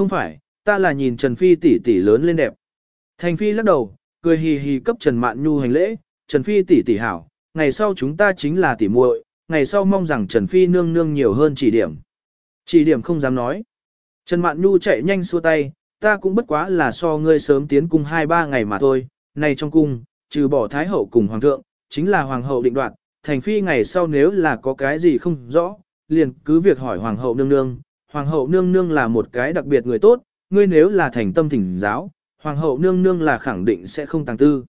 Không phải, ta là nhìn Trần Phi tỷ tỷ lớn lên đẹp. Thành Phi lắc đầu, cười hì hì cấp Trần Mạn Nhu hành lễ, Trần Phi tỷ tỷ hảo, ngày sau chúng ta chính là tỷ muội, ngày sau mong rằng Trần Phi nương nương nhiều hơn chỉ điểm. Chỉ điểm không dám nói. Trần Mạn Nhu chạy nhanh xua tay, ta cũng bất quá là so ngươi sớm tiến cung 2-3 ngày mà thôi, này trong cung, trừ bỏ Thái Hậu cùng Hoàng thượng, chính là Hoàng hậu định đoạt, thành phi ngày sau nếu là có cái gì không rõ, liền cứ việc hỏi Hoàng hậu nương nương, Hoàng hậu nương nương là một cái đặc biệt người tốt, ngươi nếu là thành tâm thỉnh giáo, Hoàng hậu nương nương là khẳng định sẽ không tàng tư.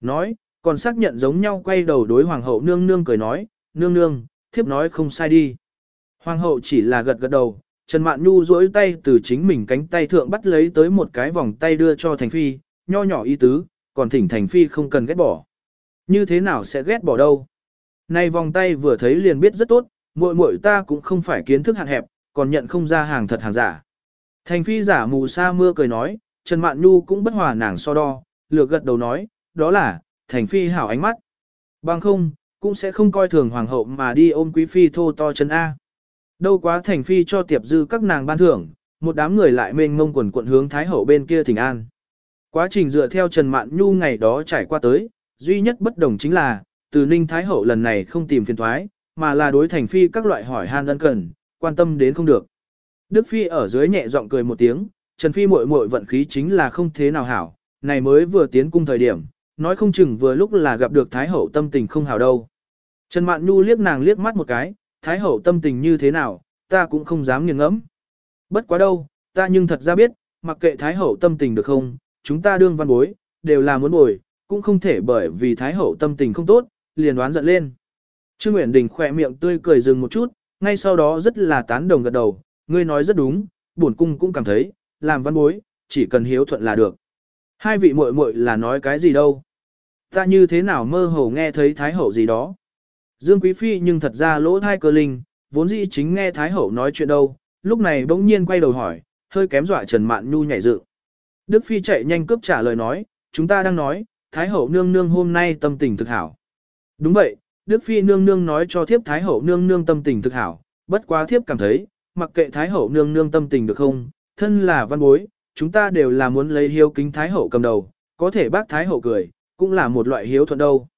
Nói, còn xác nhận giống nhau quay đầu đối Hoàng hậu nương nương cười nói, nương nương, thiếp nói không sai đi. Hoàng hậu chỉ là gật gật đầu, Trần Mạn Nhu duỗi tay từ chính mình cánh tay thượng bắt lấy tới một cái vòng tay đưa cho Thành Phi, nho nhỏ ý tứ, còn thỉnh Thành Phi không cần ghét bỏ. Như thế nào sẽ ghét bỏ đâu? Này vòng tay vừa thấy liền biết rất tốt, muội muội ta cũng không phải kiến thức hạn hẹp, còn nhận không ra hàng thật hàng giả. Thành Phi giả mù sa mưa cười nói, Trần Mạn Nhu cũng bất hòa nàng so đo, lược gật đầu nói, đó là, Thành Phi hảo ánh mắt. Bằng không, cũng sẽ không coi thường hoàng hậu mà đi ôm quý phi thô to chân A. Đâu quá thành phi cho tiệp dư các nàng ban thưởng, một đám người lại mênh mông quần quận hướng Thái Hậu bên kia thỉnh an. Quá trình dựa theo Trần Mạn Nhu ngày đó trải qua tới, duy nhất bất đồng chính là, từ Ninh Thái Hậu lần này không tìm phiền thoái, mà là đối thành phi các loại hỏi han ân cần, quan tâm đến không được. Đức Phi ở dưới nhẹ giọng cười một tiếng, Trần Phi muội muội vận khí chính là không thế nào hảo, này mới vừa tiến cung thời điểm, nói không chừng vừa lúc là gặp được Thái Hậu tâm tình không hảo đâu. Trần Mạn Nhu liếc nàng liếc mắt một cái, Thái hậu tâm tình như thế nào, ta cũng không dám nghiêng ngẫm. Bất quá đâu, ta nhưng thật ra biết, mặc kệ Thái hậu tâm tình được không, chúng ta đương văn bối, đều là muốn bồi, cũng không thể bởi vì Thái hậu tâm tình không tốt, liền đoán giận lên. Trương Nguyễn Đình khỏe miệng tươi cười dừng một chút, ngay sau đó rất là tán đồng gật đầu, ngươi nói rất đúng, bổn cung cũng cảm thấy, làm văn bối, chỉ cần hiếu thuận là được. Hai vị muội muội là nói cái gì đâu? Ta như thế nào mơ hồ nghe thấy Thái hậu gì đó? Dương Quý Phi nhưng thật ra lỗ thai cơ linh, vốn dĩ chính nghe Thái Hậu nói chuyện đâu, lúc này bỗng nhiên quay đầu hỏi, hơi kém dọa Trần Mạn Nhu nhảy dựng. Đức Phi chạy nhanh cướp trả lời nói, chúng ta đang nói, Thái Hậu nương nương hôm nay tâm tình thực hảo. Đúng vậy, Đức Phi nương nương nói cho thiếp Thái Hậu nương nương tâm tình thực hảo, bất quá thiếp cảm thấy, mặc kệ Thái Hậu nương nương tâm tình được không, thân là văn bối, chúng ta đều là muốn lấy hiếu kính Thái Hậu cầm đầu, có thể bác Thái Hậu cười, cũng là một loại hiếu thuận đâu.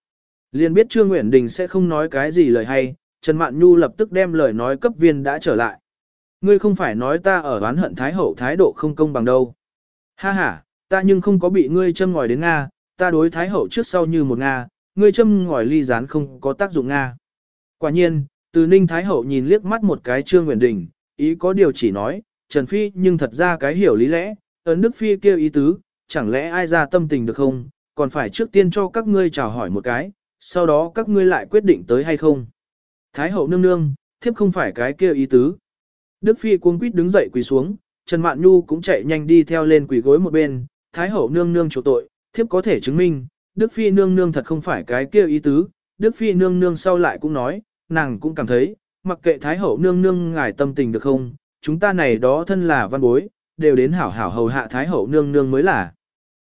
Liên biết Trương Nguyễn Đình sẽ không nói cái gì lời hay, Trần Mạn Nhu lập tức đem lời nói cấp viên đã trở lại. Ngươi không phải nói ta ở oán hận Thái Hậu thái độ không công bằng đâu. Ha ha, ta nhưng không có bị ngươi châm ngòi đến Nga, ta đối Thái Hậu trước sau như một Nga, ngươi châm ngòi ly rán không có tác dụng Nga. Quả nhiên, từ Ninh Thái Hậu nhìn liếc mắt một cái Trương Nguyễn Đình, ý có điều chỉ nói, Trần Phi nhưng thật ra cái hiểu lý lẽ, ấn Đức Phi kêu ý tứ, chẳng lẽ ai ra tâm tình được không, còn phải trước tiên cho các ngươi chào hỏi một cái, sau đó các ngươi lại quyết định tới hay không. Thái hậu nương nương, thiếp không phải cái kia ý tứ. Đức Phi cuống quýt đứng dậy quỳ xuống, Trần Mạn Nhu cũng chạy nhanh đi theo lên quỳ gối một bên, Thái hậu nương nương chủ tội, thiếp có thể chứng minh, Đức Phi nương nương thật không phải cái kia ý tứ, Đức Phi nương nương sau lại cũng nói, nàng cũng cảm thấy, mặc kệ Thái hậu nương nương ngài tâm tình được không, chúng ta này đó thân là văn bối, đều đến hảo hảo hầu hạ Thái hậu nương nương mới là.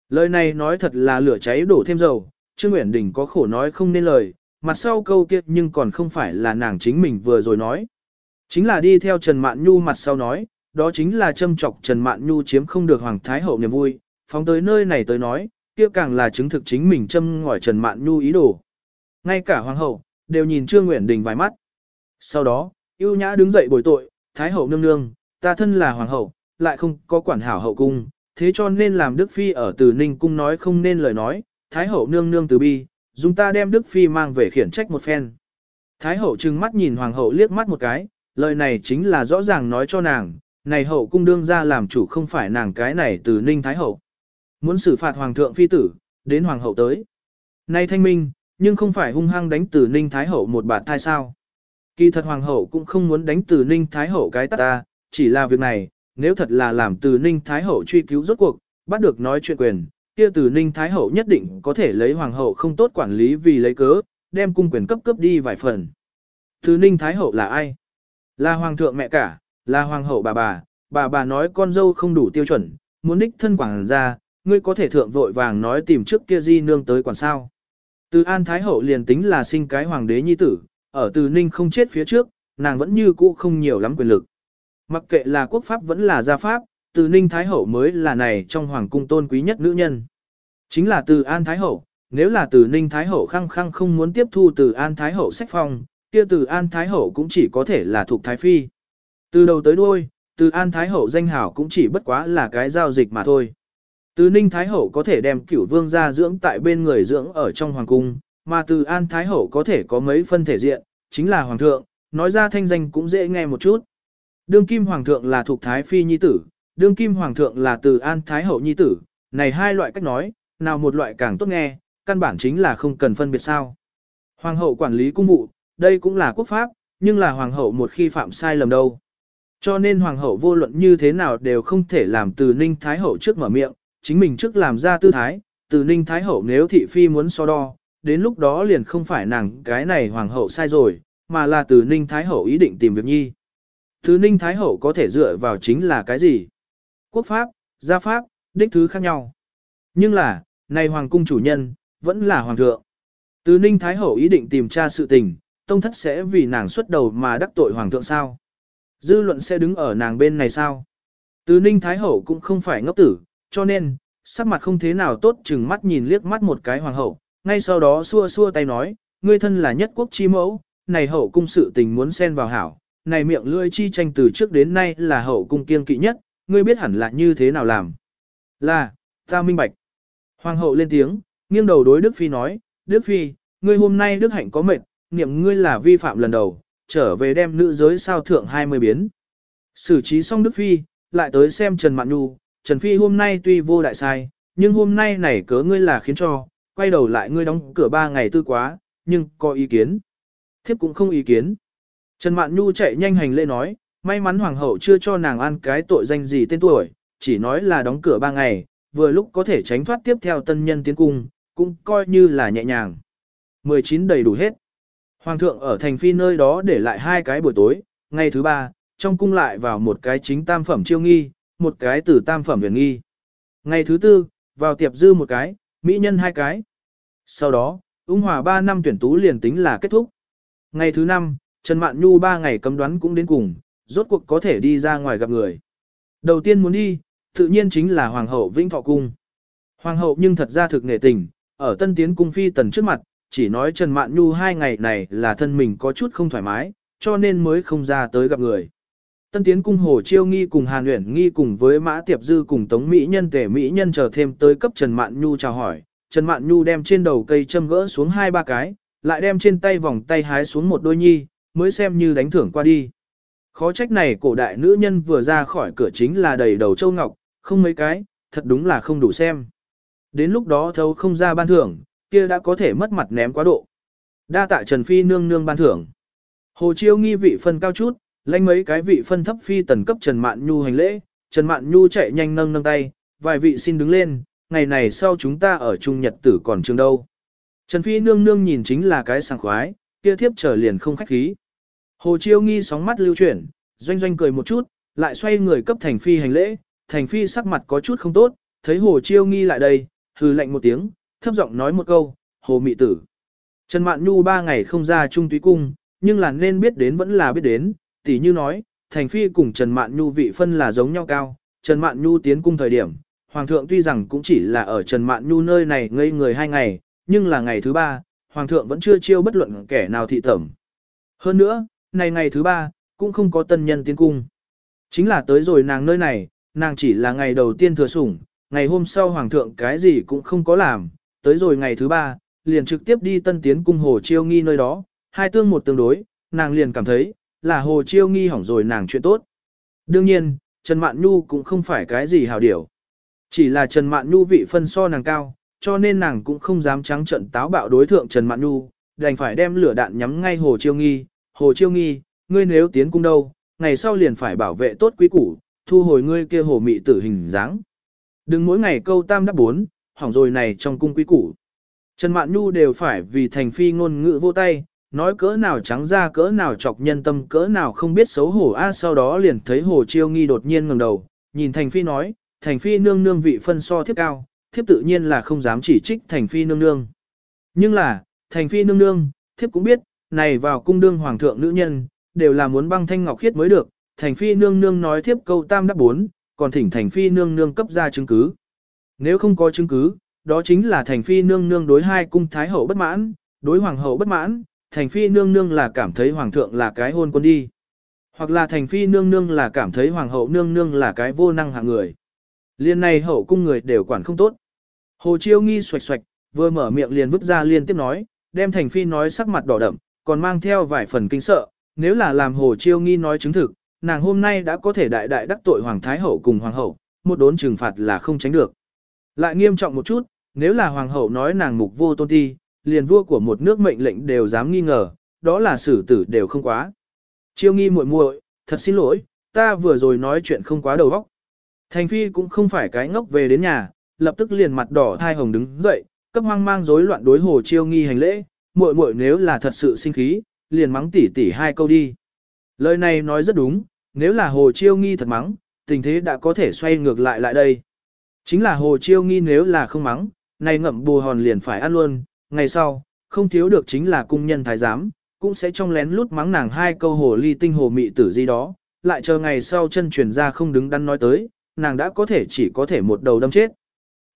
Lời này nói thật là lửa cháy đổ thêm dầu, Trương Nguyễn Đình có khổ nói không nên lời, mặt sau câu kia nhưng còn không phải là nàng chính mình vừa rồi nói. Chính là đi theo Trần Mạn Nhu mặt sau nói, đó chính là châm chọc Trần Mạn Nhu chiếm không được Hoàng Thái Hậu niềm vui, phóng tới nơi này tới nói, kia càng là chứng thực chính mình châm ngòi Trần Mạn Nhu ý đồ. Ngay cả Hoàng Hậu, đều nhìn Trương Nguyễn Đình vài mắt. Sau đó, yêu nhã đứng dậy bồi tội, Thái Hậu nương nương, ta thân là Hoàng Hậu, lại không có quản hảo hậu cung, thế cho nên làm Đức Phi ở Từ Ninh Cung nói không nên lời nói, Thái hậu nương nương từ bi, dùng ta đem Đức Phi mang về khiển trách một phen. Thái hậu trừng mắt nhìn hoàng hậu liếc mắt một cái, lời này chính là rõ ràng nói cho nàng, này hậu cung đương ra làm chủ không phải nàng cái này từ ninh thái hậu. Muốn xử phạt hoàng thượng phi tử, đến hoàng hậu tới. nay thanh minh, nhưng không phải hung hăng đánh từ ninh thái hậu một bạt thai sao. Kỳ thật hoàng hậu cũng không muốn đánh từ ninh thái hậu cái tắt ta, chỉ là việc này, nếu thật là làm từ ninh thái hậu truy cứu rốt cuộc, bắt được nói chuyện quyền, kia từ Ninh Thái Hậu nhất định có thể lấy Hoàng hậu không tốt quản lý vì lấy cớ, đem cung quyền cấp cấp đi vài phần. Từ Ninh Thái Hậu là ai? Là Hoàng thượng mẹ cả, là Hoàng hậu bà bà, bà bà nói con dâu không đủ tiêu chuẩn, muốn đích thân quảng ra, ngươi có thể thượng vội vàng nói tìm trước kia di nương tới quản sao. Từ An Thái Hậu liền tính là sinh cái hoàng đế nhi tử, ở từ Ninh không chết phía trước, nàng vẫn như cũ không nhiều lắm quyền lực. Mặc kệ là quốc pháp vẫn là gia pháp, từ Ninh Thái Hậu mới là này trong hoàng cung tôn quý nhất nữ nhân. Chính là từ An Thái Hậu, nếu là từ Ninh Thái Hậu khăng khăng không muốn tiếp thu từ An Thái Hậu sách phong, kia từ An Thái Hậu cũng chỉ có thể là thuộc Thái Phi. Từ đầu tới đuôi, từ An Thái Hậu danh hảo cũng chỉ bất quá là cái giao dịch mà thôi. Từ Ninh Thái Hậu có thể đem cửu vương ra dưỡng tại bên người dưỡng ở trong hoàng cung, mà từ An Thái Hậu có thể có mấy phân thể diện, chính là hoàng thượng, nói ra thanh danh cũng dễ nghe một chút. Đương kim hoàng thượng là thuộc Thái Phi Nhi Tử, đương kim hoàng thượng là từ An Thái Hậu Nhi Tử, này hai loại cách nói, nào một loại càng tốt nghe, căn bản chính là không cần phân biệt sao. Hoàng hậu quản lý cung vụ, đây cũng là quốc pháp, nhưng là hoàng hậu một khi phạm sai lầm đâu. Cho nên hoàng hậu vô luận như thế nào đều không thể làm từ ninh thái hậu trước mở miệng, chính mình trước làm ra tư thái, từ ninh thái hậu nếu thị phi muốn so đo, đến lúc đó liền không phải nàng cái này hoàng hậu sai rồi, mà là từ ninh thái hậu ý định tìm việc nhi. Từ ninh thái hậu có thể dựa vào chính là cái gì? Quốc pháp, gia pháp, đích thứ khác nhau. Nhưng là, này hoàng cung chủ nhân, vẫn là hoàng thượng. Từ ninh thái hậu ý định tìm tra sự tình, tông thất sẽ vì nàng xuất đầu mà đắc tội hoàng thượng sao? Dư luận sẽ đứng ở nàng bên này sao? Từ ninh thái hậu cũng không phải ngốc tử, cho nên, sắc mặt không thế nào tốt chừng mắt nhìn liếc mắt một cái hoàng hậu, ngay sau đó xua xua tay nói, ngươi thân là nhất quốc chi mẫu, này hậu cung sự tình muốn xen vào hảo, này miệng lưỡi chi tranh từ trước đến nay là hậu cung kiên kỵ nhất, ngươi biết hẳn là như thế nào làm. Là, ta minh bạch. Hoàng hậu lên tiếng, nghiêng đầu đối Đức Phi nói, Đức Phi, ngươi hôm nay Đức Hạnh có mệt, niệm ngươi là vi phạm lần đầu, trở về đem nữ giới sao thượng 20 biến. Xử trí xong Đức Phi, lại tới xem Trần Mạn Nhu, Trần Phi hôm nay tuy vô đại sai, nhưng hôm nay này cớ ngươi là khiến cho, quay đầu lại ngươi đóng cửa ba ngày tư quá, nhưng có ý kiến. Thiếp cũng không ý kiến. Trần Mạn Nhu chạy nhanh hành lễ nói, may mắn hoàng hậu chưa cho nàng ăn cái tội danh gì tên tuổi, chỉ nói là đóng cửa ba ngày, vừa lúc có thể tránh thoát tiếp theo tân nhân tiến cung, cũng coi như là nhẹ nhàng. 19 đầy đủ hết. Hoàng thượng ở thành phi nơi đó để lại hai cái buổi tối, ngày thứ ba, trong cung lại vào một cái chính tam phẩm chiêu nghi, một cái từ tam phẩm huyền nghi. Ngày thứ tư, vào tiệp dư một cái, mỹ nhân hai cái. Sau đó, ung hòa ba năm tuyển tú liền tính là kết thúc. Ngày thứ năm, Trần Mạn Nhu ba ngày cấm đoán cũng đến cùng, rốt cuộc có thể đi ra ngoài gặp người. Đầu tiên muốn đi, tự nhiên chính là Hoàng hậu Vĩnh Thọ Cung. Hoàng hậu nhưng thật ra thực nghệ tình, ở tân tiến cung phi tần trước mặt, chỉ nói Trần Mạn Nhu hai ngày này là thân mình có chút không thoải mái, cho nên mới không ra tới gặp người. Tân tiến cung hồ chiêu nghi cùng Hàn Uyển nghi cùng với Mã Tiệp Dư cùng Tống Mỹ Nhân tể Mỹ Nhân chờ thêm tới cấp Trần Mạn Nhu chào hỏi. Trần Mạn Nhu đem trên đầu cây châm gỡ xuống hai ba cái, lại đem trên tay vòng tay hái xuống một đôi nhi, mới xem như đánh thưởng qua đi. Khó trách này cổ đại nữ nhân vừa ra khỏi cửa chính là đầy đầu châu ngọc, không mấy cái, thật đúng là không đủ xem. Đến lúc đó thấu không ra ban thưởng, kia đã có thể mất mặt ném quá độ. Đa tạ Trần Phi nương nương ban thưởng. Hồ Chiêu nghi vị phân cao chút, lãnh mấy cái vị phân thấp phi tần cấp Trần Mạn Nhu hành lễ, Trần Mạn Nhu chạy nhanh nâng nâng tay, vài vị xin đứng lên, ngày này sau chúng ta ở Trung Nhật tử còn trường đâu. Trần Phi nương nương nhìn chính là cái sảng khoái, kia thiếp trở liền không khách khí. Hồ Chiêu nghi sóng mắt lưu chuyển, doanh doanh cười một chút, lại xoay người cấp Thành Phi hành lễ, Thành Phi sắc mặt có chút không tốt, thấy Hồ Chiêu nghi lại đây, hừ lạnh một tiếng, thấp giọng nói một câu, Hồ Mị Tử. Trần Mạn Nhu ba ngày không ra trung túy cung, nhưng là nên biết đến vẫn là biết đến, tỉ như nói, Thành Phi cùng Trần Mạn Nhu vị phân là giống nhau cao, Trần Mạn Nhu tiến cung thời điểm, Hoàng thượng tuy rằng cũng chỉ là ở Trần Mạn Nhu nơi này ngây người hai ngày, nhưng là ngày thứ ba, Hoàng thượng vẫn chưa chiêu bất luận kẻ nào thị tẩm. Hơn nữa, này ngày thứ ba, cũng không có tân nhân tiến cung. Chính là tới rồi nàng nơi này, nàng chỉ là ngày đầu tiên thừa sủng, ngày hôm sau Hoàng thượng cái gì cũng không có làm, tới rồi ngày thứ ba, liền trực tiếp đi tân tiến cung Hồ Chiêu Nghi nơi đó, hai tương một tương đối, nàng liền cảm thấy, là Hồ Chiêu Nghi hỏng rồi nàng chuyện tốt. Đương nhiên, Trần Mạn Nhu cũng không phải cái gì hào điểu. Chỉ là Trần Mạn Nhu vị phân so nàng cao, cho nên nàng cũng không dám trắng trận táo bạo đối thượng Trần Mạn Nhu, đành phải đem lửa đạn nhắm ngay Hồ Chiêu Nghi. Hồ Chiêu Nghi, ngươi nếu tiến cung đâu, ngày sau liền phải bảo vệ tốt quý củ, thu hồi ngươi kia hồ mị tử hình dáng. Đừng mỗi ngày câu tam đáp bốn, hỏng rồi này trong cung quý củ. Trần Mạn Nhu đều phải vì thành phi ngôn ngữ vô tay, nói cỡ nào trắng ra cỡ nào chọc nhân tâm cỡ nào không biết xấu hổ a sau đó liền thấy hồ chiêu nghi đột nhiên ngẩng đầu, nhìn thành phi nói, thành phi nương nương vị phân so thiếp cao, thiếp tự nhiên là không dám chỉ trích thành phi nương nương. Nhưng là, thành phi nương nương, thiếp cũng biết, này vào cung đương hoàng thượng nữ nhân, đều là muốn băng thanh ngọc khiết mới được, thành phi nương nương nói thiếp câu tam đáp bốn, còn thỉnh thành phi nương nương cấp ra chứng cứ. Nếu không có chứng cứ, đó chính là thành phi nương nương đối hai cung thái hậu bất mãn, đối hoàng hậu bất mãn, thành phi nương nương là cảm thấy hoàng thượng là cái hôn quân đi. Hoặc là thành phi nương nương là cảm thấy hoàng hậu nương nương là cái vô năng hạng người. Liên này hậu cung người đều quản không tốt. Hồ Chiêu nghi xoạch xoạch, vừa mở miệng liền vứt ra liên tiếp nói, đem thành phi nói sắc mặt đỏ đậm, còn mang theo vài phần kinh sợ, nếu là làm Hồ Chiêu nghi nói chứng thực, nàng hôm nay đã có thể đại đại đắc tội hoàng thái hậu cùng hoàng hậu, một đốn trừng phạt là không tránh được. Lại nghiêm trọng một chút, nếu là hoàng hậu nói nàng mục vô tôn ti, liền vua của một nước mệnh lệnh đều dám nghi ngờ, đó là xử tử đều không quá. Chiêu nghi muội muội, thật xin lỗi, ta vừa rồi nói chuyện không quá đầu óc. Thành phi cũng không phải cái ngốc về đến nhà, lập tức liền mặt đỏ thai hồng đứng dậy, cấp hoang mang rối loạn đối hồ chiêu nghi hành lễ, muội muội nếu là thật sự sinh khí, liền mắng tỉ tỉ hai câu đi. Lời này nói rất đúng, nếu là hồ chiêu nghi thật mắng, tình thế đã có thể xoay ngược lại lại đây. Chính là hồ chiêu nghi nếu là không mắng, này ngậm bù hòn liền phải ăn luôn, ngày sau, không thiếu được chính là cung nhân thái giám, cũng sẽ trong lén lút mắng nàng hai câu hồ ly tinh hồ mị tử gì đó, lại chờ ngày sau chân truyền ra không đứng đắn nói tới, nàng đã có thể chỉ có thể một đầu đâm chết.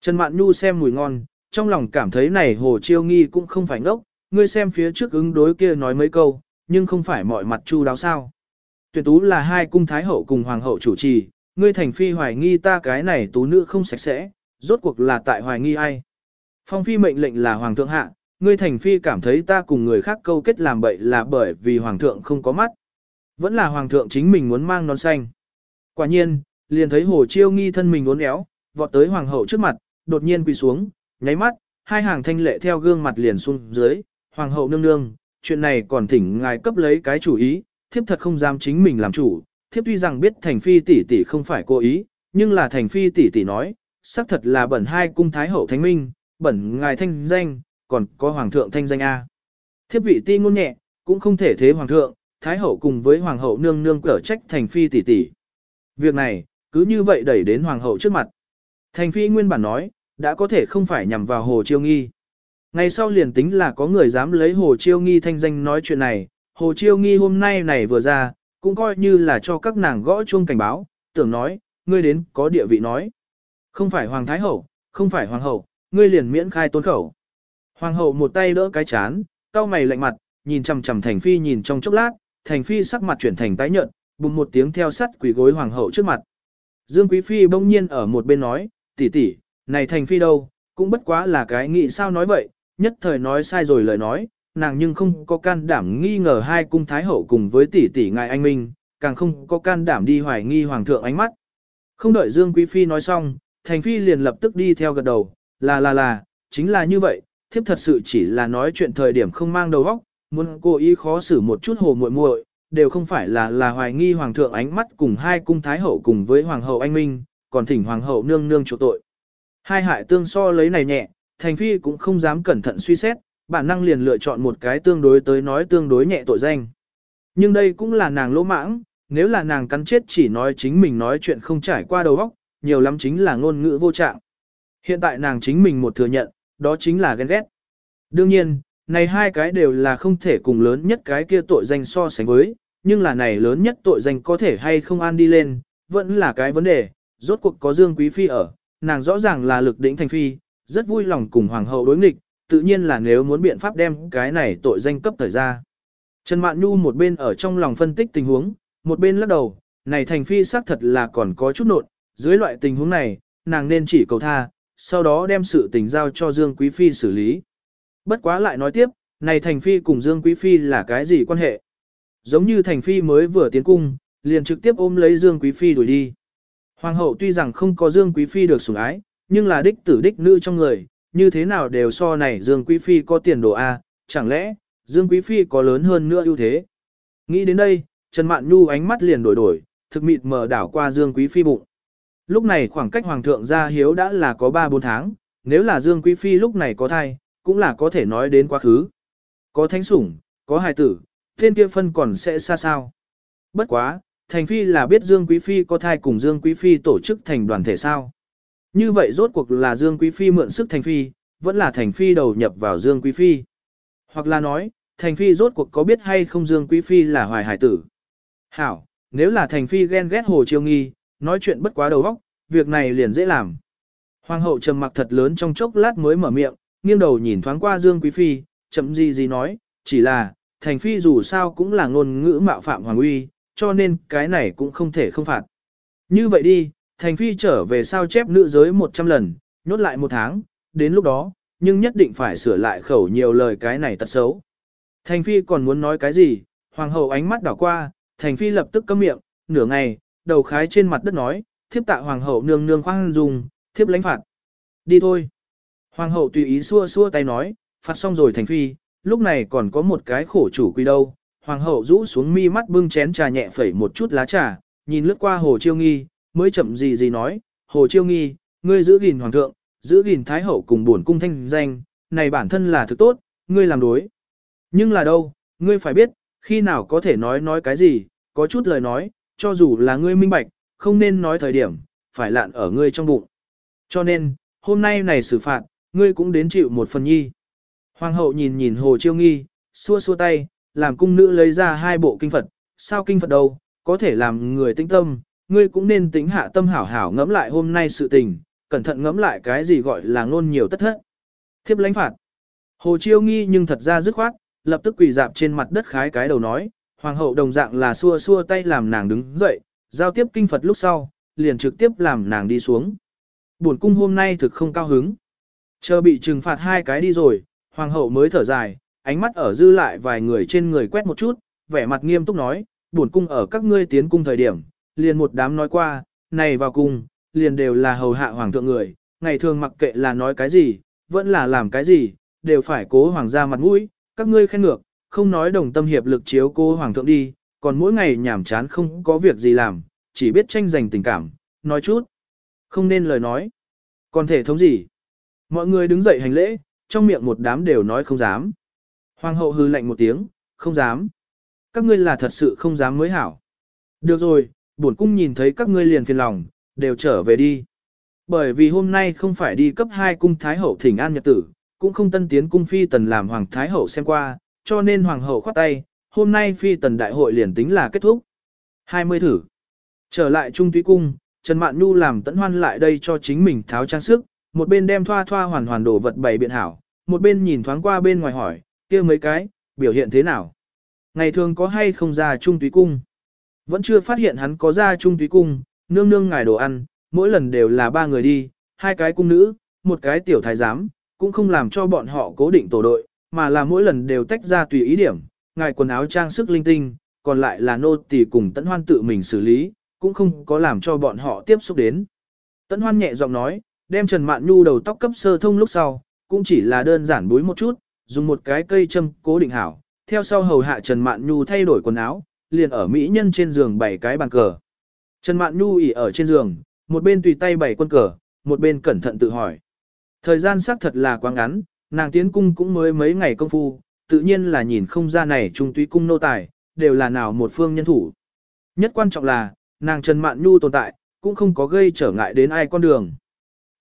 Trần Mạn Nhu xem mùi ngon, trong lòng cảm thấy này hồ chiêu nghi cũng không phải ngốc, ngươi xem phía trước ứng đối kia nói mấy câu, nhưng không phải mọi mặt chu đáo sao. Tuyệt tú là hai cung thái hậu cùng hoàng hậu chủ trì, ngươi thành phi hoài nghi ta cái này tú nữ không sạch sẽ, rốt cuộc là tại hoài nghi ai. Phong phi mệnh lệnh là hoàng thượng hạ, ngươi thành phi cảm thấy ta cùng người khác câu kết làm bậy là bởi vì hoàng thượng không có mắt. Vẫn là hoàng thượng chính mình muốn mang nón xanh. Quả nhiên, liền thấy hồ chiêu nghi thân mình uốn éo, vọt tới hoàng hậu trước mặt, đột nhiên quỳ xuống, nháy mắt, hai hàng thanh lệ theo gương mặt liền xuống dưới, hoàng hậu nương nương, chuyện này còn thỉnh ngài cấp lấy cái chủ ý, thiếp thật không dám chính mình làm chủ, thiếp tuy rằng biết thành phi tỷ tỷ không phải cố ý, nhưng là thành phi tỷ tỷ nói, xác thật là bẩn hai cung thái hậu thánh minh, bẩn ngài thanh danh, còn có hoàng thượng thanh danh A. Thiếp vị ti ngôn nhẹ, cũng không thể thế hoàng thượng, thái hậu cùng với hoàng hậu nương nương cở trách thành phi tỷ tỷ. Việc này, cứ như vậy đẩy đến hoàng hậu trước mặt. Thành phi nguyên bản nói, đã có thể không phải nhằm vào hồ chiêu nghi. Ngày sau liền tính là có người dám lấy hồ chiêu nghi thanh danh nói chuyện này, hồ chiêu nghi hôm nay này vừa ra, cũng coi như là cho các nàng gõ chuông cảnh báo, tưởng nói, ngươi đến có địa vị nói. Không phải hoàng thái hậu, không phải hoàng hậu, ngươi liền miễn khai tôn khẩu. Hoàng hậu một tay đỡ cái chán, cau mày lạnh mặt, nhìn chằm chằm thành phi nhìn trong chốc lát, thành phi sắc mặt chuyển thành tái nhợt, bùng một tiếng theo sắt quỷ gối hoàng hậu trước mặt. Dương Quý Phi bỗng nhiên ở một bên nói, tỷ tỷ, này thành phi đâu, cũng bất quá là cái nghĩ sao nói vậy, nhất thời nói sai rồi lời nói, nàng nhưng không có can đảm nghi ngờ hai cung thái hậu cùng với tỷ tỷ ngài anh minh, càng không có can đảm đi hoài nghi hoàng thượng ánh mắt. Không đợi Dương Quý Phi nói xong, thành phi liền lập tức đi theo gật đầu, là là là, chính là như vậy, thiếp thật sự chỉ là nói chuyện thời điểm không mang đầu óc, muốn cố ý khó xử một chút hồ muội muội, đều không phải là là hoài nghi hoàng thượng ánh mắt cùng hai cung thái hậu cùng với hoàng hậu anh minh, còn thỉnh hoàng hậu nương nương chỗ tội. Hai hại tương so lấy này nhẹ, thành phi cũng không dám cẩn thận suy xét, bản năng liền lựa chọn một cái tương đối tới nói tương đối nhẹ tội danh. Nhưng đây cũng là nàng lỗ mãng, nếu là nàng cắn chết chỉ nói chính mình nói chuyện không trải qua đầu óc, nhiều lắm chính là ngôn ngữ vô trạng. Hiện tại nàng chính mình một thừa nhận, đó chính là ghen ghét. Đương nhiên, này hai cái đều là không thể cùng lớn nhất cái kia tội danh so sánh với, nhưng là này lớn nhất tội danh có thể hay không an đi lên, vẫn là cái vấn đề, rốt cuộc có Dương Quý Phi ở, nàng rõ ràng là lực đỉnh thành phi, rất vui lòng cùng hoàng hậu đối nghịch, tự nhiên là nếu muốn biện pháp đem cái này tội danh cấp thời ra. Trần Mạn Nhu một bên ở trong lòng phân tích tình huống, một bên lắc đầu, này thành phi xác thật là còn có chút nộn, dưới loại tình huống này, nàng nên chỉ cầu tha, sau đó đem sự tình giao cho Dương Quý Phi xử lý. Bất quá lại nói tiếp, này Thành Phi cùng Dương Quý Phi là cái gì quan hệ? Giống như Thành Phi mới vừa tiến cung, liền trực tiếp ôm lấy Dương Quý Phi đuổi đi. Hoàng hậu tuy rằng không có Dương Quý Phi được sủng ái, nhưng là đích tử đích nữ trong người, như thế nào đều so này Dương Quý Phi có tiền đồ A, chẳng lẽ, Dương Quý Phi có lớn hơn nữa ưu thế? Nghĩ đến đây, Trần Mạn Nhu ánh mắt liền đổi đổi, thực mịt mở đảo qua Dương Quý Phi bụng. Lúc này khoảng cách Hoàng thượng ra hiếu đã là có 3-4 tháng, nếu là Dương Quý Phi lúc này có thai, cũng là có thể nói đến quá khứ. Có thánh sủng, có hài tử, tên kia phân còn sẽ xa sao. Bất quá, Thành Phi là biết Dương Quý Phi có thai cùng Dương Quý Phi tổ chức thành đoàn thể sao. Như vậy rốt cuộc là Dương Quý Phi mượn sức Thành Phi, vẫn là Thành Phi đầu nhập vào Dương Quý Phi. Hoặc là nói, Thành Phi rốt cuộc có biết hay không Dương Quý Phi là hoài hải tử. Hảo, nếu là Thành Phi ghen ghét Hồ Chiêu Nghi, nói chuyện bất quá đầu óc, việc này liền dễ làm. Hoàng hậu trầm mặc thật lớn trong chốc lát mới mở miệng, nghiêng đầu nhìn thoáng qua Dương Quý Phi, chậm gì gì nói, chỉ là, thành phi dù sao cũng là ngôn ngữ mạo phạm hoàng uy, cho nên cái này cũng không thể không phạt. Như vậy đi, thành phi trở về sao chép nữ giới 100 lần, nhốt lại một tháng, đến lúc đó, nhưng nhất định phải sửa lại khẩu nhiều lời cái này tật xấu. Thành phi còn muốn nói cái gì, hoàng hậu ánh mắt đảo qua, thành phi lập tức câm miệng, nửa ngày, đầu khái trên mặt đất nói, thiếp tạ hoàng hậu nương nương khoan dùng, thiếp lãnh phạt. Đi thôi. Hoàng hậu tùy ý xua xua tay nói, phạt xong rồi thành phi, lúc này còn có một cái khổ chủ quy đâu. Hoàng hậu rũ xuống mi mắt bưng chén trà nhẹ phẩy một chút lá trà, nhìn lướt qua hồ chiêu nghi, mới chậm gì gì nói, hồ chiêu nghi, ngươi giữ gìn hoàng thượng, giữ gìn thái hậu cùng bổn cung thanh danh, này bản thân là thứ tốt, ngươi làm đối. Nhưng là đâu, ngươi phải biết, khi nào có thể nói nói cái gì, có chút lời nói, cho dù là ngươi minh bạch, không nên nói thời điểm, phải lạn ở ngươi trong bụng. Cho nên, hôm nay này xử phạt, ngươi cũng đến chịu một phần nhi. Hoàng hậu nhìn nhìn hồ chiêu nghi, xua xua tay, làm cung nữ lấy ra hai bộ kinh Phật, sao kinh Phật đâu, có thể làm người tĩnh tâm, ngươi cũng nên tính hạ tâm hảo hảo ngẫm lại hôm nay sự tình, cẩn thận ngẫm lại cái gì gọi là ngôn nhiều tất thất. Thiếp lãnh phạt. Hồ chiêu nghi nhưng thật ra dứt khoát, lập tức quỳ dạp trên mặt đất khái cái đầu nói, hoàng hậu đồng dạng là xua xua tay làm nàng đứng dậy, giao tiếp kinh Phật lúc sau, liền trực tiếp làm nàng đi xuống. Buồn cung hôm nay thực không cao hứng. Chờ bị trừng phạt hai cái đi rồi, hoàng hậu mới thở dài, ánh mắt ở dư lại vài người trên người quét một chút, vẻ mặt nghiêm túc nói, buồn cung ở các ngươi tiến cung thời điểm, liền một đám nói qua, này vào cung, liền đều là hầu hạ hoàng thượng người, ngày thường mặc kệ là nói cái gì, vẫn là làm cái gì, đều phải cố hoàng gia mặt mũi, các ngươi khen ngược, không nói đồng tâm hiệp lực chiếu cô hoàng thượng đi, còn mỗi ngày nhảm chán không có việc gì làm, chỉ biết tranh giành tình cảm, nói chút, không nên lời nói. Còn thể thống gì? Mọi người đứng dậy hành lễ, trong miệng một đám đều nói không dám. Hoàng hậu hư lạnh một tiếng, không dám. Các ngươi là thật sự không dám mới hảo. Được rồi, bổn cung nhìn thấy các ngươi liền phiền lòng, đều trở về đi. Bởi vì hôm nay không phải đi cấp 2 cung thái hậu thỉnh an nhật tử, cũng không tân tiến cung phi tần làm hoàng thái hậu xem qua, cho nên hoàng hậu khoát tay, hôm nay phi tần đại hội liền tính là kết thúc. 20 thử. Trở lại trung túy cung, Trần Mạn Nhu làm tẫn hoan lại đây cho chính mình tháo trang sức, một bên đem thoa thoa hoàn hoàn đổ vật bày biện hảo, một bên nhìn thoáng qua bên ngoài hỏi, kia mấy cái, biểu hiện thế nào? Ngày thường có hay không ra trung túy cung? Vẫn chưa phát hiện hắn có ra trung túy cung, nương nương ngài đồ ăn, mỗi lần đều là ba người đi, hai cái cung nữ, một cái tiểu thái giám, cũng không làm cho bọn họ cố định tổ đội, mà là mỗi lần đều tách ra tùy ý điểm, ngài quần áo trang sức linh tinh, còn lại là nô tỳ cùng tấn hoan tự mình xử lý, cũng không có làm cho bọn họ tiếp xúc đến. Tấn hoan nhẹ giọng nói, đem Trần Mạn Nhu đầu tóc cấp sơ thông lúc sau, cũng chỉ là đơn giản búi một chút, dùng một cái cây châm cố định hảo, theo sau hầu hạ Trần Mạn Nhu thay đổi quần áo, liền ở mỹ nhân trên giường bày cái bàn cờ. Trần Mạn Nhu ỉ ở trên giường, một bên tùy tay bày quân cờ, một bên cẩn thận tự hỏi. Thời gian xác thật là quá ngắn, nàng tiến cung cũng mới mấy ngày công phu, tự nhiên là nhìn không ra này trung túy cung nô tài, đều là nào một phương nhân thủ. Nhất quan trọng là, nàng Trần Mạn Nhu tồn tại, cũng không có gây trở ngại đến ai con đường.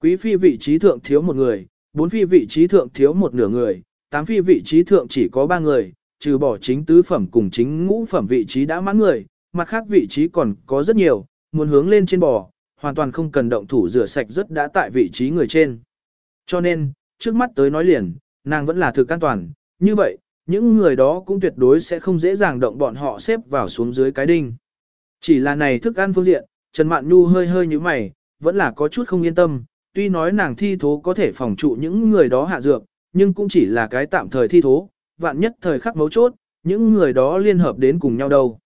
Quý phi vị trí thượng thiếu một người, bốn phi vị trí thượng thiếu một nửa người, tám phi vị trí thượng chỉ có ba người, trừ bỏ chính tứ phẩm cùng chính ngũ phẩm vị trí đã mãn người, mặt khác vị trí còn có rất nhiều, muốn hướng lên trên bò, hoàn toàn không cần động thủ rửa sạch rất đã tại vị trí người trên. Cho nên, trước mắt tới nói liền, nàng vẫn là thực an toàn, như vậy, những người đó cũng tuyệt đối sẽ không dễ dàng động bọn họ xếp vào xuống dưới cái đinh. Chỉ là này thức ăn phương diện, Trần Mạn Nhu hơi hơi như mày, vẫn là có chút không yên tâm, tuy nói nàng thi thố có thể phòng trụ những người đó hạ dược, nhưng cũng chỉ là cái tạm thời thi thố, vạn nhất thời khắc mấu chốt, những người đó liên hợp đến cùng nhau đâu.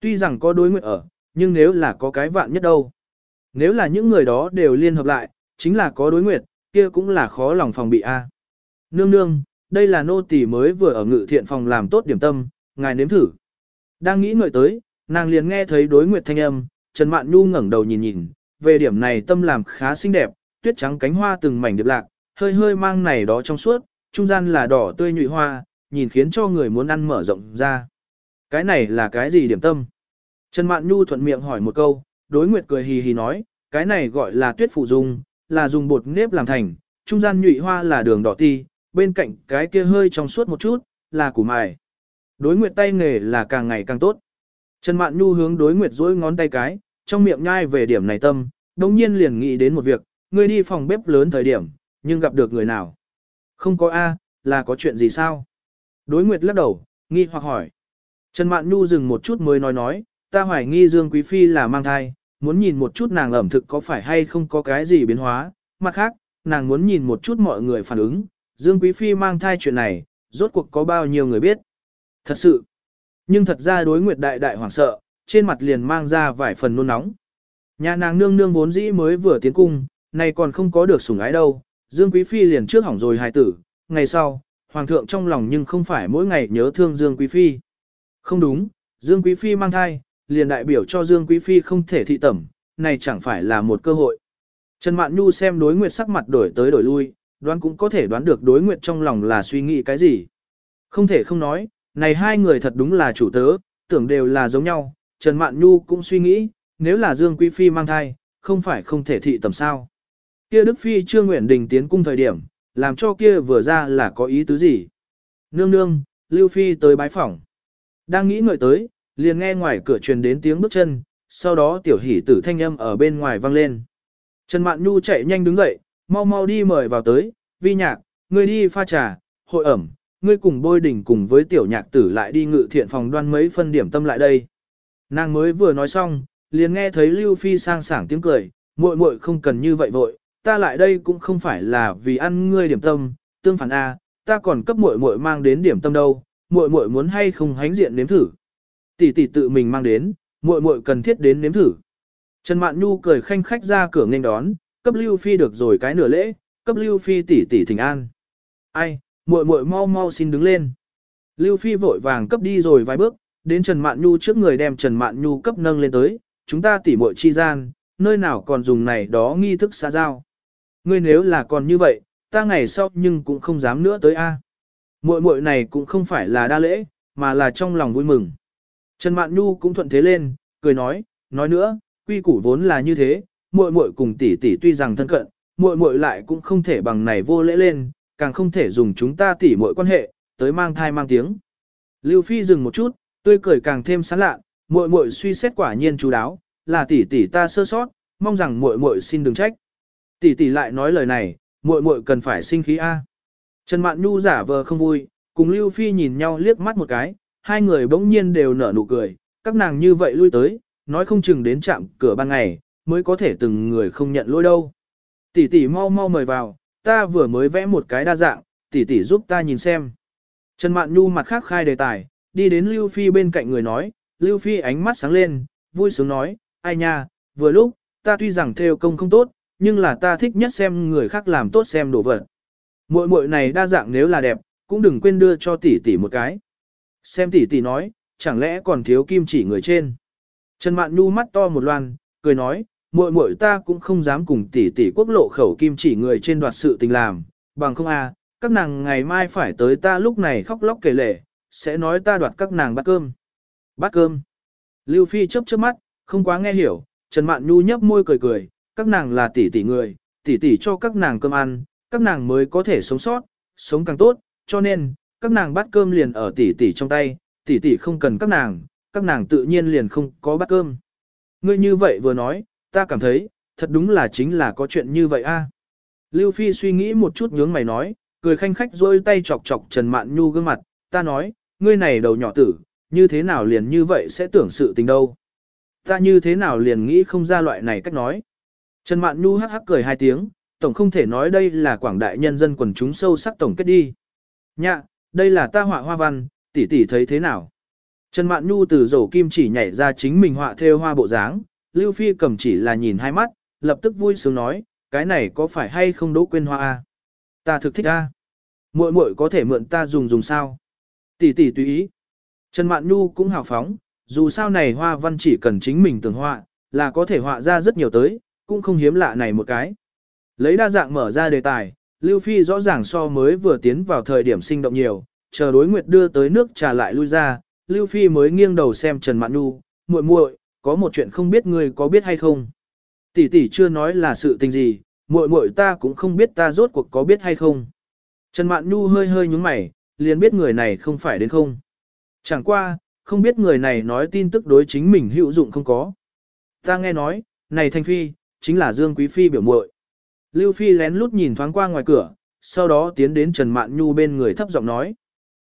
Tuy rằng có đối nguyện ở, nhưng nếu là có cái vạn nhất đâu. Nếu là những người đó đều liên hợp lại, chính là có đối nguyện, kia cũng là khó lòng phòng bị a. Nương nương, đây là nô tỳ mới vừa ở ngự thiện phòng làm tốt điểm tâm, ngài nếm thử. Đang nghĩ ngợi tới, nàng liền nghe thấy đối nguyệt thanh âm, Trần Mạn Nhu ngẩng đầu nhìn nhìn, về điểm này tâm làm khá xinh đẹp, tuyết trắng cánh hoa từng mảnh điệp lạc, hơi hơi mang này đó trong suốt, trung gian là đỏ tươi nhụy hoa, nhìn khiến cho người muốn ăn mở rộng ra. Cái này là cái gì điểm tâm? Trần Mạn Nhu thuận miệng hỏi một câu, đối nguyệt cười hì hì nói, cái này gọi là tuyết phụ dung, là dùng bột nếp làm thành, trung gian nhụy hoa là đường đỏ ti, bên cạnh cái kia hơi trong suốt một chút, là củ mài. Đối nguyệt tay nghề là càng ngày càng tốt. Trần Mạn Nhu hướng đối nguyệt duỗi ngón tay cái, trong miệng nhai về điểm này tâm, đồng nhiên liền nghĩ đến một việc, ngươi đi phòng bếp lớn thời điểm, nhưng gặp được người nào. Không có A, là có chuyện gì sao? Đối Nguyệt lắc đầu, nghi hoặc hỏi. Trần Mạn Nhu dừng một chút mới nói nói, ta hoài nghi Dương Quý Phi là mang thai, muốn nhìn một chút nàng ẩm thực có phải hay không có cái gì biến hóa. Mặt khác, nàng muốn nhìn một chút mọi người phản ứng, Dương Quý Phi mang thai chuyện này, rốt cuộc có bao nhiêu người biết. Thật sự, nhưng thật ra đối Nguyệt Đại Đại hoảng sợ, trên mặt liền mang ra vài phần nôn nóng. Nhà nàng nương nương vốn dĩ mới vừa tiến cung, này còn không có được sủng ái đâu, Dương Quý Phi liền trước hỏng rồi hài tử, ngày sau, Hoàng thượng trong lòng nhưng không phải mỗi ngày nhớ thương Dương Quý Phi. Không đúng, Dương Quý Phi mang thai, liền đại biểu cho Dương Quý Phi không thể thị tẩm, này chẳng phải là một cơ hội. Trần Mạn Nhu xem đối nguyệt sắc mặt đổi tới đổi lui, đoán cũng có thể đoán được đối nguyệt trong lòng là suy nghĩ cái gì. Không thể không nói, này hai người thật đúng là chủ tớ, tưởng đều là giống nhau, Trần Mạn Nhu cũng suy nghĩ, nếu là Dương Quý Phi mang thai, không phải không thể thị tầm sao. Kia Đức Phi chưa nguyện đình tiến cung thời điểm, làm cho kia vừa ra là có ý tứ gì. Nương nương, Lưu Phi tới bái phỏng. Đang nghĩ ngợi tới, liền nghe ngoài cửa truyền đến tiếng bước chân, sau đó tiểu hỷ tử thanh âm ở bên ngoài vang lên. Trần Mạn Nhu chạy nhanh đứng dậy, mau mau đi mời vào tới, vi nhạc, ngươi đi pha trà, hội ẩm, ngươi cùng bôi đỉnh cùng với tiểu nhạc tử lại đi ngự thiện phòng đoan mấy phân điểm tâm lại đây. Nàng mới vừa nói xong, liền nghe thấy Lưu Phi sang sảng tiếng cười, muội muội không cần như vậy vội, ta lại đây cũng không phải là vì ăn ngươi điểm tâm, tương phản a, ta còn cấp muội muội mang đến điểm tâm đâu, muội muội muốn hay không hánh diện nếm thử. Tỷ tỷ tự mình mang đến, muội muội cần thiết đến nếm thử. Trần Mạn Nhu cười khanh khách ra cửa nghênh đón, cấp Lưu Phi được rồi cái nửa lễ, cấp Lưu Phi tỷ tỷ thỉnh an. Ai, muội muội mau mau xin đứng lên. Lưu Phi vội vàng cấp đi rồi vài bước, đến Trần Mạn Nhu trước người đem Trần Mạn Nhu cấp nâng lên tới, chúng ta tỉ muội chi gian, nơi nào còn dùng này đó nghi thức xa giao. Ngươi nếu là còn như vậy, ta ngày sau nhưng cũng không dám nữa tới a. Muội muội này cũng không phải là đa lễ, mà là trong lòng vui mừng. Trần Mạn Nhu cũng thuận thế lên, cười nói, nói nữa, quy củ vốn là như thế, muội muội cùng tỷ tỷ tuy rằng thân cận, muội muội lại cũng không thể bằng này vô lễ lên, càng không thể dùng chúng ta tỷ muội quan hệ, tới mang thai mang tiếng. Lưu Phi dừng một chút, tươi cười càng thêm sán lạ, muội muội suy xét quả nhiên chú đáo, là tỷ tỷ ta sơ sót, mong rằng muội muội xin đừng trách. Tỷ tỷ lại nói lời này, muội muội cần phải sinh khí a. Trần Mạn Nhu giả vờ không vui, cùng Lưu Phi nhìn nhau liếc mắt một cái, hai người bỗng nhiên đều nở nụ cười, các nàng như vậy lui tới, nói không chừng đến chạm cửa ban ngày, mới có thể từng người không nhận lỗi đâu. Tỷ tỷ mau mau mời vào, ta vừa mới vẽ một cái đa dạng, tỷ tỷ giúp ta nhìn xem. Trần Mạn Nhu mặt khác khai đề tài, đi đến Lưu Phi bên cạnh người nói, Lưu Phi ánh mắt sáng lên, vui sướng nói, ai nha, vừa lúc, ta tuy rằng theo công không tốt, nhưng là ta thích nhất xem người khác làm tốt xem đồ vật. Muội muội này đa dạng nếu là đẹp, cũng đừng quên đưa cho tỷ tỷ một cái. Xem tỷ tỷ nói, chẳng lẽ còn thiếu kim chỉ người trên. Trần Mạn Nhu mắt to một loan, cười nói, muội muội ta cũng không dám cùng tỷ tỷ quốc lộ khẩu kim chỉ người trên đoạt sự tình làm, bằng không a, các nàng ngày mai phải tới ta lúc này khóc lóc kể lể, sẽ nói ta đoạt các nàng bát cơm. Bát cơm. Lưu Phi chớp chớp mắt, không quá nghe hiểu, Trần Mạn Nhu nhấp môi cười cười, các nàng là tỷ tỷ người, tỷ tỷ cho các nàng cơm ăn, các nàng mới có thể sống sót, sống càng tốt, cho nên, các nàng bắt cơm liền ở tỷ tỷ trong tay, tỷ tỷ không cần các nàng, các nàng tự nhiên liền không có bát cơm. Ngươi như vậy vừa nói, ta cảm thấy, thật đúng là chính là có chuyện như vậy a. Lưu Phi suy nghĩ một chút nhướng mày nói, cười khanh khách rôi tay chọc chọc Trần Mạn Nhu gương mặt, ta nói, ngươi này đầu nhỏ tử, như thế nào liền như vậy sẽ tưởng sự tình đâu. Ta như thế nào liền nghĩ không ra loại này cách nói. Trần Mạn Nhu hắc hắc cười hai tiếng, tổng không thể nói đây là quảng đại nhân dân quần chúng sâu sắc tổng kết đi. Nhạ, đây là ta họa hoa văn, tỷ tỷ thấy thế nào? Trần Mạn Nhu từ rổ kim chỉ nhảy ra chính mình họa theo hoa bộ dáng, Lưu Phi cầm chỉ là nhìn hai mắt, lập tức vui sướng nói, cái này có phải hay không đỗ quên hoa a? Ta thực thích a. Muội muội có thể mượn ta dùng dùng sao? Tỷ tỷ tùy ý. Trần Mạn Nhu cũng hào phóng, dù sao này hoa văn chỉ cần chính mình tưởng họa, là có thể họa ra rất nhiều tới, cũng không hiếm lạ này một cái. Lấy đa dạng mở ra đề tài, Lưu Phi rõ ràng so mới vừa tiến vào thời điểm sinh động nhiều, chờ đối nguyệt đưa tới nước trà lại lui ra, Lưu Phi mới nghiêng đầu xem Trần Mạn Nhu, muội muội, có một chuyện không biết ngươi có biết hay không. Tỷ tỷ chưa nói là sự tình gì, muội muội ta cũng không biết ta rốt cuộc có biết hay không. Trần Mạn Nhu hơi hơi nhúng mày, liền biết người này không phải đến không. Chẳng qua, không biết người này nói tin tức đối chính mình hữu dụng không có. Ta nghe nói, này thanh Phi, chính là Dương Quý Phi biểu muội. Lưu Phi lén lút nhìn thoáng qua ngoài cửa, sau đó tiến đến Trần Mạn Nhu bên người thấp giọng nói.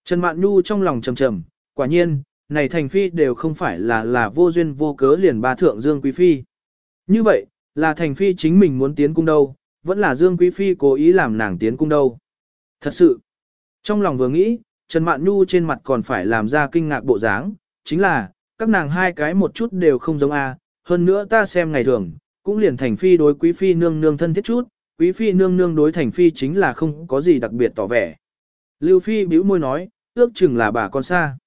Trần Mạn Nhu trong lòng trầm trầm, quả nhiên, này Thành Phi đều không phải là là vô duyên vô cớ liền ba thượng Dương Quý Phi. Như vậy, là Thành Phi chính mình muốn tiến cung đâu, vẫn là Dương Quý Phi cố ý làm nàng tiến cung đâu. Thật sự, trong lòng vừa nghĩ, Trần Mạn Nhu trên mặt còn phải làm ra kinh ngạc bộ dáng, chính là, các nàng hai cái một chút đều không giống a. hơn nữa ta xem ngày thường, cũng liền Thành Phi đối Quý Phi nương nương thân thiết chút, Quý Phi nương nương đối Thành Phi chính là không có gì đặc biệt tỏ vẻ. Lưu Phi bĩu môi nói, ước chừng là bà con xa.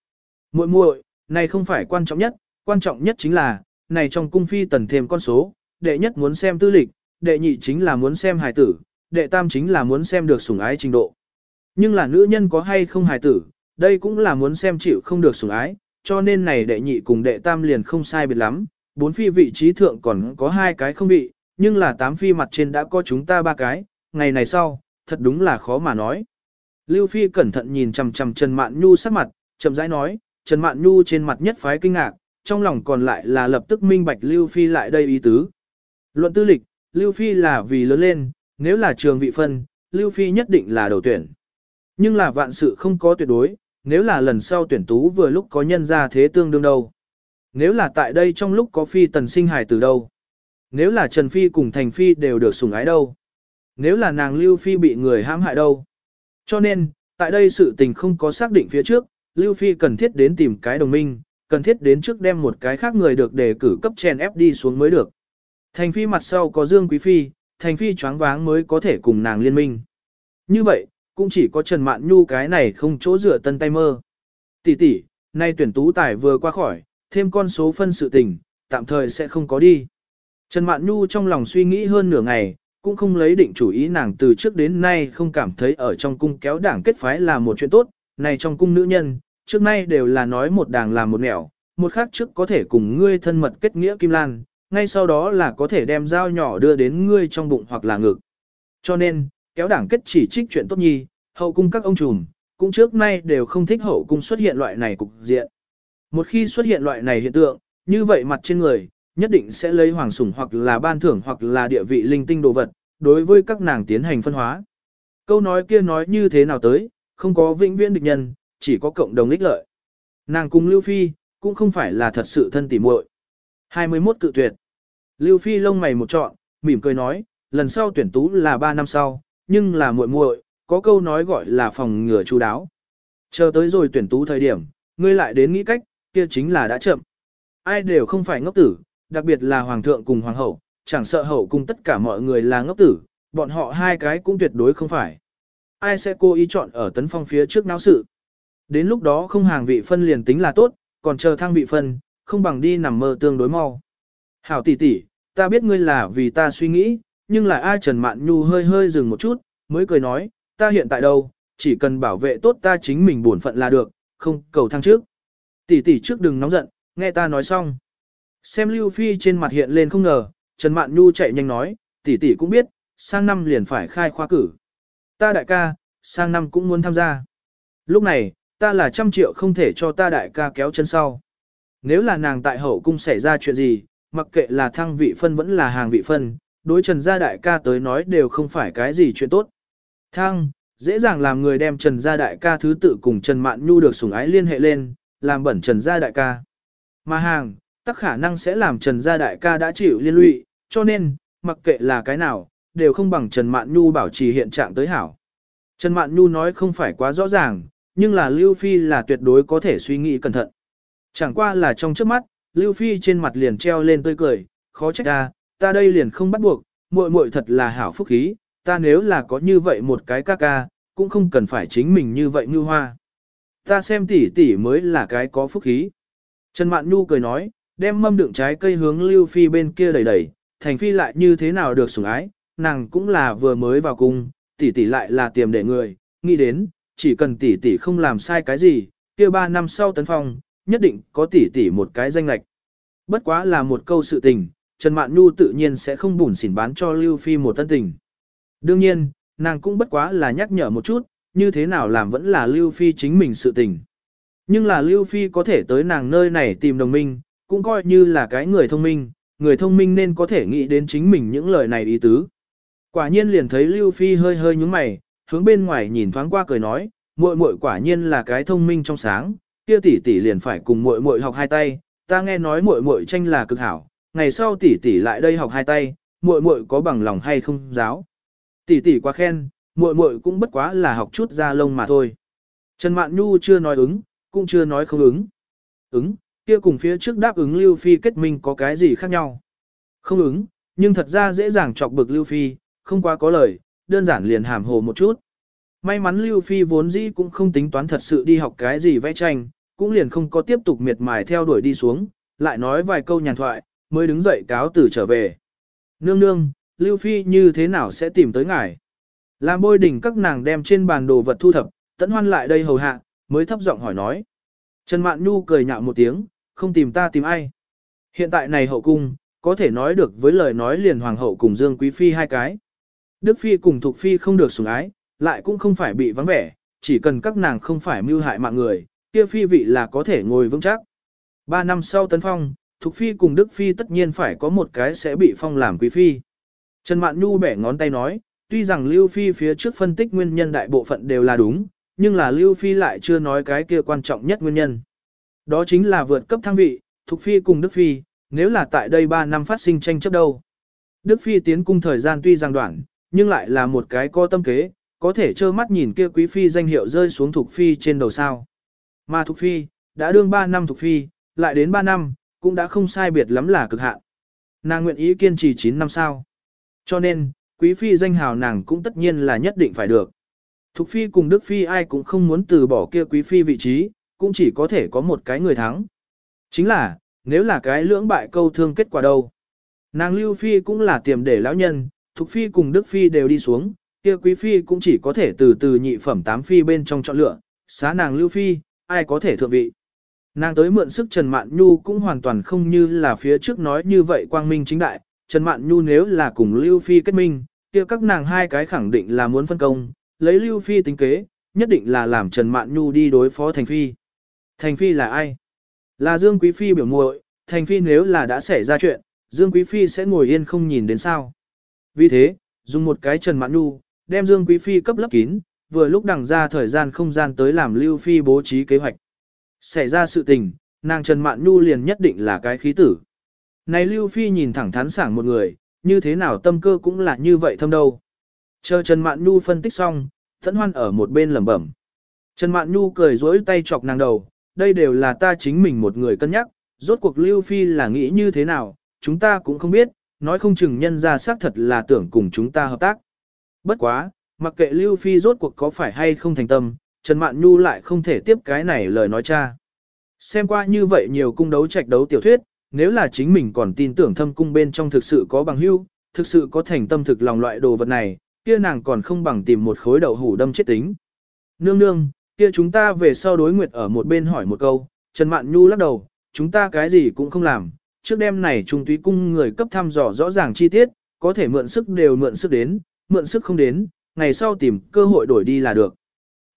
muội muội, này không phải quan trọng nhất, quan trọng nhất chính là, này trong cung phi tần thêm con số, đệ nhất muốn xem tư lịch, đệ nhị chính là muốn xem hài tử, đệ tam chính là muốn xem được sủng ái trình độ. Nhưng là nữ nhân có hay không hài tử, đây cũng là muốn xem chịu không được sủng ái, cho nên này đệ nhị cùng đệ tam liền không sai biệt lắm, bốn phi vị trí thượng còn có hai cái không vị, nhưng là tám phi mặt trên đã có chúng ta ba cái, ngày này sau, thật đúng là khó mà nói. Lưu Phi cẩn thận nhìn chằm chằm Trần Mạn Nhu sắc mặt, chậm rãi nói, Trần Mạn Nhu trên mặt nhất phái kinh ngạc, trong lòng còn lại là lập tức minh bạch Lưu Phi lại đây ý tứ. Luận tư lịch, Lưu Phi là vì lớn lên, nếu là trường vị phân, Lưu Phi nhất định là đầu tuyển. Nhưng là vạn sự không có tuyệt đối, nếu là lần sau tuyển tú vừa lúc có nhân ra thế tương đương đâu. Nếu là tại đây trong lúc có Phi tần sinh hài từ đâu. Nếu là Trần Phi cùng Thành Phi đều được sủng ái đâu. Nếu là nàng Lưu Phi bị người hãm hại đâu. Cho nên, tại đây sự tình không có xác định phía trước, Lưu Phi cần thiết đến tìm cái đồng minh, cần thiết đến trước đem một cái khác người được đề cử cấp chèn ép đi xuống mới được. Thành Phi mặt sau có Dương Quý Phi, Thành Phi choáng váng mới có thể cùng nàng liên minh. Như vậy, cũng chỉ có Trần Mạn Nhu cái này không chỗ dựa tân tay mơ. Tỷ tỷ, nay tuyển tú tài vừa qua khỏi, thêm con số phân sự tình, tạm thời sẽ không có đi. Trần Mạn Nhu trong lòng suy nghĩ hơn nửa ngày, cũng không lấy định chủ ý nàng từ trước đến nay không cảm thấy ở trong cung kéo đảng kết phái là một chuyện tốt, này trong cung nữ nhân, trước nay đều là nói một đảng làm một nẻo, một khác trước có thể cùng ngươi thân mật kết nghĩa kim lan, ngay sau đó là có thể đem dao nhỏ đưa đến ngươi trong bụng hoặc là ngực. Cho nên, kéo đảng kết chỉ trích chuyện tốt nhi, hậu cung các ông trùm, cũng trước nay đều không thích hậu cung xuất hiện loại này cục diện. Một khi xuất hiện loại này hiện tượng, như vậy mặt trên người, nhất định sẽ lấy hoàng sủng hoặc là ban thưởng hoặc là địa vị linh tinh đồ vật, đối với các nàng tiến hành phân hóa. Câu nói kia nói như thế nào tới, không có vĩnh viễn địch nhân, chỉ có cộng đồng ích lợi. Nàng cùng Lưu Phi, cũng không phải là thật sự thân tỉ muội. 21 cự tuyệt. Lưu Phi lông mày một trọn, mỉm cười nói, lần sau tuyển tú là 3 năm sau, nhưng là muội muội, có câu nói gọi là phòng ngừa chú đáo. Chờ tới rồi tuyển tú thời điểm, ngươi lại đến nghĩ cách, kia chính là đã chậm. Ai đều không phải ngốc tử, đặc biệt là hoàng thượng cùng hoàng hậu, chẳng sợ hậu cùng tất cả mọi người là ngốc tử, bọn họ hai cái cũng tuyệt đối không phải. Ai sẽ cố ý chọn ở tấn phong phía trước náo sự. Đến lúc đó không hàng vị phân liền tính là tốt, còn chờ thăng vị phân, không bằng đi nằm mơ tương đối mau. Hảo tỷ tỷ, ta biết ngươi là vì ta suy nghĩ, nhưng là ai Trần Mạn Nhu hơi hơi dừng một chút, mới cười nói, ta hiện tại đâu, chỉ cần bảo vệ tốt ta chính mình bổn phận là được, không cầu thăng trước. Tỷ tỷ trước đừng nóng giận, nghe ta nói xong. Xem Lưu Phi trên mặt hiện lên không ngờ, Trần Mạn Nhu chạy nhanh nói, tỷ tỷ cũng biết, sang năm liền phải khai khoa cử. Ta đại ca, sang năm cũng muốn tham gia. Lúc này, ta là trăm triệu không thể cho ta đại ca kéo chân sau. Nếu là nàng tại hậu cung xảy ra chuyện gì, mặc kệ là thăng vị phân vẫn là hàng vị phân, đối trần gia đại ca tới nói đều không phải cái gì chuyện tốt. Thăng, dễ dàng làm người đem trần gia đại ca thứ tự cùng trần mạn nhu được sủng ái liên hệ lên, làm bẩn trần gia đại ca. Mà hàng, tắc khả năng sẽ làm trần gia đại ca đã chịu liên lụy, cho nên, mặc kệ là cái nào, đều không bằng Trần Mạn Nhu bảo trì hiện trạng tới hảo. Trần Mạn Nhu nói không phải quá rõ ràng, nhưng là Lưu Phi là tuyệt đối có thể suy nghĩ cẩn thận. Chẳng qua là trong trước mắt, Lưu Phi trên mặt liền treo lên tươi cười, khó trách ta, ta đây liền không bắt buộc, muội muội thật là hảo phúc khí, ta nếu là có như vậy một cái ca ca, cũng không cần phải chính mình như vậy như hoa. Ta xem tỷ tỷ mới là cái có phúc khí. Trần Mạn Nhu cười nói, đem mâm đựng trái cây hướng Lưu Phi bên kia đẩy đẩy, Thành Phi lại như thế nào được sủng ái, nàng cũng là vừa mới vào cung, tỷ tỷ lại là tiềm để người, nghĩ đến, chỉ cần tỷ tỷ không làm sai cái gì, kia ba năm sau tấn phong, nhất định có tỷ tỷ một cái danh lệch. Bất quá là một câu sự tình, Trần Mạn Nhu tự nhiên sẽ không bùn xỉn bán cho Lưu Phi một tân tình. Đương nhiên, nàng cũng bất quá là nhắc nhở một chút, như thế nào làm vẫn là Lưu Phi chính mình sự tình. Nhưng là Lưu Phi có thể tới nàng nơi này tìm đồng minh, cũng coi như là cái người thông minh, người thông minh nên có thể nghĩ đến chính mình những lời này ý tứ. Quả nhiên liền thấy Lưu Phi hơi hơi nhúng mày, hướng bên ngoài nhìn thoáng qua cười nói, muội muội quả nhiên là cái thông minh trong sáng, kia tỷ tỷ liền phải cùng muội muội học hai tay, ta nghe nói muội muội tranh là cực hảo, ngày sau tỷ tỷ lại đây học hai tay, muội muội có bằng lòng hay không giáo. Tỷ tỷ quá khen, muội muội cũng bất quá là học chút ra lông mà thôi. Trần Mạn Nhu chưa nói ứng, cũng chưa nói không ứng. Ứng, kia cùng phía trước đáp ứng Lưu Phi kết minh có cái gì khác nhau. Không ứng, nhưng thật ra dễ dàng chọc bực Lưu Phi, không quá có lời, đơn giản liền hàm hồ một chút. May mắn Lưu Phi vốn dĩ cũng không tính toán thật sự đi học cái gì vẽ tranh, cũng liền không có tiếp tục miệt mài theo đuổi đi xuống, lại nói vài câu nhàn thoại, mới đứng dậy cáo từ trở về. Nương nương, Lưu Phi như thế nào sẽ tìm tới ngài? Làm bôi đỉnh các nàng đem trên bàn đồ vật thu thập, tẫn hoan lại đây hầu hạ, mới thấp giọng hỏi nói. Trần Mạn Nhu cười nhạo một tiếng, không tìm ta tìm ai. Hiện tại này hậu cung, có thể nói được với lời nói liền hoàng hậu cùng Dương Quý Phi hai cái. Đức Phi cùng Thục Phi không được sủng ái, lại cũng không phải bị vắng vẻ, chỉ cần các nàng không phải mưu hại mạng người, kia phi vị là có thể ngồi vững chắc. Ba năm sau tấn phong, Thục Phi cùng Đức Phi tất nhiên phải có một cái sẽ bị phong làm quý phi. Trần Mạn Nhu bẻ ngón tay nói, tuy rằng Lưu Phi phía trước phân tích nguyên nhân đại bộ phận đều là đúng, nhưng là Lưu Phi lại chưa nói cái kia quan trọng nhất nguyên nhân. Đó chính là vượt cấp thăng vị, Thục Phi cùng Đức Phi, nếu là tại đây 3 năm phát sinh tranh chấp đâu. Đức Phi tiến cung thời gian tuy rằng đoạn, nhưng lại là một cái có tâm kế, có thể trơ mắt nhìn kia quý phi danh hiệu rơi xuống Thục Phi trên đầu sao. Mà Thục Phi, đã đương 3 năm Thục Phi, lại đến 3 năm, cũng đã không sai biệt lắm là cực hạn. Nàng nguyện ý kiên trì 9 năm sao. Cho nên, quý phi danh hào nàng cũng tất nhiên là nhất định phải được. Thục phi cùng Đức phi ai cũng không muốn từ bỏ kia quý phi vị trí, cũng chỉ có thể có một cái người thắng. Chính là, nếu là cái lưỡng bại câu thương kết quả đâu. Nàng Lưu Phi cũng là tiềm để lão nhân, Thục Phi cùng Đức Phi đều đi xuống, kia Quý Phi cũng chỉ có thể từ từ nhị phẩm tám Phi bên trong chọn lựa, xá nàng Lưu Phi, ai có thể thượng vị. Nàng tới mượn sức Trần Mạn Nhu cũng hoàn toàn không như là phía trước nói như vậy quang minh chính đại, Trần Mạn Nhu nếu là cùng Lưu Phi kết minh, kia các nàng hai cái khẳng định là muốn phân công, lấy Lưu Phi tính kế, nhất định là làm Trần Mạn Nhu đi đối phó Thành Phi. Thành Phi là ai? Là Dương Quý Phi biểu muội, Thành Phi nếu là đã xảy ra chuyện, Dương Quý Phi sẽ ngồi yên không nhìn đến sao. Vì thế, dùng một cái Trần Mạn Nhu, đem Dương Quý Phi cấp lấp kín, vừa lúc đằng ra thời gian không gian tới làm Lưu Phi bố trí kế hoạch. Xảy ra sự tình, nàng Trần Mạn Nhu liền nhất định là cái khí tử. Này Lưu Phi nhìn thẳng thắn sảng một người, như thế nào tâm cơ cũng là như vậy thâm đâu. Chờ Trần Mạn Nhu phân tích xong, Thẫn Hoan ở một bên lẩm bẩm. Trần Mạn Nhu cười rỗi tay chọc nàng đầu, đây đều là ta chính mình một người cân nhắc, rốt cuộc Lưu Phi là nghĩ như thế nào, chúng ta cũng không biết, nói không chừng nhân ra xác thật là tưởng cùng chúng ta hợp tác. Bất quá, mặc kệ Lưu Phi rốt cuộc có phải hay không thành tâm, Trần Mạn Nhu lại không thể tiếp cái này lời nói cha. Xem qua như vậy nhiều cung đấu trạch đấu tiểu thuyết, nếu là chính mình còn tin tưởng thâm cung bên trong thực sự có bằng hưu, thực sự có thành tâm thực lòng loại đồ vật này, kia nàng còn không bằng tìm một khối đậu hủ đâm chết tính. Nương nương, kia chúng ta về sau đối nguyệt ở một bên hỏi một câu, Trần Mạn Nhu lắc đầu, chúng ta cái gì cũng không làm, trước đêm này trung túy cung người cấp thăm dò rõ ràng chi tiết, có thể mượn sức đều mượn sức đến, mượn sức không đến, ngày sau tìm cơ hội đổi đi là được.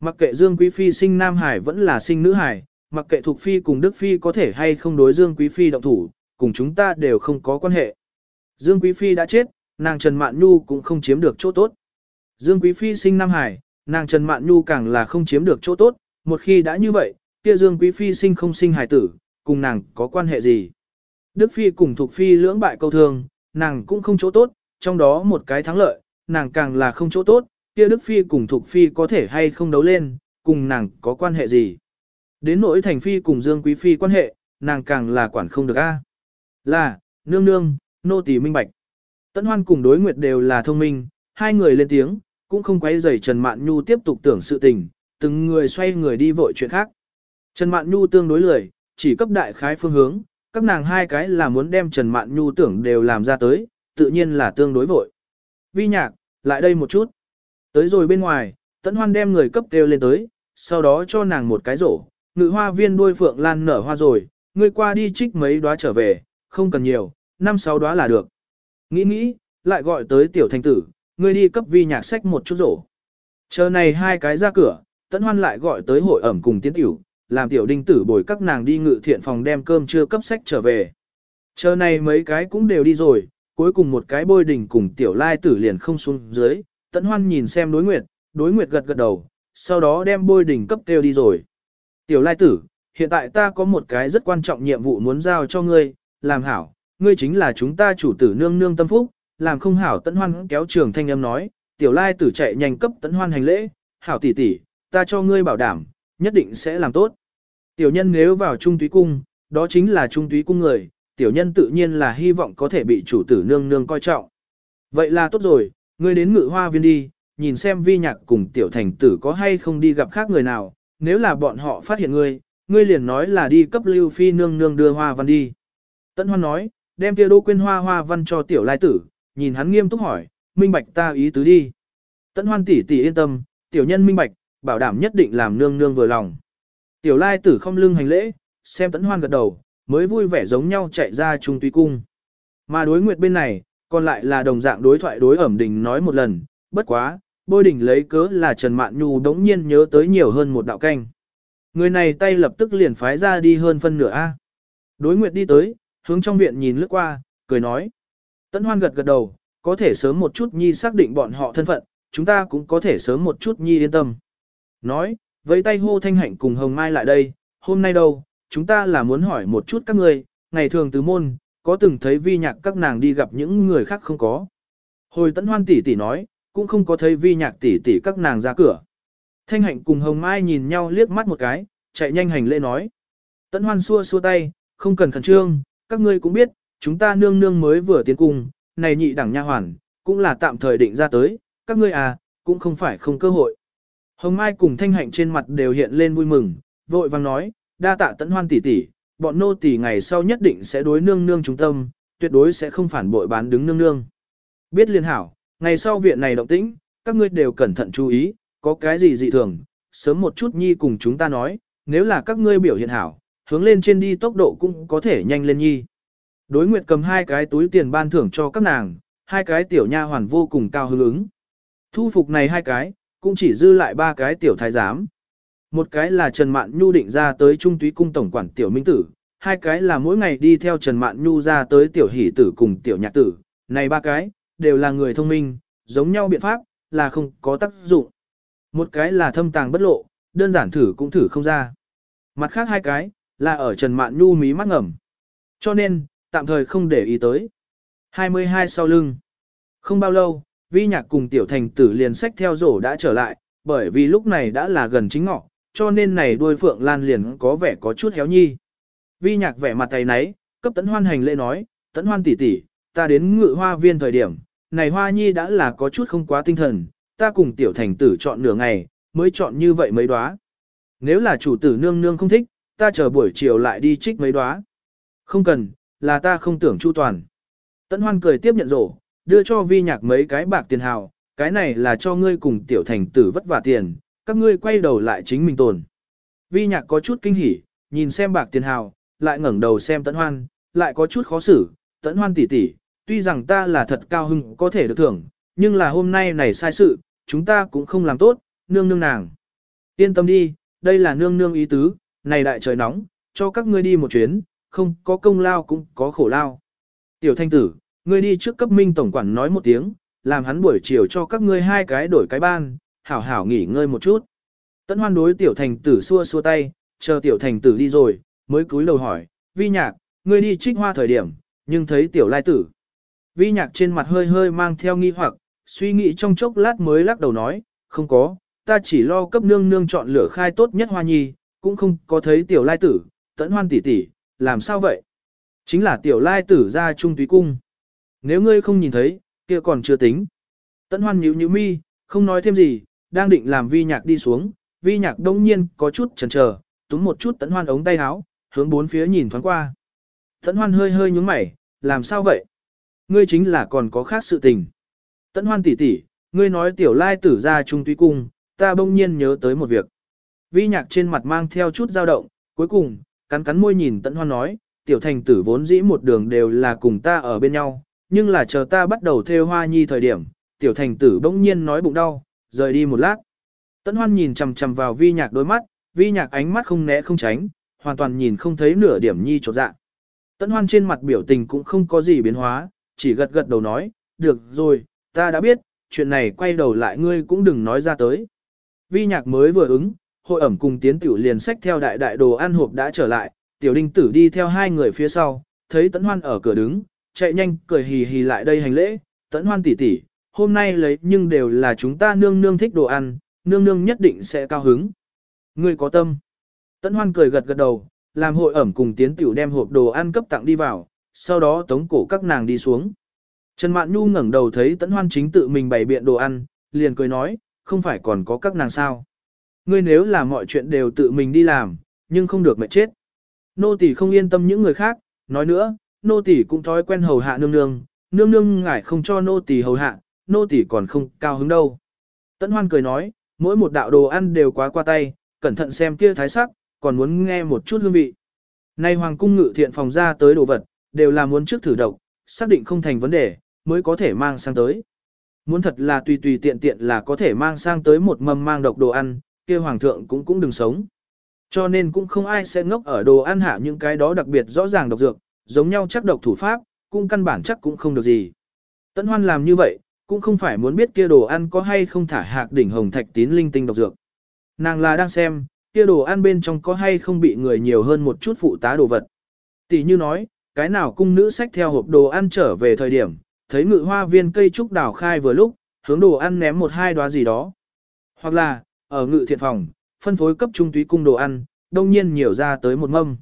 Mặc kệ Dương Quý Phi sinh Nam Hải vẫn là sinh Nữ Hải, mặc kệ Thục Phi cùng Đức Phi có thể hay không đối Dương Quý Phi động thủ, cùng chúng ta đều không có quan hệ. Dương Quý Phi đã chết, nàng Trần Mạn Nhu cũng không chiếm được chỗ tốt. Dương Quý Phi sinh Nam Hải, nàng Trần Mạn Nhu càng là không chiếm được chỗ tốt, một khi đã như vậy, kia Dương Quý Phi sinh không sinh hài tử, cùng nàng có quan hệ gì. Đức Phi cùng Thục Phi lưỡng bại câu thương, nàng cũng không chỗ tốt, trong đó một cái thắng lợi, nàng càng là không chỗ tốt, kia Đức Phi cùng Thục Phi có thể hay không đấu lên, cùng nàng có quan hệ gì. Đến nỗi Thành Phi cùng Dương Quý Phi quan hệ, nàng càng là quản không được a. Là, nương nương, nô tỳ minh bạch. Tấn Hoan cùng đối nguyệt đều là thông minh, hai người lên tiếng, cũng không quấy rầy Trần Mạn Nhu tiếp tục tưởng sự tình, từng người xoay người đi vội chuyện khác. Trần Mạn Nhu tương đối lười, chỉ cấp đại khái phương hướng, các nàng hai cái là muốn đem Trần Mạn Nhu tưởng đều làm ra tới, tự nhiên là tương đối vội. Vi nhạc, lại đây một chút. Tới rồi bên ngoài, Tấn Hoan đem người cấp kêu lên tới, sau đó cho nàng một cái rổ, ngự hoa viên đuôi phượng lan nở hoa rồi, ngươi qua đi trích mấy đóa trở về, không cần nhiều, năm sáu đóa là được. Nghĩ nghĩ, lại gọi tới tiểu thành tử, ngươi đi cấp vi nhạc sách một chút rổ. Chờ này hai cái ra cửa, Tấn Hoan lại gọi tới hội ẩm cùng tiến tiểu, làm tiểu đinh tử bồi các nàng đi ngự thiện phòng đem cơm trưa cấp sách trở về. Chờ này mấy cái cũng đều đi rồi, cuối cùng một cái bôi đỉnh cùng tiểu lai tử liền không xuống dưới, tẫn hoan nhìn xem đối nguyệt, đối nguyệt gật gật đầu, sau đó đem bôi đỉnh cấp kêu đi rồi. Tiểu lai tử, hiện tại ta có một cái rất quan trọng nhiệm vụ muốn giao cho ngươi, làm hảo, ngươi chính là chúng ta chủ tử nương nương tâm phúc, làm không hảo tận hoan kéo trường thanh âm nói, tiểu lai tử chạy nhanh cấp tận hoan hành lễ, hảo tỷ tỷ, ta cho ngươi bảo đảm, nhất định sẽ làm tốt. Tiểu nhân nếu vào trung túy cung, đó chính là trung túy cung người, tiểu nhân tự nhiên là hy vọng có thể bị chủ tử nương nương coi trọng. Vậy là tốt rồi, ngươi đến ngự hoa viên đi, nhìn xem vi nhạc cùng tiểu thành tử có hay không đi gặp khác người nào, nếu là bọn họ phát hiện ngươi, ngươi liền nói là đi cấp lưu phi nương nương đưa hoa văn đi. Tấn Hoan nói, đem kia đô quên hoa hoa văn cho tiểu lai tử, nhìn hắn nghiêm túc hỏi, minh bạch ta ý tứ đi. Tấn Hoan tỷ tỷ yên tâm, tiểu nhân minh bạch, bảo đảm nhất định làm nương nương vừa lòng. Tiểu lai tử không lưng hành lễ, xem Tấn Hoan gật đầu, mới vui vẻ giống nhau chạy ra trung tuy cung. Mà đối nguyệt bên này, còn lại là đồng dạng đối thoại đối ẩm đình nói một lần, bất quá, bôi đỉnh lấy cớ là Trần Mạn Nhu đống nhiên nhớ tới nhiều hơn một đạo canh. Người này tay lập tức liền phái ra đi hơn phân nửa A. Đối nguyệt đi tới, hướng trong viện nhìn lướt qua, cười nói. Tấn hoan gật gật đầu, có thể sớm một chút nhi xác định bọn họ thân phận, chúng ta cũng có thể sớm một chút nhi yên tâm. Nói, với tay hô thanh hạnh cùng hồng mai lại đây, hôm nay đâu, chúng ta là muốn hỏi một chút các ngươi, ngày thường từ môn, có từng thấy vi nhạc các nàng đi gặp những người khác không có. Hồi tấn hoan tỷ tỷ nói, cũng không có thấy vi nhạc tỷ tỷ các nàng ra cửa. Thanh hạnh cùng hồng mai nhìn nhau liếc mắt một cái, chạy nhanh hành lễ nói. Tấn hoan xua xua tay, không cần khẩn trương, các ngươi cũng biết, chúng ta nương nương mới vừa tiến cung, này nhị đẳng nha hoàn, cũng là tạm thời định ra tới, các ngươi à, cũng không phải không cơ hội. Hồng Mai cùng Thanh Hạnh trên mặt đều hiện lên vui mừng, vội vàng nói, đa tạ tấn hoan tỷ tỷ, bọn nô tỷ ngày sau nhất định sẽ đối nương nương trung tâm, tuyệt đối sẽ không phản bội bán đứng nương nương. Biết liên hảo, ngày sau viện này động tĩnh, các ngươi đều cẩn thận chú ý, có cái gì dị thường, sớm một chút nhi cùng chúng ta nói, nếu là các ngươi biểu hiện hảo, hướng lên trên đi tốc độ cũng có thể nhanh lên nhi. Đối nguyệt cầm hai cái túi tiền ban thưởng cho các nàng, hai cái tiểu nha hoàn vô cùng cao hứng ứng. Thu phục này hai cái, cũng chỉ dư lại ba cái tiểu thái giám. Một cái là Trần Mạn Nhu định ra tới trung túy cung tổng quản tiểu minh tử, hai cái là mỗi ngày đi theo Trần Mạn Nhu ra tới tiểu hỷ tử cùng tiểu nhạc tử, này ba cái, đều là người thông minh, giống nhau biện pháp, là không có tác dụng. Một cái là thâm tàng bất lộ, đơn giản thử cũng thử không ra. Mặt khác hai cái, là ở Trần Mạn Nhu mí mắt ngầm. Cho nên, tạm thời không để ý tới. 22 sau lưng. Không bao lâu, vi nhạc cùng tiểu thành tử liền sách theo rổ đã trở lại, bởi vì lúc này đã là gần chính ngọ, cho nên này đuôi phượng lan liền có vẻ có chút héo nhi. Vi nhạc vẻ mặt tay nấy, cấp tấn hoan hành lễ nói, tấn hoan tỷ tỷ, ta đến ngự hoa viên thời điểm, này hoa nhi đã là có chút không quá tinh thần, ta cùng tiểu thành tử chọn nửa ngày, mới chọn như vậy mấy đóa. Nếu là chủ tử nương nương không thích, ta chờ buổi chiều lại đi trích mấy đóa. Không cần, là ta không tưởng chu toàn. Tấn hoan cười tiếp nhận rổ, đưa cho vi nhạc mấy cái bạc tiền hào, cái này là cho ngươi cùng tiểu thành tử vất vả tiền, các ngươi quay đầu lại chính mình tồn. Vi nhạc có chút kinh hỉ, nhìn xem bạc tiền hào, lại ngẩng đầu xem tấn hoan, lại có chút khó xử, tấn hoan tỷ tỷ, tuy rằng ta là thật cao hưng có thể được thưởng, nhưng là hôm nay này sai sự, chúng ta cũng không làm tốt, nương nương nàng. Yên tâm đi, đây là nương nương ý tứ, này đại trời nóng, cho các ngươi đi một chuyến, không có công lao cũng có khổ lao. Tiểu thanh tử, ngươi đi trước cấp minh tổng quản nói một tiếng, làm hắn buổi chiều cho các ngươi hai cái đổi cái ban, hảo hảo nghỉ ngơi một chút. Tấn hoan đối tiểu thành tử xua xua tay, chờ tiểu thành tử đi rồi, mới cúi đầu hỏi, vi nhạc, ngươi đi trích hoa thời điểm, nhưng thấy tiểu lai tử. Vi nhạc trên mặt hơi hơi mang theo nghi hoặc, suy nghĩ trong chốc lát mới lắc đầu nói, không có, ta chỉ lo cấp nương nương chọn lửa khai tốt nhất hoa nhi, cũng không có thấy tiểu lai tử, tẫn hoan tỷ tỷ, làm sao vậy? Chính là tiểu lai tử ra trung túy cung. Nếu ngươi không nhìn thấy, kia còn chưa tính. Tẫn hoan nhíu nhíu mi, không nói thêm gì, đang định làm vi nhạc đi xuống, vi nhạc đông nhiên có chút chần chờ, túm một chút tẫn hoan ống tay áo, hướng bốn phía nhìn thoáng qua. Tẫn hoan hơi hơi nhúng mày, làm sao vậy? Ngươi chính là còn có khác sự tình. Tấn hoan tỷ tỷ, ngươi nói tiểu lai tử ra trung túy cung, ta bỗng nhiên nhớ tới một việc. Vi nhạc trên mặt mang theo chút dao động, cuối cùng, cắn cắn môi nhìn tận hoan nói, tiểu thành tử vốn dĩ một đường đều là cùng ta ở bên nhau, nhưng là chờ ta bắt đầu theo hoa nhi thời điểm, tiểu thành tử bỗng nhiên nói bụng đau, rời đi một lát. Tận hoan nhìn chằm chằm vào vi nhạc đôi mắt, vi nhạc ánh mắt không né không tránh, hoàn toàn nhìn không thấy nửa điểm nhi trột dạ. Tấn Hoan trên mặt biểu tình cũng không có gì biến hóa, chỉ gật gật đầu nói, được rồi, ta đã biết, chuyện này quay đầu lại ngươi cũng đừng nói ra tới. Vi nhạc mới vừa ứng, hội ẩm cùng tiến tiểu liền sách theo đại đại đồ ăn hộp đã trở lại, tiểu đinh tử đi theo hai người phía sau, thấy tấn hoan ở cửa đứng, chạy nhanh cười hì hì lại đây hành lễ, tấn hoan tỷ tỷ, hôm nay lấy nhưng đều là chúng ta nương nương thích đồ ăn, nương nương nhất định sẽ cao hứng. Ngươi có tâm. Tấn hoan cười gật gật đầu, làm hội ẩm cùng tiến tiểu đem hộp đồ ăn cấp tặng đi vào, sau đó tống cổ các nàng đi xuống. Trần Mạn Nhu ngẩng đầu thấy Tấn Hoan chính tự mình bày biện đồ ăn, liền cười nói, không phải còn có các nàng sao. Ngươi nếu là mọi chuyện đều tự mình đi làm, nhưng không được mệt chết. Nô tỳ không yên tâm những người khác, nói nữa, nô tỳ cũng thói quen hầu hạ nương nương, nương nương ngại không cho nô tỳ hầu hạ, nô tỳ còn không cao hứng đâu. Tấn Hoan cười nói, mỗi một đạo đồ ăn đều quá qua tay, cẩn thận xem kia thái sắc, còn muốn nghe một chút hương vị. Nay hoàng cung ngự thiện phòng ra tới đồ vật, đều là muốn trước thử độc, xác định không thành vấn đề, mới có thể mang sang tới. Muốn thật là tùy tùy tiện tiện là có thể mang sang tới một mâm mang độc đồ ăn, kia hoàng thượng cũng cũng đừng sống. Cho nên cũng không ai sẽ ngốc ở đồ ăn hạ những cái đó đặc biệt rõ ràng độc dược, giống nhau chắc độc thủ pháp, cũng căn bản chắc cũng không được gì. Tấn Hoan làm như vậy, cũng không phải muốn biết kia đồ ăn có hay không thả hạc đỉnh hồng thạch tín linh tinh độc dược. Nàng là đang xem, kia đồ ăn bên trong có hay không bị người nhiều hơn một chút phụ tá đồ vật. Tỷ như nói, cái nào cung nữ sách theo hộp đồ ăn trở về thời điểm, thấy ngự hoa viên cây trúc đào khai vừa lúc, hướng đồ ăn ném một hai đóa gì đó. Hoặc là, ở ngự thiện phòng, phân phối cấp trung túy cung đồ ăn, đông nhiên nhiều ra tới một mâm.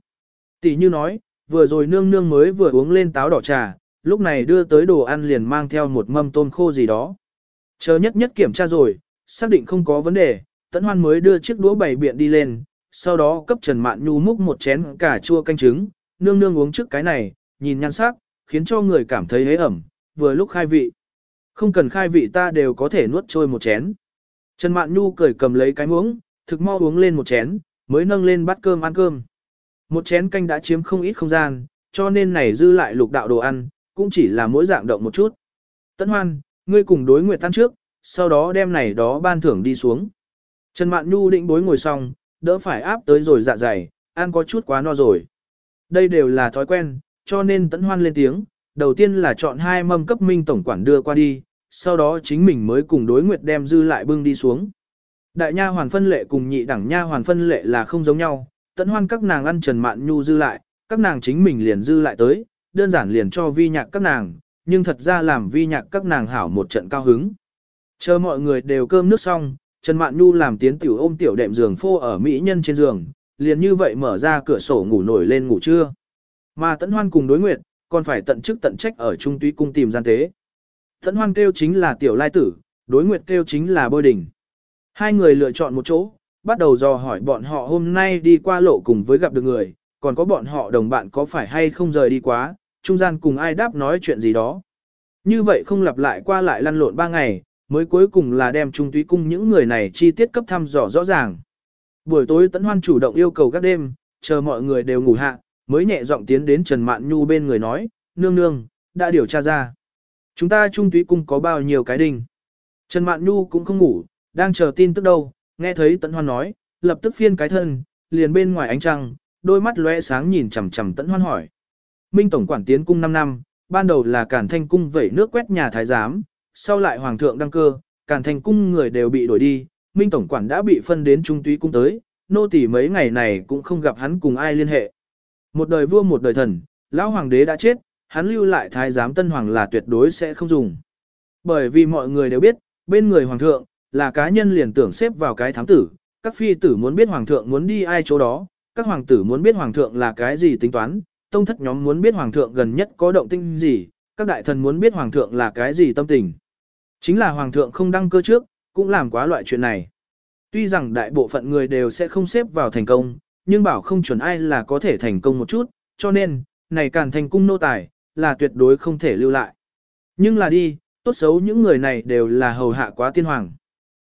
Tỷ như nói, vừa rồi nương nương mới vừa uống lên táo đỏ trà, lúc này đưa tới đồ ăn liền mang theo một mâm tôm khô gì đó. Chờ nhất nhất kiểm tra rồi, xác định không có vấn đề, tấn hoan mới đưa chiếc đũa bày biện đi lên, sau đó cấp Trần Mạn Nhu múc một chén cà chua canh trứng, nương nương uống trước cái này, nhìn nhan sắc, khiến cho người cảm thấy hế ẩm, vừa lúc khai vị. Không cần khai vị ta đều có thể nuốt trôi một chén. Trần Mạn Nhu cười cầm lấy cái muỗng, thực mau uống lên một chén, mới nâng lên bát cơm ăn cơm. Một chén canh đã chiếm không ít không gian, cho nên này dư lại lục đạo đồ ăn, cũng chỉ là mỗi dạng động một chút. Tấn Hoan, ngươi cùng đối nguyệt tan trước, sau đó đem này đó ban thưởng đi xuống. Trần Mạn Nhu định bối ngồi xong, đỡ phải áp tới rồi dạ dày, ăn có chút quá no rồi. Đây đều là thói quen, cho nên Tấn Hoan lên tiếng, đầu tiên là chọn hai mâm cấp minh tổng quản đưa qua đi, sau đó chính mình mới cùng đối nguyệt đem dư lại bưng đi xuống. Đại nha hoàn phân lệ cùng nhị đẳng nha hoàn phân lệ là không giống nhau, tận hoan các nàng ăn trần mạn nhu dư lại, các nàng chính mình liền dư lại tới, đơn giản liền cho vi nhạc các nàng, nhưng thật ra làm vi nhạc các nàng hảo một trận cao hứng. Chờ mọi người đều cơm nước xong, Trần Mạn Nhu làm tiến tiểu ôm tiểu đệm giường phô ở mỹ nhân trên giường, liền như vậy mở ra cửa sổ ngủ nổi lên ngủ trưa. Mà Tấn Hoan cùng đối nguyệt, còn phải tận chức tận trách ở trung túy cung tìm gian tế. Tấn Hoan kêu chính là tiểu lai tử, đối nguyệt kêu chính là bôi đỉnh. Hai người lựa chọn một chỗ, bắt đầu dò hỏi bọn họ hôm nay đi qua lộ cùng với gặp được người, còn có bọn họ đồng bạn có phải hay không rời đi quá, trung gian cùng ai đáp nói chuyện gì đó. Như vậy không lặp lại qua lại lăn lộn ba ngày, mới cuối cùng là đem trung túy cung những người này chi tiết cấp thăm dò rõ ràng. Buổi tối Tấn Hoan chủ động yêu cầu các đêm, chờ mọi người đều ngủ hạ, mới nhẹ giọng tiến đến Trần Mạn Nhu bên người nói, nương nương, đã điều tra ra. Chúng ta trung túy cung có bao nhiêu cái đình? Trần Mạn Nhu cũng không ngủ, đang chờ tin tức đâu, nghe thấy Tấn Hoan nói, lập tức phiên cái thân, liền bên ngoài ánh trăng, đôi mắt lóe sáng nhìn chằm chằm Tấn Hoan hỏi. Minh Tổng quản tiến cung 5 năm, ban đầu là Cản Thanh cung vẩy nước quét nhà thái giám, sau lại Hoàng thượng đăng cơ, Cản Thanh cung người đều bị đổi đi, Minh Tổng quản đã bị phân đến trung túy cung tới, nô tỳ mấy ngày này cũng không gặp hắn cùng ai liên hệ. Một đời vua một đời thần, lão hoàng đế đã chết, hắn lưu lại thái giám tân hoàng là tuyệt đối sẽ không dùng. Bởi vì mọi người đều biết, bên người hoàng thượng, là cá nhân liền tưởng xếp vào cái thám tử, các phi tử muốn biết hoàng thượng muốn đi ai chỗ đó, các hoàng tử muốn biết hoàng thượng là cái gì tính toán, tông thất nhóm muốn biết hoàng thượng gần nhất có động tinh gì, các đại thần muốn biết hoàng thượng là cái gì tâm tình. Chính là hoàng thượng không đăng cơ trước, cũng làm quá loại chuyện này. Tuy rằng đại bộ phận người đều sẽ không xếp vào thành công, nhưng bảo không chuẩn ai là có thể thành công một chút, cho nên, này càn thành cung nô tài, là tuyệt đối không thể lưu lại. Nhưng là đi, tốt xấu những người này đều là hầu hạ quá tiên hoàng.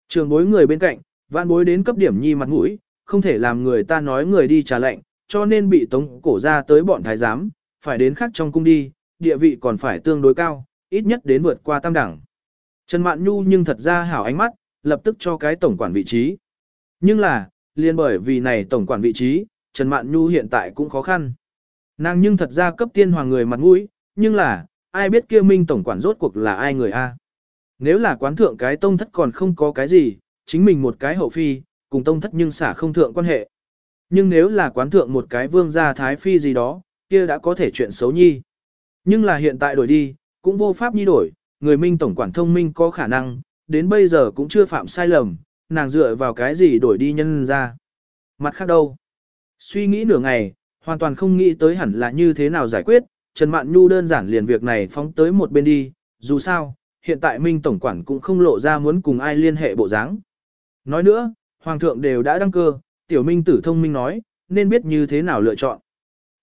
Trường bối người bên cạnh, vạn bối đến cấp điểm nhi mặt mũi, không thể làm người ta nói người đi trả lệnh, cho nên bị tống cổ ra tới bọn thái giám, phải đến khác trong cung đi, địa vị còn phải tương đối cao, ít nhất đến vượt qua tam đẳng. Trần Mạn Nhu nhưng thật ra hảo ánh mắt, lập tức cho cái tổng quản vị trí. Nhưng là, liên bởi vì này tổng quản vị trí, Trần Mạn Nhu hiện tại cũng khó khăn. Nàng nhưng thật ra cấp tiên hoàng người mặt mũi, nhưng là, ai biết kia minh tổng quản rốt cuộc là ai người a? Nếu là quán thượng cái tông thất còn không có cái gì, chính mình một cái hậu phi, cùng tông thất nhưng xả không thượng quan hệ. Nhưng nếu là quán thượng một cái vương gia thái phi gì đó, kia đã có thể chuyện xấu nhi. Nhưng là hiện tại đổi đi, cũng vô pháp nhi đổi, người minh tổng quản thông minh có khả năng, đến bây giờ cũng chưa phạm sai lầm, nàng dựa vào cái gì đổi đi nhân ra. Mặt khác đâu? Suy nghĩ nửa ngày, hoàn toàn không nghĩ tới hẳn là như thế nào giải quyết, Trần Mạn Nhu đơn giản liền việc này phóng tới một bên đi, dù sao, hiện tại Minh Tổng Quản cũng không lộ ra muốn cùng ai liên hệ bộ dáng. Nói nữa, Hoàng thượng đều đã đăng cơ, Tiểu Minh tử thông minh nói, nên biết như thế nào lựa chọn.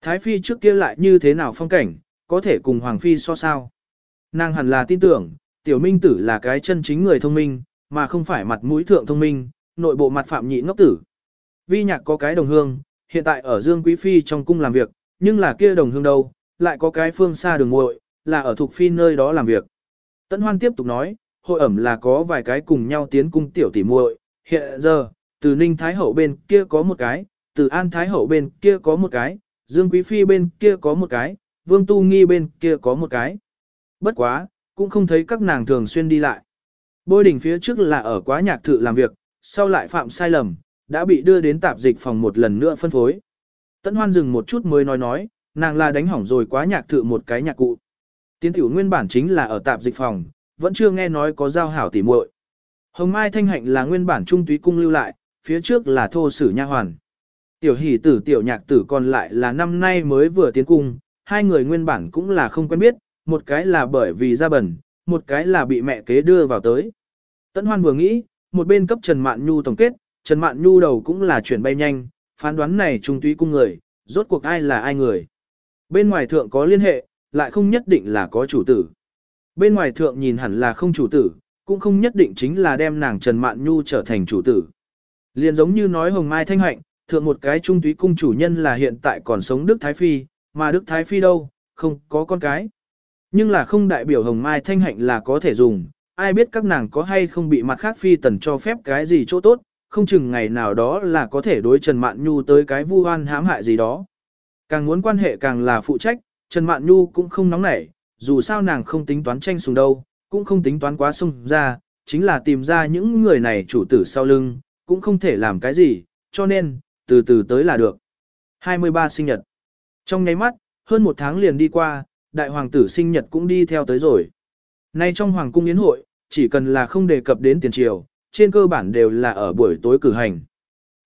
Thái Phi trước kia lại như thế nào phong cảnh, có thể cùng Hoàng Phi so sao. Nàng hẳn là tin tưởng, Tiểu Minh tử là cái chân chính người thông minh, mà không phải mặt mũi thượng thông minh, nội bộ mặt phạm nhị ngốc tử. Vi nhạc có cái đồng hương, hiện tại ở Dương Quý Phi trong cung làm việc, nhưng là kia đồng hương đâu, lại có cái phương xa đường muội là ở thuộc Phi nơi đó làm việc. Tấn Hoan tiếp tục nói, hội ẩm là có vài cái cùng nhau tiến cung tiểu tỷ muội, hiện giờ, từ Ninh Thái Hậu bên kia có một cái, từ An Thái Hậu bên kia có một cái, Dương Quý Phi bên kia có một cái, Vương Tu Nghi bên kia có một cái. Bất quá, cũng không thấy các nàng thường xuyên đi lại. Bôi đỉnh phía trước là ở quá nhạc thự làm việc, sau lại phạm sai lầm, đã bị đưa đến tạp dịch phòng một lần nữa phân phối. Tấn Hoan dừng một chút mới nói nói, nàng là đánh hỏng rồi quá nhạc thự một cái nhạc cụ. Tiến tiểu nguyên bản chính là ở tạp dịch phòng, vẫn chưa nghe nói có giao hảo tỉ muội. Hồng Mai Thanh Hạnh là nguyên bản trung túy cung lưu lại, phía trước là thô sử nha hoàn. Tiểu hỷ tử tiểu nhạc tử còn lại là năm nay mới vừa tiến cung, hai người nguyên bản cũng là không quen biết, một cái là bởi vì ra bẩn, một cái là bị mẹ kế đưa vào tới. Tấn Hoan vừa nghĩ, một bên cấp Trần Mạn Nhu tổng kết, Trần Mạn Nhu đầu cũng là chuyển bay nhanh, phán đoán này trung túy cung người, rốt cuộc ai là ai người. Bên ngoài thượng có liên hệ, lại không nhất định là có chủ tử. Bên ngoài thượng nhìn hẳn là không chủ tử, cũng không nhất định chính là đem nàng Trần Mạn Nhu trở thành chủ tử. Liền giống như nói Hồng Mai Thanh Hạnh, thượng một cái trung túy cung chủ nhân là hiện tại còn sống Đức Thái Phi, mà Đức Thái Phi đâu, không có con cái. Nhưng là không đại biểu Hồng Mai Thanh Hạnh là có thể dùng, ai biết các nàng có hay không bị mặt khác Phi tần cho phép cái gì chỗ tốt, không chừng ngày nào đó là có thể đối Trần Mạn Nhu tới cái vu oan hãm hại gì đó. Càng muốn quan hệ càng là phụ trách, Trần Mạn Nhu cũng không nóng nảy, dù sao nàng không tính toán tranh sùng đâu, cũng không tính toán quá sung ra, chính là tìm ra những người này chủ tử sau lưng, cũng không thể làm cái gì, cho nên, từ từ tới là được. 23 sinh nhật. Trong nháy mắt, hơn một tháng liền đi qua, đại hoàng tử sinh nhật cũng đi theo tới rồi. Nay trong hoàng cung yến hội, chỉ cần là không đề cập đến tiền triều, trên cơ bản đều là ở buổi tối cử hành.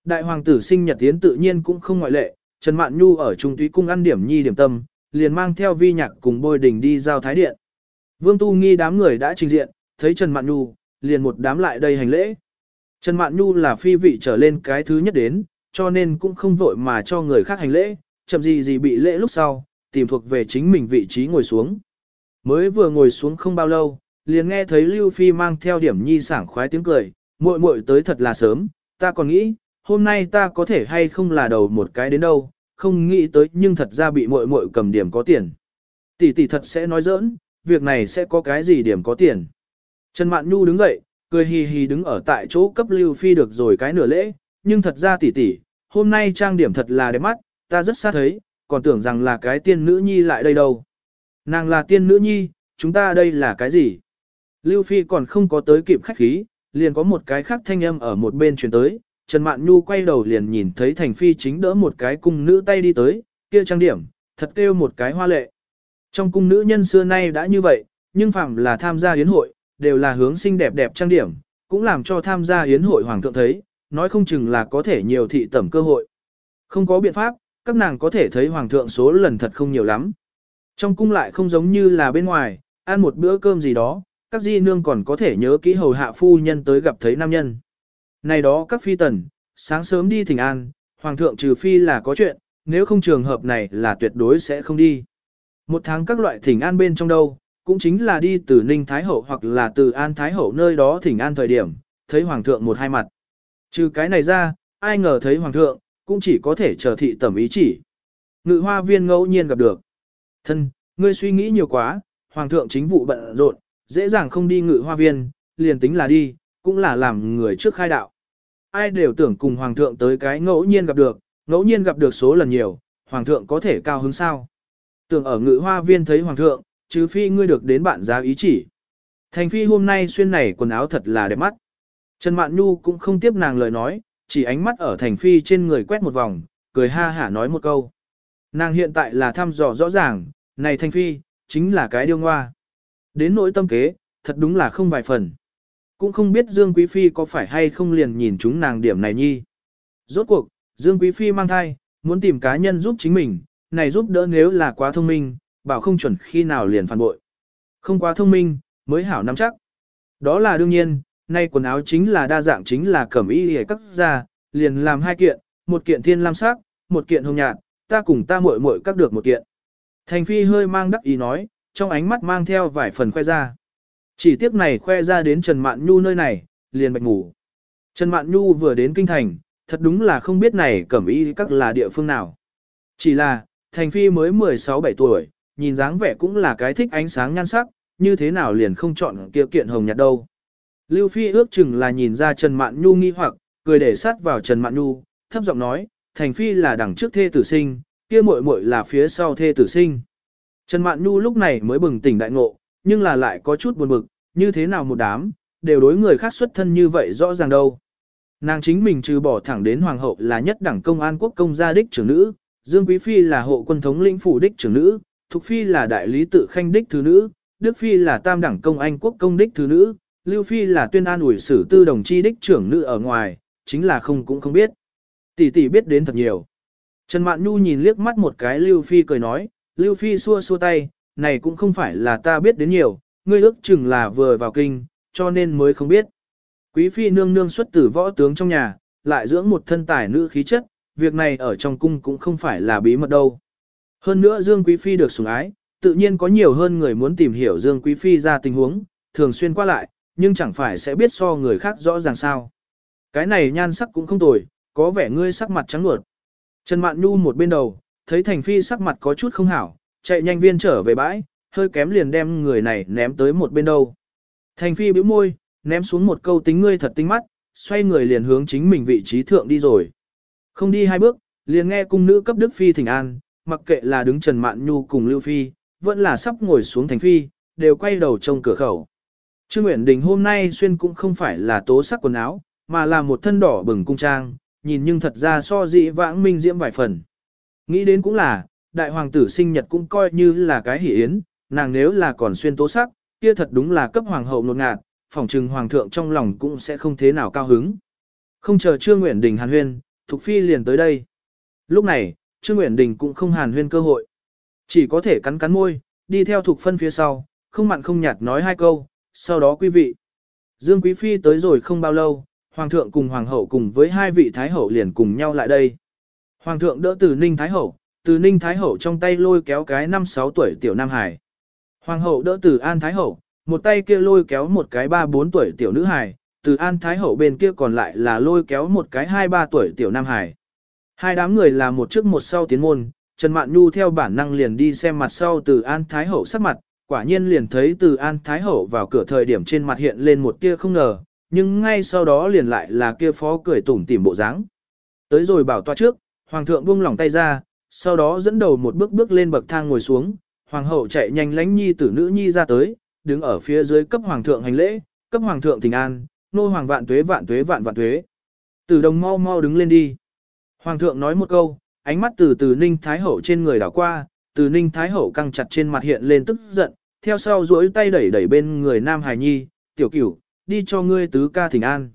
Đại hoàng tử sinh nhật tiến tự nhiên cũng không ngoại lệ, Trần Mạn Nhu ở trung túy cung ăn điểm nhi điểm tâm, liền mang theo vi nhạc cùng bôi đình đi giao thái điện. Vương Tu Nghi đám người đã trình diện, thấy Trần Mạn Nhu, liền một đám lại đây hành lễ. Trần Mạn Nhu là phi vị trở lên cái thứ nhất đến, cho nên cũng không vội mà cho người khác hành lễ, chậm gì gì bị lễ lúc sau, tìm thuộc về chính mình vị trí ngồi xuống. Mới vừa ngồi xuống không bao lâu, liền nghe thấy Lưu Phi mang theo điểm nhi sảng khoái tiếng cười, muội muội tới thật là sớm, ta còn nghĩ, hôm nay ta có thể hay không là đầu một cái đến đâu, không nghĩ tới nhưng thật ra bị muội muội cầm điểm có tiền. Tỷ tỷ thật sẽ nói giỡn, việc này sẽ có cái gì điểm có tiền. Trần Mạn Nhu đứng dậy, cười hì hì đứng ở tại chỗ cấp Lưu Phi được rồi cái nửa lễ, nhưng thật ra tỷ tỷ, hôm nay trang điểm thật là đẹp mắt, ta rất xa thấy, còn tưởng rằng là cái tiên nữ nhi lại đây đâu. Nàng là tiên nữ nhi, chúng ta đây là cái gì? Lưu Phi còn không có tới kịp khách khí, liền có một cái khác thanh âm ở một bên truyền tới, Trần Mạn Nhu quay đầu liền nhìn thấy Thành Phi chính đỡ một cái cung nữ tay đi tới, kia trang điểm, thật kêu một cái hoa lệ. Trong cung nữ nhân xưa nay đã như vậy, nhưng phẳng là tham gia yến hội, đều là hướng xinh đẹp đẹp trang điểm, cũng làm cho tham gia yến hội hoàng thượng thấy, nói không chừng là có thể nhiều thị tẩm cơ hội. Không có biện pháp, các nàng có thể thấy hoàng thượng số lần thật không nhiều lắm. Trong cung lại không giống như là bên ngoài, ăn một bữa cơm gì đó, các di nương còn có thể nhớ kỹ hầu hạ phu nhân tới gặp thấy nam nhân. Này đó các phi tần, sáng sớm đi thỉnh an, hoàng thượng trừ phi là có chuyện, nếu không trường hợp này là tuyệt đối sẽ không đi. Một tháng các loại thỉnh an bên trong đâu, cũng chính là đi từ Ninh Thái Hậu hoặc là từ An Thái Hậu nơi đó thỉnh an thời điểm, thấy hoàng thượng một hai mặt. Trừ cái này ra, ai ngờ thấy hoàng thượng, cũng chỉ có thể chờ thị tẩm ý chỉ. Ngự hoa viên ngẫu nhiên gặp được. Thân, ngươi suy nghĩ nhiều quá, hoàng thượng chính vụ bận rộn, dễ dàng không đi ngự hoa viên, liền tính là đi, cũng là làm người trước khai đạo. Ai đều tưởng cùng hoàng thượng tới cái ngẫu nhiên gặp được, ngẫu nhiên gặp được số lần nhiều, hoàng thượng có thể cao hứng sao. Tưởng ở ngự hoa viên thấy hoàng thượng, chứ phi ngươi được đến bạn giá ý chỉ. Thành phi hôm nay xuyên này quần áo thật là đẹp mắt. Trần Mạn Nhu cũng không tiếp nàng lời nói, chỉ ánh mắt ở thành phi trên người quét một vòng, cười ha hả nói một câu. Nàng hiện tại là thăm dò rõ ràng, này thành phi, chính là cái điêu ngoa. Đến nỗi tâm kế, thật đúng là không vài phần. Cũng không biết Dương Quý Phi có phải hay không liền nhìn chúng nàng điểm này nhi. Rốt cuộc, Dương Quý Phi mang thai, muốn tìm cá nhân giúp chính mình, này giúp đỡ nếu là quá thông minh, bảo không chuẩn khi nào liền phản bội. Không quá thông minh, mới hảo nắm chắc. Đó là đương nhiên, nay quần áo chính là đa dạng chính là cẩm y hề cắt ra, liền làm hai kiện, một kiện thiên lam sắc, một kiện hồng nhạt, ta cùng ta muội muội cắt được một kiện. Thành phi hơi mang đắc ý nói, trong ánh mắt mang theo vài phần khoe ra. Chỉ tiếc này khoe ra đến Trần Mạn Nhu nơi này, liền bạch ngủ. Trần Mạn Nhu vừa đến kinh thành, thật đúng là không biết này cẩm y các là địa phương nào. Chỉ là, Thành Phi mới 16-17 tuổi, nhìn dáng vẻ cũng là cái thích ánh sáng nhan sắc, như thế nào liền không chọn kia kiện hồng nhạt đâu. Lưu Phi ước chừng là nhìn ra Trần Mạn Nhu nghi hoặc, cười để sát vào Trần Mạn Nhu, thấp giọng nói, Thành Phi là đằng trước thê tử sinh, kia muội muội là phía sau thê tử sinh. Trần Mạn Nhu lúc này mới bừng tỉnh đại ngộ, nhưng là lại có chút buồn bực, như thế nào một đám, đều đối người khác xuất thân như vậy rõ ràng đâu. Nàng chính mình trừ bỏ thẳng đến hoàng hậu là nhất đẳng công an quốc công gia đích trưởng nữ, Dương Quý Phi là hộ quân thống lĩnh phủ đích trưởng nữ, Thục Phi là đại lý tự khanh đích thứ nữ, Đức Phi là tam đẳng công anh quốc công đích thứ nữ, Lưu Phi là tuyên an ủi sử tư đồng chi đích trưởng nữ ở ngoài, chính là không cũng không biết. Tỷ tỷ biết đến thật nhiều. Trần Mạn Nhu nhìn liếc mắt một cái Lưu Phi cười nói, Lưu Phi xua xua tay, này cũng không phải là ta biết đến nhiều, ngươi ước chừng là vừa vào kinh, cho nên mới không biết. Quý Phi nương nương xuất tử võ tướng trong nhà, lại dưỡng một thân tài nữ khí chất, việc này ở trong cung cũng không phải là bí mật đâu. Hơn nữa Dương Quý Phi được sủng ái, tự nhiên có nhiều hơn người muốn tìm hiểu Dương Quý Phi ra tình huống, thường xuyên qua lại, nhưng chẳng phải sẽ biết so người khác rõ ràng sao. Cái này nhan sắc cũng không tồi, có vẻ ngươi sắc mặt trắng nuột. Trần Mạn Nhu một bên đầu, thấy Thành Phi sắc mặt có chút không hảo, chạy nhanh viên trở về bãi, hơi kém liền đem người này ném tới một bên đầu. Thành Phi bĩu môi, ném xuống một câu tính ngươi thật tinh mắt, xoay người liền hướng chính mình vị trí thượng đi rồi. Không đi hai bước, liền nghe cung nữ cấp Đức Phi thỉnh an, mặc kệ là đứng Trần Mạn Nhu cùng Lưu Phi, vẫn là sắp ngồi xuống Thành Phi, đều quay đầu trông cửa khẩu. Trương Nguyễn Đình hôm nay xuyên cũng không phải là tố sắc quần áo, mà là một thân đỏ bừng cung trang, nhìn nhưng thật ra so dị vãng minh diễm vài phần. Nghĩ đến cũng là, đại hoàng tử sinh nhật cũng coi như là cái hỷ yến, nàng nếu là còn xuyên tố sắc, kia thật đúng là cấp hoàng hậu nột ngạt, phỏng trừng hoàng thượng trong lòng cũng sẽ không thế nào cao hứng. Không chờ Trương Nguyễn Đình hàn huyên, Thục Phi liền tới đây. Lúc này, Trương Nguyễn Đình cũng không hàn huyên cơ hội. Chỉ có thể cắn cắn môi, đi theo Thục Phân phía sau, không mặn không nhạt nói hai câu, sau đó quý vị. Dương Quý Phi tới rồi không bao lâu, Hoàng thượng cùng Hoàng hậu cùng với hai vị Thái hậu liền cùng nhau lại đây. Hoàng thượng đỡ từ Ninh Thái hậu, từ Ninh Thái hậu trong tay lôi kéo cái năm sáu tuổi tiểu Nam Hải. Hoàng hậu đỡ từ An Thái hậu, một tay kia lôi kéo một cái ba bốn tuổi tiểu nữ Hải từ An Thái hậu bên kia còn lại là lôi kéo một cái hai ba tuổi tiểu Nam Hải. Hai đám người là một trước một sau tiến môn, Trần Mạn Nhu theo bản năng liền đi xem mặt sau từ An Thái hậu sắc mặt, quả nhiên liền thấy từ An Thái hậu vào cửa thời điểm trên mặt hiện lên một tia không ngờ, nhưng ngay sau đó liền lại là kia phó cười tủm tỉm bộ dáng. Tới rồi bảo tọa trước, hoàng thượng buông lỏng tay ra, sau đó dẫn đầu một bước bước lên bậc thang ngồi xuống, hoàng hậu chạy nhanh lánh nhi tử nữ nhi ra tới, đứng ở phía dưới cấp hoàng thượng hành lễ, cấp hoàng thượng thỉnh an, nô hoàng vạn tuế vạn tuế vạn vạn tuế. Tử đồng mau mau đứng lên đi. Hoàng thượng nói một câu, ánh mắt từ từ ninh thái hậu trên người đảo qua, từ ninh thái hậu căng chặt trên mặt hiện lên tức giận, theo sau duỗi tay đẩy đẩy bên người nam hài nhi, tiểu cửu, đi cho ngươi tứ ca thỉnh an.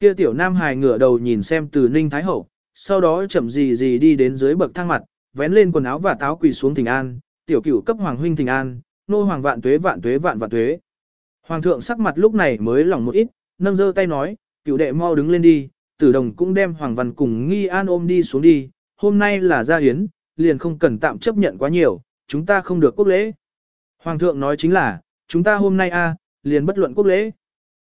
Kia tiểu nam hài ngửa đầu nhìn xem từ ninh thái hậu, sau đó chậm gì gì đi đến dưới bậc thang mặt, vén lên quần áo và táo quỳ xuống thỉnh an, tiểu cửu cấp hoàng huynh thỉnh an, nô hoàng vạn tuế vạn tuế vạn vạn tuế. Hoàng thượng sắc mặt lúc này mới lỏng một ít, nâng giơ tay nói, cửu đệ mau đứng lên đi, tử đồng cũng đem hoàng văn cùng nghi an ôm đi xuống đi, hôm nay là gia hiến, liền không cần tạm chấp nhận quá nhiều, chúng ta không được quốc lễ. Hoàng thượng nói chính là, chúng ta hôm nay a liền bất luận quốc lễ.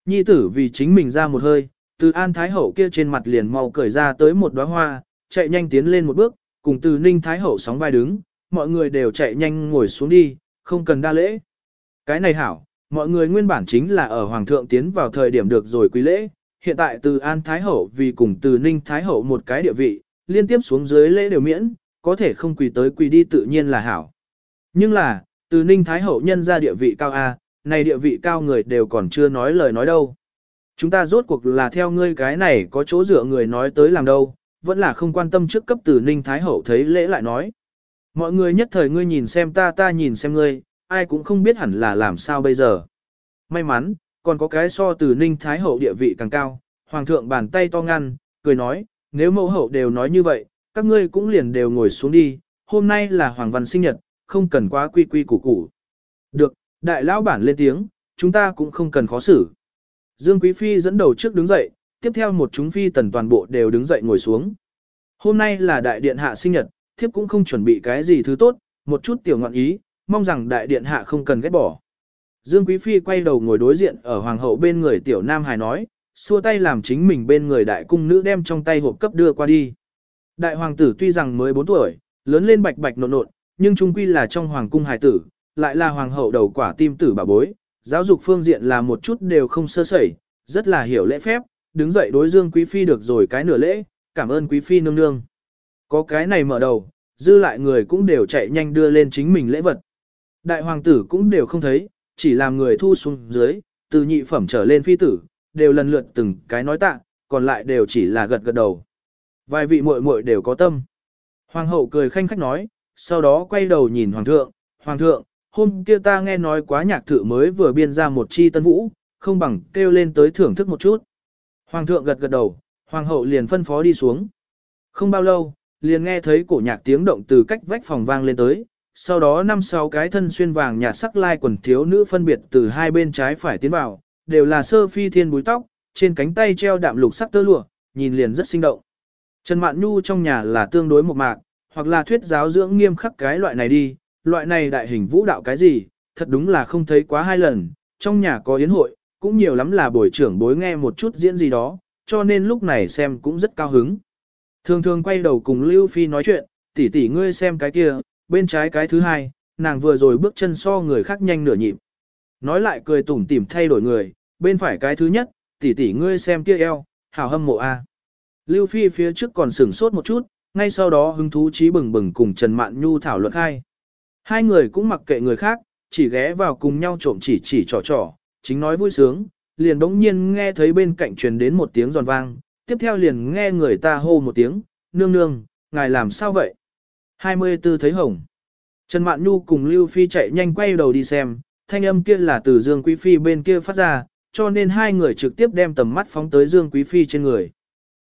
Nhi tử vì chính mình ra một hơi, từ an thái hậu kia trên mặt liền mau cởi ra tới một đóa hoa, chạy nhanh tiến lên một bước, cùng từ ninh thái hậu sóng vai đứng, mọi người đều chạy nhanh ngồi xuống đi, không cần đa lễ. Cái này hảo, mọi người nguyên bản chính là ở Hoàng thượng tiến vào thời điểm được rồi quý lễ, hiện tại từ An Thái Hậu vì cùng từ Ninh Thái Hậu một cái địa vị, liên tiếp xuống dưới lễ đều miễn, có thể không quỳ tới quỳ đi tự nhiên là hảo. Nhưng là, từ Ninh Thái Hậu nhân ra địa vị cao A, này địa vị cao người đều còn chưa nói lời nói đâu. Chúng ta rốt cuộc là theo ngươi cái này có chỗ dựa người nói tới làm đâu, vẫn là không quan tâm trước cấp từ Ninh Thái Hậu thấy lễ lại nói. Mọi người nhất thời ngươi nhìn xem ta ta nhìn xem ngươi, ai cũng không biết hẳn là làm sao bây giờ. May mắn, còn có cái so từ Ninh Thái Hậu địa vị càng cao, Hoàng thượng bàn tay to ngăn, cười nói, nếu mẫu hậu đều nói như vậy, các ngươi cũng liền đều ngồi xuống đi, hôm nay là Hoàng Văn sinh nhật, không cần quá quy quy củ củ. Được, đại lão bản lên tiếng, chúng ta cũng không cần khó xử. Dương Quý Phi dẫn đầu trước đứng dậy, tiếp theo một chúng phi tần toàn bộ đều đứng dậy ngồi xuống. Hôm nay là đại điện hạ sinh nhật, thiếp cũng không chuẩn bị cái gì thứ tốt, một chút tiểu ngọn ý, mong rằng đại điện hạ không cần ghét bỏ. Dương Quý Phi quay đầu ngồi đối diện ở hoàng hậu bên người tiểu nam hài nói, xua tay làm chính mình bên người đại cung nữ đem trong tay hộp cấp đưa qua đi. Đại hoàng tử tuy rằng mới 4 tuổi, lớn lên bạch bạch nộn nộn, nhưng trung quy là trong hoàng cung hài tử, lại là hoàng hậu đầu quả tim tử bà bối, giáo dục phương diện là một chút đều không sơ sẩy, rất là hiểu lễ phép, đứng dậy đối Dương Quý Phi được rồi cái nửa lễ, cảm ơn Quý Phi nương nương. Có cái này mở đầu, dư lại người cũng đều chạy nhanh đưa lên chính mình lễ vật. Đại hoàng tử cũng đều không thấy, chỉ làm người thu xuống dưới, từ nhị phẩm trở lên phi tử, đều lần lượt từng cái nói tạ, còn lại đều chỉ là gật gật đầu. Vài vị muội muội đều có tâm. Hoàng hậu cười khanh khách nói, sau đó quay đầu nhìn hoàng thượng, hoàng thượng, hôm kia ta nghe nói quá nhạc thử mới vừa biên ra một chi tân vũ, không bằng kêu lên tới thưởng thức một chút. Hoàng thượng gật gật đầu, hoàng hậu liền phân phó đi xuống. Không bao lâu, liền nghe thấy cổ nhạc tiếng động từ cách vách phòng vang lên tới, sau đó năm sáu cái thân xuyên vàng nhạt sắc lai quần thiếu nữ phân biệt từ hai bên trái phải tiến vào, đều là sơ phi thiên búi tóc, trên cánh tay treo đạm lục sắc tơ lụa, nhìn liền rất sinh động. Trần Mạn Nhu trong nhà là tương đối một mạc, hoặc là thuyết giáo dưỡng nghiêm khắc cái loại này đi, loại này đại hình vũ đạo cái gì, thật đúng là không thấy quá hai lần, trong nhà có yến hội, cũng nhiều lắm là buổi trưởng bối nghe một chút diễn gì đó, cho nên lúc này xem cũng rất cao hứng. Thường thường quay đầu cùng Lưu Phi nói chuyện, tỷ tỷ ngươi xem cái kia, bên trái cái thứ hai, nàng vừa rồi bước chân so người khác nhanh nửa nhịp. Nói lại cười tủm tỉm thay đổi người, bên phải cái thứ nhất, tỷ tỷ ngươi xem kia eo, hảo hâm mộ a. Lưu Phi phía trước còn sửng sốt một chút, ngay sau đó hứng thú trí bừng bừng cùng Trần Mạn Nhu thảo luận hai. Hai người cũng mặc kệ người khác, chỉ ghé vào cùng nhau trộm chỉ chỉ trò trò, chính nói vui sướng, liền đống nhiên nghe thấy bên cạnh truyền đến một tiếng giòn vang, tiếp theo liền nghe người ta hô một tiếng, nương nương, ngài làm sao vậy? 24 thấy hồng. Trần Mạn Nhu cùng Lưu Phi chạy nhanh quay đầu đi xem, thanh âm kia là từ Dương Quý Phi bên kia phát ra, cho nên hai người trực tiếp đem tầm mắt phóng tới Dương Quý Phi trên người.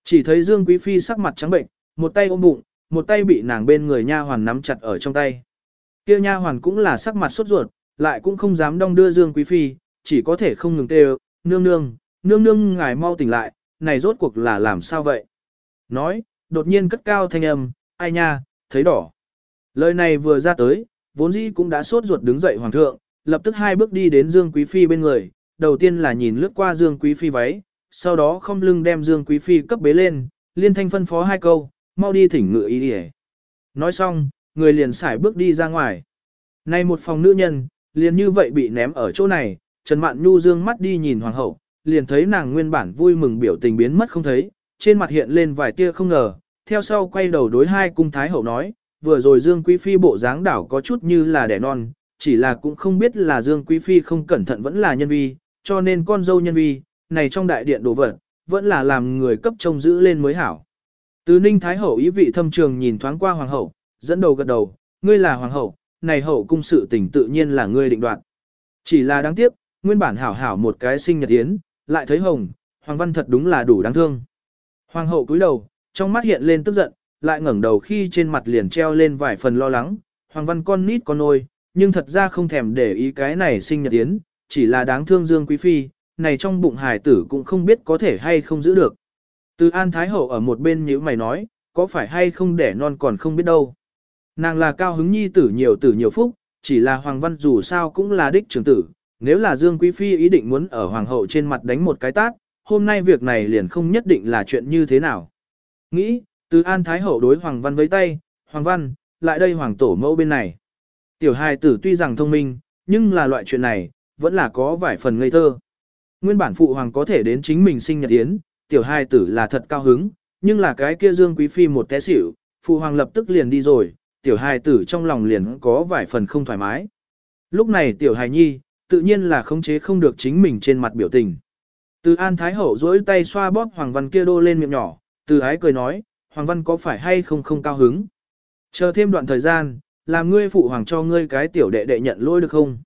Chỉ thấy Dương Quý Phi sắc mặt trắng bệnh, một tay ôm bụng, một tay bị nàng bên người nha hoàn nắm chặt ở trong tay. Kia nha hoàn cũng là sắc mặt sốt ruột, lại cũng không dám đong đưa Dương Quý Phi, chỉ có thể không ngừng kêu, nương nương, nương nương ngài mau tỉnh lại, này rốt cuộc là làm sao vậy? Nói, đột nhiên cất cao thanh âm, ai nha, thấy đỏ. Lời này vừa ra tới, vốn dĩ cũng đã sốt ruột đứng dậy hoàng thượng, lập tức hai bước đi đến Dương Quý Phi bên người, đầu tiên là nhìn lướt qua Dương Quý Phi váy, sau đó không lưng đem Dương Quý Phi cấp bế lên, liên thanh phân phó hai câu, mau đi thỉnh ngựa ý đi Nói xong, người liền xài bước đi ra ngoài. Này một phòng nữ nhân, liền như vậy bị ném ở chỗ này, Trần Mạn Nhu dương mắt đi nhìn hoàng hậu, liền thấy nàng nguyên bản vui mừng biểu tình biến mất không thấy, trên mặt hiện lên vài tia không ngờ, theo sau quay đầu đối hai cung thái hậu nói, vừa rồi Dương Quý Phi bộ dáng đảo có chút như là đẻ non, chỉ là cũng không biết là Dương Quý Phi không cẩn thận vẫn là nhân vi, cho nên con dâu nhân vi, này trong đại điện đồ vật, vẫn là làm người cấp trông giữ lên mới hảo. Từ Ninh Thái Hậu ý vị thâm trường nhìn thoáng qua Hoàng hậu, dẫn đầu gật đầu, ngươi là Hoàng hậu, này hậu cung sự tình tự nhiên là ngươi định đoạt. Chỉ là đáng tiếc, nguyên bản hảo hảo một cái sinh nhật yến, lại thấy hồng, Hoàng Văn thật đúng là đủ đáng thương. Hoàng hậu cúi đầu, trong mắt hiện lên tức giận, lại ngẩng đầu khi trên mặt liền treo lên vài phần lo lắng, Hoàng Văn con nít con nôi, nhưng thật ra không thèm để ý cái này sinh nhật yến, chỉ là đáng thương Dương Quý Phi, này trong bụng hài tử cũng không biết có thể hay không giữ được. Từ An Thái Hậu ở một bên như mày nói, có phải hay không để non còn không biết đâu. Nàng là cao hứng nhi tử nhiều tử nhiều phúc, chỉ là Hoàng Văn dù sao cũng là đích trưởng tử, nếu là Dương Quý Phi ý định muốn ở Hoàng hậu trên mặt đánh một cái tát, hôm nay việc này liền không nhất định là chuyện như thế nào. Nghĩ, từ An Thái Hậu đối Hoàng Văn với tay, Hoàng Văn, lại đây Hoàng Tổ mẫu bên này. Tiểu hài tử tuy rằng thông minh, nhưng là loại chuyện này, vẫn là có vài phần ngây thơ. Nguyên bản phụ hoàng có thể đến chính mình sinh nhật yến, tiểu hai tử là thật cao hứng, nhưng là cái kia Dương Quý Phi một té xỉu, phụ hoàng lập tức liền đi rồi, tiểu hài tử trong lòng liền có vài phần không thoải mái. Lúc này tiểu hài nhi, tự nhiên là khống chế không được chính mình trên mặt biểu tình. Từ An Thái Hậu duỗi tay xoa bóp Hoàng Văn kia đô lên miệng nhỏ, từ ái cười nói, Hoàng Văn có phải hay không không cao hứng. Chờ thêm đoạn thời gian, làm ngươi phụ hoàng cho ngươi cái tiểu đệ đệ nhận lỗi được không?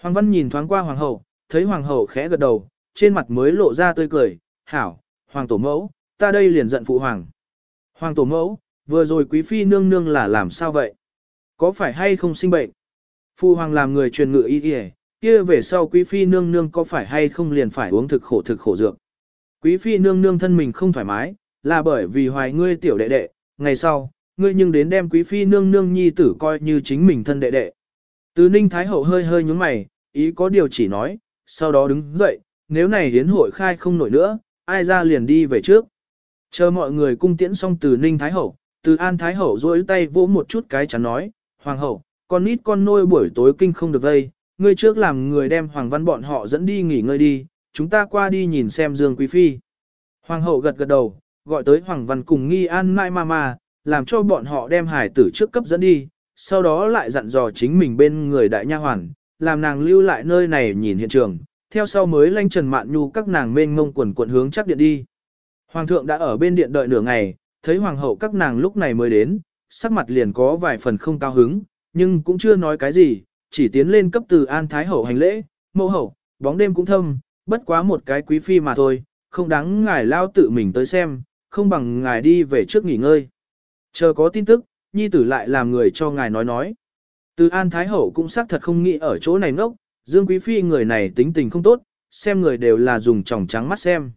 Hoàng Văn nhìn thoáng qua Hoàng Hậu, thấy Hoàng Hậu khẽ gật đầu, trên mặt mới lộ ra tươi cười, hảo, Hoàng Tổ Mẫu, ta đây liền giận phụ hoàng. Hoàng Tổ Mẫu, vừa rồi Quý Phi nương nương là làm sao vậy? Có phải hay không sinh bệnh? Phụ hoàng làm người truyền ngự y y kia về sau quý phi nương nương có phải hay không liền phải uống thực khổ thực khổ dược. Quý phi nương nương thân mình không thoải mái, là bởi vì hoài ngươi tiểu đệ đệ, ngày sau, ngươi nhưng đến đem quý phi nương nương nhi tử coi như chính mình thân đệ đệ. Từ ninh thái hậu hơi hơi nhúng mày, ý có điều chỉ nói, sau đó đứng dậy, nếu này hiến hội khai không nổi nữa, ai ra liền đi về trước. Chờ mọi người cung tiễn xong từ ninh thái hậu, từ an thái hậu duỗi tay vỗ một chút cái chắn nói, hoàng hậu, con nít con nôi buổi tối kinh không được vây, ngươi trước làm người đem Hoàng Văn bọn họ dẫn đi nghỉ ngơi đi, chúng ta qua đi nhìn xem Dương Quý Phi. Hoàng hậu gật gật đầu, gọi tới Hoàng Văn cùng nghi an nai ma làm cho bọn họ đem hải tử trước cấp dẫn đi, sau đó lại dặn dò chính mình bên người đại nha hoàn, làm nàng lưu lại nơi này nhìn hiện trường, theo sau mới lanh Trần Mạn Nhu các nàng mênh ngông quần quần hướng chắc điện đi. Hoàng thượng đã ở bên điện đợi nửa ngày, thấy hoàng hậu các nàng lúc này mới đến, sắc mặt liền có vài phần không cao hứng, nhưng cũng chưa nói cái gì, chỉ tiến lên cấp từ an thái hậu hành lễ, mẫu hậu, bóng đêm cũng thâm, bất quá một cái quý phi mà thôi, không đáng ngài lao tự mình tới xem, không bằng ngài đi về trước nghỉ ngơi. Chờ có tin tức, nhi tử lại làm người cho ngài nói nói. Từ an thái hậu cũng xác thật không nghĩ ở chỗ này ngốc, dương quý phi người này tính tình không tốt, xem người đều là dùng tròng trắng mắt xem.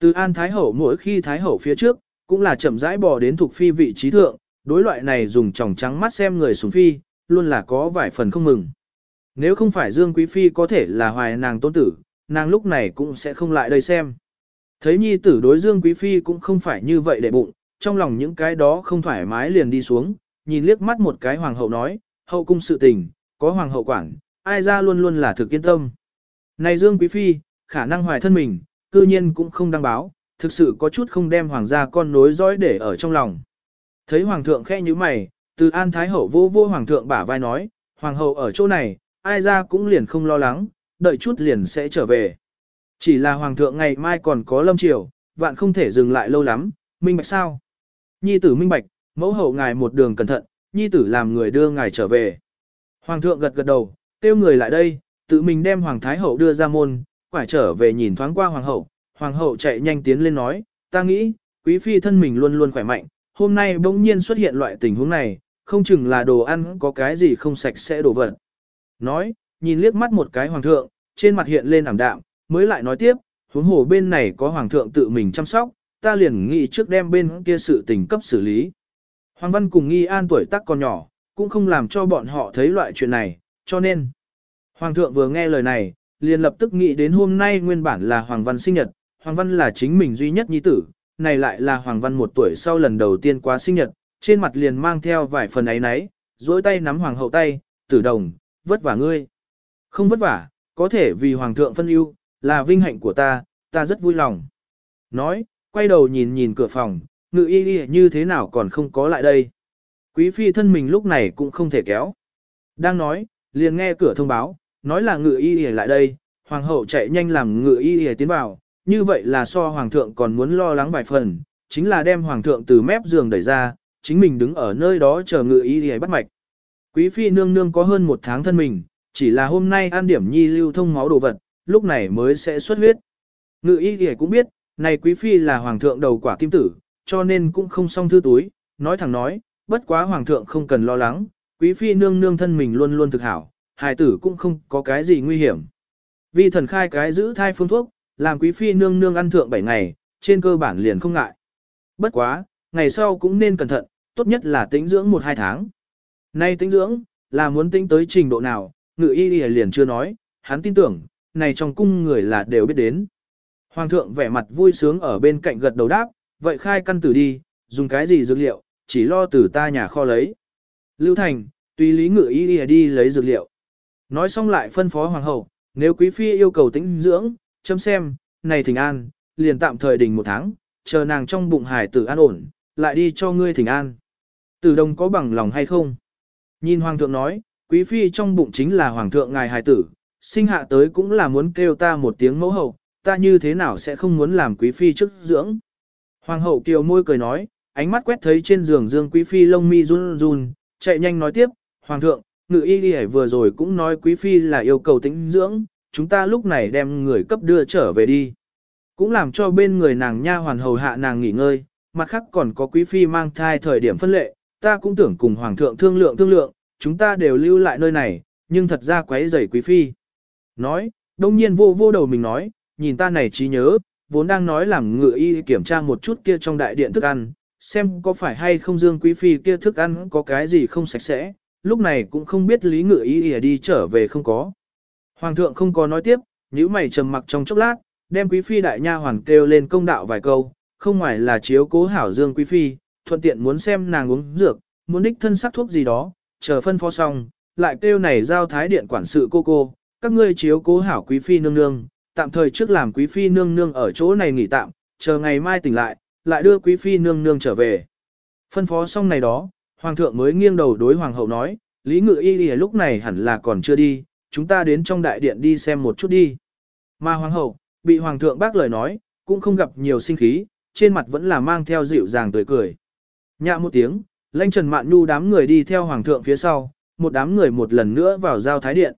Từ an thái hậu mỗi khi thái hậu phía trước, cũng là chậm rãi bò đến thuộc phi vị trí thượng, đối loại này dùng tròng trắng mắt xem người xuống phi, luôn là có vài phần không mừng. Nếu không phải Dương Quý Phi có thể là hoài nàng tôn tử, nàng lúc này cũng sẽ không lại đây xem. Thấy nhi tử đối Dương Quý Phi cũng không phải như vậy để bụng, trong lòng những cái đó không thoải mái liền đi xuống, nhìn liếc mắt một cái hoàng hậu nói, hậu cung sự tình, có hoàng hậu quản, ai ra luôn luôn là thực yên tâm. Này Dương Quý Phi, khả năng hoài thân mình, cư nhiên cũng không đăng báo, thực sự có chút không đem hoàng gia con nối dõi để ở trong lòng. Thấy hoàng thượng khẽ như mày, từ An Thái Hậu vô vô Hoàng thượng bả vai nói, Hoàng hậu ở chỗ này, ai ra cũng liền không lo lắng, đợi chút liền sẽ trở về. Chỉ là Hoàng thượng ngày mai còn có lâm triều, vạn không thể dừng lại lâu lắm, minh bạch sao? Nhi tử minh bạch, mẫu hậu ngài một đường cẩn thận, nhi tử làm người đưa ngài trở về. Hoàng thượng gật gật đầu, kêu người lại đây, tự mình đem Hoàng Thái Hậu đưa ra môn, quải trở về nhìn thoáng qua Hoàng hậu. Hoàng hậu chạy nhanh tiến lên nói, ta nghĩ, quý phi thân mình luôn luôn khỏe mạnh, hôm nay bỗng nhiên xuất hiện loại tình huống này, không chừng là đồ ăn có cái gì không sạch sẽ đổ vật. Nói, nhìn liếc mắt một cái hoàng thượng, trên mặt hiện lên ảm đạm, mới lại nói tiếp, huống hồ bên này có hoàng thượng tự mình chăm sóc, ta liền nghĩ trước đem bên kia sự tình cấp xử lý. Hoàng văn cùng nghi an tuổi tác còn nhỏ, cũng không làm cho bọn họ thấy loại chuyện này, cho nên. Hoàng thượng vừa nghe lời này, liền lập tức nghĩ đến hôm nay nguyên bản là Hoàng văn sinh nhật, Hoàng văn là chính mình duy nhất nhi tử, này lại là Hoàng văn một tuổi sau lần đầu tiên qua sinh nhật, trên mặt liền mang theo vài phần ấy náy, duỗi tay nắm hoàng hậu tay, tử đồng, vất vả ngươi. Không vất vả, có thể vì hoàng thượng phân ưu, là vinh hạnh của ta, ta rất vui lòng. Nói, quay đầu nhìn nhìn cửa phòng, ngự y y như thế nào còn không có lại đây. Quý phi thân mình lúc này cũng không thể kéo. Đang nói, liền nghe cửa thông báo, nói là ngự y y lại đây, hoàng hậu chạy nhanh làm ngự y y tiến vào, như vậy là so hoàng thượng còn muốn lo lắng vài phần, chính là đem hoàng thượng từ mép giường đẩy ra, chính mình đứng ở nơi đó chờ ngự y y bắt mạch. Quý phi nương nương có hơn một tháng thân mình, chỉ là hôm nay ăn điểm nhi lưu thông máu đồ vật, lúc này mới sẽ xuất huyết. Ngự y y cũng biết, này quý phi là hoàng thượng đầu quả kim tử, cho nên cũng không xong thư túi, nói thẳng nói, bất quá hoàng thượng không cần lo lắng, quý phi nương nương thân mình luôn luôn thực hảo, hài tử cũng không có cái gì nguy hiểm. Vì thần khai cái giữ thai phương thuốc, làm quý phi nương nương ăn thượng 7 ngày, trên cơ bản liền không ngại. Bất quá, ngày sau cũng nên cẩn thận, tốt nhất là tĩnh dưỡng 1-2 tháng. Nay tĩnh dưỡng, là muốn tĩnh tới trình độ nào, ngự y y liền chưa nói, hắn tin tưởng, này trong cung người là đều biết đến. Hoàng thượng vẻ mặt vui sướng ở bên cạnh gật đầu đáp, vậy khai căn tử đi, dùng cái gì dược liệu, chỉ lo từ ta nhà kho lấy. Lưu Thành, tùy lý ngự ý đi lấy dược liệu. Nói xong lại phân phó hoàng hậu, nếu quý phi yêu cầu tĩnh dưỡng, chấm xem, này thỉnh an, liền tạm thời đình một tháng, chờ nàng trong bụng hải tử an ổn, lại đi cho ngươi thỉnh an. Tử đồng có bằng lòng hay không? Nhìn hoàng thượng nói, quý phi trong bụng chính là hoàng thượng ngài hải tử, sinh hạ tới cũng là muốn kêu ta một tiếng mẫu hậu, ta như thế nào sẽ không muốn làm quý phi chức dưỡng. Hoàng hậu kiều môi cười nói, ánh mắt quét thấy trên giường dương quý phi lông mi run run, chạy nhanh nói tiếp, hoàng thượng, ngự y đi vừa rồi cũng nói quý phi là yêu cầu tĩnh dưỡng, chúng ta lúc này đem người cấp đưa trở về đi. Cũng làm cho bên người nàng nha hoàn hầu hạ nàng nghỉ ngơi, mặt khác còn có quý phi mang thai thời điểm phân lệ, ta cũng tưởng cùng hoàng thượng thương lượng thương lượng, chúng ta đều lưu lại nơi này, nhưng thật ra quấy rầy quý phi. Nói, đông nhiên vô vô đầu mình nói, nhìn ta này trí nhớ, vốn đang nói làm ngựa y kiểm tra một chút kia trong đại điện thức ăn, xem có phải hay không dương quý phi kia thức ăn có cái gì không sạch sẽ, lúc này cũng không biết lý ngựa y đi trở về không có. Hoàng thượng không có nói tiếp, nhíu mày trầm mặc trong chốc lát, đem quý phi đại nha hoàng kêu lên công đạo vài câu, không ngoài là chiếu cố hảo dương quý phi, thuận tiện muốn xem nàng uống dược, muốn đích thân sắc thuốc gì đó, chờ phân phó xong, lại kêu này giao thái điện quản sự cô cô, các ngươi chiếu cố hảo quý phi nương nương, tạm thời trước làm quý phi nương nương ở chỗ này nghỉ tạm, chờ ngày mai tỉnh lại, lại đưa quý phi nương nương trở về. Phân phó xong này đó, hoàng thượng mới nghiêng đầu đối hoàng hậu nói, lý ngự y y lúc này hẳn là còn chưa đi, chúng ta đến trong đại điện đi xem một chút đi. Mà hoàng hậu, bị hoàng thượng bác lời nói, cũng không gặp nhiều sinh khí, trên mặt vẫn là mang theo dịu dàng tươi cười. Nhạ một tiếng, lãnh trần mạn nhu đám người đi theo hoàng thượng phía sau, một đám người một lần nữa vào giao thái điện.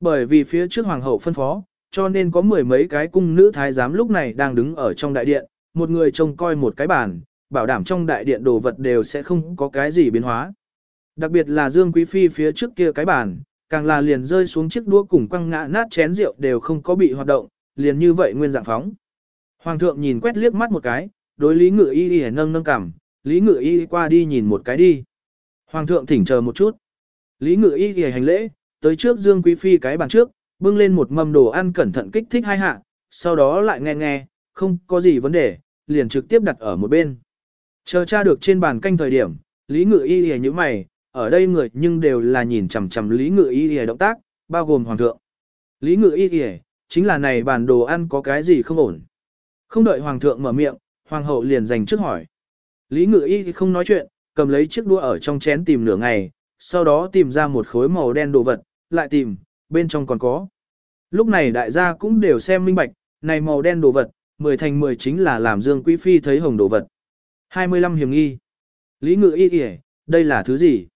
Bởi vì phía trước hoàng hậu phân phó, cho nên có mười mấy cái cung nữ thái giám lúc này đang đứng ở trong đại điện, một người trông coi một cái bàn, bảo đảm trong đại điện đồ vật đều sẽ không có cái gì biến hóa. Đặc biệt là Dương Quý Phi phía trước kia cái bàn, càng là liền rơi xuống chiếc đũa cùng quăng ngã nát chén rượu đều không có bị hoạt động, liền như vậy nguyên dạng phóng. Hoàng thượng nhìn quét liếc mắt một cái, đối Lý Ngự Y Y nâng nâng cằm, Lý Ngự Y qua đi nhìn một cái đi. Hoàng thượng thỉnh chờ một chút. Lý Ngự Y Y hành lễ, tới trước Dương Quý Phi cái bàn trước, bưng lên một mâm đồ ăn cẩn thận kích thích hai hạ, sau đó lại nghe nghe, không có gì vấn đề, liền trực tiếp đặt ở một bên. Chờ tra được trên bàn canh thời điểm, Lý Ngự Y Y như mày, ở đây người nhưng đều là nhìn chằm chằm Lý Ngự Y Y động tác, bao gồm Hoàng thượng. Lý Ngự Y Y, chính là này bàn đồ ăn có cái gì không ổn. Không đợi Hoàng thượng mở miệng, Hoàng hậu liền dành trước hỏi. Lý Ngự Y không nói chuyện, cầm lấy chiếc đũa ở trong chén tìm nửa ngày, sau đó tìm ra một khối màu đen đồ vật, lại tìm, bên trong còn có. Lúc này đại gia cũng đều xem minh bạch, này màu đen đồ vật, 10 thành 10 chính là làm Dương Quý Phi thấy hồng đồ vật. 25 hiểm nghi. Lý ngự y kìa, đây là thứ gì?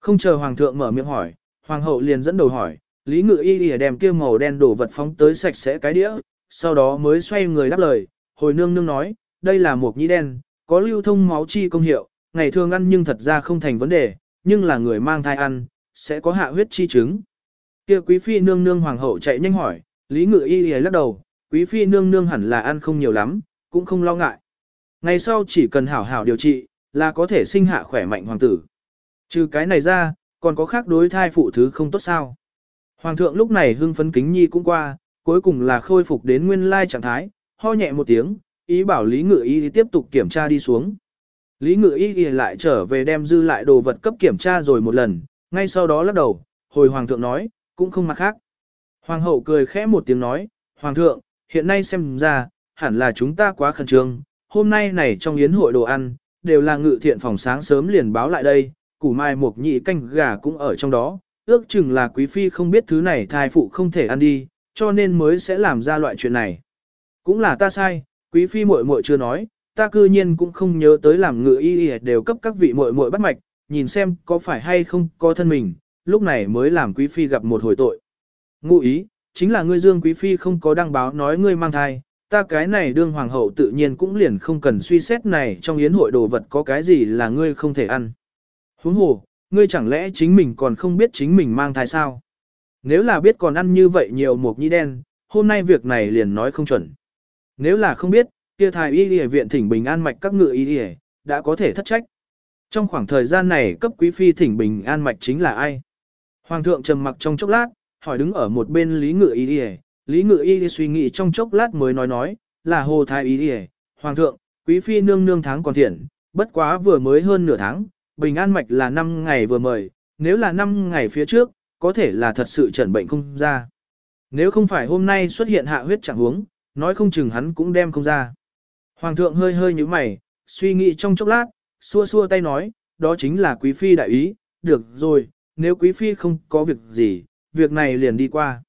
Không chờ Hoàng thượng mở miệng hỏi, Hoàng hậu liền dẫn đầu hỏi, Lý ngự y kìa đem kia màu đen đồ vật phóng tới sạch sẽ cái đĩa, sau đó mới xoay người đáp lời, hồi nương nương nói, đây là một nhĩ đen, có lưu thông máu chi công hiệu, ngày thường ăn nhưng thật ra không thành vấn đề, nhưng là người mang thai ăn, sẽ có hạ huyết chi chứng. Kia quý phi nương nương hoàng hậu chạy nhanh hỏi, Lý Ngự Y y lắc đầu, quý phi nương nương hẳn là ăn không nhiều lắm, cũng không lo ngại. Ngày sau chỉ cần hảo hảo điều trị, là có thể sinh hạ khỏe mạnh hoàng tử. Trừ cái này ra, còn có khác đối thai phụ thứ không tốt sao. Hoàng thượng lúc này hưng phấn kính nhi cũng qua, cuối cùng là khôi phục đến nguyên lai trạng thái, ho nhẹ một tiếng, ý bảo Lý Ngự Y tiếp tục kiểm tra đi xuống. Lý Ngự Y lại trở về đem dư lại đồ vật cấp kiểm tra rồi một lần, ngay sau đó lắc đầu, hồi Hoàng thượng nói, cũng không mặt khác. Hoàng hậu cười khẽ một tiếng nói, Hoàng thượng, hiện nay xem ra, hẳn là chúng ta quá khẩn trương, hôm nay này trong yến hội đồ ăn, đều là ngự thiện phòng sáng sớm liền báo lại đây, củ mai một nhị canh gà cũng ở trong đó, ước chừng là quý phi không biết thứ này thai phụ không thể ăn đi, cho nên mới sẽ làm ra loại chuyện này. Cũng là ta sai, quý phi muội muội chưa nói, ta cư nhiên cũng không nhớ tới làm ngự y y đều cấp các vị muội muội bắt mạch, nhìn xem có phải hay không có thân mình, lúc này mới làm quý phi gặp một hồi tội. Ngụ ý, chính là ngươi dương quý phi không có đăng báo nói ngươi mang thai, ta cái này đương hoàng hậu tự nhiên cũng liền không cần suy xét này trong yến hội đồ vật có cái gì là ngươi không thể ăn. Huống hồ, ngươi chẳng lẽ chính mình còn không biết chính mình mang thai sao? Nếu là biết còn ăn như vậy nhiều mộc nhĩ đen, hôm nay việc này liền nói không chuẩn. Nếu là không biết, kia thái y y viện thỉnh bình an mạch các ngựa y y đã có thể thất trách. Trong khoảng thời gian này cấp quý phi thỉnh bình an mạch chính là ai? Hoàng thượng trầm mặc trong chốc lát, hỏi đứng ở một bên Lý Ngự Y Y, Lý Ngự Y suy nghĩ trong chốc lát mới nói nói, là Hồ Thái Y Y, Hoàng thượng, quý phi nương nương tháng còn thiện, bất quá vừa mới hơn nửa tháng, bình an mạch là 5 ngày vừa mời, nếu là 5 ngày phía trước, có thể là thật sự chẩn bệnh không ra. Nếu không phải hôm nay xuất hiện hạ huyết trạng huống, nói không chừng hắn cũng đem không ra. Hoàng thượng hơi hơi như mày, suy nghĩ trong chốc lát, xua xua tay nói, đó chính là quý phi đại ý, được rồi, nếu quý phi không có việc gì, việc này liền đi qua.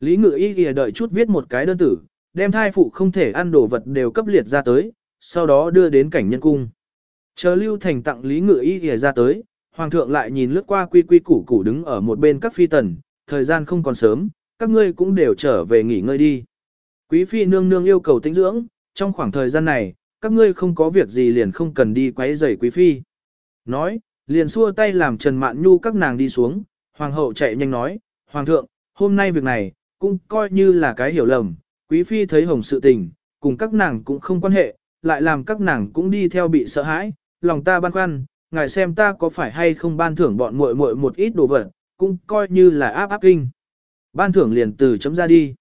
Lý ngự y kìa đợi chút viết một cái đơn tử, đem thai phụ không thể ăn đồ vật đều cấp liệt ra tới, sau đó đưa đến cảnh nhân cung. Chờ Lưu Thành tặng Lý Ngự Y kìa ra tới, Hoàng thượng lại nhìn lướt qua quy quy củ củ đứng ở một bên các phi tần, thời gian không còn sớm, các ngươi cũng đều trở về nghỉ ngơi đi. Quý phi nương nương yêu cầu tĩnh dưỡng, trong khoảng thời gian này, các ngươi không có việc gì liền không cần đi quấy rầy quý phi. Nói, liền xua tay làm Trần Mạn Nhu các nàng đi xuống, hoàng hậu chạy nhanh nói, hoàng thượng, hôm nay việc này, cũng coi như là cái hiểu lầm, quý phi thấy hồng sự tình, cùng các nàng cũng không quan hệ, lại làm các nàng cũng đi theo bị sợ hãi, lòng ta băn khoăn, ngài xem ta có phải hay không ban thưởng bọn muội muội một ít đồ vật, cũng coi như là áp áp kinh. Ban thưởng liền từ chấm ra đi.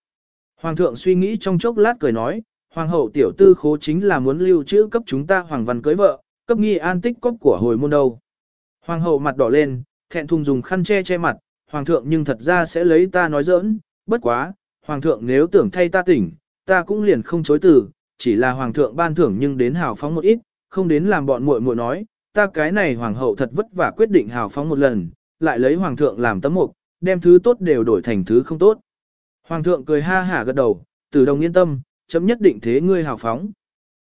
Hoàng thượng suy nghĩ trong chốc lát cười nói, hoàng hậu tiểu tư khố chính là muốn lưu trữ cấp chúng ta hoàng văn cưới vợ, cấp nghi an tích cốc của hồi môn đâu. Hoàng hậu mặt đỏ lên, thẹn thùng dùng khăn che che mặt, hoàng thượng nhưng thật ra sẽ lấy ta nói giỡn, bất quá, hoàng thượng nếu tưởng thay ta tỉnh, ta cũng liền không chối từ, chỉ là hoàng thượng ban thưởng nhưng đến hào phóng một ít, không đến làm bọn muội muội nói, ta cái này hoàng hậu thật vất vả quyết định hào phóng một lần, lại lấy hoàng thượng làm tấm mục, đem thứ tốt đều đổi thành thứ không tốt. Hoàng thượng cười ha hả gật đầu, tử đồng yên tâm, chấm nhất định thế ngươi hào phóng.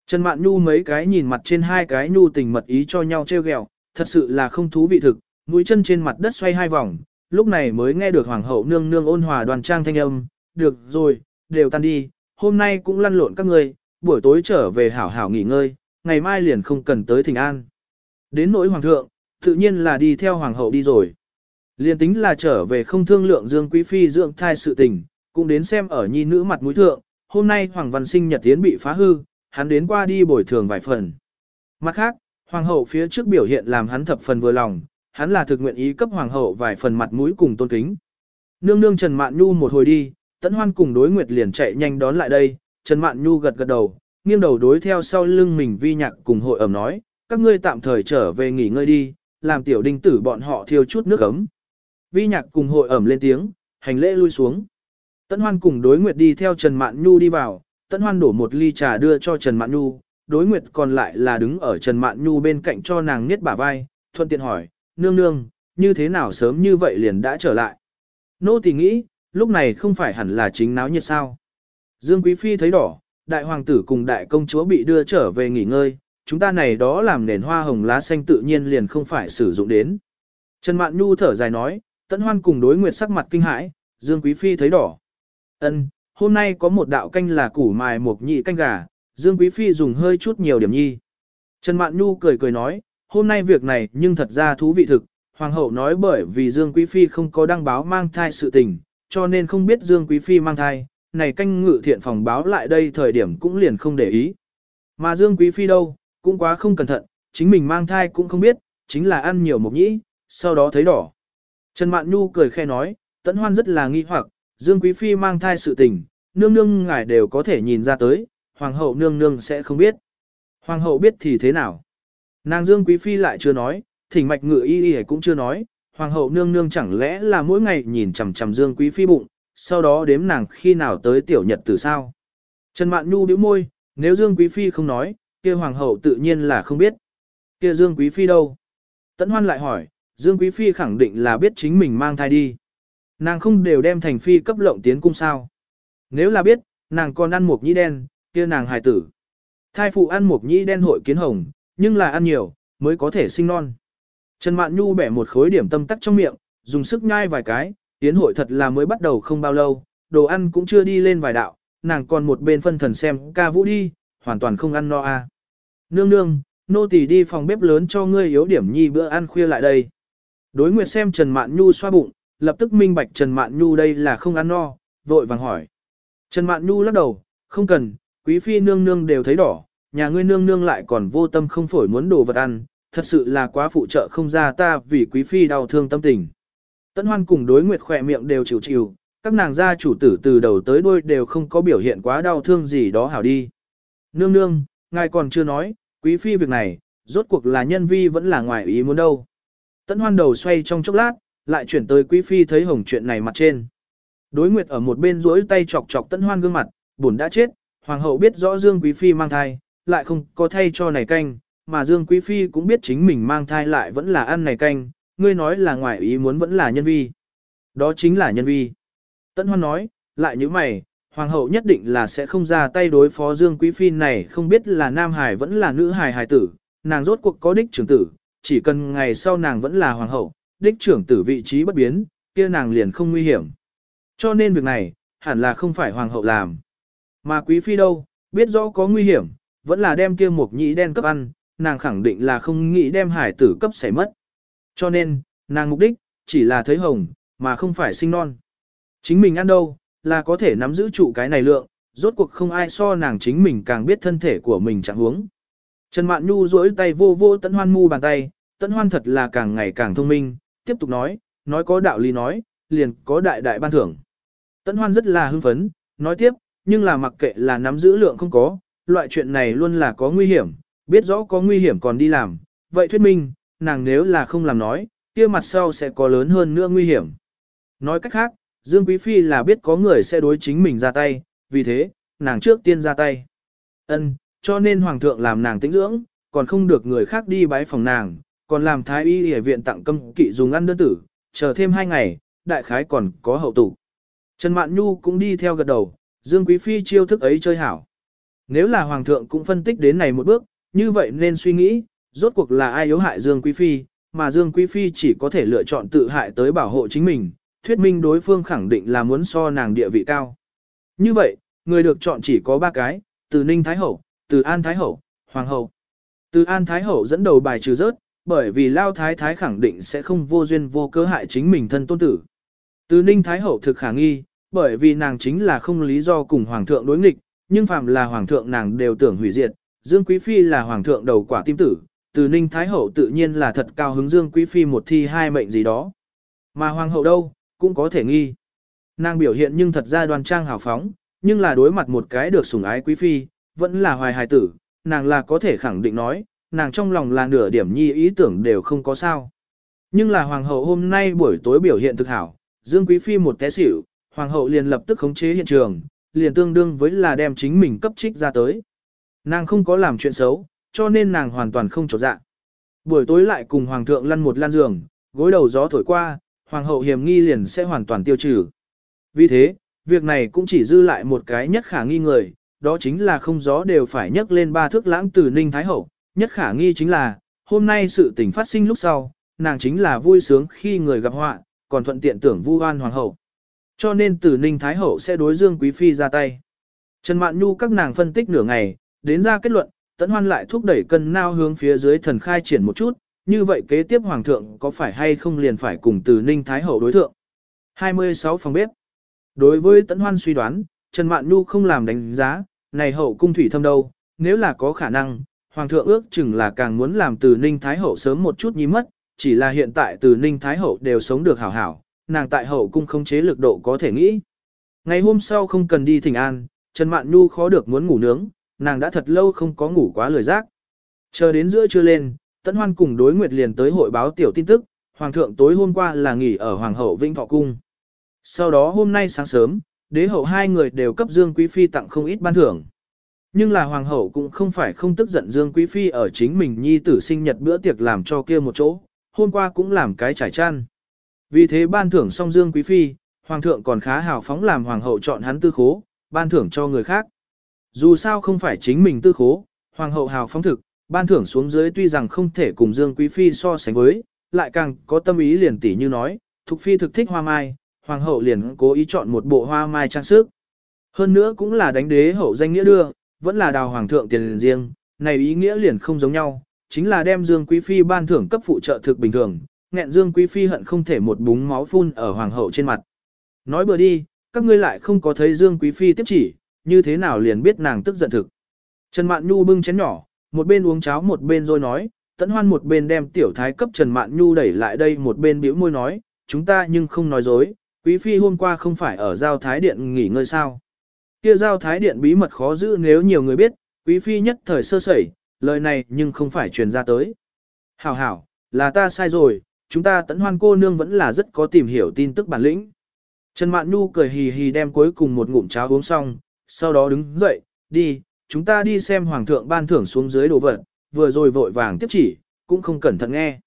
Trần Mạn Nhu mấy cái nhìn mặt trên hai cái nhu tình mật ý cho nhau treo ghẹo, thật sự là không thú vị thực, mũi chân trên mặt đất xoay hai vòng, lúc này mới nghe được hoàng hậu nương nương ôn hòa đoàn trang thanh âm, được rồi, đều tan đi, hôm nay cũng lăn lộn các ngươi, buổi tối trở về hảo hảo nghỉ ngơi, ngày mai liền không cần tới thỉnh an. Đến nỗi hoàng thượng, tự nhiên là đi theo hoàng hậu đi rồi. Liên tính là trở về không thương lượng Dương Quý Phi dưỡng thai sự tình, cũng đến xem ở nhi nữ mặt mũi thượng, hôm nay Hoàng Văn Sinh nhật tiến bị phá hư, hắn đến qua đi bồi thường vài phần. Mặt khác, Hoàng hậu phía trước biểu hiện làm hắn thập phần vừa lòng, hắn là thực nguyện ý cấp Hoàng hậu vài phần mặt mũi cùng tôn kính. Nương nương Trần Mạn Nhu một hồi đi, Tấn Hoan cùng đối nguyệt liền chạy nhanh đón lại đây, Trần Mạn Nhu gật gật đầu, nghiêng đầu đối theo sau lưng mình vi nhạc cùng hội ẩm nói, các ngươi tạm thời trở về nghỉ ngơi đi, làm tiểu đinh tử bọn họ thiêu chút nước ấm. Vi nhạc cùng hội ẩm lên tiếng, hành lễ lui xuống. Tấn Hoan cùng đối nguyệt đi theo Trần Mạn Nhu đi vào, Tấn Hoan đổ một ly trà đưa cho Trần Mạn Nhu, đối nguyệt còn lại là đứng ở Trần Mạn Nhu bên cạnh cho nàng niết bả vai, thuận tiện hỏi, nương nương, như thế nào sớm như vậy liền đã trở lại. Nô tỳ nghĩ, lúc này không phải hẳn là chính náo nhiệt sao. Dương Quý Phi thấy đỏ, đại hoàng tử cùng đại công chúa bị đưa trở về nghỉ ngơi, chúng ta này đó làm nền hoa hồng lá xanh tự nhiên liền không phải sử dụng đến. Trần Mạn Nhu thở dài nói, Tẫn Hoan cùng đối nguyệt sắc mặt kinh hãi, Dương Quý Phi thấy đỏ. Ân, hôm nay có một đạo canh là củ mài một nhị canh gà, Dương Quý Phi dùng hơi chút nhiều điểm nhi. Trần Mạn Nhu cười cười nói, hôm nay việc này nhưng thật ra thú vị thực, Hoàng hậu nói bởi vì Dương Quý Phi không có đăng báo mang thai sự tình, cho nên không biết Dương Quý Phi mang thai, này canh ngự thiện phòng báo lại đây thời điểm cũng liền không để ý. Mà Dương Quý Phi đâu, cũng quá không cẩn thận, chính mình mang thai cũng không biết, chính là ăn nhiều mộc nhĩ, sau đó thấy đỏ. Trần Mạn Nhu cười khe nói, Tấn Hoan rất là nghi hoặc, Dương Quý Phi mang thai sự tình, nương nương ngài đều có thể nhìn ra tới, Hoàng hậu nương nương sẽ không biết. Hoàng hậu biết thì thế nào? Nàng Dương Quý Phi lại chưa nói, thỉnh mạch ngự y y cũng chưa nói, Hoàng hậu nương nương chẳng lẽ là mỗi ngày nhìn chằm chằm Dương Quý Phi bụng, sau đó đếm nàng khi nào tới tiểu nhật từ sao? Trần Mạn Nhu bĩu môi, nếu Dương Quý Phi không nói, kia Hoàng hậu tự nhiên là không biết. Kia Dương Quý Phi đâu? Tấn Hoan lại hỏi, Dương Quý Phi khẳng định là biết chính mình mang thai đi. Nàng không đều đem thành phi cấp lộng tiến cung sao. Nếu là biết, nàng còn ăn một nhĩ đen, kia nàng hài tử. Thai phụ ăn một nhĩ đen hội kiến hồng, nhưng là ăn nhiều, mới có thể sinh non. Trần Mạn Nhu bẻ một khối điểm tâm tắc trong miệng, dùng sức nhai vài cái, tiến hội thật là mới bắt đầu không bao lâu, đồ ăn cũng chưa đi lên vài đạo, nàng còn một bên phân thần xem ca vũ đi, hoàn toàn không ăn no. À. Nương nương, nô tỳ đi phòng bếp lớn cho ngươi yếu điểm nhi bữa ăn khuya lại đây. Đối nguyệt xem Trần Mạn Nhu xoa bụng, lập tức minh bạch Trần Mạn Nhu đây là không ăn no, vội vàng hỏi. Trần Mạn Nhu lắc đầu, không cần, quý phi nương nương đều thấy đỏ, nhà ngươi nương nương lại còn vô tâm không phổi muốn đồ vật ăn, thật sự là quá phụ trợ không ra ta vì quý phi đau thương tâm tình. Tấn Hoan cùng đối nguyệt khỏe miệng đều chịu chịu, các nàng gia chủ tử từ đầu tới đuôi đều không có biểu hiện quá đau thương gì đó hảo đi. Nương nương, ngài còn chưa nói, quý phi việc này, rốt cuộc là nhân vi vẫn là ngoài ý muốn đâu. Tấn Hoan đầu xoay trong chốc lát, lại chuyển tới quý phi thấy hồng chuyện này mặt trên. Đối nguyệt ở một bên duỗi tay chọc chọc Tấn Hoan gương mặt, buồn đã chết, hoàng hậu biết rõ Dương quý phi mang thai, lại không có thay cho này canh, mà Dương Quý Phi cũng biết chính mình mang thai lại vẫn là ăn này canh, ngươi nói là ngoại ý muốn vẫn là nhân vi. Đó chính là nhân vi. Tấn Hoan nói, lại như mày, Hoàng hậu nhất định là sẽ không ra tay đối phó Dương Quý Phi này không biết là nam hài vẫn là nữ hài hài tử, nàng rốt cuộc có đích trưởng tử, chỉ cần ngày sau nàng vẫn là hoàng hậu, đích trưởng tử vị trí bất biến, kia nàng liền không nguy hiểm. Cho nên việc này, hẳn là không phải hoàng hậu làm. Mà quý phi đâu, biết rõ có nguy hiểm, vẫn là đem kia một nhĩ đen cấp ăn, nàng khẳng định là không nghĩ đem hải tử cấp xảy mất. Cho nên, nàng mục đích, chỉ là thấy hồng, mà không phải sinh non. Chính mình ăn đâu, là có thể nắm giữ trụ cái này lượng, rốt cuộc không ai so nàng chính mình càng biết thân thể của mình chẳng huống. Trần Mạn Nhu duỗi tay vô vô Tấn Hoan mu bàn tay, Tấn Hoan thật là càng ngày càng thông minh, tiếp tục nói, nói có đạo lý nói, liền có đại đại ban thưởng. Tấn Hoan rất là hưng phấn, nói tiếp, nhưng là mặc kệ là nắm giữ lượng không có, loại chuyện này luôn là có nguy hiểm, biết rõ có nguy hiểm còn đi làm, vậy thuyết minh, nàng nếu là không làm nói, kia mặt sau sẽ có lớn hơn nữa nguy hiểm. Nói cách khác, Dương Quý Phi là biết có người sẽ đối chính mình ra tay, vì thế, nàng trước tiên ra tay. Ân, cho nên Hoàng thượng làm nàng tĩnh dưỡng, còn không được người khác đi bái phòng nàng, còn làm thái y y viện tặng câm kỵ dùng ăn đơn tử, chờ thêm hai ngày, đại khái còn có hậu tụ. Trần Mạn Nhu cũng đi theo gật đầu, Dương Quý Phi chiêu thức ấy chơi hảo. Nếu là Hoàng thượng cũng phân tích đến này một bước, như vậy nên suy nghĩ, rốt cuộc là ai yếu hại Dương Quý Phi, mà Dương Quý Phi chỉ có thể lựa chọn tự hại tới bảo hộ chính mình, thuyết minh đối phương khẳng định là muốn so nàng địa vị cao. Như vậy, người được chọn chỉ có ba cái, từ Ninh Thái Hậu, từ An Thái Hậu, Hoàng Hậu. Từ An Thái Hậu dẫn đầu bài trừ rớt, bởi vì Lao Thái Thái khẳng định sẽ không vô duyên vô cớ hại chính mình thân tôn tử. Từ Ninh Thái Hậu thực khả nghi, bởi vì nàng chính là không lý do cùng Hoàng thượng đối nghịch, nhưng phạm là Hoàng thượng nàng đều tưởng hủy diệt, Dương Quý Phi là Hoàng thượng đầu quả tim tử, từ Ninh Thái Hậu tự nhiên là thật cao hứng Dương Quý Phi một thi hai mệnh gì đó. Mà Hoàng hậu đâu, cũng có thể nghi. Nàng biểu hiện nhưng thật ra đoan trang hào phóng, nhưng là đối mặt một cái được sủng ái Quý Phi, vẫn là hoài hài tử, nàng là có thể khẳng định nói, nàng trong lòng là nửa điểm nhi ý tưởng đều không có sao. Nhưng là hoàng hậu hôm nay buổi tối biểu hiện thực hảo, Dương Quý Phi một té xỉu, hoàng hậu liền lập tức khống chế hiện trường, liền tương đương với là đem chính mình cấp trích ra tới. Nàng không có làm chuyện xấu, cho nên nàng hoàn toàn không trột dạ. Buổi tối lại cùng hoàng thượng lăn một lan giường, gối đầu gió thổi qua, hoàng hậu hiểm nghi liền sẽ hoàn toàn tiêu trừ. Vì thế, việc này cũng chỉ dư lại một cái nhất khả nghi người, đó chính là không gió đều phải nhấc lên ba thước lãng từ Ninh Thái Hậu, nhất khả nghi chính là, hôm nay sự tình phát sinh lúc sau, nàng chính là vui sướng khi người gặp họa, còn thuận tiện tưởng vu oan hoàng hậu. Cho nên từ Ninh Thái Hậu sẽ đối Dương Quý Phi ra tay. Trần Mạn Nhu các nàng phân tích nửa ngày, đến ra kết luận, Tấn Hoan lại thúc đẩy cân nao hướng phía dưới thần khai triển một chút, như vậy kế tiếp Hoàng thượng có phải hay không liền phải cùng từ Ninh Thái Hậu đối thượng. 26 phòng bếp Đối với Tấn Hoan suy đoán, Trần Mạn Nhu không làm đánh giá, này hậu cung thủy thâm đâu, nếu là có khả năng, Hoàng thượng ước chừng là càng muốn làm từ Ninh Thái Hậu sớm một chút nhí mất, chỉ là hiện tại từ Ninh Thái Hậu đều sống được hảo hảo, nàng tại hậu cung không chế lực độ có thể nghĩ. Ngày hôm sau không cần đi thỉnh an, Trần Mạn Nhu khó được muốn ngủ nướng, nàng đã thật lâu không có ngủ quá lười giác. Chờ đến giữa trưa lên, Tấn Hoan cùng đối nguyệt liền tới hội báo tiểu tin tức, Hoàng thượng tối hôm qua là nghỉ ở Hoàng hậu Vĩnh Thọ Cung. Sau đó hôm nay sáng sớm, đế hậu hai người đều cấp Dương Quý Phi tặng không ít ban thưởng. Nhưng là hoàng hậu cũng không phải không tức giận Dương Quý Phi ở chính mình nhi tử sinh nhật bữa tiệc làm cho kia một chỗ, hôm qua cũng làm cái trải chăn. Vì thế ban thưởng song Dương Quý Phi, hoàng thượng còn khá hào phóng làm hoàng hậu chọn hắn tư khố, ban thưởng cho người khác. Dù sao không phải chính mình tư khố, hoàng hậu hào phóng thực, ban thưởng xuống dưới tuy rằng không thể cùng Dương Quý Phi so sánh với, lại càng có tâm ý liền tỉ như nói, Thục Phi thực thích hoa mai, hoàng hậu liền cố ý chọn một bộ hoa mai trang sức. Hơn nữa cũng là đánh đế hậu danh nghĩa đưa, vẫn là đào hoàng thượng tiền riêng, này ý nghĩa liền không giống nhau, chính là đem Dương Quý Phi ban thưởng cấp phụ trợ thực bình thường, nghẹn Dương Quý Phi hận không thể một búng máu phun ở hoàng hậu trên mặt. Nói bừa đi, các ngươi lại không có thấy Dương Quý Phi tiếp chỉ, như thế nào liền biết nàng tức giận thực. Trần Mạn Nhu bưng chén nhỏ, một bên uống cháo một bên rồi nói, tẫn Hoan một bên đem tiểu thái cấp Trần Mạn Nhu đẩy lại đây một bên bĩu môi nói, chúng ta nhưng không nói dối, Quý phi hôm qua không phải ở giao thái điện nghỉ ngơi sao. Kia giao thái điện bí mật khó giữ nếu nhiều người biết, quý phi nhất thời sơ sẩy, lời này nhưng không phải truyền ra tới. Hảo hảo, là ta sai rồi, chúng ta tấn hoan cô nương vẫn là rất có tìm hiểu tin tức bản lĩnh. Trần Mạn Nhu cười hì hì đem cuối cùng một ngụm cháo uống xong, sau đó đứng dậy, đi, chúng ta đi xem hoàng thượng ban thưởng xuống dưới đồ vật, vừa rồi vội vàng tiếp chỉ, cũng không cẩn thận nghe.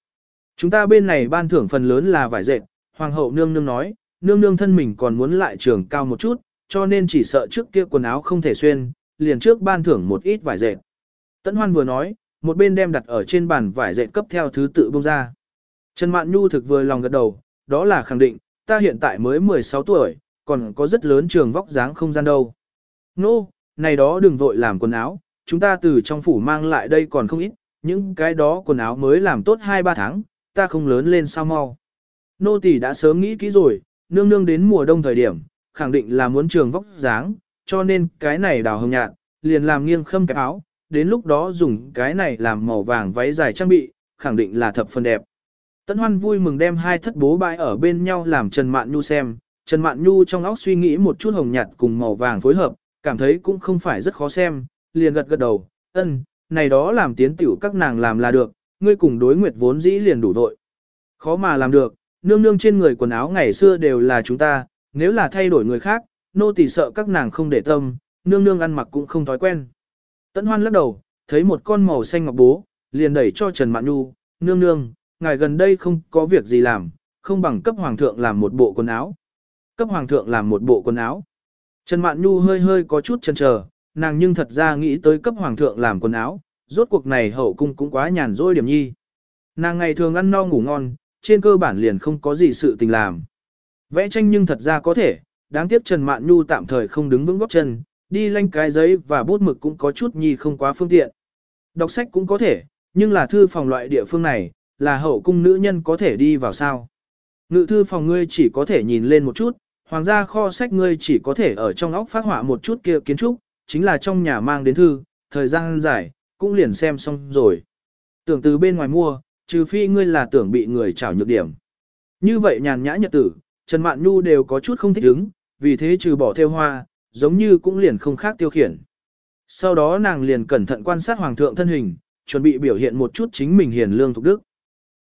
Chúng ta bên này ban thưởng phần lớn là vải dệt, hoàng hậu nương nương nói, nương nương thân mình còn muốn lại trường cao một chút, cho nên chỉ sợ trước kia quần áo không thể xuyên, liền trước ban thưởng một ít vải dệt. Tấn Hoan vừa nói, một bên đem đặt ở trên bàn vải dệt cấp theo thứ tự bông ra. Trần Mạn Nhu thực vừa lòng gật đầu, đó là khẳng định, ta hiện tại mới 16 tuổi, còn có rất lớn trường vóc dáng không gian đâu. Nô, no, này đó đừng vội làm quần áo, chúng ta từ trong phủ mang lại đây còn không ít, những cái đó quần áo mới làm tốt 2-3 tháng, ta không lớn lên sao mau. Nô tỷ đã sớm nghĩ kỹ rồi, nương nương đến mùa đông thời điểm, khẳng định là muốn trường vóc dáng, cho nên cái này đào hồng nhạt, liền làm nghiêng khâm cái áo, đến lúc đó dùng cái này làm màu vàng váy dài trang bị, khẳng định là thập phần đẹp. Tấn Hoan vui mừng đem hai thất bố bãi ở bên nhau làm Trần Mạn Nhu xem, Trần Mạn Nhu trong óc suy nghĩ một chút hồng nhạt cùng màu vàng phối hợp, cảm thấy cũng không phải rất khó xem, liền gật gật đầu, ân, này đó làm tiến tiểu các nàng làm là được, ngươi cùng đối nguyệt vốn dĩ liền đủ vội. Khó mà làm được, nương nương trên người quần áo ngày xưa đều là chúng ta, nếu là thay đổi người khác, nô tỳ sợ các nàng không để tâm, nương nương ăn mặc cũng không thói quen. Tấn Hoan lắc đầu, thấy một con màu xanh ngọc bố, liền đẩy cho Trần Mạn Nhu, nương nương, ngài gần đây không có việc gì làm, không bằng cấp hoàng thượng làm một bộ quần áo. Cấp hoàng thượng làm một bộ quần áo. Trần Mạn Nhu hơi hơi có chút chần chờ, nàng nhưng thật ra nghĩ tới cấp hoàng thượng làm quần áo, rốt cuộc này hậu cung cũng quá nhàn rỗi điểm nhi. Nàng ngày thường ăn no ngủ ngon, trên cơ bản liền không có gì sự tình làm. Vẽ tranh nhưng thật ra có thể, đáng tiếc Trần Mạn Nhu tạm thời không đứng vững góp chân, đi lanh cái giấy và bút mực cũng có chút nhi không quá phương tiện. Đọc sách cũng có thể, nhưng là thư phòng loại địa phương này, là hậu cung nữ nhân có thể đi vào sao. Ngự thư phòng ngươi chỉ có thể nhìn lên một chút, hoàng gia kho sách ngươi chỉ có thể ở trong óc phát họa một chút kia kiến trúc, chính là trong nhà mang đến thư, thời gian dài, cũng liền xem xong rồi. Tưởng từ bên ngoài mua, trừ phi ngươi là tưởng bị người trảo nhược điểm. Như vậy nhàn nhã nhật tử, Trần Mạn Nhu đều có chút không thích ứng, vì thế trừ bỏ theo hoa, giống như cũng liền không khác tiêu khiển. Sau đó nàng liền cẩn thận quan sát hoàng thượng thân hình, chuẩn bị biểu hiện một chút chính mình hiền lương thục đức.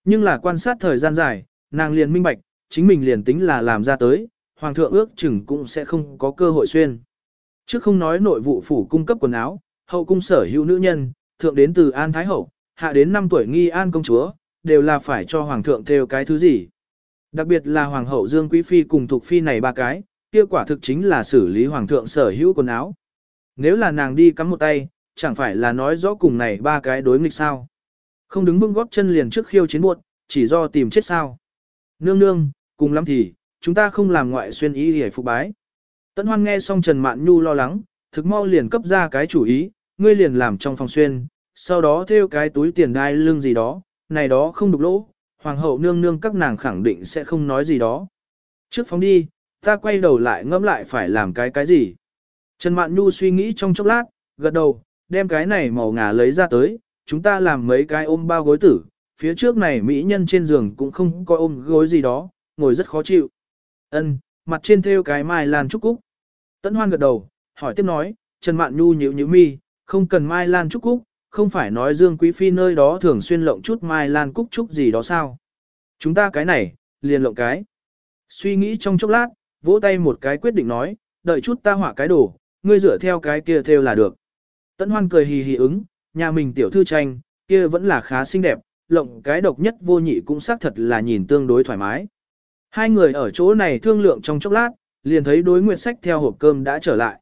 Nhưng là quan sát thời gian dài, nàng liền minh bạch, chính mình liền tính là làm ra tới, hoàng thượng ước chừng cũng sẽ không có cơ hội xuyên. Trước không nói nội vụ phủ cung cấp quần áo, hậu cung sở hữu nữ nhân, thượng đến từ An Thái Hậu, hạ đến 5 tuổi nghi An Công Chúa, đều là phải cho hoàng thượng theo cái thứ gì. Đặc biệt là hoàng hậu Dương Quý Phi cùng thuộc Phi này ba cái, kia quả thực chính là xử lý hoàng thượng sở hữu quần áo. Nếu là nàng đi cắm một tay, chẳng phải là nói rõ cùng này ba cái đối nghịch sao. Không đứng vững góp chân liền trước khiêu chiến buộc, chỉ do tìm chết sao. Nương nương, cùng lắm thì, chúng ta không làm ngoại xuyên ý để phục bái. Tấn Hoan nghe xong Trần Mạn Nhu lo lắng, thực mau liền cấp ra cái chủ ý, ngươi liền làm trong phòng xuyên, sau đó theo cái túi tiền đai lưng gì đó, này đó không đục lỗ, hoàng hậu nương nương các nàng khẳng định sẽ không nói gì đó. Trước phóng đi, ta quay đầu lại ngẫm lại phải làm cái cái gì. Trần Mạn Nhu suy nghĩ trong chốc lát, gật đầu, đem cái này màu ngà lấy ra tới, chúng ta làm mấy cái ôm bao gối tử, phía trước này mỹ nhân trên giường cũng không có ôm gối gì đó, ngồi rất khó chịu. Ân, mặt trên thêu cái mai lan trúc cúc. Tấn Hoan gật đầu, hỏi tiếp nói, Trần Mạn Nhu nhíu nhíu mi, không cần mai lan trúc cúc, không phải nói Dương Quý Phi nơi đó thường xuyên lộng chút mai lan cúc trúc gì đó sao. Chúng ta cái này, liền lộng cái. Suy nghĩ trong chốc lát, vỗ tay một cái quyết định nói, đợi chút ta hỏa cái đồ, ngươi dựa theo cái kia theo là được. Tấn Hoan cười hì hì ứng, nhà mình tiểu thư tranh, kia vẫn là khá xinh đẹp, lộng cái độc nhất vô nhị cũng xác thật là nhìn tương đối thoải mái. Hai người ở chỗ này thương lượng trong chốc lát, liền thấy đối nguyệt sách theo hộp cơm đã trở lại.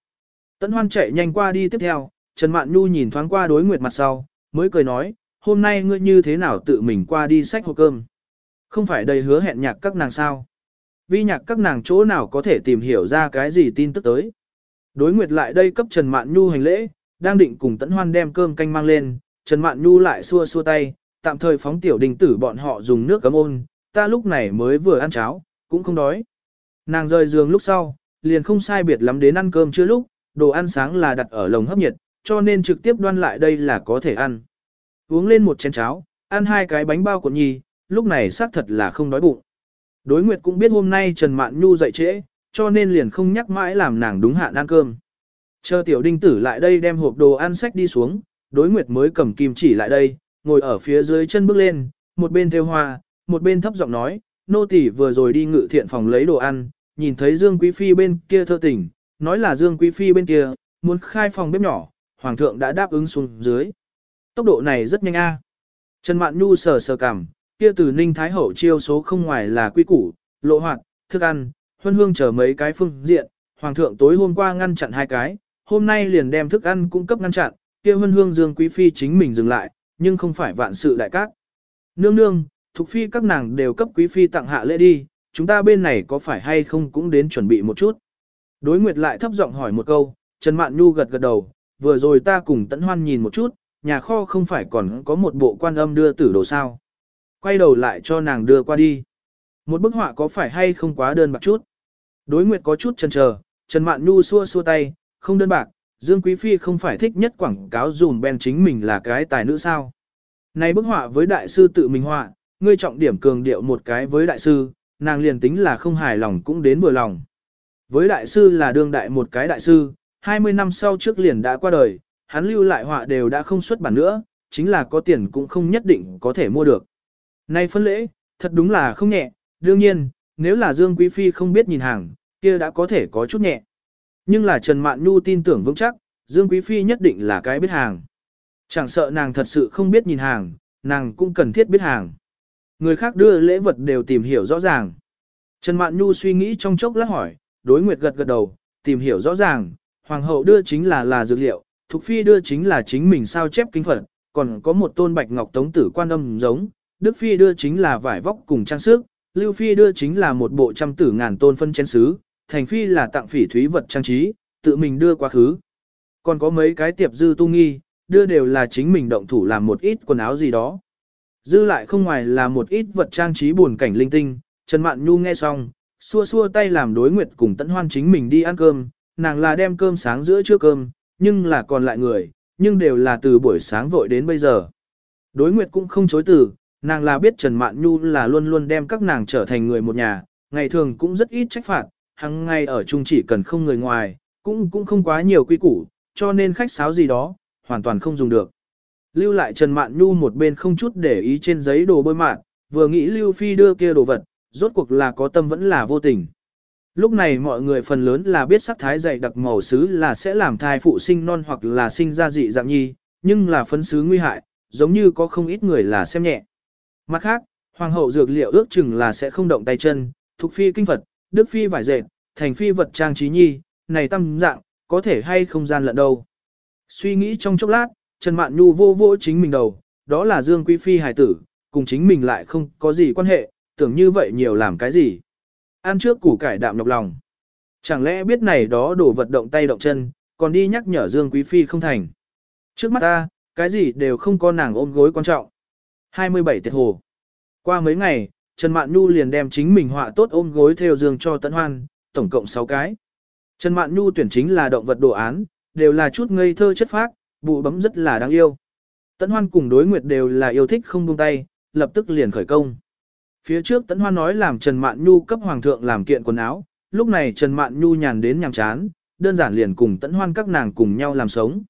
Tấn Hoan chạy nhanh qua đi tiếp theo, Trần Mạn Nhu nhìn thoáng qua đối nguyệt mặt sau, mới cười nói, hôm nay ngươi như thế nào tự mình qua đi sách hộp cơm. Không phải đầy hứa hẹn nhạc các nàng sao. Vi nhạc các nàng chỗ nào có thể tìm hiểu ra cái gì tin tức tới. Đối nguyệt lại đây cấp Trần Mạn Nhu hành lễ, đang định cùng Tấn Hoan đem cơm canh mang lên, Trần Mạn Nhu lại xua xua tay, tạm thời phóng tiểu đình tử bọn họ dùng nước cấm ôn, ta lúc này mới vừa ăn cháo, cũng không đói. Nàng rời giường lúc sau, liền không sai biệt lắm đến ăn cơm chưa lúc, đồ ăn sáng là đặt ở lồng hấp nhiệt, cho nên trực tiếp đoan lại đây là có thể ăn. Uống lên một chén cháo, ăn hai cái bánh bao của nhi, lúc này xác thật là không đói bụng. Đối Nguyệt cũng biết hôm nay Trần Mạn Nhu dậy trễ, cho nên liền không nhắc mãi làm nàng đúng hạn ăn cơm. Chờ tiểu đinh tử lại đây đem hộp đồ ăn sách đi xuống, đối Nguyệt mới cầm kim chỉ lại đây, ngồi ở phía dưới chân bước lên, một bên theo hoa, một bên thấp giọng nói, nô tỳ vừa rồi đi ngự thiện phòng lấy đồ ăn, nhìn thấy Dương Quý Phi bên kia thơ tỉnh, nói là Dương Quý Phi bên kia, muốn khai phòng bếp nhỏ, Hoàng thượng đã đáp ứng xuống dưới. Tốc độ này rất nhanh a. Trần Mạn Nhu sờ sờ cảm kia từ Ninh Thái Hậu chiêu số không ngoài là quy củ, lộ hoạt, thức ăn, huân hương chờ mấy cái phương diện, Hoàng thượng tối hôm qua ngăn chặn hai cái, hôm nay liền đem thức ăn cung cấp ngăn chặn, kia huân hương dương quý phi chính mình dừng lại, nhưng không phải vạn sự đại cát. Nương nương, thuộc phi các nàng đều cấp quý phi tặng hạ lễ đi, chúng ta bên này có phải hay không cũng đến chuẩn bị một chút. Đối nguyệt lại thấp giọng hỏi một câu, Trần Mạn Nhu gật gật đầu, vừa rồi ta cùng Tấn Hoan nhìn một chút, nhà kho không phải còn có một bộ quan âm đưa tử đồ sao. Quay đầu lại cho nàng đưa qua đi. Một bức họa có phải hay không quá đơn bạc chút. Đối nguyệt có chút chần chờ, Trần Mạn Nhu xua xua tay, không đơn bạc, Dương Quý Phi không phải thích nhất quảng cáo dùm ben chính mình là cái tài nữ sao. Này bức họa với đại sư tự mình họa, ngươi trọng điểm cường điệu một cái với đại sư, nàng liền tính là không hài lòng cũng đến vừa lòng. Với đại sư là đương đại một cái đại sư, 20 năm sau trước liền đã qua đời, hắn lưu lại họa đều đã không xuất bản nữa, chính là có tiền cũng không nhất định có thể mua được. Này phân lễ, thật đúng là không nhẹ, đương nhiên, nếu là Dương Quý Phi không biết nhìn hàng, kia đã có thể có chút nhẹ. Nhưng là Trần Mạn Nhu tin tưởng vững chắc, Dương Quý Phi nhất định là cái biết hàng. Chẳng sợ nàng thật sự không biết nhìn hàng, nàng cũng cần thiết biết hàng. Người khác đưa lễ vật đều tìm hiểu rõ ràng. Trần Mạn Nhu suy nghĩ trong chốc lát hỏi, đối nguyệt gật gật đầu, tìm hiểu rõ ràng, hoàng hậu đưa chính là là dược liệu, Thục Phi đưa chính là chính mình sao chép kinh phật, còn có một tôn bạch ngọc tống tử quan âm giống, Đức Phi đưa chính là vải vóc cùng trang sức, Lưu Phi đưa chính là một bộ trăm tử ngàn tôn phân chén sứ, Thành Phi là tặng phỉ thúy vật trang trí, tự mình đưa quá khứ. Còn có mấy cái tiệp dư tu nghi, đưa đều là chính mình động thủ làm một ít quần áo gì đó. Dư lại không ngoài là một ít vật trang trí buồn cảnh linh tinh, Trần Mạn Nhu nghe xong, xua xua tay làm đối nguyệt cùng tận hoan chính mình đi ăn cơm, nàng là đem cơm sáng giữa trước cơm, nhưng là còn lại người, nhưng đều là từ buổi sáng vội đến bây giờ. Đối nguyệt cũng không chối từ, nàng là biết Trần Mạn Nhu là luôn luôn đem các nàng trở thành người một nhà, ngày thường cũng rất ít trách phạt, hàng ngày ở chung chỉ cần không người ngoài, cũng cũng không quá nhiều quy củ, cho nên khách sáo gì đó, hoàn toàn không dùng được. Lưu lại Trần Mạn Nhu một bên không chút để ý trên giấy đồ bôi mạn, vừa nghĩ Lưu Phi đưa kia đồ vật, rốt cuộc là có tâm vẫn là vô tình. Lúc này mọi người phần lớn là biết sắc thái dày đặc màu xứ là sẽ làm thai phụ sinh non hoặc là sinh ra dị dạng nhi, nhưng là phấn xứ nguy hại, giống như có không ít người là xem nhẹ. Mặt khác, hoàng hậu dược liệu ước chừng là sẽ không động tay chân, thuộc phi kinh Phật, đức phi vải dệt, thành phi vật trang trí nhi, này tâm dạng, có thể hay không gian lận đâu. Suy nghĩ trong chốc lát, Trần Mạn Nhu vô vô chính mình đầu, đó là Dương Quý Phi hài tử, cùng chính mình lại không có gì quan hệ, tưởng như vậy nhiều làm cái gì. Ăn trước củ cải đạm nhọc lòng. Chẳng lẽ biết này đó đổ vật động tay động chân, còn đi nhắc nhở Dương Quý Phi không thành. Trước mắt ta, cái gì đều không có nàng ôm gối quan trọng. 27 tiệt hồ. Qua mấy ngày, Trần Mạn Nhu liền đem chính mình họa tốt ôm gối theo giường cho Tấn Hoan, tổng cộng 6 cái. Trần Mạn Nhu tuyển chính là động vật đồ án, đều là chút ngây thơ chất phác, bụ bấm rất là đáng yêu. Tấn Hoan cùng đối nguyệt đều là yêu thích không buông tay, lập tức liền khởi công. Phía trước Tấn Hoan nói làm Trần Mạn Nhu cấp hoàng thượng làm kiện quần áo, lúc này Trần Mạn Nhu nhàn đến nhàm chán, đơn giản liền cùng Tấn Hoan các nàng cùng nhau làm sống.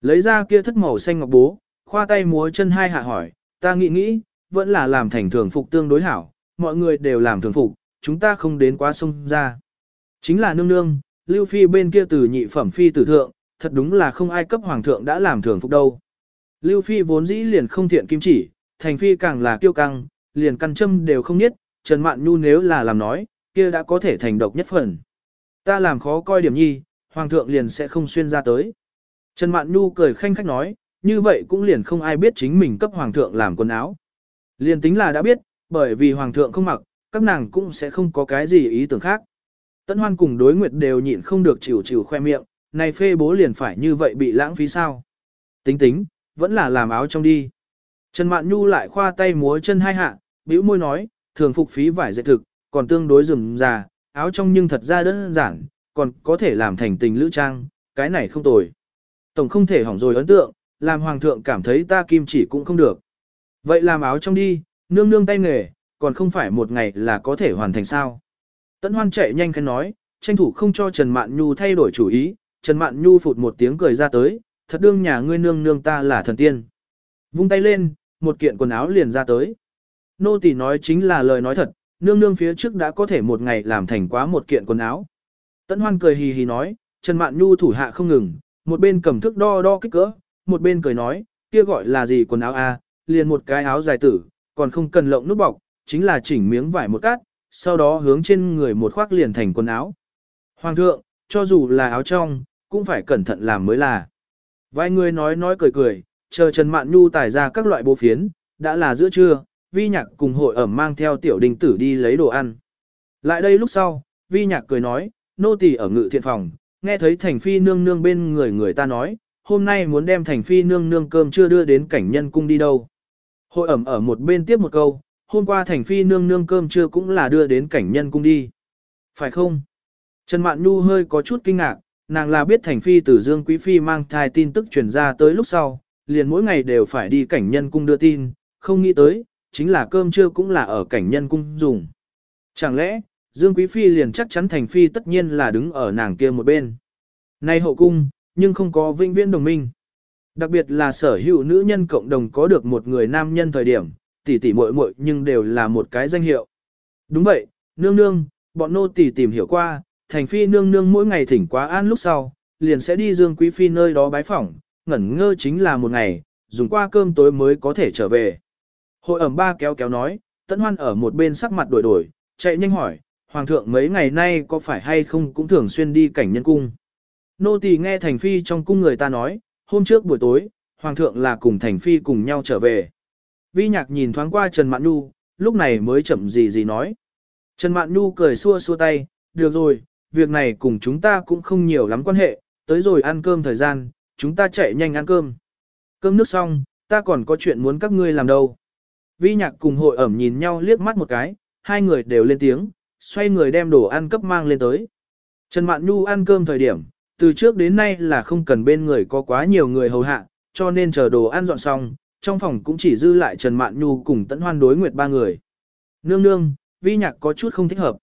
Lấy ra kia thất màu xanh ngọc bố, khoa tay múa chân hai hạ hỏi, ta nghĩ nghĩ, vẫn là làm thành thường phục tương đối hảo, mọi người đều làm thường phục, chúng ta không đến quá sông ra. Chính là nương nương, Lưu Phi bên kia từ nhị phẩm phi tử thượng, thật đúng là không ai cấp hoàng thượng đã làm thường phục đâu. Lưu Phi vốn dĩ liền không thiện kim chỉ, thành phi càng là kiêu căng, liền căn châm đều không biết, Trần Mạn Nhu nếu là làm nói, kia đã có thể thành độc nhất phần. Ta làm khó coi điểm nhi, hoàng thượng liền sẽ không xuyên ra tới. Trần Mạn Nhu cười khanh khách nói, như vậy cũng liền không ai biết chính mình cấp hoàng thượng làm quần áo. Liền tính là đã biết, bởi vì hoàng thượng không mặc, các nàng cũng sẽ không có cái gì ý tưởng khác. Tấn Hoan cùng đối nguyệt đều nhịn không được chịu chịu khoe miệng, này phê bố liền phải như vậy bị lãng phí sao. Tính tính, vẫn là làm áo trong đi. Trần Mạn Nhu lại khoa tay múa chân hai hạ, bĩu môi nói, thường phục phí vải dạy thực, còn tương đối rườm già, áo trong nhưng thật ra đơn giản, còn có thể làm thành tình lữ trang, cái này không tồi. Tổng không thể hỏng rồi ấn tượng, làm hoàng thượng cảm thấy ta kim chỉ cũng không được. Vậy làm áo trong đi, nương nương tay nghề, còn không phải một ngày là có thể hoàn thành sao. Tấn hoan chạy nhanh khen nói, tranh thủ không cho Trần Mạn Nhu thay đổi chủ ý, Trần Mạn Nhu phụt một tiếng cười ra tới, thật đương nhà ngươi nương nương ta là thần tiên. Vung tay lên, một kiện quần áo liền ra tới. Nô tỳ nói chính là lời nói thật, nương nương phía trước đã có thể một ngày làm thành quá một kiện quần áo. Tấn hoan cười hì hì nói, Trần Mạn Nhu thủ hạ không ngừng, một bên cầm thước đo đo kích cỡ, một bên cười nói, kia gọi là gì quần áo a, liền một cái áo dài tử, còn không cần lộng nút bọc, chính là chỉnh miếng vải một cát, sau đó hướng trên người một khoác liền thành quần áo. Hoàng thượng, cho dù là áo trong, cũng phải cẩn thận làm mới là. Vài người nói nói cười cười, chờ Trần Mạn Nhu tải ra các loại bố phiến, đã là giữa trưa, vi nhạc cùng hội ẩm mang theo tiểu đình tử đi lấy đồ ăn. Lại đây lúc sau, vi nhạc cười nói, nô tỳ ở ngự thiện phòng, nghe thấy thành phi nương nương bên người người ta nói, hôm nay muốn đem thành phi nương nương cơm chưa đưa đến cảnh nhân cung đi đâu. Hội ẩm ở một bên tiếp một câu, hôm qua thành phi nương nương cơm trưa cũng là đưa đến cảnh nhân cung đi. Phải không? Trần Mạn Nhu hơi có chút kinh ngạc, nàng là biết thành phi từ Dương Quý Phi mang thai tin tức truyền ra tới lúc sau, liền mỗi ngày đều phải đi cảnh nhân cung đưa tin, không nghĩ tới, chính là cơm trưa cũng là ở cảnh nhân cung dùng. Chẳng lẽ, Dương Quý Phi liền chắc chắn thành phi tất nhiên là đứng ở nàng kia một bên. Nay hậu cung, nhưng không có vinh viễn đồng minh. Đặc biệt là sở hữu nữ nhân cộng đồng có được một người nam nhân thời điểm, tỷ tỷ muội muội nhưng đều là một cái danh hiệu. Đúng vậy, nương nương, bọn nô tỷ tìm hiểu qua, thành phi nương nương mỗi ngày thỉnh quá an lúc sau, liền sẽ đi Dương Quý Phi nơi đó bái phỏng, ngẩn ngơ chính là một ngày, dùng qua cơm tối mới có thể trở về. Hội ẩm ba kéo kéo nói, tẫn hoan ở một bên sắc mặt đổi đổi, chạy nhanh hỏi, Hoàng thượng mấy ngày nay có phải hay không cũng thường xuyên đi cảnh nhân cung. Nô tỳ nghe Thành Phi trong cung người ta nói, hôm trước buổi tối, Hoàng thượng là cùng Thành Phi cùng nhau trở về. Vi nhạc nhìn thoáng qua Trần Mạn Nhu, lúc này mới chậm gì gì nói. Trần Mạn Nhu cười xua xua tay, được rồi, việc này cùng chúng ta cũng không nhiều lắm quan hệ, tới rồi ăn cơm thời gian, chúng ta chạy nhanh ăn cơm. Cơm nước xong, ta còn có chuyện muốn các ngươi làm đâu. Vi nhạc cùng hội ẩm nhìn nhau liếc mắt một cái, hai người đều lên tiếng, xoay người đem đồ ăn cấp mang lên tới. Trần Mạn Nhu ăn cơm thời điểm, từ trước đến nay là không cần bên người có quá nhiều người hầu hạ, cho nên chờ đồ ăn dọn xong, trong phòng cũng chỉ dư lại Trần Mạn Nhu cùng Tấn Hoan đối nguyệt ba người. Nương nương, vi nhạc có chút không thích hợp.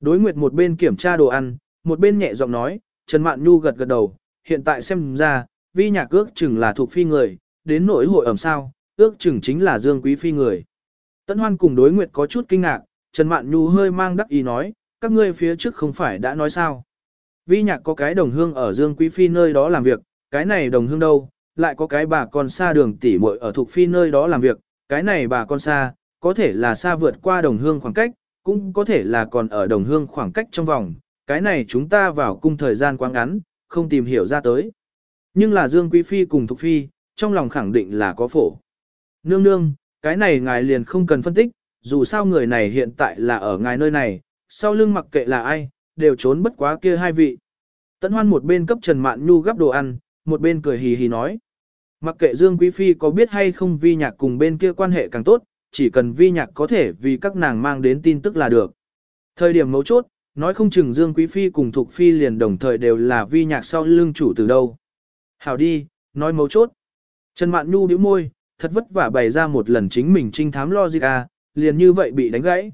Đối nguyệt một bên kiểm tra đồ ăn, một bên nhẹ giọng nói, Trần Mạn Nhu gật gật đầu, hiện tại xem ra, vi nhạc ước chừng là thuộc phi người, đến nỗi hội ẩm sao, ước chừng chính là Dương Quý Phi người. Tấn Hoan cùng đối nguyệt có chút kinh ngạc, Trần Mạn Nhu hơi mang đắc ý nói, các ngươi phía trước không phải đã nói sao. Vi nhạc có cái đồng hương ở Dương Quý Phi nơi đó làm việc, cái này đồng hương đâu, lại có cái bà con xa đường tỉ muội ở thuộc phi nơi đó làm việc, cái này bà con xa, có thể là xa vượt qua đồng hương khoảng cách, cũng có thể là còn ở đồng hương khoảng cách trong vòng, cái này chúng ta vào cung thời gian quá ngắn, không tìm hiểu ra tới. Nhưng là Dương Quý Phi cùng Thục Phi, trong lòng khẳng định là có phổ. Nương nương, cái này ngài liền không cần phân tích, dù sao người này hiện tại là ở ngài nơi này, sau lưng mặc kệ là ai, đều trốn bất quá kia hai vị. Tấn Hoan một bên cấp Trần Mạn Nhu gấp đồ ăn, một bên cười hì hì nói. Mặc kệ Dương Quý Phi có biết hay không vi nhạc cùng bên kia quan hệ càng tốt, chỉ cần vi nhạc có thể vì các nàng mang đến tin tức là được. Thời điểm mấu chốt, nói không chừng Dương Quý Phi cùng Thục Phi liền đồng thời đều là vi nhạc sau lưng chủ từ đâu. Hảo đi, nói mấu chốt. Trần Mạn Nhu bĩu môi, thật vất vả bày ra một lần chính mình trinh thám logica, à, liền như vậy bị đánh gãy.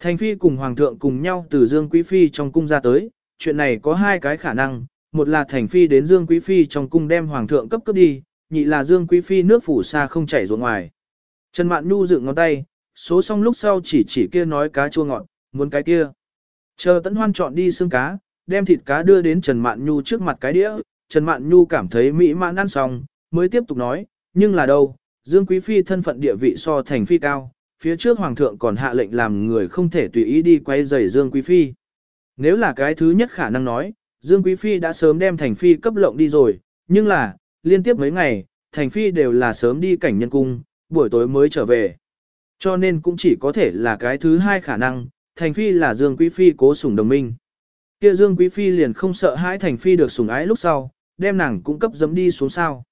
Thành Phi cùng Hoàng thượng cùng nhau từ Dương Quý Phi trong cung ra tới, chuyện này có hai cái khả năng, một là Thành Phi đến Dương Quý Phi trong cung đem Hoàng thượng cấp cấp đi, nhị là Dương Quý Phi nước phủ xa không chảy ruộng ngoài. Trần Mạn Nhu dựng ngón tay, số xong lúc sau chỉ chỉ kia nói cá chua ngọt, muốn cái kia. Chờ Tấn Hoan chọn đi xương cá, đem thịt cá đưa đến Trần Mạn Nhu trước mặt cái đĩa, Trần Mạn Nhu cảm thấy mỹ mãn ăn xong, mới tiếp tục nói, nhưng là đâu, Dương Quý Phi thân phận địa vị so thành phi cao, phía trước Hoàng thượng còn hạ lệnh làm người không thể tùy ý đi quay giày Dương Quý Phi. Nếu là cái thứ nhất khả năng nói, Dương Quý Phi đã sớm đem thành phi cấp lộng đi rồi, nhưng là, liên tiếp mấy ngày, thành phi đều là sớm đi cảnh nhân cung, buổi tối mới trở về. Cho nên cũng chỉ có thể là cái thứ hai khả năng, thành phi là Dương Quý Phi cố sủng đồng minh. Kia Dương Quý Phi liền không sợ hãi thành phi được sủng ái lúc sau, đem nàng cũng cấp dấm đi xuống sao.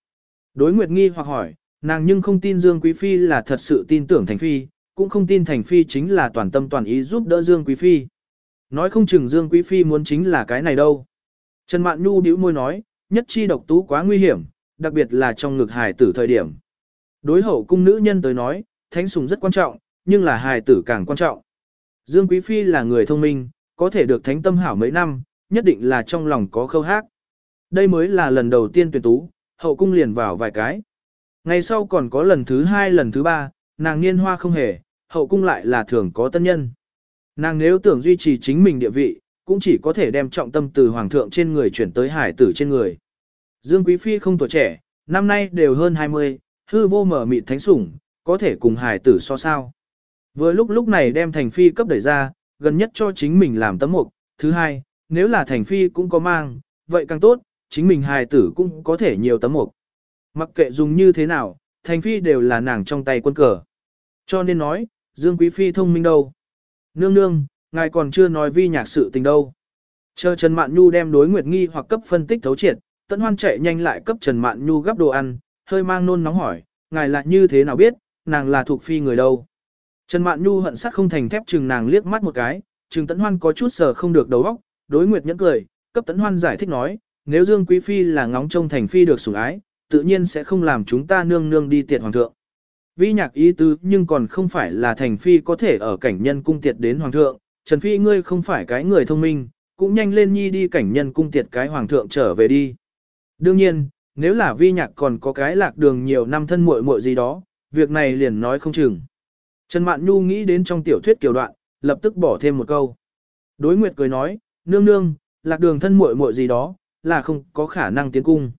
Đối Nguyệt nghi hoặc hỏi, nàng nhưng không tin Dương Quý Phi là thật sự tin tưởng thành phi, cũng không tin thành phi chính là toàn tâm toàn ý giúp đỡ Dương Quý Phi. Nói không chừng Dương Quý Phi muốn chính là cái này đâu. Trần Mạn Nhu bĩu môi nói, nhất chi độc tú quá nguy hiểm, đặc biệt là trong ngực hài tử thời điểm. Đối hậu cung nữ nhân tới nói, thánh sùng rất quan trọng, nhưng là hài tử càng quan trọng. Dương Quý Phi là người thông minh, có thể được thánh tâm hảo mấy năm, nhất định là trong lòng có khâu hát. Đây mới là lần đầu tiên tuyển tú, hậu cung liền vào vài cái. Ngày sau còn có lần thứ hai lần thứ ba, nàng niên hoa không hề, hậu cung lại là thường có tân nhân. Nàng nếu tưởng duy trì chính mình địa vị, cũng chỉ có thể đem trọng tâm từ hoàng thượng trên người chuyển tới hải tử trên người. Dương Quý Phi không tuổi trẻ, năm nay đều hơn 20, hư vô mở mịt thánh sủng, có thể cùng hải tử so sao. Vừa lúc lúc này đem thành phi cấp đẩy ra, gần nhất cho chính mình làm tấm mục. Thứ hai, nếu là thành phi cũng có mang, vậy càng tốt, chính mình hài tử cũng có thể nhiều tấm mục. Mặc kệ dùng như thế nào, thành phi đều là nàng trong tay quân cờ. Cho nên nói, Dương Quý Phi thông minh đâu. Nương nương, ngài còn chưa nói vi nhạc sự tình đâu. Chờ Trần Mạn Nhu đem đối Nguyệt Nghi hoặc cấp phân tích thấu triệt, Tấn Hoan chạy nhanh lại cấp Trần Mạn Nhu gấp đồ ăn, hơi mang nôn nóng hỏi, ngài là như thế nào biết, nàng là thuộc phi người đâu. Trần Mạn Nhu hận sắc không thành thép chừng nàng liếc mắt một cái, chừng Tấn Hoan có chút sờ không được đầu óc, đối Nguyệt nhẫn cười, cấp Tấn Hoan giải thích nói, nếu Dương Quý Phi là ngóng trông thành phi được sủng ái, tự nhiên sẽ không làm chúng ta nương nương đi tiệt hoàng thượng. Vi nhạc ý tứ nhưng còn không phải là thành phi có thể ở cảnh nhân cung tiệt đến hoàng thượng, Trần Phi ngươi không phải cái người thông minh, cũng nhanh lên nhi đi cảnh nhân cung tiệt cái hoàng thượng trở về đi. Đương nhiên, nếu là vi nhạc còn có cái lạc đường nhiều năm thân muội muội gì đó, việc này liền nói không chừng. Trần Mạn Nhu nghĩ đến trong tiểu thuyết kiều đoạn, lập tức bỏ thêm một câu. Đối Nguyệt cười nói, nương nương, lạc đường thân muội muội gì đó, là không có khả năng tiến cung.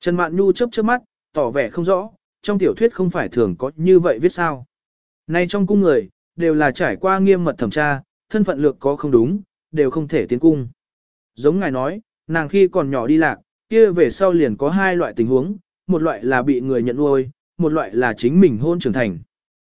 Trần Mạn Nhu chớp chớp mắt, tỏ vẻ không rõ, trong tiểu thuyết không phải thường có như vậy viết sao. Nay trong cung người, đều là trải qua nghiêm mật thẩm tra, thân phận lược có không đúng, đều không thể tiến cung. Giống ngài nói, nàng khi còn nhỏ đi lạc, kia về sau liền có hai loại tình huống, một loại là bị người nhận nuôi, một loại là chính mình hôn trưởng thành.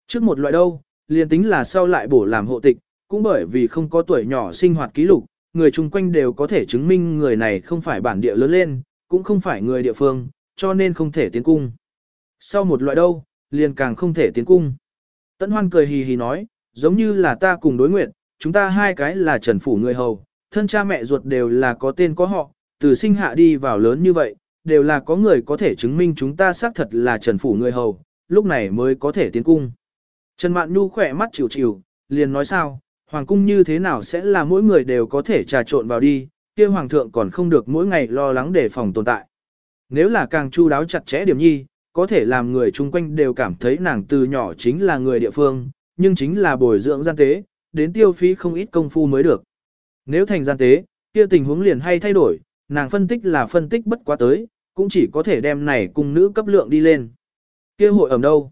Trước một loại đâu, liền tính là sau lại bổ làm hộ tịch, cũng bởi vì không có tuổi nhỏ sinh hoạt ký lục, người chung quanh đều có thể chứng minh người này không phải bản địa lớn lên, cũng không phải người địa phương, cho nên không thể tiến cung. Sau một loại đâu, liền càng không thể tiến cung. Tấn Hoan cười hì hì nói, giống như là ta cùng đối nguyện, chúng ta hai cái là trần phủ người hầu, thân cha mẹ ruột đều là có tên có họ, từ sinh hạ đi vào lớn như vậy, đều là có người có thể chứng minh chúng ta xác thật là trần phủ người hầu, lúc này mới có thể tiến cung. Trần Mạn Nhu khỏe mắt chịu chịu, liền nói sao, hoàng cung như thế nào sẽ là mỗi người đều có thể trà trộn vào đi, kia hoàng thượng còn không được mỗi ngày lo lắng để phòng tồn tại. Nếu là càng chu đáo chặt chẽ điểm nhi, có thể làm người chung quanh đều cảm thấy nàng từ nhỏ chính là người địa phương, nhưng chính là bồi dưỡng gian tế, đến tiêu phí không ít công phu mới được. Nếu thành gian tế, kia tình huống liền hay thay đổi, nàng phân tích là phân tích bất quá tới, cũng chỉ có thể đem này cùng nữ cấp lượng đi lên. Kia hội ẩm đâu?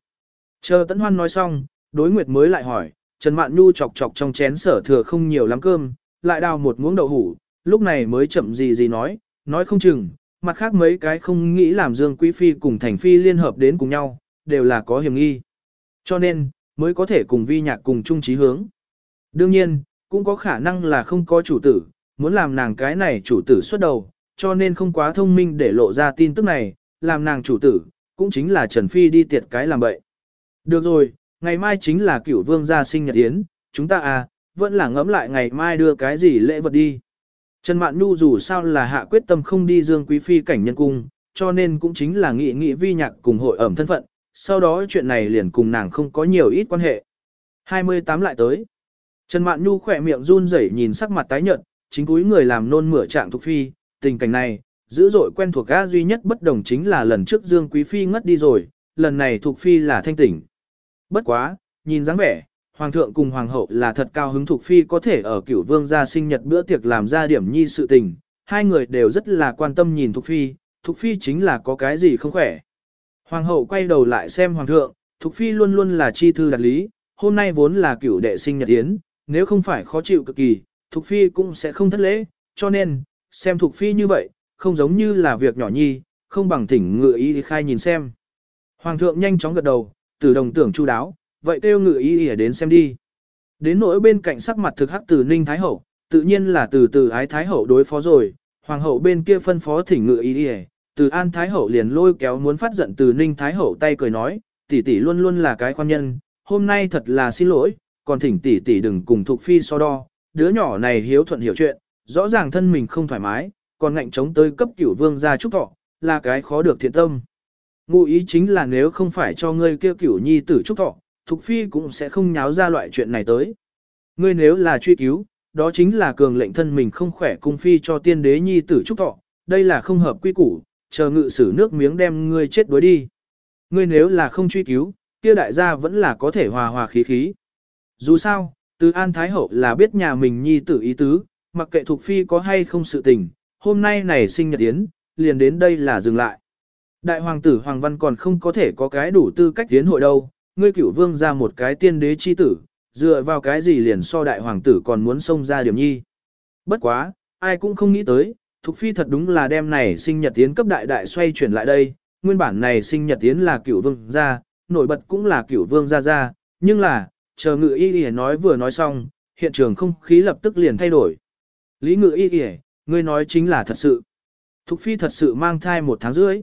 Chờ Tấn Hoan nói xong, đối nguyệt mới lại hỏi, Trần Mạn Nhu chọc chọc trong chén sở thừa không nhiều lắm cơm, lại đào một muỗng đậu hủ, lúc này mới chậm gì gì nói, nói không chừng, mặt khác mấy cái không nghĩ làm Dương Quý Phi cùng Thành Phi liên hợp đến cùng nhau, đều là có hiểm nghi. Cho nên, mới có thể cùng vi nhạc cùng chung trí hướng. Đương nhiên, cũng có khả năng là không có chủ tử, muốn làm nàng cái này chủ tử xuất đầu, cho nên không quá thông minh để lộ ra tin tức này, làm nàng chủ tử, cũng chính là Trần Phi đi tiệt cái làm bậy. Được rồi, ngày mai chính là cửu vương gia sinh nhật yến, chúng ta à, vẫn là ngẫm lại ngày mai đưa cái gì lễ vật đi. Trần Mạn Nhu dù sao là hạ quyết tâm không đi dương quý phi cảnh nhân cung, cho nên cũng chính là nghị nghị vi nhạc cùng hội ẩm thân phận, sau đó chuyện này liền cùng nàng không có nhiều ít quan hệ. 28 lại tới. Trần Mạn Nhu khỏe miệng run rẩy nhìn sắc mặt tái nhợt, chính cúi người làm nôn mửa trạng thuộc phi, tình cảnh này, dữ dội quen thuộc ga duy nhất bất đồng chính là lần trước Dương Quý Phi ngất đi rồi, lần này thuộc phi là thanh tỉnh. Bất quá, nhìn dáng vẻ, Hoàng thượng cùng Hoàng hậu là thật cao hứng thuộc phi có thể ở cửu vương gia sinh nhật bữa tiệc làm ra điểm nhi sự tình, hai người đều rất là quan tâm nhìn thuộc phi, thuộc phi chính là có cái gì không khỏe. Hoàng hậu quay đầu lại xem Hoàng thượng, thuộc phi luôn luôn là chi thư đặt lý, hôm nay vốn là cửu đệ sinh nhật yến, nếu không phải khó chịu cực kỳ, thuộc Phi cũng sẽ không thất lễ, cho nên, xem thuộc Phi như vậy, không giống như là việc nhỏ nhi, không bằng thỉnh ngự ý khai nhìn xem. Hoàng thượng nhanh chóng gật đầu, từ đồng tưởng chu đáo, vậy kêu ngự ý ỉa đến xem đi. Đến nỗi bên cạnh sắc mặt thực hắc từ Ninh Thái Hậu, tự nhiên là từ từ ái Thái Hậu đối phó rồi, Hoàng hậu bên kia phân phó thỉnh ngự ý ỉa, từ An Thái Hậu liền lôi kéo muốn phát giận từ Ninh Thái Hậu tay cười nói, tỷ tỷ luôn luôn là cái khoan nhân, hôm nay thật là xin lỗi, còn thỉnh tỷ tỷ đừng cùng thuộc phi so đo, đứa nhỏ này hiếu thuận hiểu chuyện, rõ ràng thân mình không thoải mái, còn ngạnh chống tới cấp cửu vương gia trúc thọ, là cái khó được thiện tâm. Ngụ ý chính là nếu không phải cho ngươi kia cửu nhi tử trúc thọ, thuộc phi cũng sẽ không nháo ra loại chuyện này tới. Ngươi nếu là truy cứu, đó chính là cường lệnh thân mình không khỏe cung phi cho tiên đế nhi tử trúc thọ, đây là không hợp quy củ, chờ ngự sử nước miếng đem ngươi chết đuối đi. Ngươi nếu là không truy cứu, kia đại gia vẫn là có thể hòa hòa khí khí. Dù sao, từ An Thái Hậu là biết nhà mình nhi tử ý tứ, mặc kệ thuộc phi có hay không sự tình, hôm nay này sinh nhật yến, liền đến đây là dừng lại. Đại hoàng tử Hoàng Văn còn không có thể có cái đủ tư cách tiến hội đâu, ngươi cửu vương ra một cái tiên đế chi tử, dựa vào cái gì liền so đại hoàng tử còn muốn xông ra điểm nhi. Bất quá, ai cũng không nghĩ tới, Thục Phi thật đúng là đem này sinh nhật tiến cấp đại đại xoay chuyển lại đây, nguyên bản này sinh nhật tiến là cửu vương gia, nổi bật cũng là cửu vương gia gia, nhưng là, chờ ngự y y nói vừa nói xong, hiện trường không khí lập tức liền thay đổi. Lý ngự y y, ngươi nói chính là thật sự. Thục Phi thật sự mang thai một tháng rưỡi.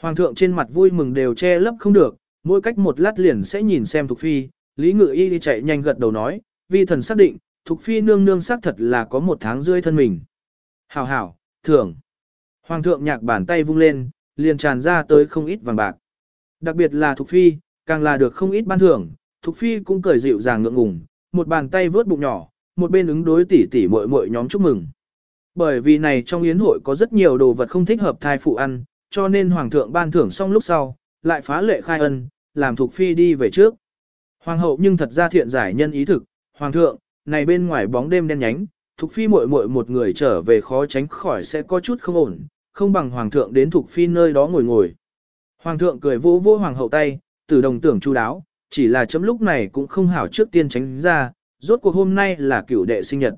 Hoàng thượng trên mặt vui mừng đều che lấp không được, mỗi cách một lát liền sẽ nhìn xem Thục Phi, Lý Ngự Y đi chạy nhanh gật đầu nói, vi thần xác định, Thục Phi nương nương xác thật là có một tháng rưỡi thân mình. Hảo hảo, thưởng. Hoàng thượng nhạc bàn tay vung lên, liền tràn ra tới không ít vàng bạc. Đặc biệt là Thục Phi, càng là được không ít ban thưởng, Thục Phi cũng cười dịu dàng ngượng ngùng, một bàn tay vớt bụng nhỏ, một bên ứng đối tỉ tỉ muội muội nhóm chúc mừng. Bởi vì này trong yến hội có rất nhiều đồ vật không thích hợp thai phụ ăn, cho nên Hoàng thượng ban thưởng xong lúc sau, lại phá lệ khai ân, làm Thục Phi đi về trước. Hoàng hậu nhưng thật ra thiện giải nhân ý thực, Hoàng thượng, này bên ngoài bóng đêm đen nhánh, Thục Phi muội muội một người trở về khó tránh khỏi sẽ có chút không ổn, không bằng Hoàng thượng đến Thục Phi nơi đó ngồi ngồi. Hoàng thượng cười vỗ vỗ Hoàng hậu tay, từ đồng tưởng chu đáo, chỉ là chấm lúc này cũng không hảo trước tiên tránh ra, rốt cuộc hôm nay là cửu đệ sinh nhật.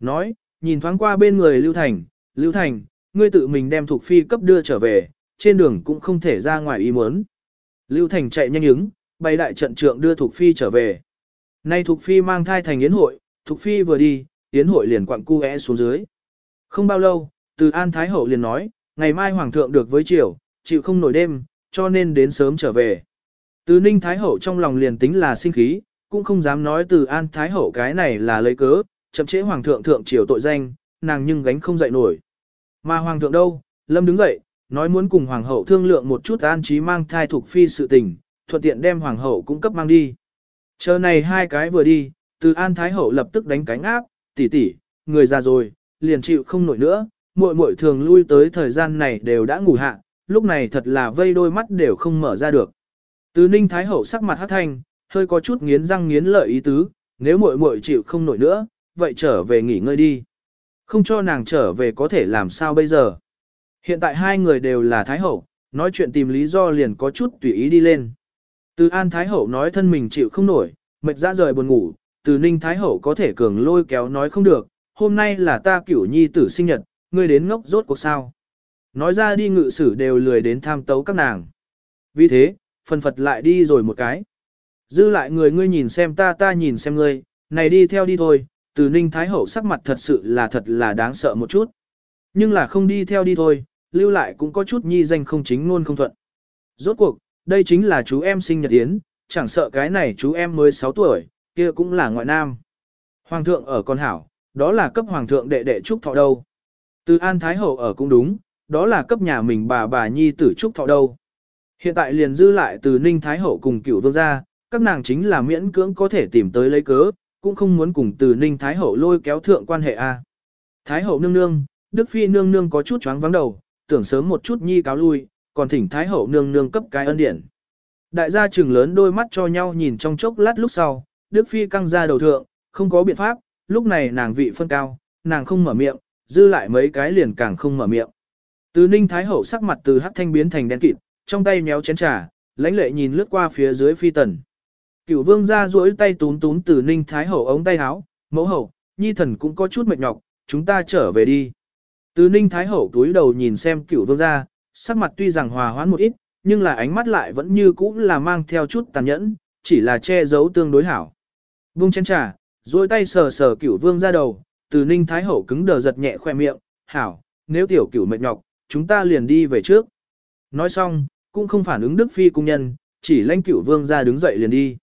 Nói, nhìn thoáng qua bên người Lưu Thành, Lưu Thành, ngươi tự mình đem Thục Phi cấp đưa trở về, trên đường cũng không thể ra ngoài ý muốn. Lưu Thành chạy nhanh ứng, bày đại trận trượng đưa Thục Phi trở về. Nay Thục Phi mang thai thành yến hội, Thục Phi vừa đi, yến hội liền quặng cu é xuống dưới. Không bao lâu, từ An Thái Hậu liền nói, ngày mai Hoàng thượng được với triều, chịu không nổi đêm, cho nên đến sớm trở về. Từ Ninh Thái Hậu trong lòng liền tính là sinh khí, cũng không dám nói từ An Thái Hậu cái này là lấy cớ, chậm chế Hoàng thượng thượng triều tội danh, nàng nhưng gánh không dậy nổi. Mà Hoàng thượng đâu, Lâm đứng dậy, nói muốn cùng Hoàng hậu thương lượng một chút an trí mang thai thuộc phi sự tình, thuận tiện đem Hoàng hậu cũng cấp mang đi. Chờ này hai cái vừa đi, từ An Thái Hậu lập tức đánh cánh áp, tỷ tỷ, người già rồi, liền chịu không nổi nữa, muội muội thường lui tới thời gian này đều đã ngủ hạ, lúc này thật là vây đôi mắt đều không mở ra được. Từ Ninh Thái Hậu sắc mặt hát thanh, hơi có chút nghiến răng nghiến lợi ý tứ, nếu muội muội chịu không nổi nữa, vậy trở về nghỉ ngơi đi. Không cho nàng trở về có thể làm sao bây giờ. Hiện tại hai người đều là Thái Hậu, nói chuyện tìm lý do liền có chút tùy ý đi lên. Từ An Thái Hậu nói thân mình chịu không nổi, mệt ra rời buồn ngủ, từ Ninh Thái Hậu có thể cường lôi kéo nói không được, hôm nay là ta cửu nhi tử sinh nhật, ngươi đến ngốc rốt cuộc sao. Nói ra đi ngự sử đều lười đến tham tấu các nàng. Vì thế, phần phật lại đi rồi một cái. Dư lại người ngươi nhìn xem ta ta nhìn xem ngươi, này đi theo đi thôi, từ Ninh Thái Hậu sắc mặt thật sự là thật là đáng sợ một chút. Nhưng là không đi theo đi thôi, lưu lại cũng có chút nhi danh không chính luôn không thuận. Rốt cuộc, đây chính là chú em sinh nhật yến, chẳng sợ cái này chú em mới 6 tuổi, kia cũng là ngoại nam. Hoàng thượng ở con hảo, đó là cấp hoàng thượng đệ đệ trúc thọ đâu. Từ An Thái Hậu ở cũng đúng, đó là cấp nhà mình bà bà nhi tử trúc thọ đâu. Hiện tại liền dư lại từ Ninh Thái Hậu cùng cựu vương gia, các nàng chính là miễn cưỡng có thể tìm tới lấy cớ, cũng không muốn cùng từ Ninh Thái Hậu lôi kéo thượng quan hệ a. Thái Hậu nương nương, Đức Phi nương nương có chút choáng vắng đầu, tưởng sớm một chút nhi cáo lui, còn thỉnh Thái Hậu nương nương cấp cái ân điển. Đại gia trừng lớn đôi mắt cho nhau nhìn trong chốc lát lúc sau, Đức Phi căng ra đầu thượng, không có biện pháp, lúc này nàng vị phân cao, nàng không mở miệng, dư lại mấy cái liền càng không mở miệng. Từ Ninh Thái Hậu sắc mặt từ hắc thanh biến thành đen kịt, trong tay méo chén trà, lãnh lệ nhìn lướt qua phía dưới phi tần. Cửu vương ra duỗi tay tún tún từ Ninh Thái Hậu ống tay áo, mẫu hậu, nhi thần cũng có chút mệt nhọc, chúng ta trở về đi. Từ Ninh Thái Hậu túi đầu nhìn xem cửu vương gia, sắc mặt tuy rằng hòa hoãn một ít, nhưng là ánh mắt lại vẫn như cũ là mang theo chút tàn nhẫn, chỉ là che giấu tương đối hảo. Vung chén trà, duỗi tay sờ sờ cửu vương ra đầu, từ Ninh Thái Hậu cứng đờ giật nhẹ khoe miệng, hảo, nếu tiểu cửu mệt nhọc, chúng ta liền đi về trước. Nói xong, cũng không phản ứng Đức Phi cung nhân, chỉ lãnh cửu vương ra đứng dậy liền đi.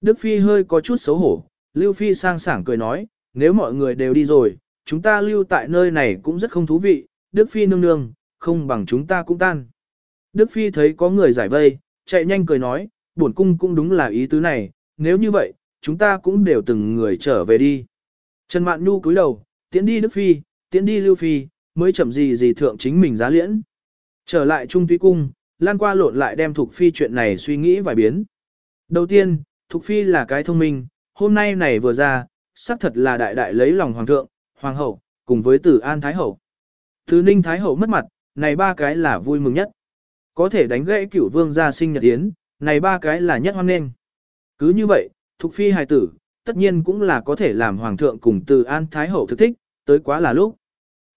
Đức Phi hơi có chút xấu hổ, Lưu Phi sang sảng cười nói, nếu mọi người đều đi rồi, chúng ta lưu tại nơi này cũng rất không thú vị, Đức Phi nương nương, không bằng chúng ta cũng tan. Đức Phi thấy có người giải vây, chạy nhanh cười nói, bổn cung cũng đúng là ý tứ này, nếu như vậy, chúng ta cũng đều từng người trở về đi. Trần Mạn Nhu cúi đầu, tiễn đi Đức Phi, tiễn đi Lưu Phi, mới chậm gì gì thượng chính mình giá liễn. Trở lại Trung Tuy Cung, Lan qua lộn lại đem Thục Phi chuyện này suy nghĩ vài biến. Đầu tiên, Thục Phi là cái thông minh, hôm nay này vừa ra, xác thật là đại đại lấy lòng Hoàng thượng, Hoàng hậu, cùng với Tử An Thái hậu. Thứ Ninh Thái hậu mất mặt, này ba cái là vui mừng nhất. Có thể đánh gãy cửu vương gia sinh nhật yến, này ba cái là nhất hoan nghênh. Cứ như vậy, thuộc Phi hài tử, tất nhiên cũng là có thể làm Hoàng thượng cùng từ An Thái Hậu thực thích, tới quá là lúc.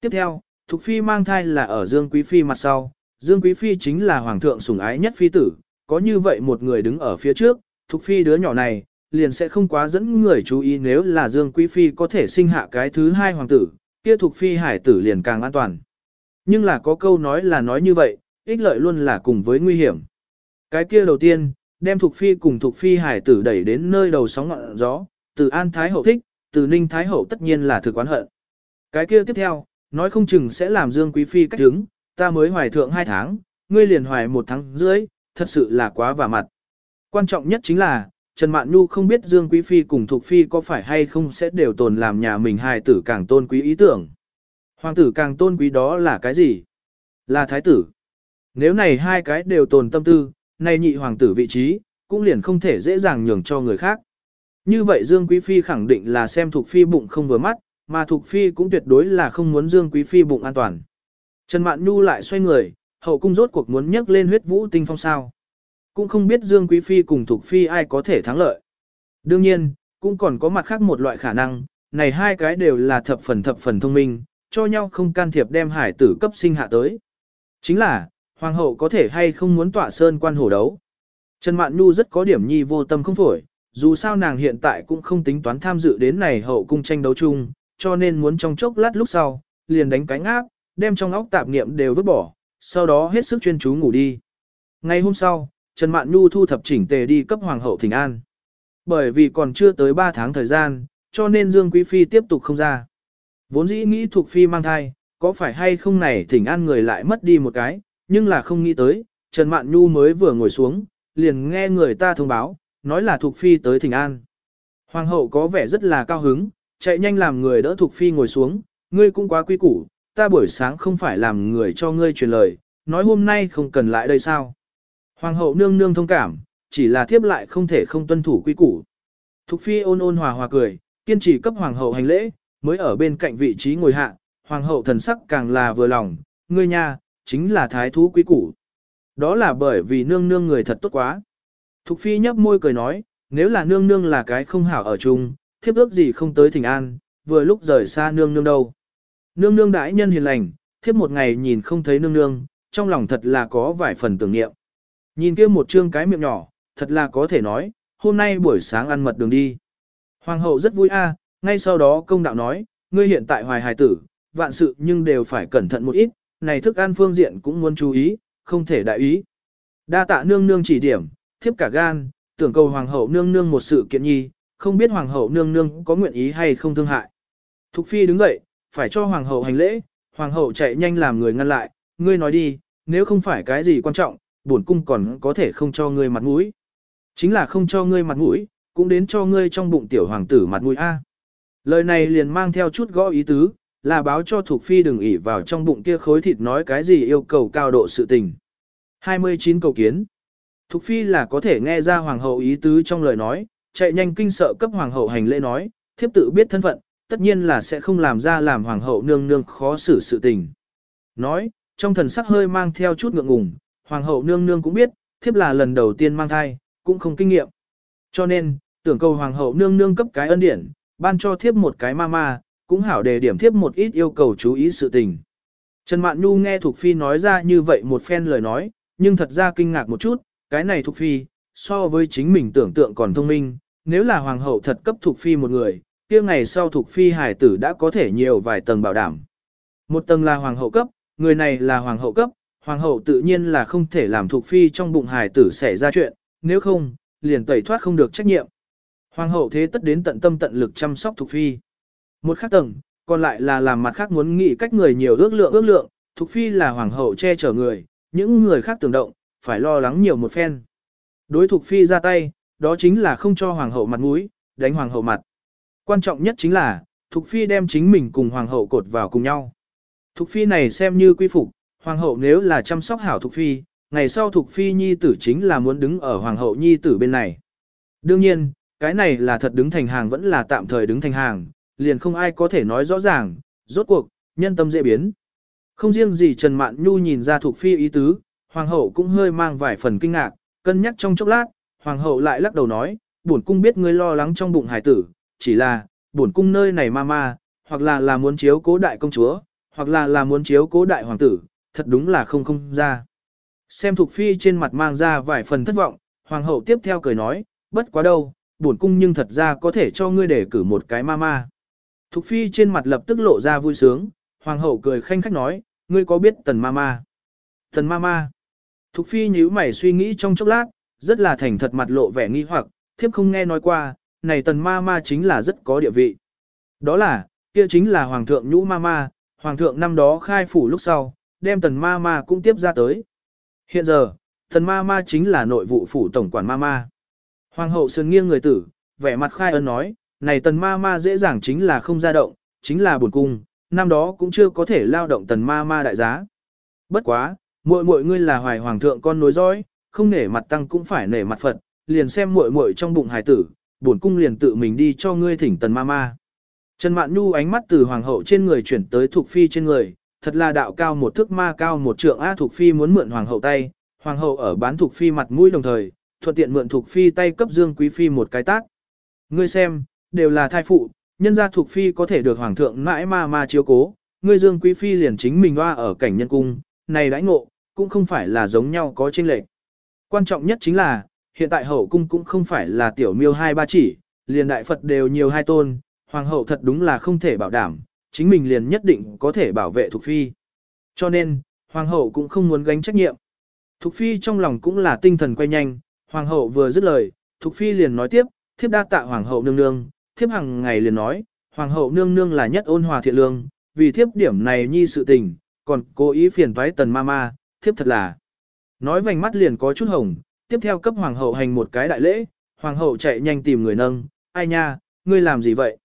Tiếp theo, thuộc Phi mang thai là ở Dương Quý Phi mặt sau, Dương Quý Phi chính là Hoàng thượng sủng ái nhất Phi tử, có như vậy một người đứng ở phía trước, thuộc Phi đứa nhỏ này, liền sẽ không quá dẫn người chú ý nếu là Dương Quý Phi có thể sinh hạ cái thứ hai hoàng tử, kia Thục Phi hải tử liền càng an toàn. Nhưng là có câu nói là nói như vậy, ích lợi luôn là cùng với nguy hiểm. Cái kia đầu tiên, đem Thục Phi cùng Thục Phi hải tử đẩy đến nơi đầu sóng ngọn gió, từ An Thái Hậu thích, từ Ninh Thái Hậu tất nhiên là thực quán hận. Cái kia tiếp theo, nói không chừng sẽ làm Dương Quý Phi cách đứng, ta mới hoài thượng hai tháng, ngươi liền hoài một tháng dưới, thật sự là quá vả mặt. Quan trọng nhất chính là, Trần Mạn Nhu không biết Dương Quý Phi cùng Thục Phi có phải hay không sẽ đều tồn làm nhà mình hài tử càng tôn quý ý tưởng. Hoàng tử càng tôn quý đó là cái gì? Là thái tử. Nếu này hai cái đều tồn tâm tư, này nhị hoàng tử vị trí, cũng liền không thể dễ dàng nhường cho người khác. Như vậy Dương Quý Phi khẳng định là xem Thục Phi bụng không vừa mắt, mà Thục Phi cũng tuyệt đối là không muốn Dương Quý Phi bụng an toàn. Trần Mạn Nhu lại xoay người, hậu cung rốt cuộc muốn nhấc lên huyết vũ tinh phong sao. Cũng không biết Dương Quý Phi cùng Thục Phi ai có thể thắng lợi. Đương nhiên, cũng còn có mặt khác một loại khả năng, này hai cái đều là thập phần thập phần thông minh, cho nhau không can thiệp đem hải tử cấp sinh hạ tới. Chính là, hoàng hậu có thể hay không muốn tỏa sơn quan hổ đấu. Trần Mạn Nhu rất có điểm nhi vô tâm không phổi, dù sao nàng hiện tại cũng không tính toán tham dự đến này hậu cung tranh đấu chung, cho nên muốn trong chốc lát lúc sau, liền đánh cánh áp, đem trong óc tạp niệm đều vứt bỏ, sau đó hết sức chuyên chú ngủ đi. Ngày hôm sau, Trần Mạn Nhu thu thập chỉnh tề đi cấp hoàng hậu thỉnh an. Bởi vì còn chưa tới 3 tháng thời gian, cho nên Dương Quý Phi tiếp tục không ra. Vốn dĩ nghĩ thuộc Phi mang thai, có phải hay không này thỉnh an người lại mất đi một cái, nhưng là không nghĩ tới, Trần Mạn Nhu mới vừa ngồi xuống, liền nghe người ta thông báo, nói là thuộc Phi tới thỉnh an. Hoàng hậu có vẻ rất là cao hứng, chạy nhanh làm người đỡ thuộc Phi ngồi xuống, ngươi cũng quá quý củ, ta buổi sáng không phải làm người cho ngươi truyền lời, nói hôm nay không cần lại đây sao. Hoàng hậu nương nương thông cảm, chỉ là thiếp lại không thể không tuân thủ quy củ. Thục phi ôn ôn hòa hòa cười, kiên trì cấp hoàng hậu hành lễ, mới ở bên cạnh vị trí ngồi hạ, hoàng hậu thần sắc càng là vừa lòng, ngươi nha, chính là thái thú quý củ. Đó là bởi vì nương nương người thật tốt quá. Thục phi nhấp môi cười nói, nếu là nương nương là cái không hảo ở chung, thiếp ước gì không tới thỉnh an, vừa lúc rời xa nương nương đâu. Nương nương đãi nhân hiền lành, thiếp một ngày nhìn không thấy nương nương, trong lòng thật là có vài phần tưởng niệm. Nhìn kia một trương cái miệng nhỏ, thật là có thể nói, hôm nay buổi sáng ăn mật đường đi. Hoàng hậu rất vui a, ngay sau đó công đạo nói, ngươi hiện tại hoài hài tử, vạn sự nhưng đều phải cẩn thận một ít, này thức ăn phương diện cũng muốn chú ý, không thể đại ý. Đa tạ nương nương chỉ điểm, thiếp cả gan, tưởng cầu hoàng hậu nương nương một sự kiện nhi, không biết hoàng hậu nương nương có nguyện ý hay không thương hại. Thục phi đứng dậy, phải cho hoàng hậu hành lễ, hoàng hậu chạy nhanh làm người ngăn lại, ngươi nói đi, nếu không phải cái gì quan trọng, bổn cung còn có thể không cho ngươi mặt mũi. Chính là không cho ngươi mặt mũi, cũng đến cho ngươi trong bụng tiểu hoàng tử mặt mũi A. Lời này liền mang theo chút gõ ý tứ, là báo cho thuộc Phi đừng ỉ vào trong bụng kia khối thịt nói cái gì yêu cầu cao độ sự tình. 29 cầu kiến. Thục Phi là có thể nghe ra hoàng hậu ý tứ trong lời nói, chạy nhanh kinh sợ cấp hoàng hậu hành lễ nói, thiếp tự biết thân phận, tất nhiên là sẽ không làm ra làm hoàng hậu nương nương khó xử sự tình. Nói, trong thần sắc hơi mang theo chút ngượng ngùng, hoàng hậu nương nương cũng biết, thiếp là lần đầu tiên mang thai, cũng không kinh nghiệm. Cho nên, tưởng cầu hoàng hậu nương nương cấp cái ân điển, ban cho thiếp một cái ma ma, cũng hảo đề điểm thiếp một ít yêu cầu chú ý sự tình. Trần Mạn Nhu nghe Thục Phi nói ra như vậy một phen lời nói, nhưng thật ra kinh ngạc một chút, cái này Thục Phi, so với chính mình tưởng tượng còn thông minh, nếu là hoàng hậu thật cấp Thục Phi một người, kia ngày sau Thục Phi hải tử đã có thể nhiều vài tầng bảo đảm. Một tầng là hoàng hậu cấp, người này là hoàng hậu cấp, hoàng hậu tự nhiên là không thể làm thuộc phi trong bụng hài tử xảy ra chuyện, nếu không, liền tẩy thoát không được trách nhiệm. Hoàng hậu thế tất đến tận tâm tận lực chăm sóc thuộc phi. Một khác tầng, còn lại là làm mặt khác muốn nghĩ cách người nhiều ước lượng ước lượng, thuộc phi là hoàng hậu che chở người, những người khác tưởng động, phải lo lắng nhiều một phen. Đối thuộc phi ra tay, đó chính là không cho hoàng hậu mặt mũi, đánh hoàng hậu mặt. Quan trọng nhất chính là, thuộc Phi đem chính mình cùng Hoàng hậu cột vào cùng nhau. Thục Phi này xem như quy phục, Hoàng hậu nếu là chăm sóc hảo Thục Phi, ngày sau Thục Phi nhi tử chính là muốn đứng ở Hoàng hậu nhi tử bên này. Đương nhiên, cái này là thật đứng thành hàng vẫn là tạm thời đứng thành hàng, liền không ai có thể nói rõ ràng, rốt cuộc, nhân tâm dễ biến. Không riêng gì Trần Mạn Nhu nhìn ra Thục Phi ý tứ, hoàng hậu cũng hơi mang vài phần kinh ngạc, cân nhắc trong chốc lát, hoàng hậu lại lắc đầu nói, bổn cung biết ngươi lo lắng trong bụng hải tử, chỉ là, bổn cung nơi này ma ma, hoặc là là muốn chiếu cố đại công chúa, hoặc là là muốn chiếu cố đại hoàng tử, thật đúng là không không ra. Xem Thục Phi trên mặt mang ra vài phần thất vọng, hoàng hậu tiếp theo cười nói, bất quá đâu, bổn cung nhưng thật ra có thể cho ngươi để cử một cái ma ma. Thục Phi trên mặt lập tức lộ ra vui sướng, hoàng hậu cười khanh khách nói, ngươi có biết tần ma ma? Tần ma ma. Thục Phi nhíu mày suy nghĩ trong chốc lát, rất là thành thật mặt lộ vẻ nghi hoặc, thiếp không nghe nói qua, này tần ma ma chính là rất có địa vị. Đó là, kia chính là hoàng thượng nhũ ma ma, hoàng thượng năm đó khai phủ lúc sau, đem tần ma ma cũng tiếp ra tới. Hiện giờ, tần ma ma chính là nội vụ phủ tổng quản ma ma. Hoàng hậu sườn nghiêng người tử, vẻ mặt khai ân nói, này tần ma ma dễ dàng chính là không ra động, chính là buồn cung, năm đó cũng chưa có thể lao động tần ma ma đại giá. Bất quá, muội muội ngươi là hoài hoàng thượng con nối dõi, không nể mặt tăng cũng phải nể mặt Phật, liền xem muội muội trong bụng hài tử, bổn cung liền tự mình đi cho ngươi thỉnh tần ma ma. Trần Mạn Nhu ánh mắt từ hoàng hậu trên người chuyển tới thuộc phi trên người, thật là đạo cao một thước ma cao một trượng a thuộc phi muốn mượn hoàng hậu tay, hoàng hậu ở bán thuộc phi mặt mũi đồng thời, thuận tiện mượn thuộc phi tay cấp Dương Quý phi một cái tác. Ngươi xem, đều là thai phụ, nhân gia thuộc phi có thể được hoàng thượng mãi ma ma chiếu cố, ngươi Dương Quý phi liền chính mình hoa ở cảnh nhân cung, này đãi ngộ, cũng không phải là giống nhau có chênh lệch. Quan trọng nhất chính là, hiện tại hậu cung cũng không phải là tiểu miêu hai ba chỉ, liền đại Phật đều nhiều hai tôn, hoàng hậu thật đúng là không thể bảo đảm, chính mình liền nhất định có thể bảo vệ Thục Phi. Cho nên, hoàng hậu cũng không muốn gánh trách nhiệm. Thục Phi trong lòng cũng là tinh thần quay nhanh, hoàng hậu vừa dứt lời, Thục Phi liền nói tiếp, thiếp đa tạ hoàng hậu nương nương, thiếp hàng ngày liền nói, hoàng hậu nương nương là nhất ôn hòa thiện lương, vì thiếp điểm này nhi sự tình, còn cố ý phiền toái tần ma ma, thiếp thật là. Nói vành mắt liền có chút hồng, tiếp theo cấp hoàng hậu hành một cái đại lễ, hoàng hậu chạy nhanh tìm người nâng, ai nha, ngươi làm gì vậy?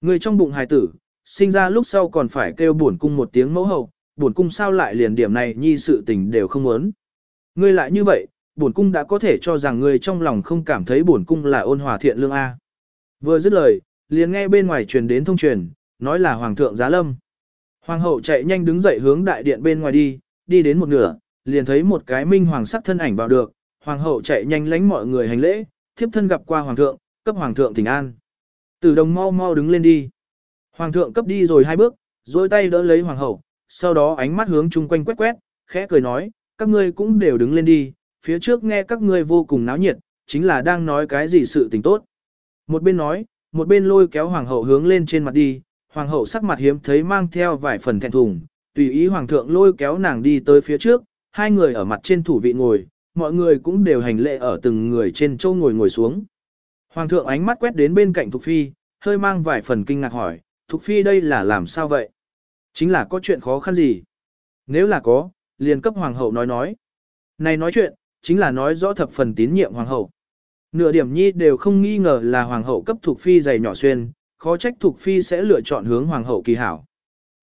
Ngươi trong bụng hài tử, sinh ra lúc sau còn phải kêu bổn cung một tiếng mẫu hậu, bổn cung sao lại liền điểm này nhi sự tình đều không muốn. Ngươi lại như vậy, bổn cung đã có thể cho rằng ngươi trong lòng không cảm thấy bổn cung là ôn hòa thiện lương A. Vừa dứt lời, liền nghe bên ngoài truyền đến thông truyền, nói là hoàng thượng giá lâm. Hoàng hậu chạy nhanh đứng dậy hướng đại điện bên ngoài đi, đi đến một nửa, liền thấy một cái minh hoàng sắc thân ảnh vào được, hoàng hậu chạy nhanh lánh mọi người hành lễ, thiếp thân gặp qua hoàng thượng, cấp hoàng thượng thỉnh an. từ đồng mau mau đứng lên đi. Hoàng thượng cấp đi rồi hai bước, dôi tay đỡ lấy hoàng hậu, sau đó ánh mắt hướng chung quanh quét quét, khẽ cười nói, các ngươi cũng đều đứng lên đi, phía trước nghe các ngươi vô cùng náo nhiệt, chính là đang nói cái gì sự tình tốt. Một bên nói, một bên lôi kéo hoàng hậu hướng lên trên mặt đi, hoàng hậu sắc mặt hiếm thấy mang theo vài phần thẹn thùng, tùy ý hoàng thượng lôi kéo nàng đi tới phía trước, hai người ở mặt trên thủ vị ngồi, mọi người cũng đều hành lễ ở từng người trên châu ngồi ngồi xuống. Hoàng thượng ánh mắt quét đến bên cạnh Thục Phi, hơi mang vài phần kinh ngạc hỏi, Thục Phi đây là làm sao vậy? Chính là có chuyện khó khăn gì? Nếu là có, liền cấp Hoàng hậu nói nói. Này nói chuyện, chính là nói rõ thập phần tín nhiệm Hoàng hậu. Nửa điểm nhi đều không nghi ngờ là Hoàng hậu cấp Thục Phi dày nhỏ xuyên, khó trách Thục Phi sẽ lựa chọn hướng Hoàng hậu kỳ hảo.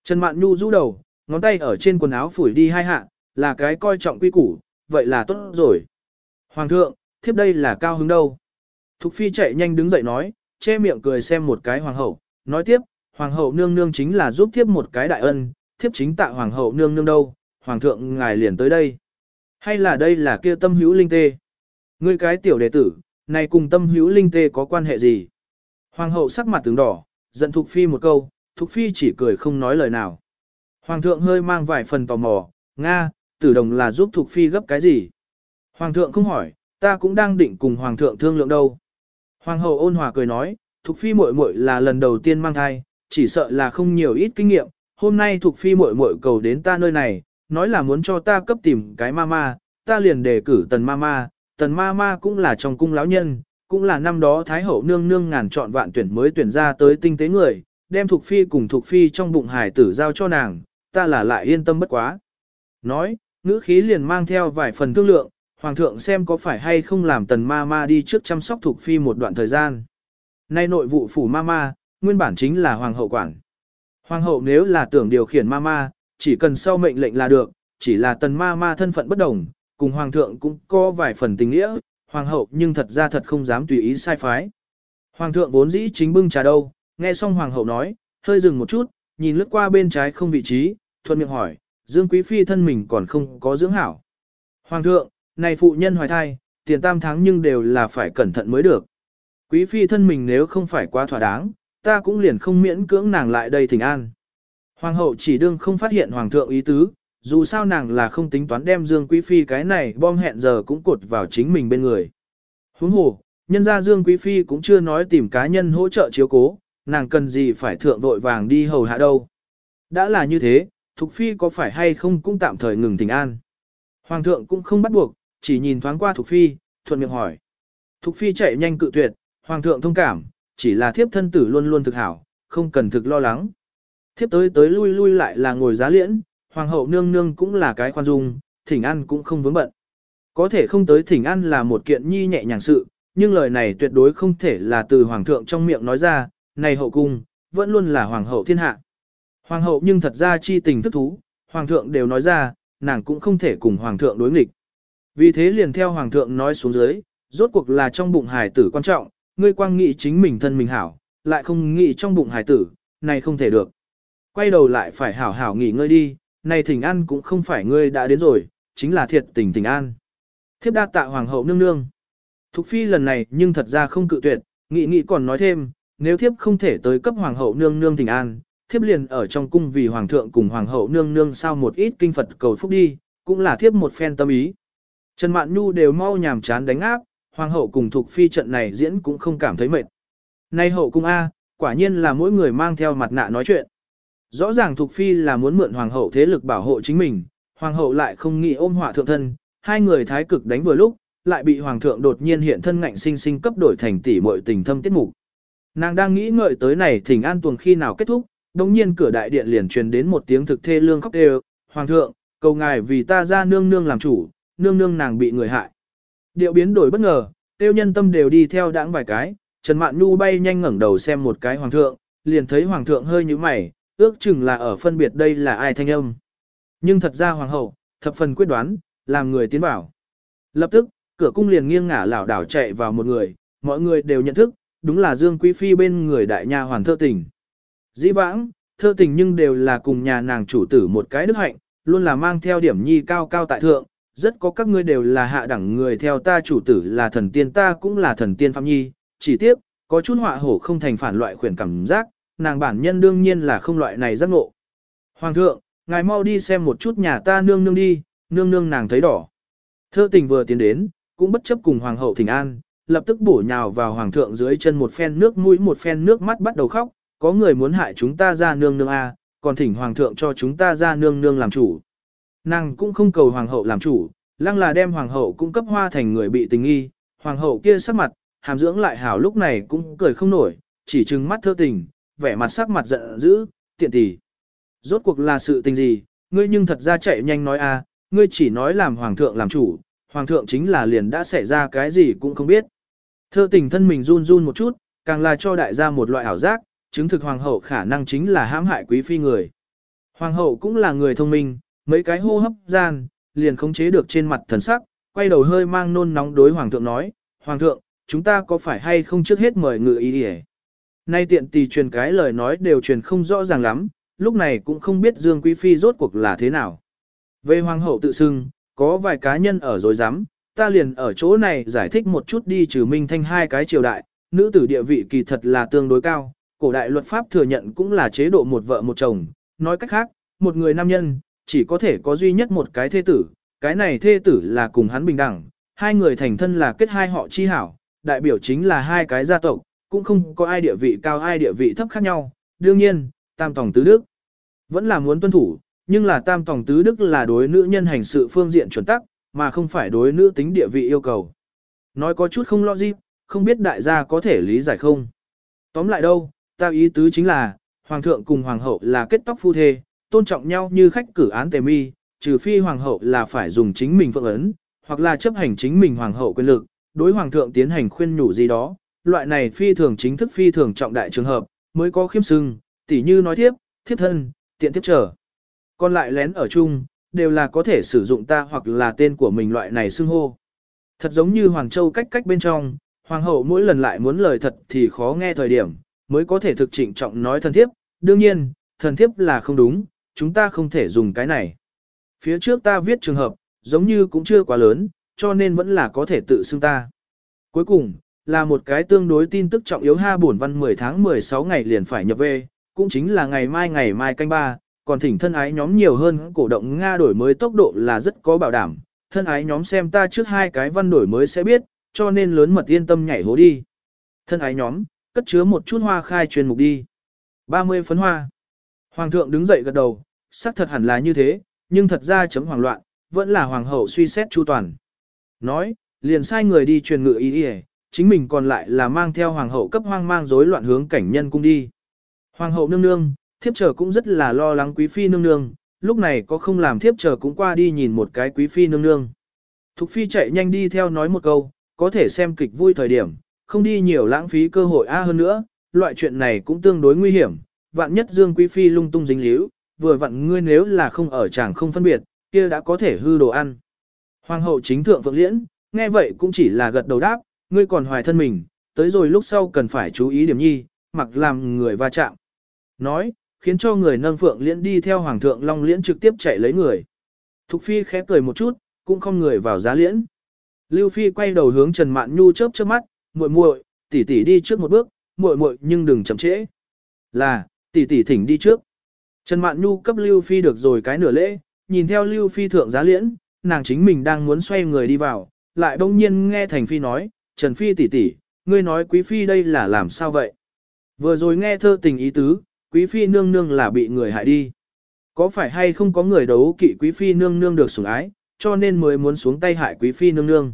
Trần Mạn Nhu rũ đầu, ngón tay ở trên quần áo phủi đi hai hạ, là cái coi trọng quy củ, vậy là tốt rồi. Hoàng thượng, thiếp đây là cao hứng đâu. Thục phi chạy nhanh đứng dậy nói, che miệng cười xem một cái hoàng hậu, nói tiếp, hoàng hậu nương nương chính là giúp thiếp một cái đại ân, thiếp chính tạ hoàng hậu nương nương đâu, hoàng thượng ngài liền tới đây. Hay là đây là kia tâm hữu linh tê? Ngươi cái tiểu đệ tử, này cùng tâm hữu linh tê có quan hệ gì? Hoàng hậu sắc mặt tướng đỏ, giận Thục Phi một câu, Thục Phi chỉ cười không nói lời nào. Hoàng thượng hơi mang vài phần tò mò, Nga, tử đồng là giúp Thục Phi gấp cái gì? Hoàng thượng không hỏi, ta cũng đang định cùng Hoàng thượng thương lượng đâu. Hoàng hậu ôn hòa cười nói, Thục Phi muội muội là lần đầu tiên mang thai, chỉ sợ là không nhiều ít kinh nghiệm. Hôm nay Thục Phi muội muội cầu đến ta nơi này, nói là muốn cho ta cấp tìm cái mama, ta liền đề cử tần mama, tần mama cũng là trong cung lão nhân, cũng là năm đó Thái hậu nương nương ngàn chọn vạn tuyển mới tuyển ra tới tinh tế người, đem Thục Phi cùng Thục Phi trong bụng hải tử giao cho nàng, ta là lại yên tâm bất quá. Nói, ngữ khí liền mang theo vài phần thương lượng, hoàng thượng xem có phải hay không làm tần ma ma đi trước chăm sóc thuộc phi một đoạn thời gian. Nay nội vụ phủ ma ma, nguyên bản chính là hoàng hậu quản. Hoàng hậu nếu là tưởng điều khiển ma ma, chỉ cần sau mệnh lệnh là được, chỉ là tần ma ma thân phận bất đồng, cùng hoàng thượng cũng có vài phần tình nghĩa, hoàng hậu nhưng thật ra thật không dám tùy ý sai phái. Hoàng thượng vốn dĩ chính bưng trà đâu, nghe xong hoàng hậu nói, hơi dừng một chút, nhìn lướt qua bên trái không vị trí, thuận miệng hỏi, Dương Quý Phi thân mình còn không có dưỡng hảo. Hoàng thượng, này phụ nhân hoài thai, tiền tam tháng nhưng đều là phải cẩn thận mới được. Quý phi thân mình nếu không phải quá thỏa đáng, ta cũng liền không miễn cưỡng nàng lại đây thỉnh an. Hoàng hậu chỉ đương không phát hiện hoàng thượng ý tứ, dù sao nàng là không tính toán đem Dương Quý Phi cái này bom hẹn giờ cũng cột vào chính mình bên người. Huống hồ, nhân ra Dương Quý Phi cũng chưa nói tìm cá nhân hỗ trợ chiếu cố, nàng cần gì phải thượng vội vàng đi hầu hạ đâu. Đã là như thế, Thục Phi có phải hay không cũng tạm thời ngừng thỉnh an. Hoàng thượng cũng không bắt buộc, chỉ nhìn thoáng qua Thục Phi, thuận miệng hỏi. Thục Phi chạy nhanh cự tuyệt, Hoàng thượng thông cảm, chỉ là thiếp thân tử luôn luôn thực hảo, không cần thực lo lắng. Thiếp tới tới lui lui lại là ngồi giá liễn, Hoàng hậu nương nương cũng là cái khoan dung, thỉnh an cũng không vướng bận. Có thể không tới thỉnh an là một kiện nhi nhẹ nhàng sự, nhưng lời này tuyệt đối không thể là từ Hoàng thượng trong miệng nói ra, này hậu cung, vẫn luôn là Hoàng hậu thiên hạ. Hoàng hậu nhưng thật ra chi tình thức thú, Hoàng thượng đều nói ra, nàng cũng không thể cùng Hoàng thượng đối nghịch. Vì thế liền theo Hoàng thượng nói xuống dưới, rốt cuộc là trong bụng hài tử quan trọng, ngươi quang nghĩ chính mình thân mình hảo, lại không nghĩ trong bụng hài tử, này không thể được. Quay đầu lại phải hảo hảo nghỉ ngơi đi, này thỉnh an cũng không phải ngươi đã đến rồi, chính là thiệt tình thỉnh an. Thiếp đa tạ hoàng hậu nương nương. Thục phi lần này nhưng thật ra không cự tuyệt, nghị nghị còn nói thêm, nếu thiếp không thể tới cấp hoàng hậu nương nương thỉnh an, thiếp liền ở trong cung vì hoàng thượng cùng hoàng hậu nương nương sao một ít kinh Phật cầu phúc đi, cũng là thiếp một phen tâm ý. Trần Mạn Nhu đều mau nhàm chán đánh áp, hoàng hậu cùng thuộc phi trận này diễn cũng không cảm thấy mệt. Nay hậu cung A, quả nhiên là mỗi người mang theo mặt nạ nói chuyện. Rõ ràng thuộc phi là muốn mượn hoàng hậu thế lực bảo hộ chính mình, hoàng hậu lại không nghĩ ôm họa thượng thân, hai người thái cực đánh vừa lúc, lại bị hoàng thượng đột nhiên hiện thân ngạnh sinh sinh cấp đổi thành tỷ muội tình thâm tiết mục. Nàng đang nghĩ ngợi tới này thỉnh an tuần khi nào kết thúc, đồng nhiên cửa đại điện liền truyền đến một tiếng thực thê lương khóc đều, hoàng thượng, cầu ngài vì ta ra nương nương làm chủ, nương nương nàng bị người hại. Điệu biến đổi bất ngờ, tiêu nhân tâm đều đi theo đãng vài cái, Trần Mạn Nhu bay nhanh ngẩng đầu xem một cái hoàng thượng, liền thấy hoàng thượng hơi như mày, ước chừng là ở phân biệt đây là ai thanh âm. Nhưng thật ra hoàng hậu, thập phần quyết đoán, làm người tiến bảo. Lập tức, cửa cung liền nghiêng ngả lảo đảo chạy vào một người, mọi người đều nhận thức, đúng là Dương Quý Phi bên người đại nha hoàn thơ tình. Dĩ vãng, thơ tình nhưng đều là cùng nhà nàng chủ tử một cái đức hạnh, luôn là mang theo điểm nhi cao cao tại thượng, rất có các ngươi đều là hạ đẳng người theo ta chủ tử là thần tiên ta cũng là thần tiên phạm nhi, chỉ tiếc, có chút họa hổ không thành phản loại khuyển cảm giác, nàng bản nhân đương nhiên là không loại này giác ngộ. Hoàng thượng, ngài mau đi xem một chút nhà ta nương nương đi, nương nương nàng thấy đỏ. Thơ tình vừa tiến đến, cũng bất chấp cùng hoàng hậu thỉnh an, lập tức bổ nhào vào hoàng thượng dưới chân một phen nước mũi một phen nước mắt bắt đầu khóc, có người muốn hại chúng ta ra nương nương a, còn thỉnh hoàng thượng cho chúng ta ra nương nương làm chủ. Nàng cũng không cầu hoàng hậu làm chủ, lăng là đem hoàng hậu cung cấp hoa thành người bị tình nghi, hoàng hậu kia sắc mặt, hàm dưỡng lại hảo lúc này cũng cười không nổi, chỉ trừng mắt thơ tình, vẻ mặt sắc mặt giận dữ, tiện tỷ. Rốt cuộc là sự tình gì, ngươi nhưng thật ra chạy nhanh nói a, ngươi chỉ nói làm hoàng thượng làm chủ, hoàng thượng chính là liền đã xảy ra cái gì cũng không biết. Thơ tình thân mình run run một chút, càng là cho đại gia một loại ảo giác, chứng thực hoàng hậu khả năng chính là hãm hại quý phi người. Hoàng hậu cũng là người thông minh, mấy cái hô hấp gian, liền khống chế được trên mặt thần sắc, quay đầu hơi mang nôn nóng đối hoàng thượng nói, hoàng thượng, chúng ta có phải hay không trước hết mời ngự ý đi Nay tiện tì truyền cái lời nói đều truyền không rõ ràng lắm, lúc này cũng không biết Dương Quý Phi rốt cuộc là thế nào. Về hoàng hậu tự xưng, có vài cá nhân ở dối rắm ta liền ở chỗ này giải thích một chút đi trừ minh thanh hai cái triều đại, nữ tử địa vị kỳ thật là tương đối cao, cổ đại luật pháp thừa nhận cũng là chế độ một vợ một chồng, nói cách khác, một người nam nhân, chỉ có thể có duy nhất một cái thê tử, cái này thê tử là cùng hắn bình đẳng, hai người thành thân là kết hai họ chi hảo, đại biểu chính là hai cái gia tộc, cũng không có ai địa vị cao ai địa vị thấp khác nhau, đương nhiên, tam tòng tứ đức vẫn là muốn tuân thủ, nhưng là tam tòng tứ đức là đối nữ nhân hành sự phương diện chuẩn tắc, mà không phải đối nữ tính địa vị yêu cầu. Nói có chút không logic, không biết đại gia có thể lý giải không. Tóm lại đâu, ta ý tứ chính là, hoàng thượng cùng hoàng hậu là kết tóc phu thê, tôn trọng nhau như khách cử án tề mi, trừ phi hoàng hậu là phải dùng chính mình phượng ấn, hoặc là chấp hành chính mình hoàng hậu quyền lực, đối hoàng thượng tiến hành khuyên nhủ gì đó, loại này phi thường chính thức phi thường trọng đại trường hợp, mới có khiêm sưng, tỉ như nói tiếp, thiếp thân, tiện tiếp trở. Còn lại lén ở chung, đều là có thể sử dụng ta hoặc là tên của mình loại này xưng hô. Thật giống như Hoàng Châu cách cách bên trong, Hoàng hậu mỗi lần lại muốn lời thật thì khó nghe thời điểm, mới có thể thực trịnh trọng nói thần thiếp, đương nhiên, thần thiếp là không đúng, chúng ta không thể dùng cái này. Phía trước ta viết trường hợp, giống như cũng chưa quá lớn, cho nên vẫn là có thể tự xưng ta. Cuối cùng, là một cái tương đối tin tức trọng yếu ha bổn văn 10 tháng 16 ngày liền phải nhập về, cũng chính là ngày mai ngày mai canh ba, còn thỉnh thân ái nhóm nhiều hơn cổ động Nga đổi mới tốc độ là rất có bảo đảm, thân ái nhóm xem ta trước hai cái văn đổi mới sẽ biết, cho nên lớn mật yên tâm nhảy hố đi. Thân ái nhóm, cất chứa một chút hoa khai truyền mục đi. 30 phấn hoa. Hoàng thượng đứng dậy gật đầu, xác thật hẳn là như thế, nhưng thật ra chấm hoàng loạn, vẫn là hoàng hậu suy xét chu toàn. Nói, liền sai người đi truyền ngự ý ý, chính mình còn lại là mang theo hoàng hậu cấp hoang mang rối loạn hướng cảnh nhân cung đi. Hoàng hậu nương nương, thiếp chờ cũng rất là lo lắng quý phi nương nương, lúc này có không làm thiếp chờ cũng qua đi nhìn một cái quý phi nương nương. Thục phi chạy nhanh đi theo nói một câu, có thể xem kịch vui thời điểm, không đi nhiều lãng phí cơ hội a hơn nữa, loại chuyện này cũng tương đối nguy hiểm, vạn nhất dương quý phi lung tung dính líu, vừa vặn ngươi nếu là không ở chàng không phân biệt, kia đã có thể hư đồ ăn. Hoàng hậu chính thượng phượng liễn, nghe vậy cũng chỉ là gật đầu đáp, ngươi còn hoài thân mình, tới rồi lúc sau cần phải chú ý điểm nhi, mặc làm người va chạm. Nói, khiến cho người nâng phượng liễn đi theo hoàng thượng long liễn trực tiếp chạy lấy người. Thục phi khẽ cười một chút, cũng không người vào giá liễn. Lưu phi quay đầu hướng Trần Mạn Nhu chớp chớp mắt, muội muội, tỷ tỷ đi trước một bước, muội muội nhưng đừng chậm trễ. Là, tỷ tỷ thỉnh đi trước. Trần Mạn Nhu cấp Lưu phi được rồi cái nửa lễ, nhìn theo Lưu phi thượng giá liễn, nàng chính mình đang muốn xoay người đi vào, lại bỗng nhiên nghe Thành phi nói, Trần phi tỷ tỷ, ngươi nói quý phi đây là làm sao vậy? Vừa rồi nghe thơ tình ý tứ, quý phi nương nương là bị người hại đi. Có phải hay không có người đấu kỵ quý phi nương nương được sủng ái, cho nên mới muốn xuống tay hại quý phi nương nương.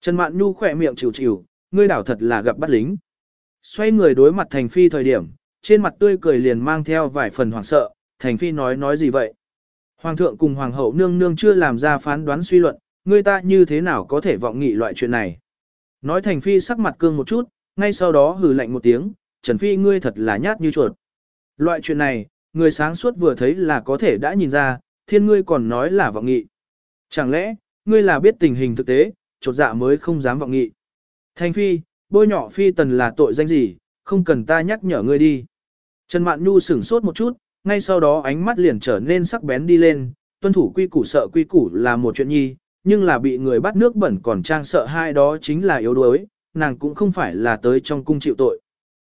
Trần Mạn Nhu khỏe miệng chịu chịu, ngươi đảo thật là gặp bắt lính. Xoay người đối mặt Thành Phi thời điểm, trên mặt tươi cười liền mang theo vài phần hoảng sợ, Thành Phi nói nói gì vậy? Hoàng thượng cùng Hoàng hậu nương nương chưa làm ra phán đoán suy luận, người ta như thế nào có thể vọng nghị loại chuyện này? Nói Thành Phi sắc mặt cương một chút, ngay sau đó hừ lạnh một tiếng, Trần Phi ngươi thật là nhát như chuột. Loại chuyện này, người sáng suốt vừa thấy là có thể đã nhìn ra, thiên ngươi còn nói là vọng nghị. Chẳng lẽ, ngươi là biết tình hình thực tế, chột dạ mới không dám vọng nghị. Thành Phi, bôi nhỏ Phi tần là tội danh gì, không cần ta nhắc nhở ngươi đi. Trần Mạn Nhu sửng sốt một chút, ngay sau đó ánh mắt liền trở nên sắc bén đi lên, tuân thủ quy củ sợ quy củ là một chuyện nhi, nhưng là bị người bắt nước bẩn còn trang sợ hai đó chính là yếu đuối, nàng cũng không phải là tới trong cung chịu tội.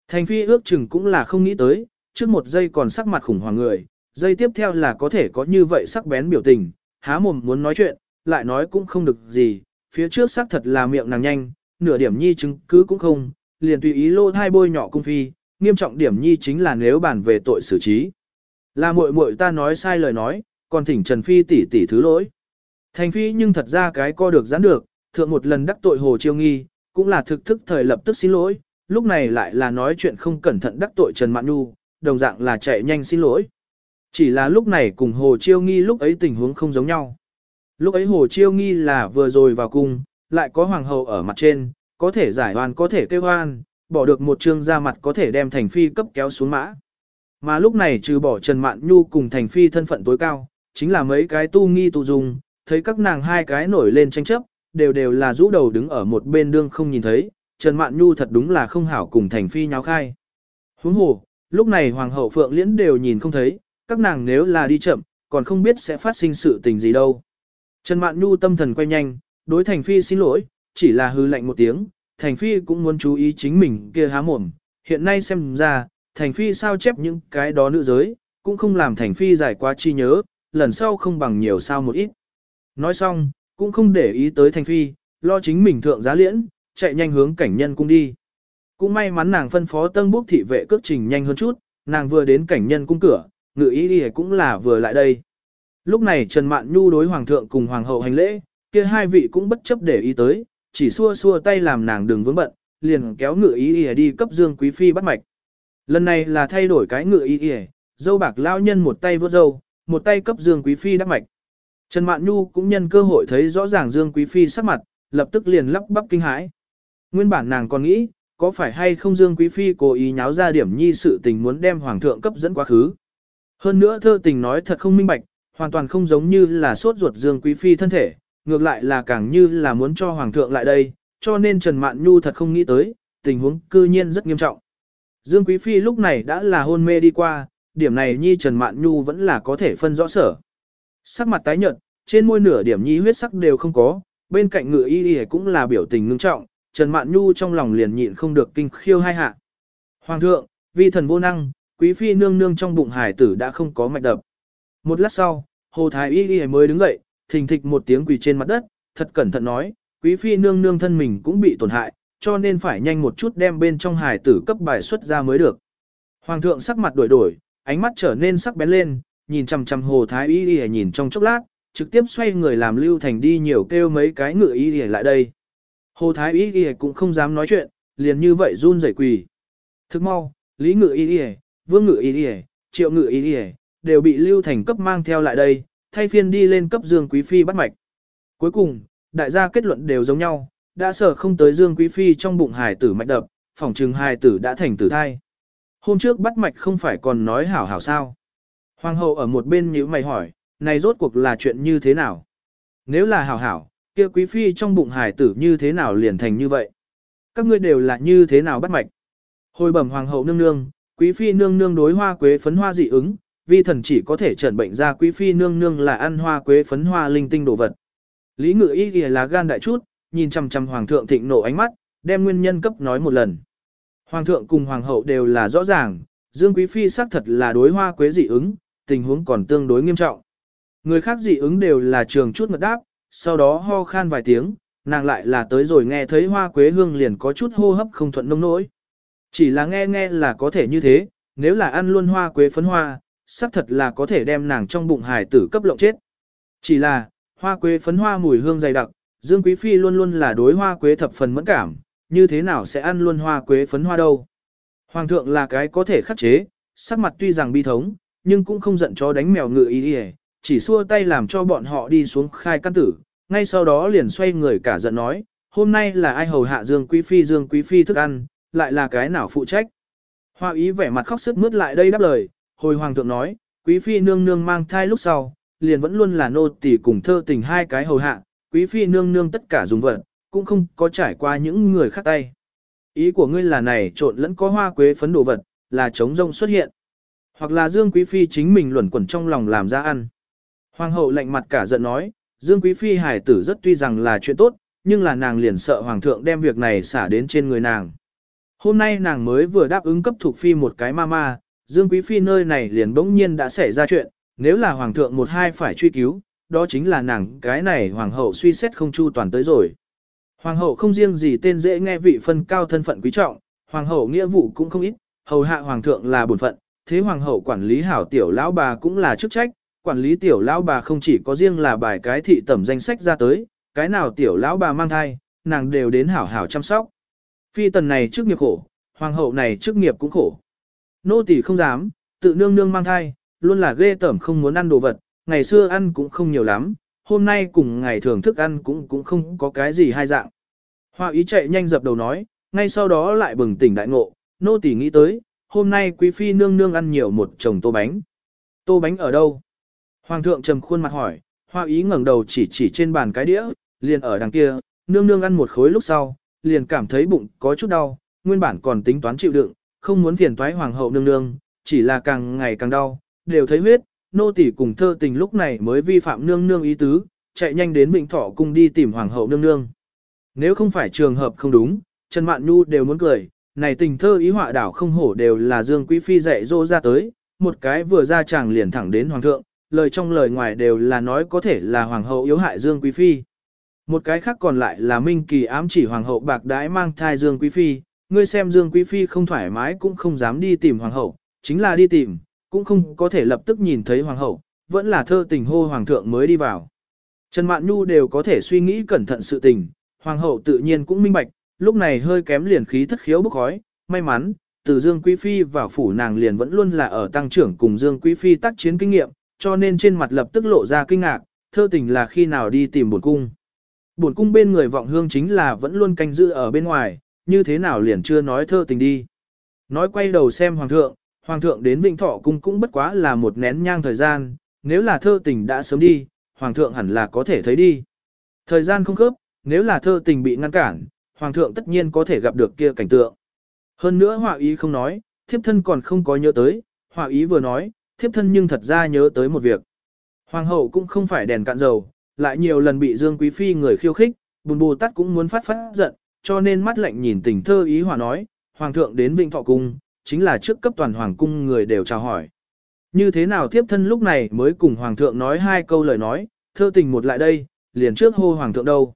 Thành phi ước chừng cũng là không nghĩ tới, trước một giây còn sắc mặt khủng hoảng người, giây tiếp theo là có thể có như vậy sắc bén biểu tình, há mồm muốn nói chuyện, lại nói cũng không được gì, phía trước xác thật là miệng nàng nhanh, nửa điểm nhi chứng cứ cũng không, liền tùy ý lô hai bôi nhỏ cung phi, nghiêm trọng điểm nhi chính là nếu bàn về tội xử trí. Là muội muội ta nói sai lời nói, còn thỉnh Trần Phi tỷ tỷ thứ lỗi. Thành Phi nhưng thật ra cái co được giãn được, thượng một lần đắc tội Hồ Chiêu Nghi, cũng là thực thức thời lập tức xin lỗi, lúc này lại là nói chuyện không cẩn thận đắc tội Trần Mạn Nhu, đồng dạng là chạy nhanh xin lỗi. Chỉ là lúc này cùng Hồ Chiêu Nghi lúc ấy tình huống không giống nhau. Lúc ấy Hồ Chiêu Nghi là vừa rồi vào cung, lại có hoàng hậu ở mặt trên, có thể giải oan có thể kêu oan, bỏ được một chương ra mặt có thể đem thành phi cấp kéo xuống mã. Mà lúc này trừ bỏ Trần Mạn Nhu cùng thành phi thân phận tối cao, chính là mấy cái tu nghi tu dùng, thấy các nàng hai cái nổi lên tranh chấp, đều đều là rũ đầu đứng ở một bên đương không nhìn thấy, Trần Mạn Nhu thật đúng là không hảo cùng thành phi nháo khai. Huống hồ, lúc này Hoàng hậu Phượng Liễn đều nhìn không thấy, các nàng nếu là đi chậm, còn không biết sẽ phát sinh sự tình gì đâu. Trần Mạn Nhu tâm thần quay nhanh, đối Thành Phi xin lỗi, chỉ là hư lạnh một tiếng, Thành Phi cũng muốn chú ý chính mình kia há mồm, hiện nay xem ra, Thành Phi sao chép những cái đó nữ giới, cũng không làm Thành Phi giải quá chi nhớ, lần sau không bằng nhiều sao một ít. Nói xong, cũng không để ý tới Thành Phi, lo chính mình thượng giá liễn, chạy nhanh hướng cảnh nhân cung đi. Cũng may mắn nàng phân phó tân bốc thị vệ cước trình nhanh hơn chút, nàng vừa đến cảnh nhân cung cửa, ngự ý đi cũng là vừa lại đây. Lúc này Trần Mạn Nhu đối hoàng thượng cùng hoàng hậu hành lễ, kia hai vị cũng bất chấp để ý tới, chỉ xua xua tay làm nàng đừng vướng bận, liền kéo ngựa ý ỉa đi cấp Dương Quý Phi bắt mạch. Lần này là thay đổi cái ngựa ý ỉa, dâu bạc lao nhân một tay vớt dâu, một tay cấp Dương Quý Phi đắp mạch. Trần Mạn Nhu cũng nhân cơ hội thấy rõ ràng Dương Quý Phi sắc mặt, lập tức liền lắp bắp kinh hãi. Nguyên bản nàng còn nghĩ, có phải hay không Dương Quý Phi cố ý nháo ra điểm nhi sự tình muốn đem Hoàng thượng cấp dẫn quá khứ. Hơn nữa thơ tình nói thật không minh bạch, hoàn toàn không giống như là sốt ruột Dương Quý Phi thân thể, ngược lại là càng như là muốn cho Hoàng thượng lại đây, cho nên Trần Mạn Nhu thật không nghĩ tới, tình huống cư nhiên rất nghiêm trọng. Dương Quý Phi lúc này đã là hôn mê đi qua, điểm này nhi Trần Mạn Nhu vẫn là có thể phân rõ sở. Sắc mặt tái nhợt, trên môi nửa điểm nhi huyết sắc đều không có, bên cạnh ngựa y y cũng là biểu tình ngưng trọng, Trần Mạn Nhu trong lòng liền nhịn không được kinh khiêu hai hạ. Hoàng thượng, vi thần vô năng, quý phi nương nương trong bụng hải tử đã không có mạch đập. Một lát sau, Hồ Thái y y mới đứng dậy, thình thịch một tiếng quỳ trên mặt đất, thật cẩn thận nói, quý phi nương nương thân mình cũng bị tổn hại, cho nên phải nhanh một chút đem bên trong hải tử cấp bài xuất ra mới được. Hoàng thượng sắc mặt đổi đổi, ánh mắt trở nên sắc bén lên, nhìn chằm chằm Hồ Thái y y nhìn trong chốc lát, trực tiếp xoay người làm Lưu Thành đi nhiều kêu mấy cái ngựa y y lại đây. Hồ Thái y y cũng không dám nói chuyện, liền như vậy run rẩy quỳ. Thức mau, Lý ngựa y y, Vương ngựa y y, Triệu ngựa y y, đều bị Lưu Thành cấp mang theo lại đây, thay phiên đi lên cấp Dương Quý Phi bắt mạch. Cuối cùng, đại gia kết luận đều giống nhau, đã sở không tới Dương Quý Phi trong bụng hài tử mạch đập, phòng trừng hài tử đã thành tử thai. Hôm trước bắt mạch không phải còn nói hảo hảo sao. Hoàng hậu ở một bên nhíu mày hỏi, này rốt cuộc là chuyện như thế nào? Nếu là hảo hảo, kia quý phi trong bụng hài tử như thế nào liền thành như vậy? Các ngươi đều là như thế nào bắt mạch? Hồi bẩm hoàng hậu nương nương, quý phi nương nương đối hoa quế phấn hoa dị ứng, vi thần chỉ có thể chẩn bệnh ra quý phi nương nương là ăn hoa quế phấn hoa linh tinh đồ vật. Lý ngự y kìa là gan đại chút, nhìn chằm chằm hoàng thượng thịnh nộ ánh mắt, đem nguyên nhân cấp nói một lần. Hoàng thượng cùng hoàng hậu đều là rõ ràng, Dương Quý Phi xác thật là đối hoa quế dị ứng, tình huống còn tương đối nghiêm trọng. Người khác dị ứng đều là trường chút ngật đáp, sau đó ho khan vài tiếng, nàng lại là tới rồi nghe thấy hoa quế hương liền có chút hô hấp không thuận nông nỗi. Chỉ là nghe nghe là có thể như thế, nếu là ăn luôn hoa quế phấn hoa, xác thật là có thể đem nàng trong bụng hải tử cấp lộng chết. Chỉ là, hoa quế phấn hoa mùi hương dày đặc, Dương Quý Phi luôn luôn là đối hoa quế thập phần mẫn cảm, như thế nào sẽ ăn luôn hoa quế phấn hoa đâu. Hoàng thượng là cái có thể khắc chế, sắc mặt tuy rằng bi thống, nhưng cũng không giận cho đánh mèo ngựa ý đi chỉ xua tay làm cho bọn họ đi xuống khai căn tử, ngay sau đó liền xoay người cả giận nói, hôm nay là ai hầu hạ Dương Quý Phi Dương Quý Phi thức ăn, lại là cái nào phụ trách. Hoa ý vẻ mặt khóc sức mướt lại đây đáp lời, hồi hoàng thượng nói, Quý Phi nương nương mang thai lúc sau, liền vẫn luôn là nô tỳ cùng thơ tình hai cái hầu hạ, Quý Phi nương nương tất cả dùng vật, cũng không có trải qua những người khác tay. Ý của ngươi là này trộn lẫn có hoa quế phấn đồ vật, là chống rông xuất hiện. Hoặc là Dương Quý Phi chính mình luẩn quẩn trong lòng làm ra ăn. Hoàng hậu lạnh mặt cả giận nói, Dương Quý Phi hải tử rất tuy rằng là chuyện tốt, nhưng là nàng liền sợ Hoàng thượng đem việc này xả đến trên người nàng. Hôm nay nàng mới vừa đáp ứng cấp thuộc Phi một cái ma Dương Quý Phi nơi này liền bỗng nhiên đã xảy ra chuyện, nếu là Hoàng thượng một hai phải truy cứu, đó chính là nàng cái này Hoàng hậu suy xét không chu toàn tới rồi. Hoàng hậu không riêng gì tên dễ nghe vị phân cao thân phận quý trọng, Hoàng hậu nghĩa vụ cũng không ít, hầu hạ Hoàng thượng là bổn phận, thế Hoàng hậu quản lý hảo tiểu lão bà cũng là chức trách, quản lý tiểu lão bà không chỉ có riêng là bài cái thị tẩm danh sách ra tới, cái nào tiểu lão bà mang thai, nàng đều đến hảo hảo chăm sóc. Phi tần này chức nghiệp khổ, hoàng hậu này chức nghiệp cũng khổ. Nô tỳ không dám, tự nương nương mang thai, luôn là ghê tởm không muốn ăn đồ vật, ngày xưa ăn cũng không nhiều lắm, hôm nay cùng ngày thường thức ăn cũng cũng không có cái gì hai dạng. Hoa ý chạy nhanh dập đầu nói, ngay sau đó lại bừng tỉnh đại ngộ, nô tỳ nghĩ tới, hôm nay quý phi nương nương ăn nhiều một chồng tô bánh. Tô bánh ở đâu? Hoàng thượng trầm khuôn mặt hỏi, hoa ý ngẩng đầu chỉ chỉ trên bàn cái đĩa, liền ở đằng kia, nương nương ăn một khối lúc sau, liền cảm thấy bụng có chút đau, nguyên bản còn tính toán chịu đựng, không muốn phiền toái hoàng hậu nương nương, chỉ là càng ngày càng đau, đều thấy huyết, nô tỳ cùng thơ tình lúc này mới vi phạm nương nương ý tứ, chạy nhanh đến Vịnh Thọ cung đi tìm hoàng hậu nương nương. Nếu không phải trường hợp không đúng, Trần Mạn Nhu đều muốn cười, này tình thơ ý họa đảo không hổ đều là Dương Quý Phi dạy dỗ ra tới, một cái vừa ra chàng liền thẳng đến hoàng thượng, lời trong lời ngoài đều là nói có thể là hoàng hậu yếu hại Dương Quý Phi. Một cái khác còn lại là Minh Kỳ ám chỉ hoàng hậu bạc đãi mang thai Dương Quý Phi, ngươi xem Dương Quý Phi không thoải mái cũng không dám đi tìm hoàng hậu, chính là đi tìm, cũng không có thể lập tức nhìn thấy hoàng hậu, vẫn là thơ tình hô hoàng thượng mới đi vào. Trần Mạn Nhu đều có thể suy nghĩ cẩn thận sự tình, hoàng hậu tự nhiên cũng minh bạch, lúc này hơi kém liền khí thất khiếu bốc khói, may mắn, từ Dương Quý Phi vào phủ nàng liền vẫn luôn là ở tăng trưởng cùng Dương Quý Phi tác chiến kinh nghiệm, cho nên trên mặt lập tức lộ ra kinh ngạc, thơ tình là khi nào đi tìm buồn cung. Buồn cung bên người vọng hương chính là vẫn luôn canh giữ ở bên ngoài, như thế nào liền chưa nói thơ tình đi. Nói quay đầu xem hoàng thượng, hoàng thượng đến Vĩnh Thọ cung cũng bất quá là một nén nhang thời gian, nếu là thơ tình đã sớm đi, hoàng thượng hẳn là có thể thấy đi. Thời gian không khớp, nếu là thơ tình bị ngăn cản, hoàng thượng tất nhiên có thể gặp được kia cảnh tượng. Hơn nữa họa ý không nói, thiếp thân còn không có nhớ tới, họa ý vừa nói, thiếp thân nhưng thật ra nhớ tới một việc. Hoàng hậu cũng không phải đèn cạn dầu, lại nhiều lần bị Dương Quý Phi người khiêu khích, bùn bù tắt cũng muốn phát phát giận, cho nên mắt lạnh nhìn tình thơ ý hòa nói, Hoàng thượng đến Vĩnh Thọ Cung, chính là trước cấp toàn Hoàng Cung người đều chào hỏi. Như thế nào tiếp thân lúc này mới cùng Hoàng thượng nói hai câu lời nói, thơ tình một lại đây, liền trước hô Hoàng thượng đâu.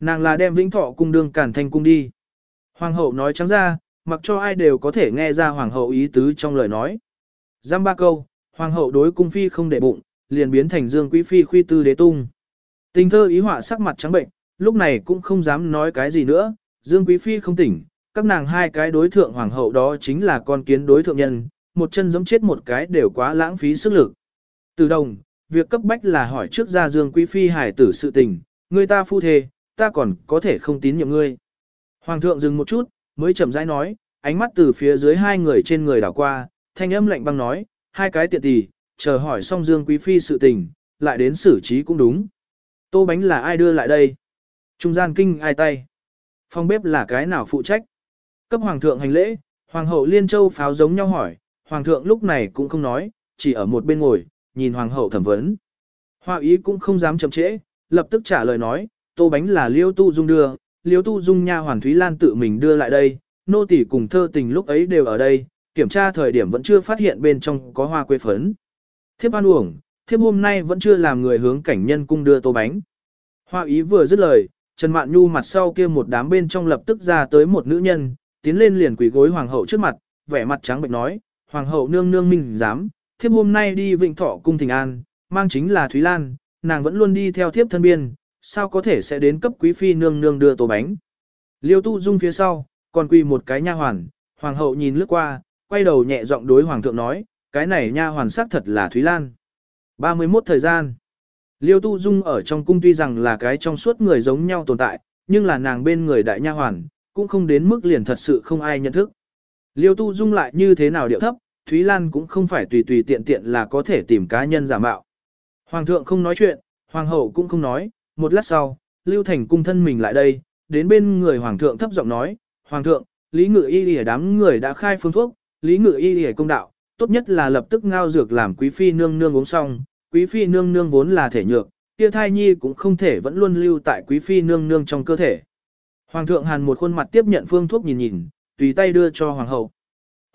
Nàng là đem Vĩnh Thọ Cung đương cản thanh cung đi. Hoàng hậu nói trắng ra, mặc cho ai đều có thể nghe ra Hoàng hậu ý tứ trong lời nói. Giam ba câu, Hoàng hậu đối cung phi không để bụng, liền biến thành Dương Quý Phi khuy tư đế tung. Tình thơ ý họa sắc mặt trắng bệnh, lúc này cũng không dám nói cái gì nữa, Dương Quý Phi không tỉnh, các nàng hai cái đối thượng hoàng hậu đó chính là con kiến đối thượng nhân, một chân giống chết một cái đều quá lãng phí sức lực. Từ đồng, việc cấp bách là hỏi trước ra Dương Quý Phi hải tử sự tình, người ta phu thề, ta còn có thể không tín nhiệm ngươi. Hoàng thượng dừng một chút, mới chậm rãi nói, ánh mắt từ phía dưới hai người trên người đảo qua, thanh âm lạnh băng nói, hai cái tiện tỷ, chờ hỏi xong Dương Quý Phi sự tình, lại đến xử trí cũng đúng. Tô bánh là ai đưa lại đây? Trung gian kinh ai tay? Phòng bếp là cái nào phụ trách? Cấp hoàng thượng hành lễ, hoàng hậu liên châu pháo giống nhau hỏi, hoàng thượng lúc này cũng không nói, chỉ ở một bên ngồi, nhìn hoàng hậu thẩm vấn. Hoa ý cũng không dám chậm trễ, lập tức trả lời nói, tô bánh là liêu tu dung đưa, liêu tu dung nha hoàn Thúy Lan tự mình đưa lại đây, nô tỷ cùng thơ tình lúc ấy đều ở đây, kiểm tra thời điểm vẫn chưa phát hiện bên trong có hoa quế phấn. Thiếp ăn uổng, thiếp hôm nay vẫn chưa làm người hướng cảnh nhân cung đưa tô bánh. Hoa ý vừa dứt lời, Trần Mạn Nhu mặt sau kia một đám bên trong lập tức ra tới một nữ nhân, tiến lên liền quỳ gối hoàng hậu trước mặt, vẻ mặt trắng bệnh nói, hoàng hậu nương nương minh dám, thiếp hôm nay đi vịnh thọ cung thỉnh an, mang chính là Thúy Lan, nàng vẫn luôn đi theo thiếp thân biên, sao có thể sẽ đến cấp quý phi nương nương đưa tổ bánh. Liêu tu dung phía sau, còn quỳ một cái nha hoàn, hoàng hậu nhìn lướt qua, quay đầu nhẹ giọng đối hoàng thượng nói, cái này nha hoàn sắc thật là Thúy Lan. 31 thời gian. Liêu Tu Dung ở trong cung tuy rằng là cái trong suốt người giống nhau tồn tại, nhưng là nàng bên người đại nha hoàn, cũng không đến mức liền thật sự không ai nhận thức. Liêu Tu Dung lại như thế nào điệu thấp, Thúy Lan cũng không phải tùy tùy tiện tiện là có thể tìm cá nhân giả mạo. Hoàng thượng không nói chuyện, hoàng hậu cũng không nói, một lát sau, Lưu Thành cung thân mình lại đây, đến bên người hoàng thượng thấp giọng nói, hoàng thượng, Lý Ngự Y lìa đám người đã khai phương thuốc, Lý Ngự Y lìa công đạo, tốt nhất là lập tức ngao dược làm quý phi nương nương uống xong, quý phi nương nương vốn là thể nhược, kia thai nhi cũng không thể vẫn luôn lưu tại quý phi nương nương trong cơ thể. Hoàng thượng hàn một khuôn mặt tiếp nhận phương thuốc nhìn nhìn, tùy tay đưa cho hoàng hậu.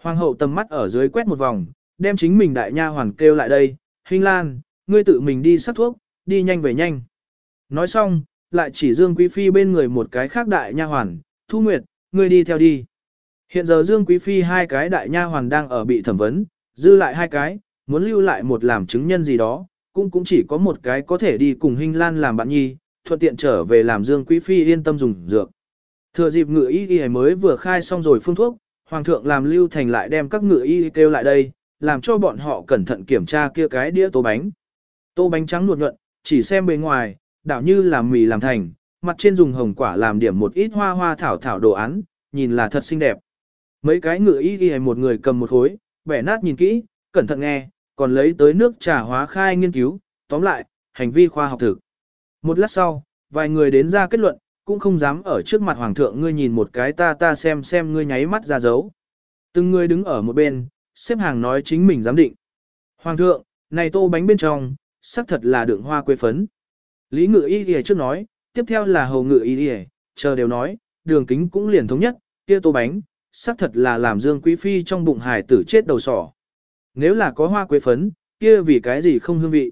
Hoàng hậu tầm mắt ở dưới quét một vòng, đem chính mình đại nha hoàn kêu lại đây, Hinh Lan, ngươi tự mình đi sắc thuốc, đi nhanh về nhanh. Nói xong, lại chỉ Dương Quý Phi bên người một cái khác đại nha hoàn, Thu Nguyệt, ngươi đi theo đi. Hiện giờ Dương Quý Phi hai cái đại nha hoàn đang ở bị thẩm vấn, dư lại hai cái, muốn lưu lại một làm chứng nhân gì đó, cũng cũng chỉ có một cái có thể đi cùng Hinh Lan làm bạn nhi, thuận tiện trở về làm Dương Quý Phi yên tâm dùng dược. Thừa dịp ngựa y y mới vừa khai xong rồi phương thuốc, Hoàng thượng làm lưu thành lại đem các ngựa y kêu lại đây, làm cho bọn họ cẩn thận kiểm tra kia cái đĩa tô bánh. Tô bánh trắng nuột nhuận, chỉ xem bề ngoài, đảo như là mì làm thành, mặt trên dùng hồng quả làm điểm một ít hoa hoa thảo thảo đồ án, nhìn là thật xinh đẹp. Mấy cái ngựa y y một người cầm một khối, bẻ nát nhìn kỹ, cẩn thận nghe, còn lấy tới nước trà hóa khai nghiên cứu, tóm lại, hành vi khoa học thực. Một lát sau, vài người đến ra kết luận, cũng không dám ở trước mặt hoàng thượng ngươi nhìn một cái ta ta xem xem ngươi nháy mắt ra dấu. Từng người đứng ở một bên, xếp hàng nói chính mình giám định. Hoàng thượng, này tô bánh bên trong, xác thật là đường hoa quế phấn. Lý ngự y y trước nói, tiếp theo là hầu ngự y y, chờ đều nói, đường kính cũng liền thống nhất, kia tô bánh, xác thật là làm Dương Quý Phi trong bụng hải tử chết đầu sỏ. Nếu là có hoa quế phấn, kia vì cái gì không hương vị.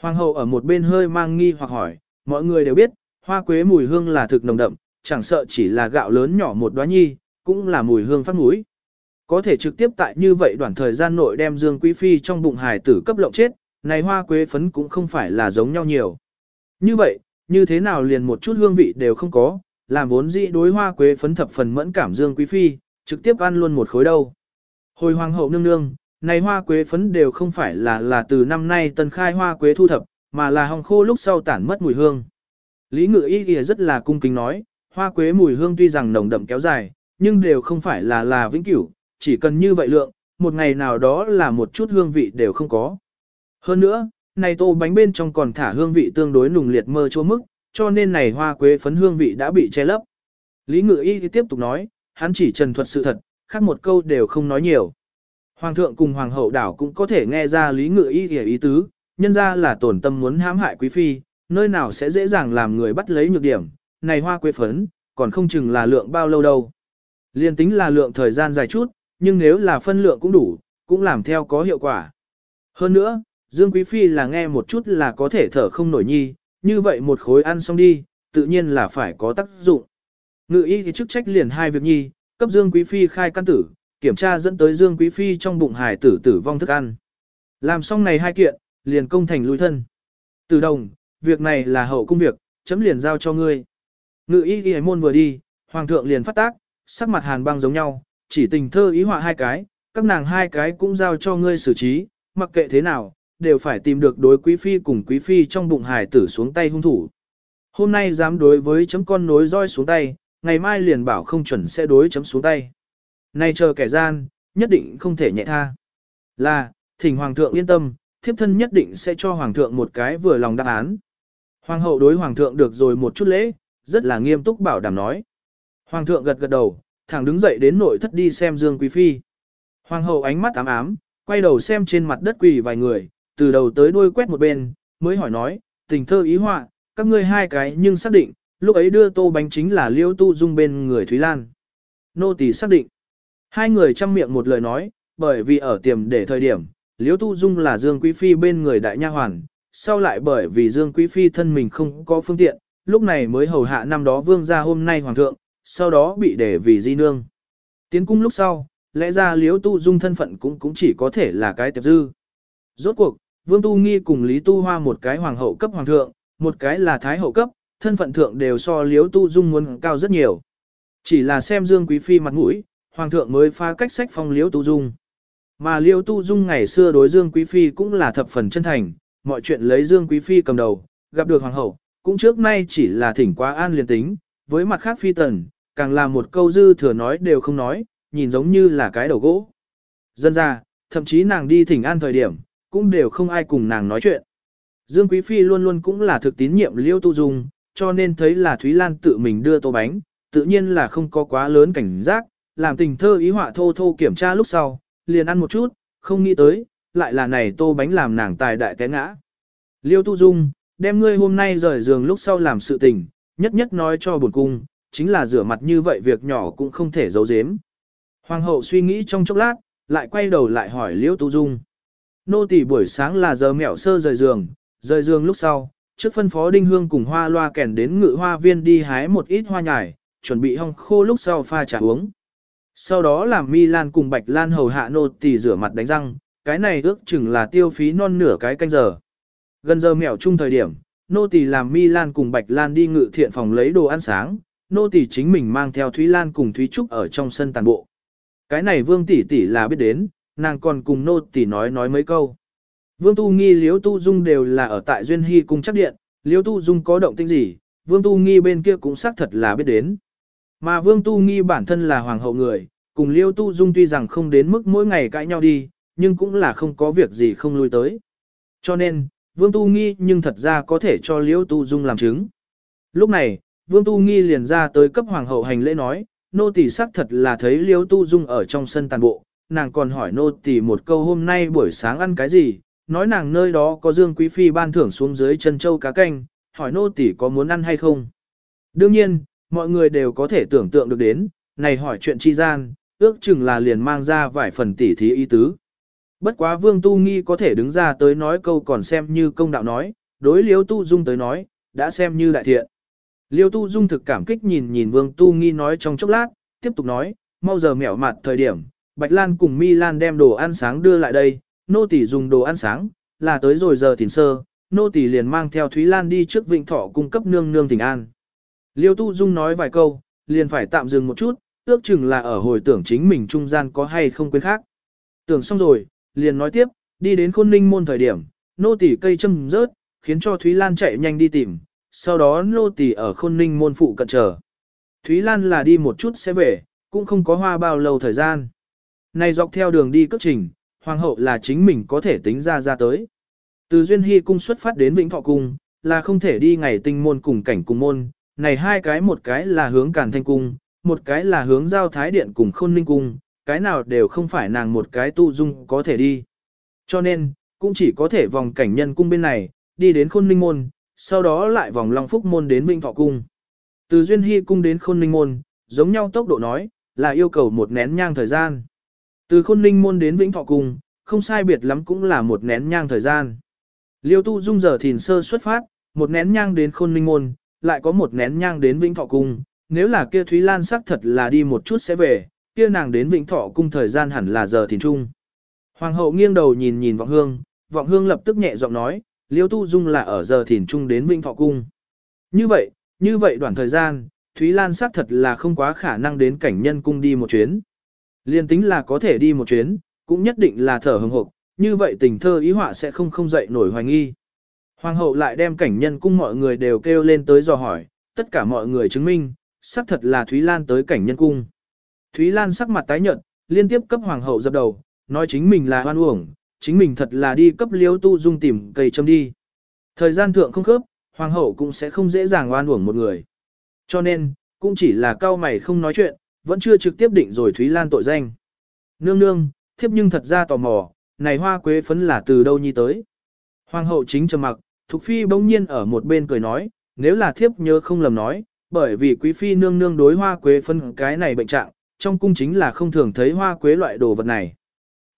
Hoàng hậu ở một bên hơi mang nghi hoặc hỏi, mọi người đều biết, hoa quế mùi hương là thực nồng đậm, chẳng sợ chỉ là gạo lớn nhỏ một đóa nhi, cũng là mùi hương phát mũi. Có thể trực tiếp tại như vậy đoạn thời gian nội đem Dương Quý Phi trong bụng hài tử cấp lộng chết, này hoa quế phấn cũng không phải là giống nhau nhiều. Như vậy, như thế nào liền một chút hương vị đều không có, làm vốn dĩ đối hoa quế phấn thập phần mẫn cảm Dương Quý Phi, trực tiếp ăn luôn một khối đâu. Hồi hoàng hậu nương nương, này hoa quế phấn đều không phải là là từ năm nay tân khai hoa quế thu thập, mà là hồng khô lúc sau tản mất mùi hương. Lý ngự y kìa rất là cung kính nói, hoa quế mùi hương tuy rằng nồng đậm kéo dài, nhưng đều không phải là là vĩnh cửu, chỉ cần như vậy lượng, một ngày nào đó là một chút hương vị đều không có. Hơn nữa, này tô bánh bên trong còn thả hương vị tương đối nùng liệt mơ chua mức, cho nên này hoa quế phấn hương vị đã bị che lấp. Lý ngự y tiếp tục nói, hắn chỉ trần thuật sự thật, khác một câu đều không nói nhiều. Hoàng thượng cùng hoàng hậu đảo cũng có thể nghe ra lý ngự y hiểu ý tứ, nhân ra là tổn tâm muốn hãm hại quý phi, Nơi nào sẽ dễ dàng làm người bắt lấy nhược điểm, này hoa quế phấn, còn không chừng là lượng bao lâu đâu. Liên tính là lượng thời gian dài chút, nhưng nếu là phân lượng cũng đủ, cũng làm theo có hiệu quả. Hơn nữa, Dương Quý Phi là nghe một chút là có thể thở không nổi nhi, như vậy một khối ăn xong đi, tự nhiên là phải có tác dụng. Ngự y thì chức trách liền hai việc nhi, cấp Dương Quý Phi khai căn tử, kiểm tra dẫn tới Dương Quý Phi trong bụng hải tử tử vong thức ăn. Làm xong này hai kiện, liền công thành lui thân. Từ đồng, việc này là hậu công việc, chấm liền giao cho ngươi. Ngự y ghi môn vừa đi, hoàng thượng liền phát tác, sắc mặt hàn băng giống nhau, chỉ tình thơ ý họa hai cái, các nàng hai cái cũng giao cho ngươi xử trí, mặc kệ thế nào, đều phải tìm được đối quý phi cùng quý phi trong bụng hải tử xuống tay hung thủ. Hôm nay dám đối với chấm con nối roi xuống tay, ngày mai liền bảo không chuẩn sẽ đối chấm xuống tay. Nay chờ kẻ gian, nhất định không thể nhẹ tha. Là, thỉnh hoàng thượng yên tâm, thiếp thân nhất định sẽ cho hoàng thượng một cái vừa lòng đáp án. Hoàng hậu đối hoàng thượng được rồi một chút lễ, rất là nghiêm túc bảo đảm nói. Hoàng thượng gật gật đầu, thẳng đứng dậy đến nội thất đi xem Dương Quý Phi. Hoàng hậu ánh mắt ám ám, quay đầu xem trên mặt đất quỳ vài người, từ đầu tới đuôi quét một bên, mới hỏi nói, tình thơ ý họa, các ngươi hai cái nhưng xác định, lúc ấy đưa tô bánh chính là liêu tu dung bên người Thúy Lan. Nô tỳ xác định. Hai người chăm miệng một lời nói, bởi vì ở tiềm để thời điểm, Liễu tu dung là Dương Quý Phi bên người đại nha hoàn, sau lại bởi vì Dương Quý Phi thân mình không có phương tiện, lúc này mới hầu hạ năm đó vương gia hôm nay hoàng thượng, sau đó bị để vì di nương. Tiến cung lúc sau, lẽ ra Liễu tu dung thân phận cũng cũng chỉ có thể là cái tiệp dư. Rốt cuộc, vương tu nghi cùng lý tu hoa một cái hoàng hậu cấp hoàng thượng, một cái là thái hậu cấp, thân phận thượng đều so Liễu tu dung muốn cao rất nhiều. Chỉ là xem dương quý phi mặt mũi, hoàng thượng mới phá cách sách phong Liễu tu dung. Mà Liễu tu dung ngày xưa đối dương quý phi cũng là thập phần chân thành, mọi chuyện lấy dương quý phi cầm đầu, gặp được hoàng hậu, cũng trước nay chỉ là thỉnh quá an liền tính, với mặt khác phi tần, càng là một câu dư thừa nói đều không nói, nhìn giống như là cái đầu gỗ. Dân ra, thậm chí nàng đi thỉnh an thời điểm, cũng đều không ai cùng nàng nói chuyện. Dương Quý Phi luôn luôn cũng là thực tín nhiệm Liêu Tu Dung, cho nên thấy là Thúy Lan tự mình đưa tô bánh, tự nhiên là không có quá lớn cảnh giác, làm tình thơ ý họa thô thô kiểm tra lúc sau, liền ăn một chút, không nghĩ tới, lại là này tô bánh làm nàng tài đại té ngã. Liêu Tu Dung, đem ngươi hôm nay rời giường lúc sau làm sự tình, nhất nhất nói cho buồn cung, chính là rửa mặt như vậy việc nhỏ cũng không thể giấu giếm. Hoàng hậu suy nghĩ trong chốc lát, lại quay đầu lại hỏi Liêu Tu Dung. Nô tỳ buổi sáng là giờ mẹo sơ rời giường, rời giường lúc sau, trước phân phó đinh hương cùng hoa loa kèn đến ngự hoa viên đi hái một ít hoa nhài, chuẩn bị hong khô lúc sau pha trà uống. Sau đó làm mi lan cùng bạch lan hầu hạ nô tỳ rửa mặt đánh răng, cái này ước chừng là tiêu phí non nửa cái canh giờ. Gần giờ mẹo chung thời điểm, nô tỳ làm mi lan cùng bạch lan đi ngự thiện phòng lấy đồ ăn sáng, nô tỳ chính mình mang theo Thúy Lan cùng Thúy Trúc ở trong sân tàn bộ. Cái này vương tỷ tỷ là biết đến, nàng còn cùng nô tỳ nói nói mấy câu. Vương Tu Nghi Liễu Tu Dung đều là ở tại Duyên Hy cung chắc điện, Liễu Tu Dung có động tĩnh gì, Vương Tu Nghi bên kia cũng xác thật là biết đến. Mà Vương Tu Nghi bản thân là hoàng hậu người, cùng Liêu Tu Dung tuy rằng không đến mức mỗi ngày cãi nhau đi, nhưng cũng là không có việc gì không lui tới. Cho nên, Vương Tu Nghi nhưng thật ra có thể cho Liêu Tu Dung làm chứng. Lúc này, Vương Tu Nghi liền ra tới cấp hoàng hậu hành lễ nói, nô tỳ xác thật là thấy Liêu Tu Dung ở trong sân tàn bộ, nàng còn hỏi nô tỳ một câu hôm nay buổi sáng ăn cái gì, nói nàng nơi đó có Dương Quý Phi ban thưởng xuống dưới chân châu cá canh, hỏi nô tỳ có muốn ăn hay không. Đương nhiên, mọi người đều có thể tưởng tượng được đến, này hỏi chuyện chi gian, ước chừng là liền mang ra vài phần tỉ thí ý tứ. Bất quá Vương Tu Nghi có thể đứng ra tới nói câu còn xem như công đạo nói, đối Liêu Tu Dung tới nói, đã xem như đại thiện. Liêu Tu Dung thực cảm kích nhìn nhìn Vương Tu Nghi nói trong chốc lát, tiếp tục nói, mau giờ mẹo mặt thời điểm, Bạch Lan cùng Mi Lan đem đồ ăn sáng đưa lại đây, nô tỷ dùng đồ ăn sáng, là tới rồi giờ thìn sơ, nô tỷ liền mang theo Thúy Lan đi trước Vịnh Thọ cung cấp nương nương tình an. Liêu Tu Dung nói vài câu, liền phải tạm dừng một chút, ước chừng là ở hồi tưởng chính mình trung gian có hay không quên khác. Tưởng xong rồi, liền nói tiếp, đi đến khôn ninh môn thời điểm, nô tỳ cây châm rớt, khiến cho Thúy Lan chạy nhanh đi tìm, sau đó nô tỳ ở khôn ninh môn phụ cận chờ. Thúy Lan là đi một chút sẽ về, cũng không có hoa bao lâu thời gian. Này dọc theo đường đi cất trình, hoàng hậu là chính mình có thể tính ra ra tới. Từ Duyên Hy cung xuất phát đến Vĩnh Thọ cung, là không thể đi ngày tinh môn cùng cảnh cùng môn, này hai cái một cái là hướng Càn Thanh cung, một cái là hướng Giao Thái Điện cùng Khôn Ninh cung, cái nào đều không phải nàng một cái tu dung có thể đi. Cho nên, cũng chỉ có thể vòng cảnh nhân cung bên này, đi đến Khôn Ninh môn, sau đó lại vòng Long Phúc môn đến Vinh Thọ cung. Từ Duyên Hy cung đến Khôn Ninh môn, giống nhau tốc độ nói, là yêu cầu một nén nhang thời gian. Từ Khôn Ninh môn đến Vĩnh Thọ cung, không sai biệt lắm cũng là một nén nhang thời gian. Liêu tu dung giờ thìn sơ xuất phát, một nén nhang đến Khôn Ninh môn, lại có một nén nhang đến Vĩnh Thọ cung, nếu là kia Thúy Lan sắc thật là đi một chút sẽ về, kia nàng đến Vĩnh Thọ cung thời gian hẳn là giờ thìn trung. Hoàng hậu nghiêng đầu nhìn nhìn Vọng Hương, Vọng Hương lập tức nhẹ giọng nói, Liêu Tu Dung là ở giờ thìn trung đến Vĩnh Thọ cung. Như vậy, như vậy đoạn thời gian, Thúy Lan xác thật là không quá khả năng đến cảnh nhân cung đi một chuyến. Liên tính là có thể đi một chuyến, cũng nhất định là thở hừng hộp, như vậy tình thơ ý họa sẽ không không dậy nổi hoài nghi. Hoàng hậu lại đem cảnh nhân cung mọi người đều kêu lên tới dò hỏi, tất cả mọi người chứng minh, xác thật là Thúy Lan tới cảnh nhân cung. Thúy Lan sắc mặt tái nhợt, liên tiếp cấp hoàng hậu dập đầu, nói chính mình là hoan uổng, chính mình thật là đi cấp liếu tu dung tìm cây châm đi. Thời gian thượng không khớp, hoàng hậu cũng sẽ không dễ dàng oan uổng một người. Cho nên, cũng chỉ là cao mày không nói chuyện, vẫn chưa trực tiếp định rồi Thúy Lan tội danh. Nương nương, thiếp nhưng thật ra tò mò, này hoa quế phấn là từ đâu nhi tới. Hoàng hậu chính trầm mặc, Thục Phi bỗng nhiên ở một bên cười nói, nếu là thiếp nhớ không lầm nói, bởi vì quý phi nương nương đối hoa quế phân cái này bệnh trạng, trong cung chính là không thường thấy hoa quế loại đồ vật này.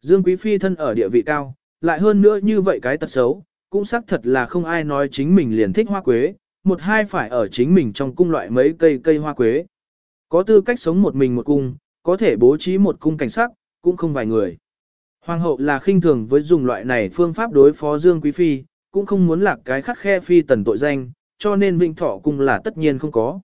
Dương quý phi thân ở địa vị cao, lại hơn nữa như vậy cái tật xấu, cũng xác thật là không ai nói chính mình liền thích hoa quế, một hai phải ở chính mình trong cung loại mấy cây cây hoa quế. Có tư cách sống một mình một cung, có thể bố trí một cung cảnh sắc, cũng không vài người. Hoàng hậu là khinh thường với dùng loại này phương pháp đối phó Dương Quý Phi, cũng không muốn lạc cái khắc khe phi tần tội danh, cho nên vĩnh thọ cung là tất nhiên không có.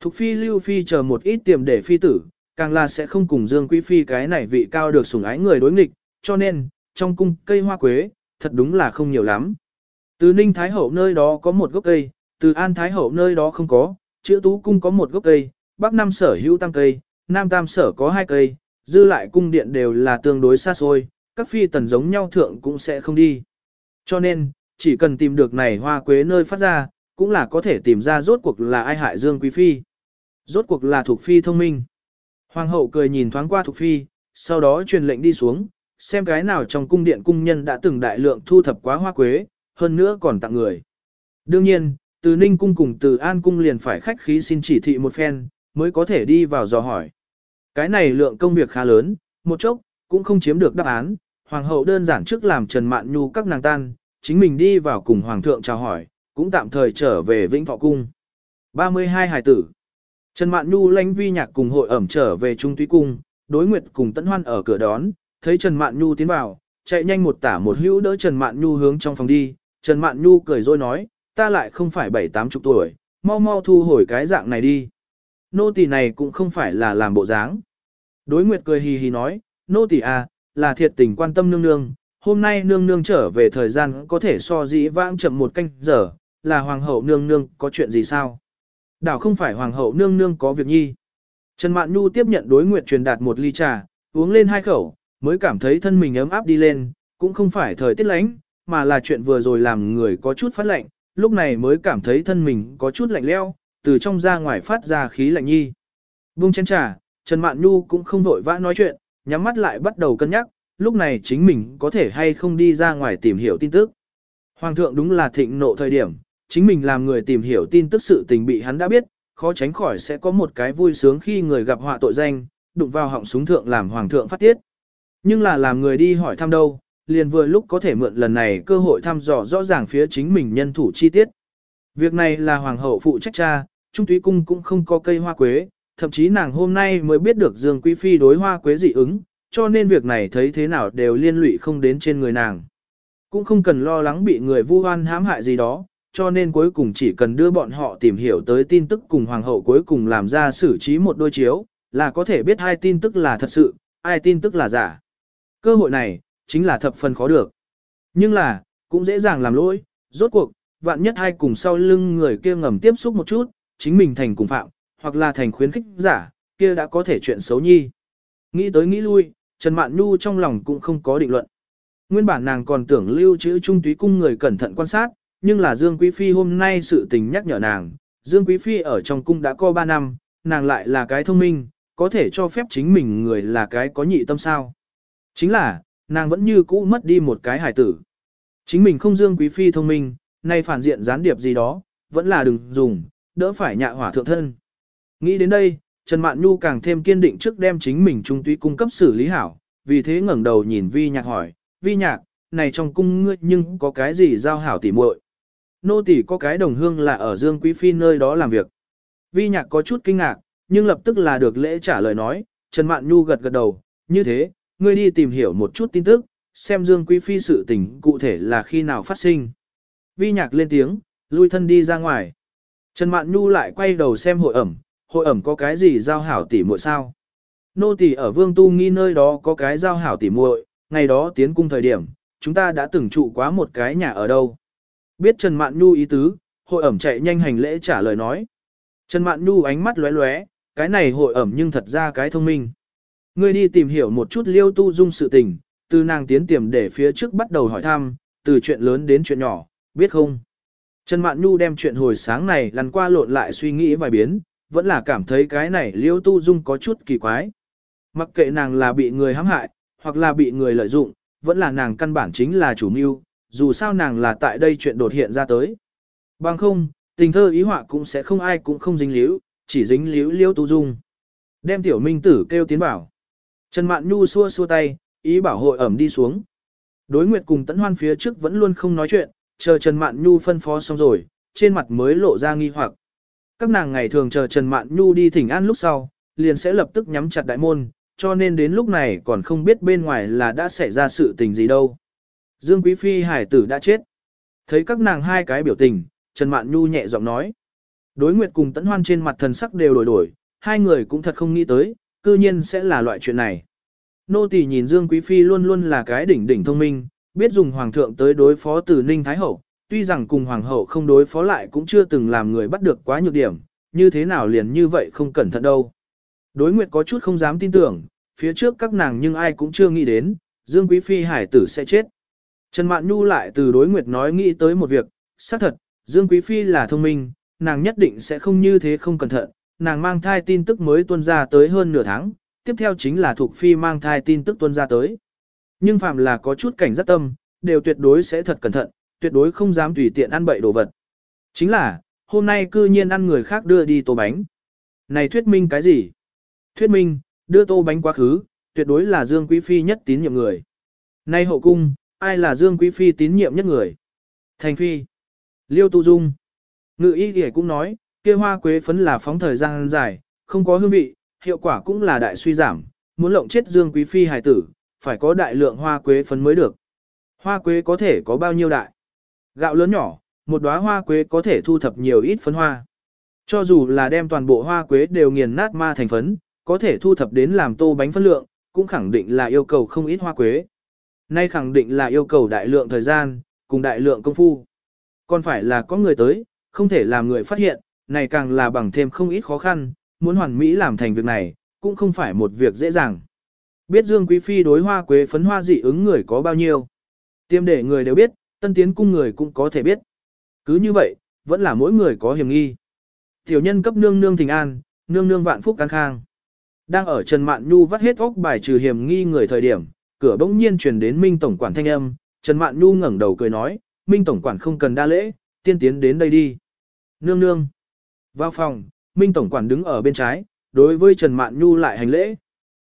Thục Phi Lưu Phi chờ một ít tiềm để phi tử, càng là sẽ không cùng Dương Quý Phi cái này vị cao được sủng ái người đối nghịch, cho nên, trong cung cây hoa quế, thật đúng là không nhiều lắm. Từ Ninh Thái Hậu nơi đó có một gốc cây, từ An Thái Hậu nơi đó không có, chữ tú cung có một gốc cây, Bắc Nam sở hữu tam cây, Nam Tam sở có hai cây, dư lại cung điện đều là tương đối xa xôi, các phi tần giống nhau thượng cũng sẽ không đi. Cho nên, chỉ cần tìm được này hoa quế nơi phát ra, cũng là có thể tìm ra rốt cuộc là ai hại Dương Quý Phi. Rốt cuộc là Thục Phi thông minh. Hoàng hậu cười nhìn thoáng qua Thục Phi, sau đó truyền lệnh đi xuống, xem cái nào trong cung điện cung nhân đã từng đại lượng thu thập quá hoa quế, hơn nữa còn tặng người. Đương nhiên, từ Ninh cung cùng từ An cung liền phải khách khí xin chỉ thị một phen, mới có thể đi vào dò hỏi. Cái này lượng công việc khá lớn, một chốc, cũng không chiếm được đáp án, hoàng hậu đơn giản trước làm Trần Mạn Nhu các nàng tan, chính mình đi vào cùng hoàng thượng chào hỏi, cũng tạm thời trở về Vĩnh Thọ cung. 32 hài tử. Trần Mạn Nhu lãnh vi nhạc cùng hội ẩm trở về Trung Túy cung, đối nguyệt cùng Tấn Hoan ở cửa đón, thấy Trần Mạn Nhu tiến vào, chạy nhanh một tả một hữu đỡ Trần Mạn Nhu hướng trong phòng đi, Trần Mạn Nhu cười rồi nói, ta lại không phải bảy tám chục tuổi, mau mau thu hồi cái dạng này đi. Nô tỳ này cũng không phải là làm bộ dáng. Đối nguyệt cười hì hì nói, nô tỳ à, là thiệt tình quan tâm nương nương, hôm nay nương nương trở về thời gian có thể so dĩ vãng chậm một canh giờ, là hoàng hậu nương nương có chuyện gì sao? Đảo không phải hoàng hậu nương nương có việc nhi. Trần Mạn Nhu tiếp nhận đối nguyện truyền đạt một ly trà, uống lên hai khẩu, mới cảm thấy thân mình ấm áp đi lên, cũng không phải thời tiết lạnh, mà là chuyện vừa rồi làm người có chút phát lạnh, lúc này mới cảm thấy thân mình có chút lạnh leo, từ trong ra ngoài phát ra khí lạnh nhi. Vung chén trà, Trần Mạn Nhu cũng không vội vã nói chuyện, nhắm mắt lại bắt đầu cân nhắc, lúc này chính mình có thể hay không đi ra ngoài tìm hiểu tin tức. Hoàng thượng đúng là thịnh nộ thời điểm, chính mình làm người tìm hiểu tin tức sự tình bị hắn đã biết, khó tránh khỏi sẽ có một cái vui sướng khi người gặp họa tội danh, đụng vào họng súng thượng làm hoàng thượng phát tiết. Nhưng là làm người đi hỏi thăm đâu, liền vừa lúc có thể mượn lần này cơ hội thăm dò rõ ràng phía chính mình nhân thủ chi tiết. Việc này là hoàng hậu phụ trách cha, trung túy cung cũng không có cây hoa quế, thậm chí nàng hôm nay mới biết được Dương Quý Phi đối hoa quế dị ứng, cho nên việc này thấy thế nào đều liên lụy không đến trên người nàng. Cũng không cần lo lắng bị người vu oan hãm hại gì đó, cho nên cuối cùng chỉ cần đưa bọn họ tìm hiểu tới tin tức cùng hoàng hậu cuối cùng làm ra xử trí một đôi chiếu, là có thể biết hai tin tức là thật sự, ai tin tức là giả. Cơ hội này, chính là thập phần khó được. Nhưng là, cũng dễ dàng làm lỗi, rốt cuộc, vạn nhất hai cùng sau lưng người kia ngầm tiếp xúc một chút, chính mình thành cùng phạm, hoặc là thành khuyến khích giả, kia đã có thể chuyện xấu nhi. Nghĩ tới nghĩ lui, Trần Mạn Nhu trong lòng cũng không có định luận. Nguyên bản nàng còn tưởng lưu trữ trung túy cung người cẩn thận quan sát, nhưng là Dương Quý Phi hôm nay sự tình nhắc nhở nàng, Dương Quý Phi ở trong cung đã có 3 năm, nàng lại là cái thông minh, có thể cho phép chính mình người là cái có nhị tâm sao. Chính là, nàng vẫn như cũ mất đi một cái hải tử. Chính mình không Dương Quý Phi thông minh, nay phản diện gián điệp gì đó, vẫn là đừng dùng, đỡ phải nhạ hỏa thượng thân. Nghĩ đến đây, Trần Mạn Nhu càng thêm kiên định trước đem chính mình trung túy cung cấp xử lý hảo, vì thế ngẩng đầu nhìn vi nhạc hỏi, vi nhạc, này trong cung ngươi nhưng có cái gì giao hảo tỉ muội? Nô tỉ có cái đồng hương là ở Dương Quý Phi nơi đó làm việc. Vi nhạc có chút kinh ngạc, nhưng lập tức là được lễ trả lời nói, Trần Mạn Nhu gật gật đầu, như thế, ngươi đi tìm hiểu một chút tin tức, xem Dương Quý Phi sự tình cụ thể là khi nào phát sinh. Vi nhạc lên tiếng, lui thân đi ra ngoài. Trần Mạn Nhu lại quay đầu xem hội ẩm, hội ẩm có cái gì giao hảo tỉ muội sao? Nô tỳ ở Vương Tu Nghi nơi đó có cái giao hảo tỉ muội, ngày đó tiến cung thời điểm, chúng ta đã từng trụ quá một cái nhà ở đâu. Biết Trần Mạn Nhu ý tứ, hội ẩm chạy nhanh hành lễ trả lời nói. Trần Mạn Nhu ánh mắt lóe lóe, cái này hội ẩm nhưng thật ra cái thông minh. Ngươi đi tìm hiểu một chút liêu tu dung sự tình, từ nàng tiến tiềm để phía trước bắt đầu hỏi thăm, từ chuyện lớn đến chuyện nhỏ, biết không? Trần Mạn Nhu đem chuyện hồi sáng này lăn qua lộn lại suy nghĩ vài biến, vẫn là cảm thấy cái này liêu tu dung có chút kỳ quái. Mặc kệ nàng là bị người hãm hại, hoặc là bị người lợi dụng, vẫn là nàng căn bản chính là chủ mưu, dù sao nàng là tại đây chuyện đột hiện ra tới. Bằng không, tình thơ ý họa cũng sẽ không ai cũng không dính liễu chỉ dính liễu liêu tu dung. Đem tiểu minh tử kêu tiến bảo. Trần Mạn Nhu xua xua tay, ý bảo hội ẩm đi xuống. Đối nguyệt cùng tấn hoan phía trước vẫn luôn không nói chuyện, chờ Trần Mạn Nhu phân phó xong rồi, trên mặt mới lộ ra nghi hoặc. Các nàng ngày thường chờ Trần Mạn Nhu đi thỉnh an lúc sau, liền sẽ lập tức nhắm chặt đại môn, cho nên đến lúc này còn không biết bên ngoài là đã xảy ra sự tình gì đâu. Dương Quý Phi hải tử đã chết. Thấy các nàng hai cái biểu tình, Trần Mạn Nhu nhẹ giọng nói. Đối nguyệt cùng tấn hoan trên mặt thần sắc đều đổi đổi, hai người cũng thật không nghĩ tới, cư nhiên sẽ là loại chuyện này. Nô tỳ nhìn Dương Quý Phi luôn luôn là cái đỉnh đỉnh thông minh, biết dùng hoàng thượng tới đối phó từ Ninh Thái Hậu, tuy rằng cùng hoàng hậu không đối phó lại cũng chưa từng làm người bắt được quá nhược điểm, như thế nào liền như vậy không cẩn thận đâu. Đối nguyệt có chút không dám tin tưởng, phía trước các nàng nhưng ai cũng chưa nghĩ đến, Dương Quý Phi hải tử sẽ chết. Trần Mạn Nhu lại từ đối nguyệt nói nghĩ tới một việc, xác thật, Dương Quý Phi là thông minh, nàng nhất định sẽ không như thế không cẩn thận, nàng mang thai tin tức mới tuân ra tới hơn nửa tháng, tiếp theo chính là thuộc Phi mang thai tin tức tuân ra tới. Nhưng phạm là có chút cảnh giác tâm, đều tuyệt đối sẽ thật cẩn thận, tuyệt đối không dám tùy tiện ăn bậy đồ vật. Chính là, hôm nay cư nhiên ăn người khác đưa đi tô bánh. Này thuyết minh cái gì? Thuyết minh, đưa tô bánh quá khứ, tuyệt đối là Dương Quý Phi nhất tín nhiệm người. Nay hậu cung, ai là Dương Quý Phi tín nhiệm nhất người? Thành Phi. Liêu Tu Dung. Ngự y kể cũng nói, kia hoa quế phấn là phóng thời gian dài, không có hương vị, hiệu quả cũng là đại suy giảm, muốn lộng chết Dương Quý Phi hài tử, phải có đại lượng hoa quế phấn mới được. Hoa quế có thể có bao nhiêu đại? Gạo lớn nhỏ, một đóa hoa quế có thể thu thập nhiều ít phấn hoa. Cho dù là đem toàn bộ hoa quế đều nghiền nát ma thành phấn, có thể thu thập đến làm tô bánh phân lượng, cũng khẳng định là yêu cầu không ít hoa quế. Nay khẳng định là yêu cầu đại lượng thời gian, cùng đại lượng công phu. Còn phải là có người tới, không thể làm người phát hiện, này càng là bằng thêm không ít khó khăn, muốn hoàn mỹ làm thành việc này, cũng không phải một việc dễ dàng. Biết Dương Quý Phi đối hoa quế phấn hoa dị ứng người có bao nhiêu. Tiêm để người đều biết, tân tiến cung người cũng có thể biết. Cứ như vậy, vẫn là mỗi người có hiểm nghi. Tiểu nhân cấp nương nương thình an, nương nương vạn phúc an khang. Đang ở Trần Mạn Nhu vắt hết óc bài trừ hiểm nghi người thời điểm, cửa bỗng nhiên truyền đến Minh Tổng quản thanh âm, Trần Mạn Nhu ngẩng đầu cười nói, Minh Tổng quản không cần đa lễ, tiên tiến đến đây đi. Nương nương. Vào phòng, Minh Tổng quản đứng ở bên trái, đối với Trần Mạn Nhu lại hành lễ.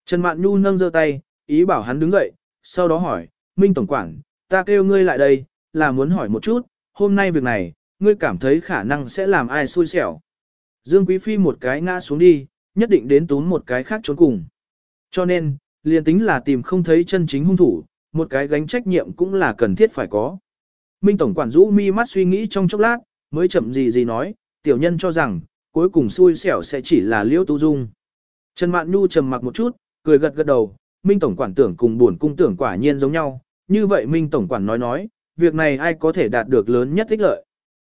Trần Mạn Nhu nâng giơ tay, ý bảo hắn đứng dậy, sau đó hỏi, Minh Tổng quản, ta kêu ngươi lại đây, là muốn hỏi một chút, hôm nay việc này, ngươi cảm thấy khả năng sẽ làm ai xui xẻo. Dương Quý Phi một cái ngã xuống đi, nhất định đến tốn một cái khác trốn cùng. Cho nên, liền tính là tìm không thấy chân chính hung thủ, một cái gánh trách nhiệm cũng là cần thiết phải có. Minh Tổng quản rũ mi mắt suy nghĩ trong chốc lát, mới chậm gì gì nói, tiểu nhân cho rằng, cuối cùng xui xẻo sẽ chỉ là liễu tu dung. Trần Mạn Nhu trầm mặc một chút, cười gật gật đầu, Minh Tổng quản tưởng cùng buồn cung tưởng quả nhiên giống nhau, như vậy Minh Tổng quản nói nói, việc này ai có thể đạt được lớn nhất ích lợi.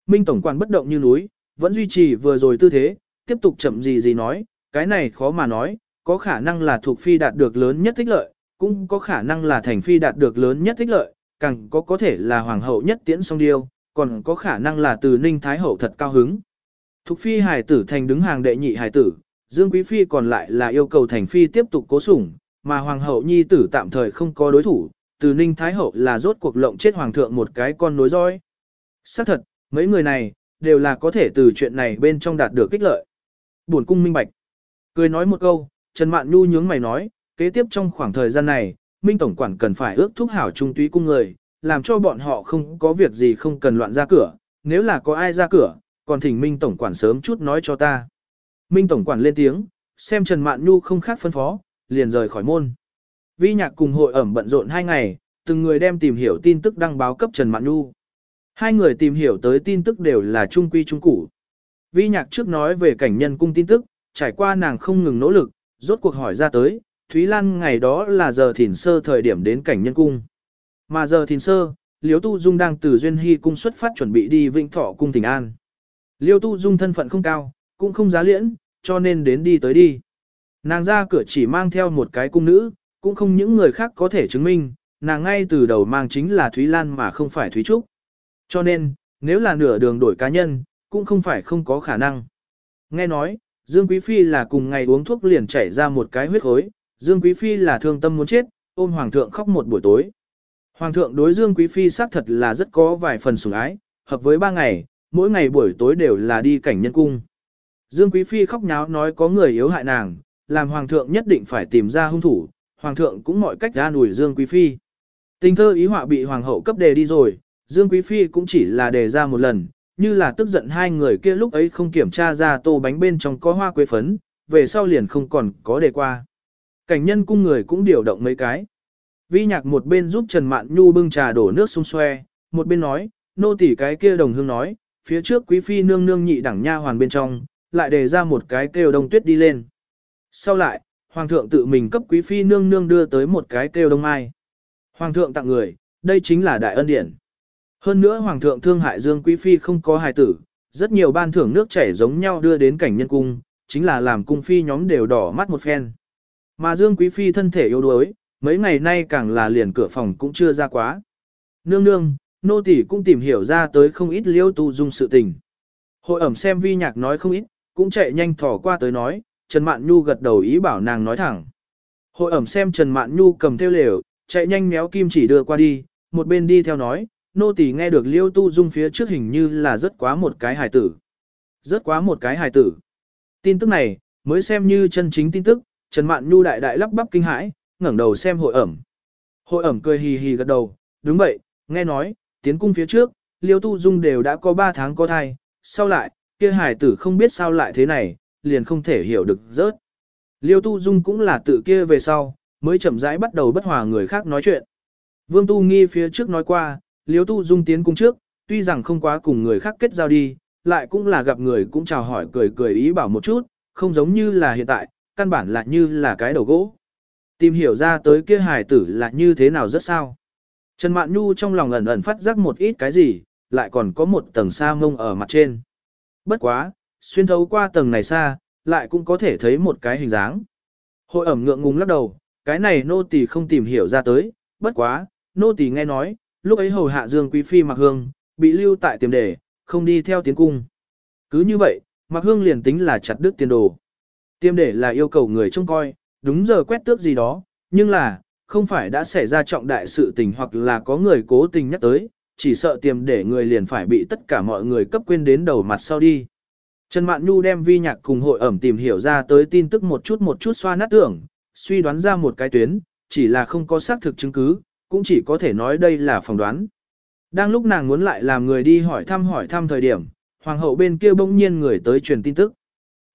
Minh Tổng quản bất động như núi, vẫn duy trì vừa rồi tư thế, tiếp tục chậm gì gì nói, cái này khó mà nói, có khả năng là thuộc phi đạt được lớn nhất ích lợi, cũng có khả năng là thành phi đạt được lớn nhất ích lợi, càng có có thể là hoàng hậu nhất tiễn song điêu, còn có khả năng là từ ninh thái hậu thật cao hứng. Thục phi hài tử thành đứng hàng đệ nhị hài tử, Dương Quý Phi còn lại là yêu cầu thành phi tiếp tục cố sủng, mà hoàng hậu nhi tử tạm thời không có đối thủ, từ ninh thái hậu là rốt cuộc lộng chết hoàng thượng một cái con nối roi. Xác thật, mấy người này, đều là có thể từ chuyện này bên trong đạt được kích lợi. Buồn cung minh bạch. Cười nói một câu, Trần Mạn Nhu nhướng mày nói, kế tiếp trong khoảng thời gian này, Minh Tổng Quản cần phải ước thúc hảo trung túy cung người, làm cho bọn họ không có việc gì không cần loạn ra cửa, nếu là có ai ra cửa, còn thỉnh Minh Tổng Quản sớm chút nói cho ta. Minh Tổng Quản lên tiếng, xem Trần Mạn Nhu không khác phân phó, liền rời khỏi môn. Vi nhạc cùng hội ẩm bận rộn hai ngày, từng người đem tìm hiểu tin tức đăng báo cấp Trần Mạn Nhu. Hai người tìm hiểu tới tin tức đều là trung quy trung củ. Vi nhạc trước nói về cảnh nhân cung tin tức, trải qua nàng không ngừng nỗ lực, rốt cuộc hỏi ra tới, Thúy Lan ngày đó là giờ thìn sơ thời điểm đến cảnh nhân cung. Mà giờ thìn sơ, Liêu Tu Dung đang từ Duyên Hy cung xuất phát chuẩn bị đi Vĩnh Thọ cung Thịnh An. Liêu Tu Dung thân phận không cao, cũng không giá liễn, cho nên đến đi tới đi. Nàng ra cửa chỉ mang theo một cái cung nữ, cũng không những người khác có thể chứng minh, nàng ngay từ đầu mang chính là Thúy Lan mà không phải Thúy Trúc. Cho nên, nếu là nửa đường đổi cá nhân, cũng không phải không có khả năng. Nghe nói, Dương Quý Phi là cùng ngày uống thuốc liền chảy ra một cái huyết khối, Dương Quý Phi là thương tâm muốn chết, ôm Hoàng thượng khóc một buổi tối. Hoàng thượng đối Dương Quý Phi xác thật là rất có vài phần sủng ái, hợp với ba ngày, mỗi ngày buổi tối đều là đi cảnh nhân cung. Dương Quý Phi khóc nháo nói có người yếu hại nàng, làm Hoàng thượng nhất định phải tìm ra hung thủ, Hoàng thượng cũng mọi cách ra đuổi Dương Quý Phi. Tình thơ ý họa bị Hoàng hậu cấp đề đi rồi, Dương Quý Phi cũng chỉ là đề ra một lần, như là tức giận hai người kia lúc ấy không kiểm tra ra tô bánh bên trong có hoa quế phấn, về sau liền không còn có đề qua. Cảnh nhân cung người cũng điều động mấy cái. Vi nhạc một bên giúp Trần Mạn Nhu bưng trà đổ nước xung xoe, một bên nói, nô tỉ cái kia đồng hương nói, phía trước quý phi nương nương nhị đẳng nha hoàn bên trong, lại đề ra một cái kêu đông tuyết đi lên. Sau lại, hoàng thượng tự mình cấp quý phi nương nương đưa tới một cái kêu đông mai. Hoàng thượng tặng người, đây chính là đại ân điển. Hơn nữa hoàng thượng thương hại Dương quý phi không có hài tử, rất nhiều ban thưởng nước chảy giống nhau đưa đến cảnh nhân cung, chính là làm cung phi nhóm đều đỏ mắt một phen. Mà Dương quý phi thân thể yếu đuối, mấy ngày nay càng là liền cửa phòng cũng chưa ra quá. Nương nương, nô tỷ cũng tìm hiểu ra tới không ít liêu tu dung sự tình. Hội ẩm xem vi nhạc nói không ít, cũng chạy nhanh thỏ qua tới nói, Trần Mạn Nhu gật đầu ý bảo nàng nói thẳng. Hội ẩm xem Trần Mạn Nhu cầm theo lều, chạy nhanh méo kim chỉ đưa qua đi, một bên đi theo nói, nô tỳ nghe được liêu tu dung phía trước hình như là rất quá một cái hài tử. Rất quá một cái hài tử. Tin tức này, mới xem như chân chính tin tức, Trần Mạn Nhu đại đại lắp bắp kinh hãi, ngẩng đầu xem hội ẩm. Hội ẩm cười hì hì gật đầu, đúng vậy, nghe nói, tiến cung phía trước, liêu tu dung đều đã có 3 tháng có thai, sau lại, kia hài tử không biết sao lại thế này, liền không thể hiểu được rớt. Liêu tu dung cũng là tự kia về sau, mới chậm rãi bắt đầu bất hòa người khác nói chuyện. Vương tu nghi phía trước nói qua, liêu tu dung tiến cung trước, tuy rằng không quá cùng người khác kết giao đi, lại cũng là gặp người cũng chào hỏi cười cười ý bảo một chút, không giống như là hiện tại, căn bản là như là cái đầu gỗ. Tìm hiểu ra tới kia hài tử là như thế nào rất sao. Trần Mạn Nhu trong lòng ẩn ẩn phát giác một ít cái gì, lại còn có một tầng sa mông ở mặt trên. Bất quá, xuyên thấu qua tầng này xa, lại cũng có thể thấy một cái hình dáng. Hội ẩm ngượng ngùng lắc đầu, cái này nô tỳ không tìm hiểu ra tới, bất quá, nô tỳ nghe nói, lúc ấy hầu hạ Dương Quý Phi mặc hương, bị lưu tại tiềm đề, không đi theo tiến cung. Cứ như vậy, mặc hương liền tính là chặt đứt tiền đồ. Tiêm để là yêu cầu người trông coi, đúng giờ quét tước gì đó, nhưng là, không phải đã xảy ra trọng đại sự tình hoặc là có người cố tình nhắc tới, chỉ sợ tiềm để người liền phải bị tất cả mọi người cấp quên đến đầu mặt sau đi. Trần Mạn Nhu đem vi nhạc cùng hội ẩm tìm hiểu ra tới tin tức một chút một chút xoa nát tưởng, suy đoán ra một cái tuyến, chỉ là không có xác thực chứng cứ, cũng chỉ có thể nói đây là phỏng đoán. Đang lúc nàng muốn lại làm người đi hỏi thăm hỏi thăm thời điểm, hoàng hậu bên kia bỗng nhiên người tới truyền tin tức.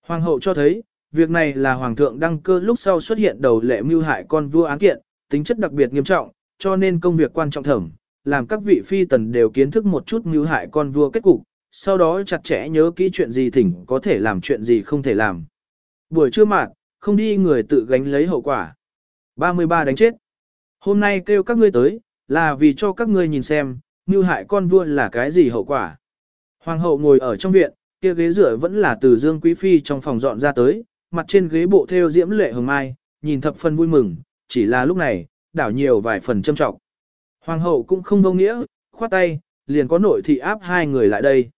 Hoàng hậu cho thấy, việc này là hoàng thượng đăng cơ lúc sau xuất hiện đầu lệ mưu hại con vua án kiện, tính chất đặc biệt nghiêm trọng, cho nên công việc quan trọng thẩm, làm các vị phi tần đều kiến thức một chút mưu hại con vua kết cục, sau đó chặt chẽ nhớ kỹ chuyện gì thỉnh có thể làm chuyện gì không thể làm. Buổi trưa mạt, không đi người tự gánh lấy hậu quả. 33 đánh chết. Hôm nay kêu các ngươi tới, là vì cho các ngươi nhìn xem, như hại con vua là cái gì hậu quả. Hoàng hậu ngồi ở trong viện, kia ghế rửa vẫn là từ Dương Quý Phi trong phòng dọn ra tới, mặt trên ghế bộ theo diễm lệ hồng mai, nhìn thập phần vui mừng, chỉ là lúc này, đảo nhiều vài phần châm trọng. Hoàng hậu cũng không vô nghĩa, khoát tay, liền có nội thị áp hai người lại đây.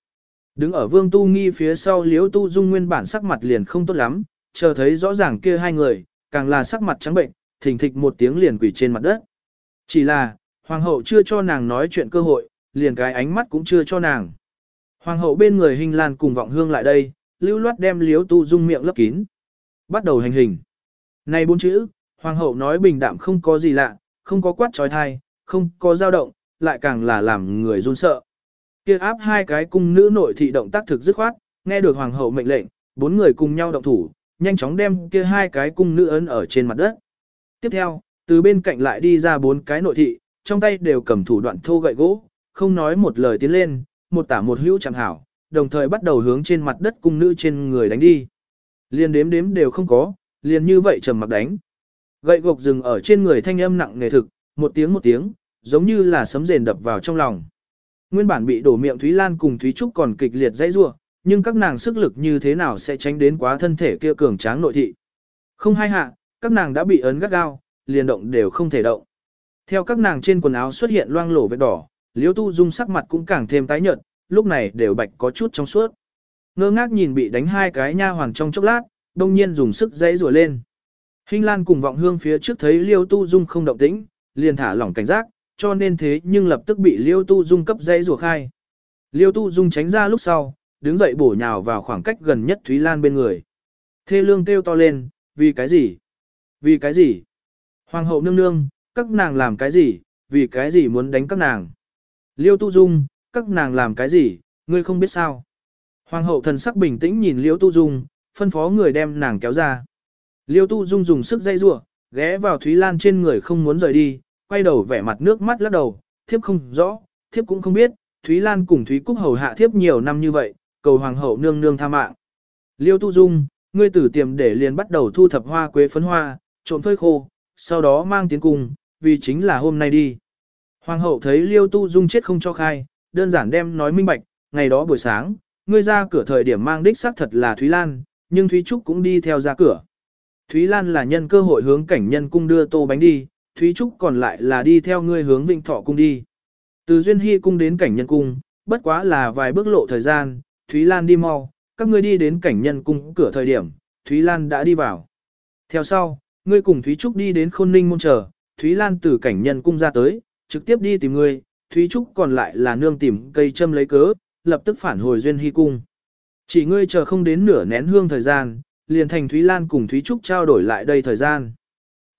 Đứng ở vương tu nghi phía sau liếu tu dung nguyên bản sắc mặt liền không tốt lắm, chờ thấy rõ ràng kia hai người, càng là sắc mặt trắng bệnh, thình thịch một tiếng liền quỷ trên mặt đất. Chỉ là, hoàng hậu chưa cho nàng nói chuyện cơ hội, liền cái ánh mắt cũng chưa cho nàng. Hoàng hậu bên người hình lan cùng vọng hương lại đây, lưu loát đem liếu tu dung miệng lấp kín. Bắt đầu hành hình. Này bốn chữ, hoàng hậu nói bình đạm không có gì lạ, không có quát trói thai, không có dao động, lại càng là làm người run sợ. Kia áp hai cái cung nữ nội thị động tác thực dứt khoát, nghe được hoàng hậu mệnh lệnh, bốn người cùng nhau động thủ, nhanh chóng đem kia hai cái cung nữ ấn ở trên mặt đất. Tiếp theo, từ bên cạnh lại đi ra bốn cái nội thị, trong tay đều cầm thủ đoạn thô gậy gỗ, không nói một lời tiến lên, một tả một hữu chẳng hảo, đồng thời bắt đầu hướng trên mặt đất cung nữ trên người đánh đi. Liên đếm đếm đều không có, liền như vậy trầm mặc đánh. Gậy gộc dừng ở trên người thanh âm nặng nề thực, một tiếng một tiếng, giống như là sấm rền đập vào trong lòng. Nguyên bản bị đổ miệng Thúy Lan cùng Thúy Trúc còn kịch liệt dãy rua, nhưng các nàng sức lực như thế nào sẽ tránh đến quá thân thể kia cường tráng nội thị. Không hai hạ, các nàng đã bị ấn gắt gao, liền động đều không thể động. Theo các nàng trên quần áo xuất hiện loang lổ vết đỏ, Liễu Tu Dung sắc mặt cũng càng thêm tái nhợt, lúc này đều bạch có chút trong suốt. Ngơ ngác nhìn bị đánh hai cái nha hoàng trong chốc lát, đông nhiên dùng sức dãy rủa lên. Hinh Lan cùng vọng hương phía trước thấy Liêu Tu Dung không động tĩnh, liền thả lỏng cảnh giác, cho nên thế nhưng lập tức bị Liêu Tu Dung cấp dây rủa khai. Liêu Tu Dung tránh ra lúc sau, đứng dậy bổ nhào vào khoảng cách gần nhất Thúy Lan bên người. Thê lương kêu to lên, vì cái gì? Vì cái gì? Hoàng hậu nương nương, các nàng làm cái gì? Vì cái gì muốn đánh các nàng? Liêu Tu Dung, các nàng làm cái gì? Ngươi không biết sao? Hoàng hậu thần sắc bình tĩnh nhìn Liêu Tu Dung, phân phó người đem nàng kéo ra. Liêu Tu Dung dùng sức dây rủa, ghé vào Thúy Lan trên người không muốn rời đi, quay đầu vẻ mặt nước mắt lắc đầu, thiếp không rõ, thiếp cũng không biết, Thúy Lan cùng Thúy Cúc hầu hạ thiếp nhiều năm như vậy, cầu hoàng hậu nương nương tha mạng. Liêu Tu Dung, ngươi tử tiềm để liền bắt đầu thu thập hoa quế phấn hoa, trộn phơi khô, sau đó mang tiến cung, vì chính là hôm nay đi. Hoàng hậu thấy Liêu Tu Dung chết không cho khai, đơn giản đem nói minh bạch, ngày đó buổi sáng, ngươi ra cửa thời điểm mang đích xác thật là Thúy Lan, nhưng Thúy Trúc cũng đi theo ra cửa. Thúy Lan là nhân cơ hội hướng cảnh nhân cung đưa tô bánh đi, Thúy Trúc còn lại là đi theo ngươi hướng Vịnh Thọ cung đi. Từ Duyên Hy cung đến cảnh nhân cung, bất quá là vài bước lộ thời gian, Thúy Lan đi mau, các ngươi đi đến cảnh nhân cung cửa thời điểm, Thúy Lan đã đi vào. Theo sau, ngươi cùng Thúy Trúc đi đến khôn ninh môn chờ, Thúy Lan từ cảnh nhân cung ra tới, trực tiếp đi tìm ngươi, Thúy Trúc còn lại là nương tìm cây châm lấy cớ, lập tức phản hồi Duyên Hy cung. Chỉ ngươi chờ không đến nửa nén hương thời gian, liền thành Thúy Lan cùng Thúy Trúc trao đổi lại đây thời gian.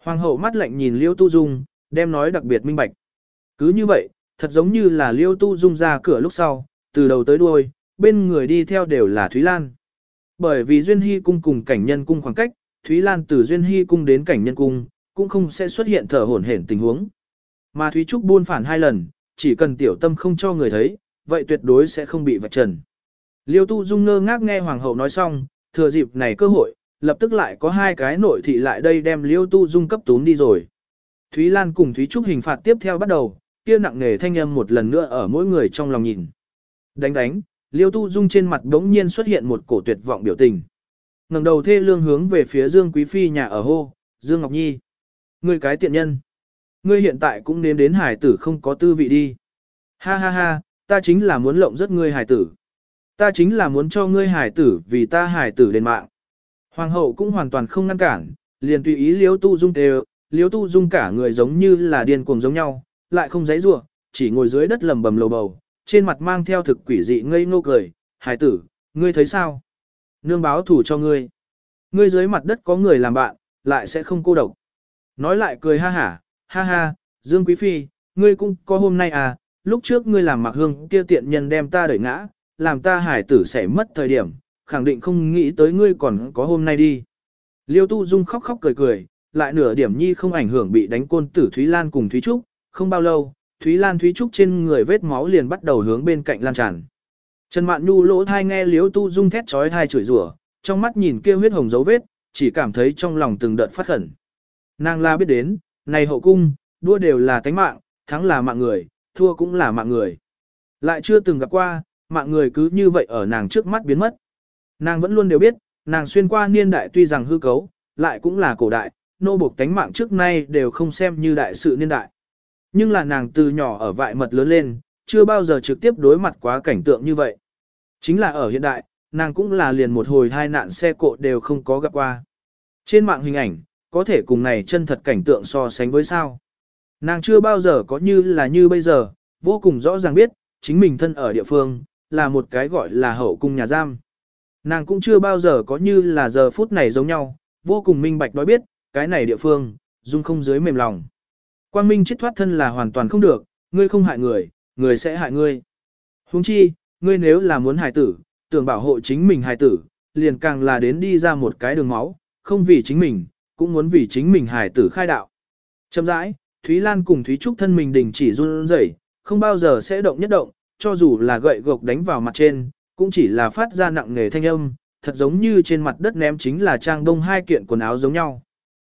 Hoàng hậu mắt lạnh nhìn Liêu Tu Dung, đem nói đặc biệt minh bạch. Cứ như vậy, thật giống như là Liêu Tu Dung ra cửa lúc sau, từ đầu tới đuôi, bên người đi theo đều là Thúy Lan. Bởi vì Duyên Hy cung cùng cảnh nhân cung khoảng cách, Thúy Lan từ Duyên Hy cung đến cảnh nhân cung, cũng không sẽ xuất hiện thở hổn hển tình huống. Mà Thúy Trúc buôn phản hai lần, chỉ cần tiểu tâm không cho người thấy, vậy tuyệt đối sẽ không bị vạch trần. Liêu Tu Dung ngơ ngác nghe Hoàng hậu nói xong, thừa dịp này cơ hội, lập tức lại có hai cái nội thị lại đây đem Liêu Tu Dung cấp tún đi rồi. Thúy Lan cùng Thúy Trúc hình phạt tiếp theo bắt đầu, kia nặng nề thanh âm một lần nữa ở mỗi người trong lòng nhìn. Đánh đánh, Liêu Tu Dung trên mặt đống nhiên xuất hiện một cổ tuyệt vọng biểu tình. ngẩng đầu thê lương hướng về phía Dương Quý Phi nhà ở hô, Dương Ngọc Nhi. Ngươi cái tiện nhân. Ngươi hiện tại cũng nếm đến hải tử không có tư vị đi. Ha ha ha, ta chính là muốn lộng rất ngươi hải tử. Ta chính là muốn cho ngươi hải tử vì ta hải tử đền mạng. Hoàng hậu cũng hoàn toàn không ngăn cản, liền tùy ý liếu tu dung đều, liếu tu dung cả người giống như là điên cuồng giống nhau, lại không giấy rủa chỉ ngồi dưới đất lầm bầm lầu bầu, trên mặt mang theo thực quỷ dị ngây ngô cười, hải tử, ngươi thấy sao? Nương báo thủ cho ngươi. Ngươi dưới mặt đất có người làm bạn, lại sẽ không cô độc. Nói lại cười ha hả, ha ha, Dương Quý Phi, ngươi cũng có hôm nay à, lúc trước ngươi làm mặc hương kia tiện nhân đem ta đẩy ngã, làm ta hải tử sẽ mất thời điểm, khẳng định không nghĩ tới ngươi còn có hôm nay đi. Liêu Tu Dung khóc khóc cười cười, lại nửa điểm nhi không ảnh hưởng bị đánh côn tử Thúy Lan cùng Thúy Trúc, không bao lâu, Thúy Lan Thúy Trúc trên người vết máu liền bắt đầu hướng bên cạnh lan tràn. Trần Mạn Nhu lỗ thai nghe Liêu Tu Dung thét chói thai chửi rủa, trong mắt nhìn kia huyết hồng dấu vết, chỉ cảm thấy trong lòng từng đợt phát khẩn. Nàng la biết đến, này hậu cung, đua đều là tánh mạng, thắng là mạng người, thua cũng là mạng người. Lại chưa từng gặp qua, mạng người cứ như vậy ở nàng trước mắt biến mất. Nàng vẫn luôn đều biết, nàng xuyên qua niên đại tuy rằng hư cấu, lại cũng là cổ đại, nô buộc tánh mạng trước nay đều không xem như đại sự niên đại. Nhưng là nàng từ nhỏ ở vại mật lớn lên, chưa bao giờ trực tiếp đối mặt quá cảnh tượng như vậy. Chính là ở hiện đại, nàng cũng là liền một hồi hai nạn xe cộ đều không có gặp qua. Trên mạng hình ảnh, có thể cùng này chân thật cảnh tượng so sánh với sao. Nàng chưa bao giờ có như là như bây giờ, vô cùng rõ ràng biết, chính mình thân ở địa phương, là một cái gọi là hậu cung nhà giam. Nàng cũng chưa bao giờ có như là giờ phút này giống nhau, vô cùng minh bạch nói biết, cái này địa phương, dung không dưới mềm lòng. Quang minh chết thoát thân là hoàn toàn không được, ngươi không hại người, người sẽ hại ngươi. Huống chi, ngươi nếu là muốn hài tử, tưởng bảo hộ chính mình hài tử, liền càng là đến đi ra một cái đường máu, không vì chính mình, cũng muốn vì chính mình hài tử khai đạo. Chậm rãi, Thúy Lan cùng Thúy Trúc thân mình đình chỉ run rẩy, không bao giờ sẽ động nhất động, cho dù là gậy gộc đánh vào mặt trên, cũng chỉ là phát ra nặng nề thanh âm, thật giống như trên mặt đất ném chính là trang đông hai kiện quần áo giống nhau.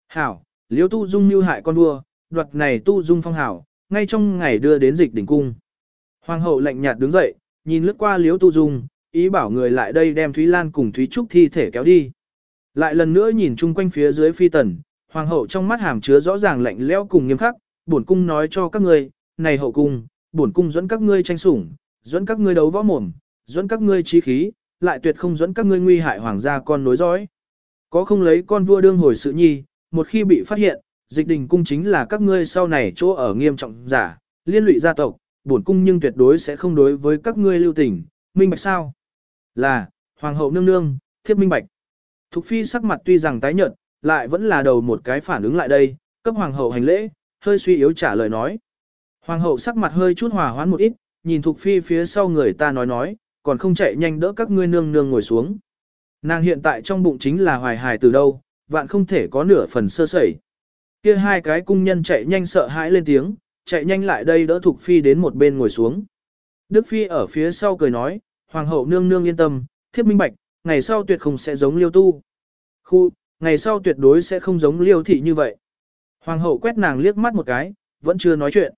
Hảo, liễu tu dung như hại con vua, đoạt này tu dung phong hảo, ngay trong ngày đưa đến dịch đỉnh cung. Hoàng hậu lạnh nhạt đứng dậy, nhìn lướt qua liễu tu dung, ý bảo người lại đây đem Thúy Lan cùng Thúy Trúc thi thể kéo đi. Lại lần nữa nhìn chung quanh phía dưới phi tần, hoàng hậu trong mắt hàm chứa rõ ràng lạnh lẽo cùng nghiêm khắc, bổn cung nói cho các ngươi, này hậu cung, bổn cung dẫn các ngươi tranh sủng, dẫn các ngươi đấu võ mồm, dẫn các ngươi trí khí, lại tuyệt không dẫn các ngươi nguy hại hoàng gia con nối dõi. Có không lấy con vua đương hồi sự nhi, một khi bị phát hiện, dịch đình cung chính là các ngươi sau này chỗ ở nghiêm trọng giả, liên lụy gia tộc, bổn cung nhưng tuyệt đối sẽ không đối với các ngươi lưu tình, minh bạch sao? Là, hoàng hậu nương nương, thiếp minh bạch. Thục phi sắc mặt tuy rằng tái nhợt, lại vẫn là đầu một cái phản ứng lại đây, cấp hoàng hậu hành lễ, hơi suy yếu trả lời nói. Hoàng hậu sắc mặt hơi chút hòa hoãn một ít, nhìn Thục phi phía sau người ta nói nói, còn không chạy nhanh đỡ các ngươi nương nương ngồi xuống. Nàng hiện tại trong bụng chính là hoài hài từ đâu, vạn không thể có nửa phần sơ sẩy. Kia hai cái cung nhân chạy nhanh sợ hãi lên tiếng, chạy nhanh lại đây đỡ Thục Phi đến một bên ngồi xuống. Đức Phi ở phía sau cười nói, Hoàng hậu nương nương yên tâm, thiếp minh bạch, ngày sau tuyệt không sẽ giống liêu tu. Khu, ngày sau tuyệt đối sẽ không giống liêu thị như vậy. Hoàng hậu quét nàng liếc mắt một cái, vẫn chưa nói chuyện.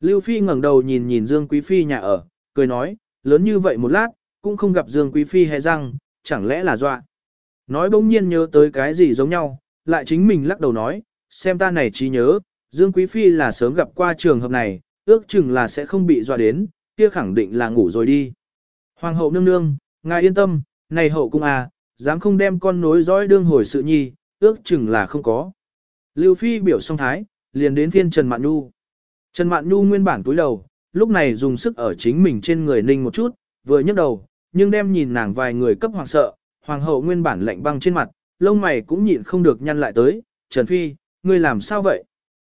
Lưu Phi ngẩng đầu nhìn nhìn Dương Quý Phi nhà ở, cười nói, lớn như vậy một lát, cũng không gặp Dương Quý Phi hay răng, chẳng lẽ là dọa. Nói bỗng nhiên nhớ tới cái gì giống nhau, lại chính mình lắc đầu nói, xem ta này trí nhớ, Dương Quý Phi là sớm gặp qua trường hợp này, ước chừng là sẽ không bị dọa đến, kia khẳng định là ngủ rồi đi. Hoàng hậu nương nương, ngài yên tâm, này hậu cung à, dám không đem con nối dõi đương hồi sự nhi, ước chừng là không có. Lưu Phi biểu song thái, liền đến phiên Trần Mạn Nhu. Trần Mạn Nhu nguyên bản túi đầu, lúc này dùng sức ở chính mình trên người ninh một chút, vừa nhấc đầu, nhưng đem nhìn nàng vài người cấp hoàng sợ, hoàng hậu nguyên bản lạnh băng trên mặt, lông mày cũng nhịn không được nhăn lại tới, Trần Phi, ngươi làm sao vậy?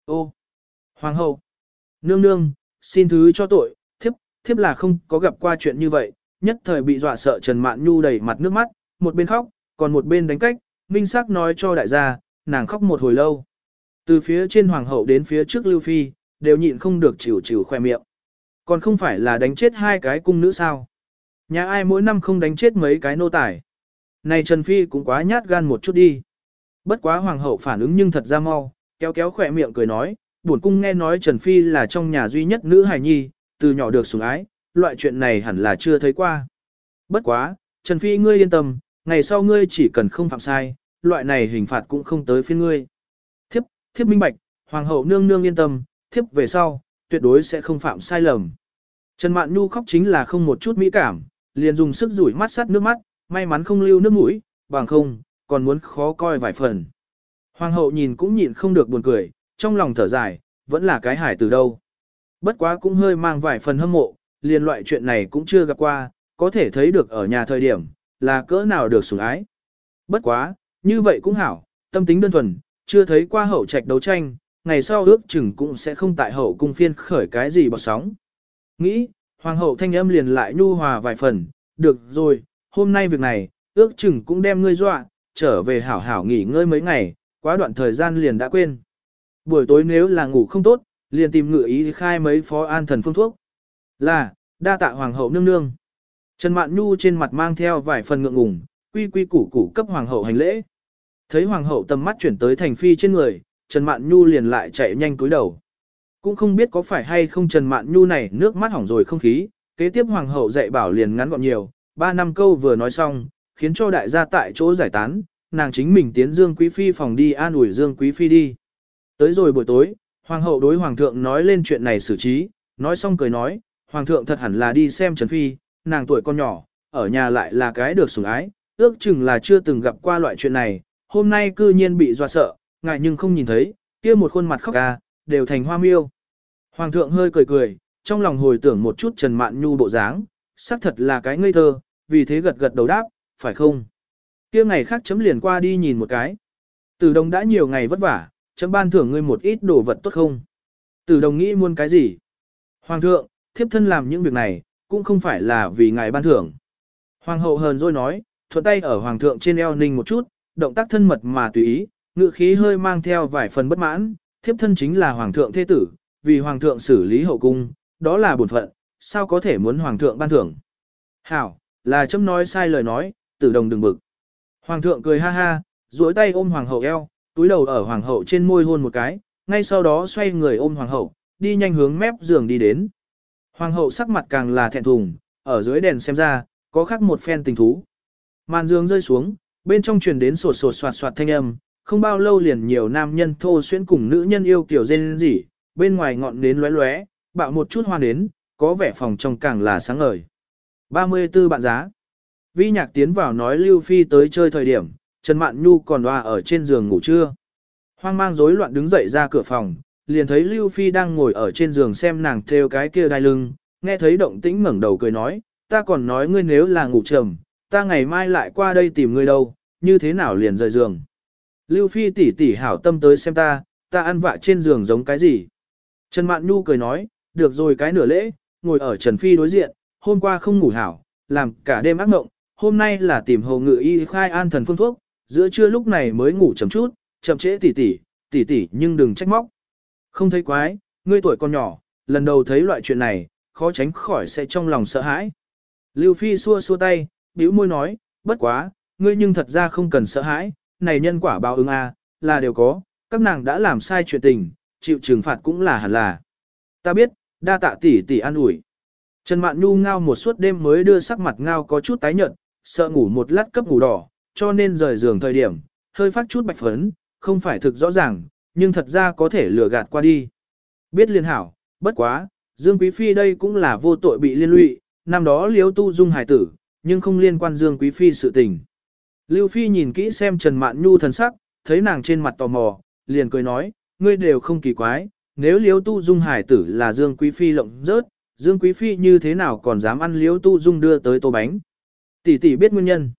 Ô, hoàng hậu, nương nương, xin thứ cho tội, thiếp, thiếp là không có gặp qua chuyện như vậy, nhất thời bị dọa sợ Trần Mạn Nhu đầy mặt nước mắt, một bên khóc, còn một bên đánh cách, minh sắc nói cho đại gia, nàng khóc một hồi lâu. Từ phía trên hoàng hậu đến phía trước Lưu Phi, đều nhịn không được chịu chịu khoe miệng. Còn không phải là đánh chết hai cái cung nữ sao? Nhà ai mỗi năm không đánh chết mấy cái nô tài? Này Trần Phi cũng quá nhát gan một chút đi. Bất quá hoàng hậu phản ứng nhưng thật ra mau, kéo kéo khỏe miệng cười nói, buồn cung nghe nói Trần Phi là trong nhà duy nhất nữ hài nhi, từ nhỏ được sủng ái, loại chuyện này hẳn là chưa thấy qua. Bất quá, Trần Phi ngươi yên tâm, ngày sau ngươi chỉ cần không phạm sai, loại này hình phạt cũng không tới phiên ngươi. Thiếp, thiếp minh bạch, hoàng hậu nương nương yên tâm, thiếp về sau, tuyệt đối sẽ không phạm sai lầm. Trần Mạn Nhu khóc chính là không một chút mỹ cảm, liền dùng sức rủi mắt sắt nước mắt, may mắn không lưu nước mũi, bằng không, còn muốn khó coi vài phần. Hoàng hậu nhìn cũng nhịn không được buồn cười, trong lòng thở dài, vẫn là cái hải từ đâu. Bất quá cũng hơi mang vài phần hâm mộ, liền loại chuyện này cũng chưa gặp qua, có thể thấy được ở nhà thời điểm, là cỡ nào được sủng ái. Bất quá, như vậy cũng hảo, tâm tính đơn thuần, chưa thấy qua hậu trạch đấu tranh, ngày sau ước chừng cũng sẽ không tại hậu cung phiên khởi cái gì bọt sóng. Nghĩ, hoàng hậu thanh âm liền lại nhu hòa vài phần, được rồi, hôm nay việc này, ước chừng cũng đem ngươi dọa, trở về hảo hảo nghỉ ngơi mấy ngày, quá đoạn thời gian liền đã quên. Buổi tối nếu là ngủ không tốt, liền tìm ngựa ý khai mấy phó an thần phương thuốc. Là, đa tạ hoàng hậu nương nương. Trần Mạn Nhu trên mặt mang theo vài phần ngượng ngùng, quy quy củ củ cấp hoàng hậu hành lễ. Thấy hoàng hậu tầm mắt chuyển tới thành phi trên người, Trần Mạn Nhu liền lại chạy nhanh cúi đầu. Cũng không biết có phải hay không Trần Mạn Nhu này nước mắt hỏng rồi không khí, kế tiếp hoàng hậu dạy bảo liền ngắn gọn nhiều, ba năm câu vừa nói xong, khiến cho đại gia tại chỗ giải tán, nàng chính mình tiến Dương Quý Phi phòng đi an ủi Dương Quý Phi đi. Tới rồi buổi tối, hoàng hậu đối hoàng thượng nói lên chuyện này xử trí, nói xong cười nói, hoàng thượng thật hẳn là đi xem Trần Phi, nàng tuổi con nhỏ, ở nhà lại là cái được sủng ái, ước chừng là chưa từng gặp qua loại chuyện này, hôm nay cư nhiên bị dọa sợ, ngại nhưng không nhìn thấy, kia một khuôn mặt khóc ca, đều thành hoa miêu. Hoàng thượng hơi cười cười, trong lòng hồi tưởng một chút Trần Mạn Nhu bộ dáng, xác thật là cái ngây thơ, vì thế gật gật đầu đáp, phải không? kia ngày khác chấm liền qua đi nhìn một cái. Tử đồng đã nhiều ngày vất vả, chấm ban thưởng ngươi một ít đồ vật tốt không? Tử đồng nghĩ muốn cái gì? Hoàng thượng, thiếp thân làm những việc này, cũng không phải là vì ngài ban thưởng. Hoàng hậu hờn rồi nói, thuận tay ở hoàng thượng trên eo ninh một chút, động tác thân mật mà tùy ý, ngự khí hơi mang theo vài phần bất mãn, thiếp thân chính là hoàng thượng thế tử, vì hoàng thượng xử lý hậu cung, đó là bổn phận, sao có thể muốn hoàng thượng ban thưởng. Hảo, là chấm nói sai lời nói, tử đồng đừng bực. Hoàng thượng cười ha ha, duỗi tay ôm hoàng hậu eo, túi đầu ở hoàng hậu trên môi hôn một cái, ngay sau đó xoay người ôm hoàng hậu, đi nhanh hướng mép giường đi đến. Hoàng hậu sắc mặt càng là thẹn thùng, ở dưới đèn xem ra, có khác một phen tình thú. Màn giường rơi xuống, bên trong truyền đến sột sột soạt soạt thanh âm, không bao lâu liền nhiều nam nhân thô xuyên cùng nữ nhân yêu kiểu dên dỉ, bên ngoài ngọn nến lóe lóe, bạo một chút hoa nến, có vẻ phòng trong càng là sáng ngời. 34 bạn giá. Vi nhạc tiến vào nói Lưu Phi tới chơi thời điểm, Trần Mạn Nhu còn hoa ở trên giường ngủ trưa. Hoang mang rối loạn đứng dậy ra cửa phòng, liền thấy Lưu Phi đang ngồi ở trên giường xem nàng theo cái kia đai lưng, nghe thấy động tĩnh ngẩng đầu cười nói, ta còn nói ngươi nếu là ngủ trầm, ta ngày mai lại qua đây tìm ngươi đâu, như thế nào liền rời giường. Lưu Phi tỷ tỷ hảo tâm tới xem ta, ta ăn vạ trên giường giống cái gì. Trần Mạn Nhu cười nói, được rồi cái nửa lễ, ngồi ở Trần Phi đối diện, hôm qua không ngủ hảo, làm cả đêm ác mộng, hôm nay là tìm hồ ngự y khai an thần phương thuốc, giữa trưa lúc này mới ngủ chậm chút, chậm trễ tỷ tỷ, tỷ tỷ nhưng đừng trách móc. Không thấy quái, ngươi tuổi còn nhỏ, lần đầu thấy loại chuyện này, khó tránh khỏi sẽ trong lòng sợ hãi. Lưu Phi xua xua tay, bĩu môi nói, bất quá, ngươi nhưng thật ra không cần sợ hãi, này nhân quả báo ứng a, à, là đều có, các nàng đã làm sai chuyện tình, chịu trừng phạt cũng là hẳn là. Ta biết, đa tạ tỷ tỷ an ủi. Trần Mạn Nhu ngao một suốt đêm mới đưa sắc mặt ngao có chút tái nhợt, sợ ngủ một lát cấp ngủ đỏ, cho nên rời giường thời điểm, hơi phát chút bạch phấn, không phải thực rõ ràng, nhưng thật ra có thể lừa gạt qua đi. Biết liên hảo, bất quá, Dương Quý Phi đây cũng là vô tội bị liên lụy, năm đó liếu tu dung hải tử, nhưng không liên quan Dương Quý Phi sự tình. Lưu Phi nhìn kỹ xem Trần Mạn Nhu thần sắc, thấy nàng trên mặt tò mò, liền cười nói, ngươi đều không kỳ quái, nếu Liễu tu dung hải tử là Dương Quý Phi lộng rớt, Dương Quý Phi như thế nào còn dám ăn Liễu tu dung đưa tới tô bánh. Tỷ tỷ biết nguyên nhân.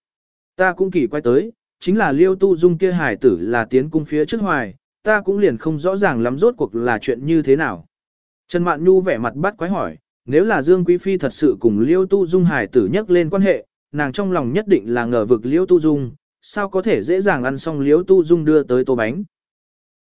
Ta cũng kỳ quay tới, chính là liêu tu dung kia hải tử là tiến cung phía trước hoài, ta cũng liền không rõ ràng lắm rốt cuộc là chuyện như thế nào. Trần Mạn Nhu vẻ mặt bắt quái hỏi, nếu là Dương Quý Phi thật sự cùng liêu tu dung hải tử nhắc lên quan hệ, nàng trong lòng nhất định là ngờ vực liễu tu dung, sao có thể dễ dàng ăn xong liễu tu dung đưa tới tô bánh.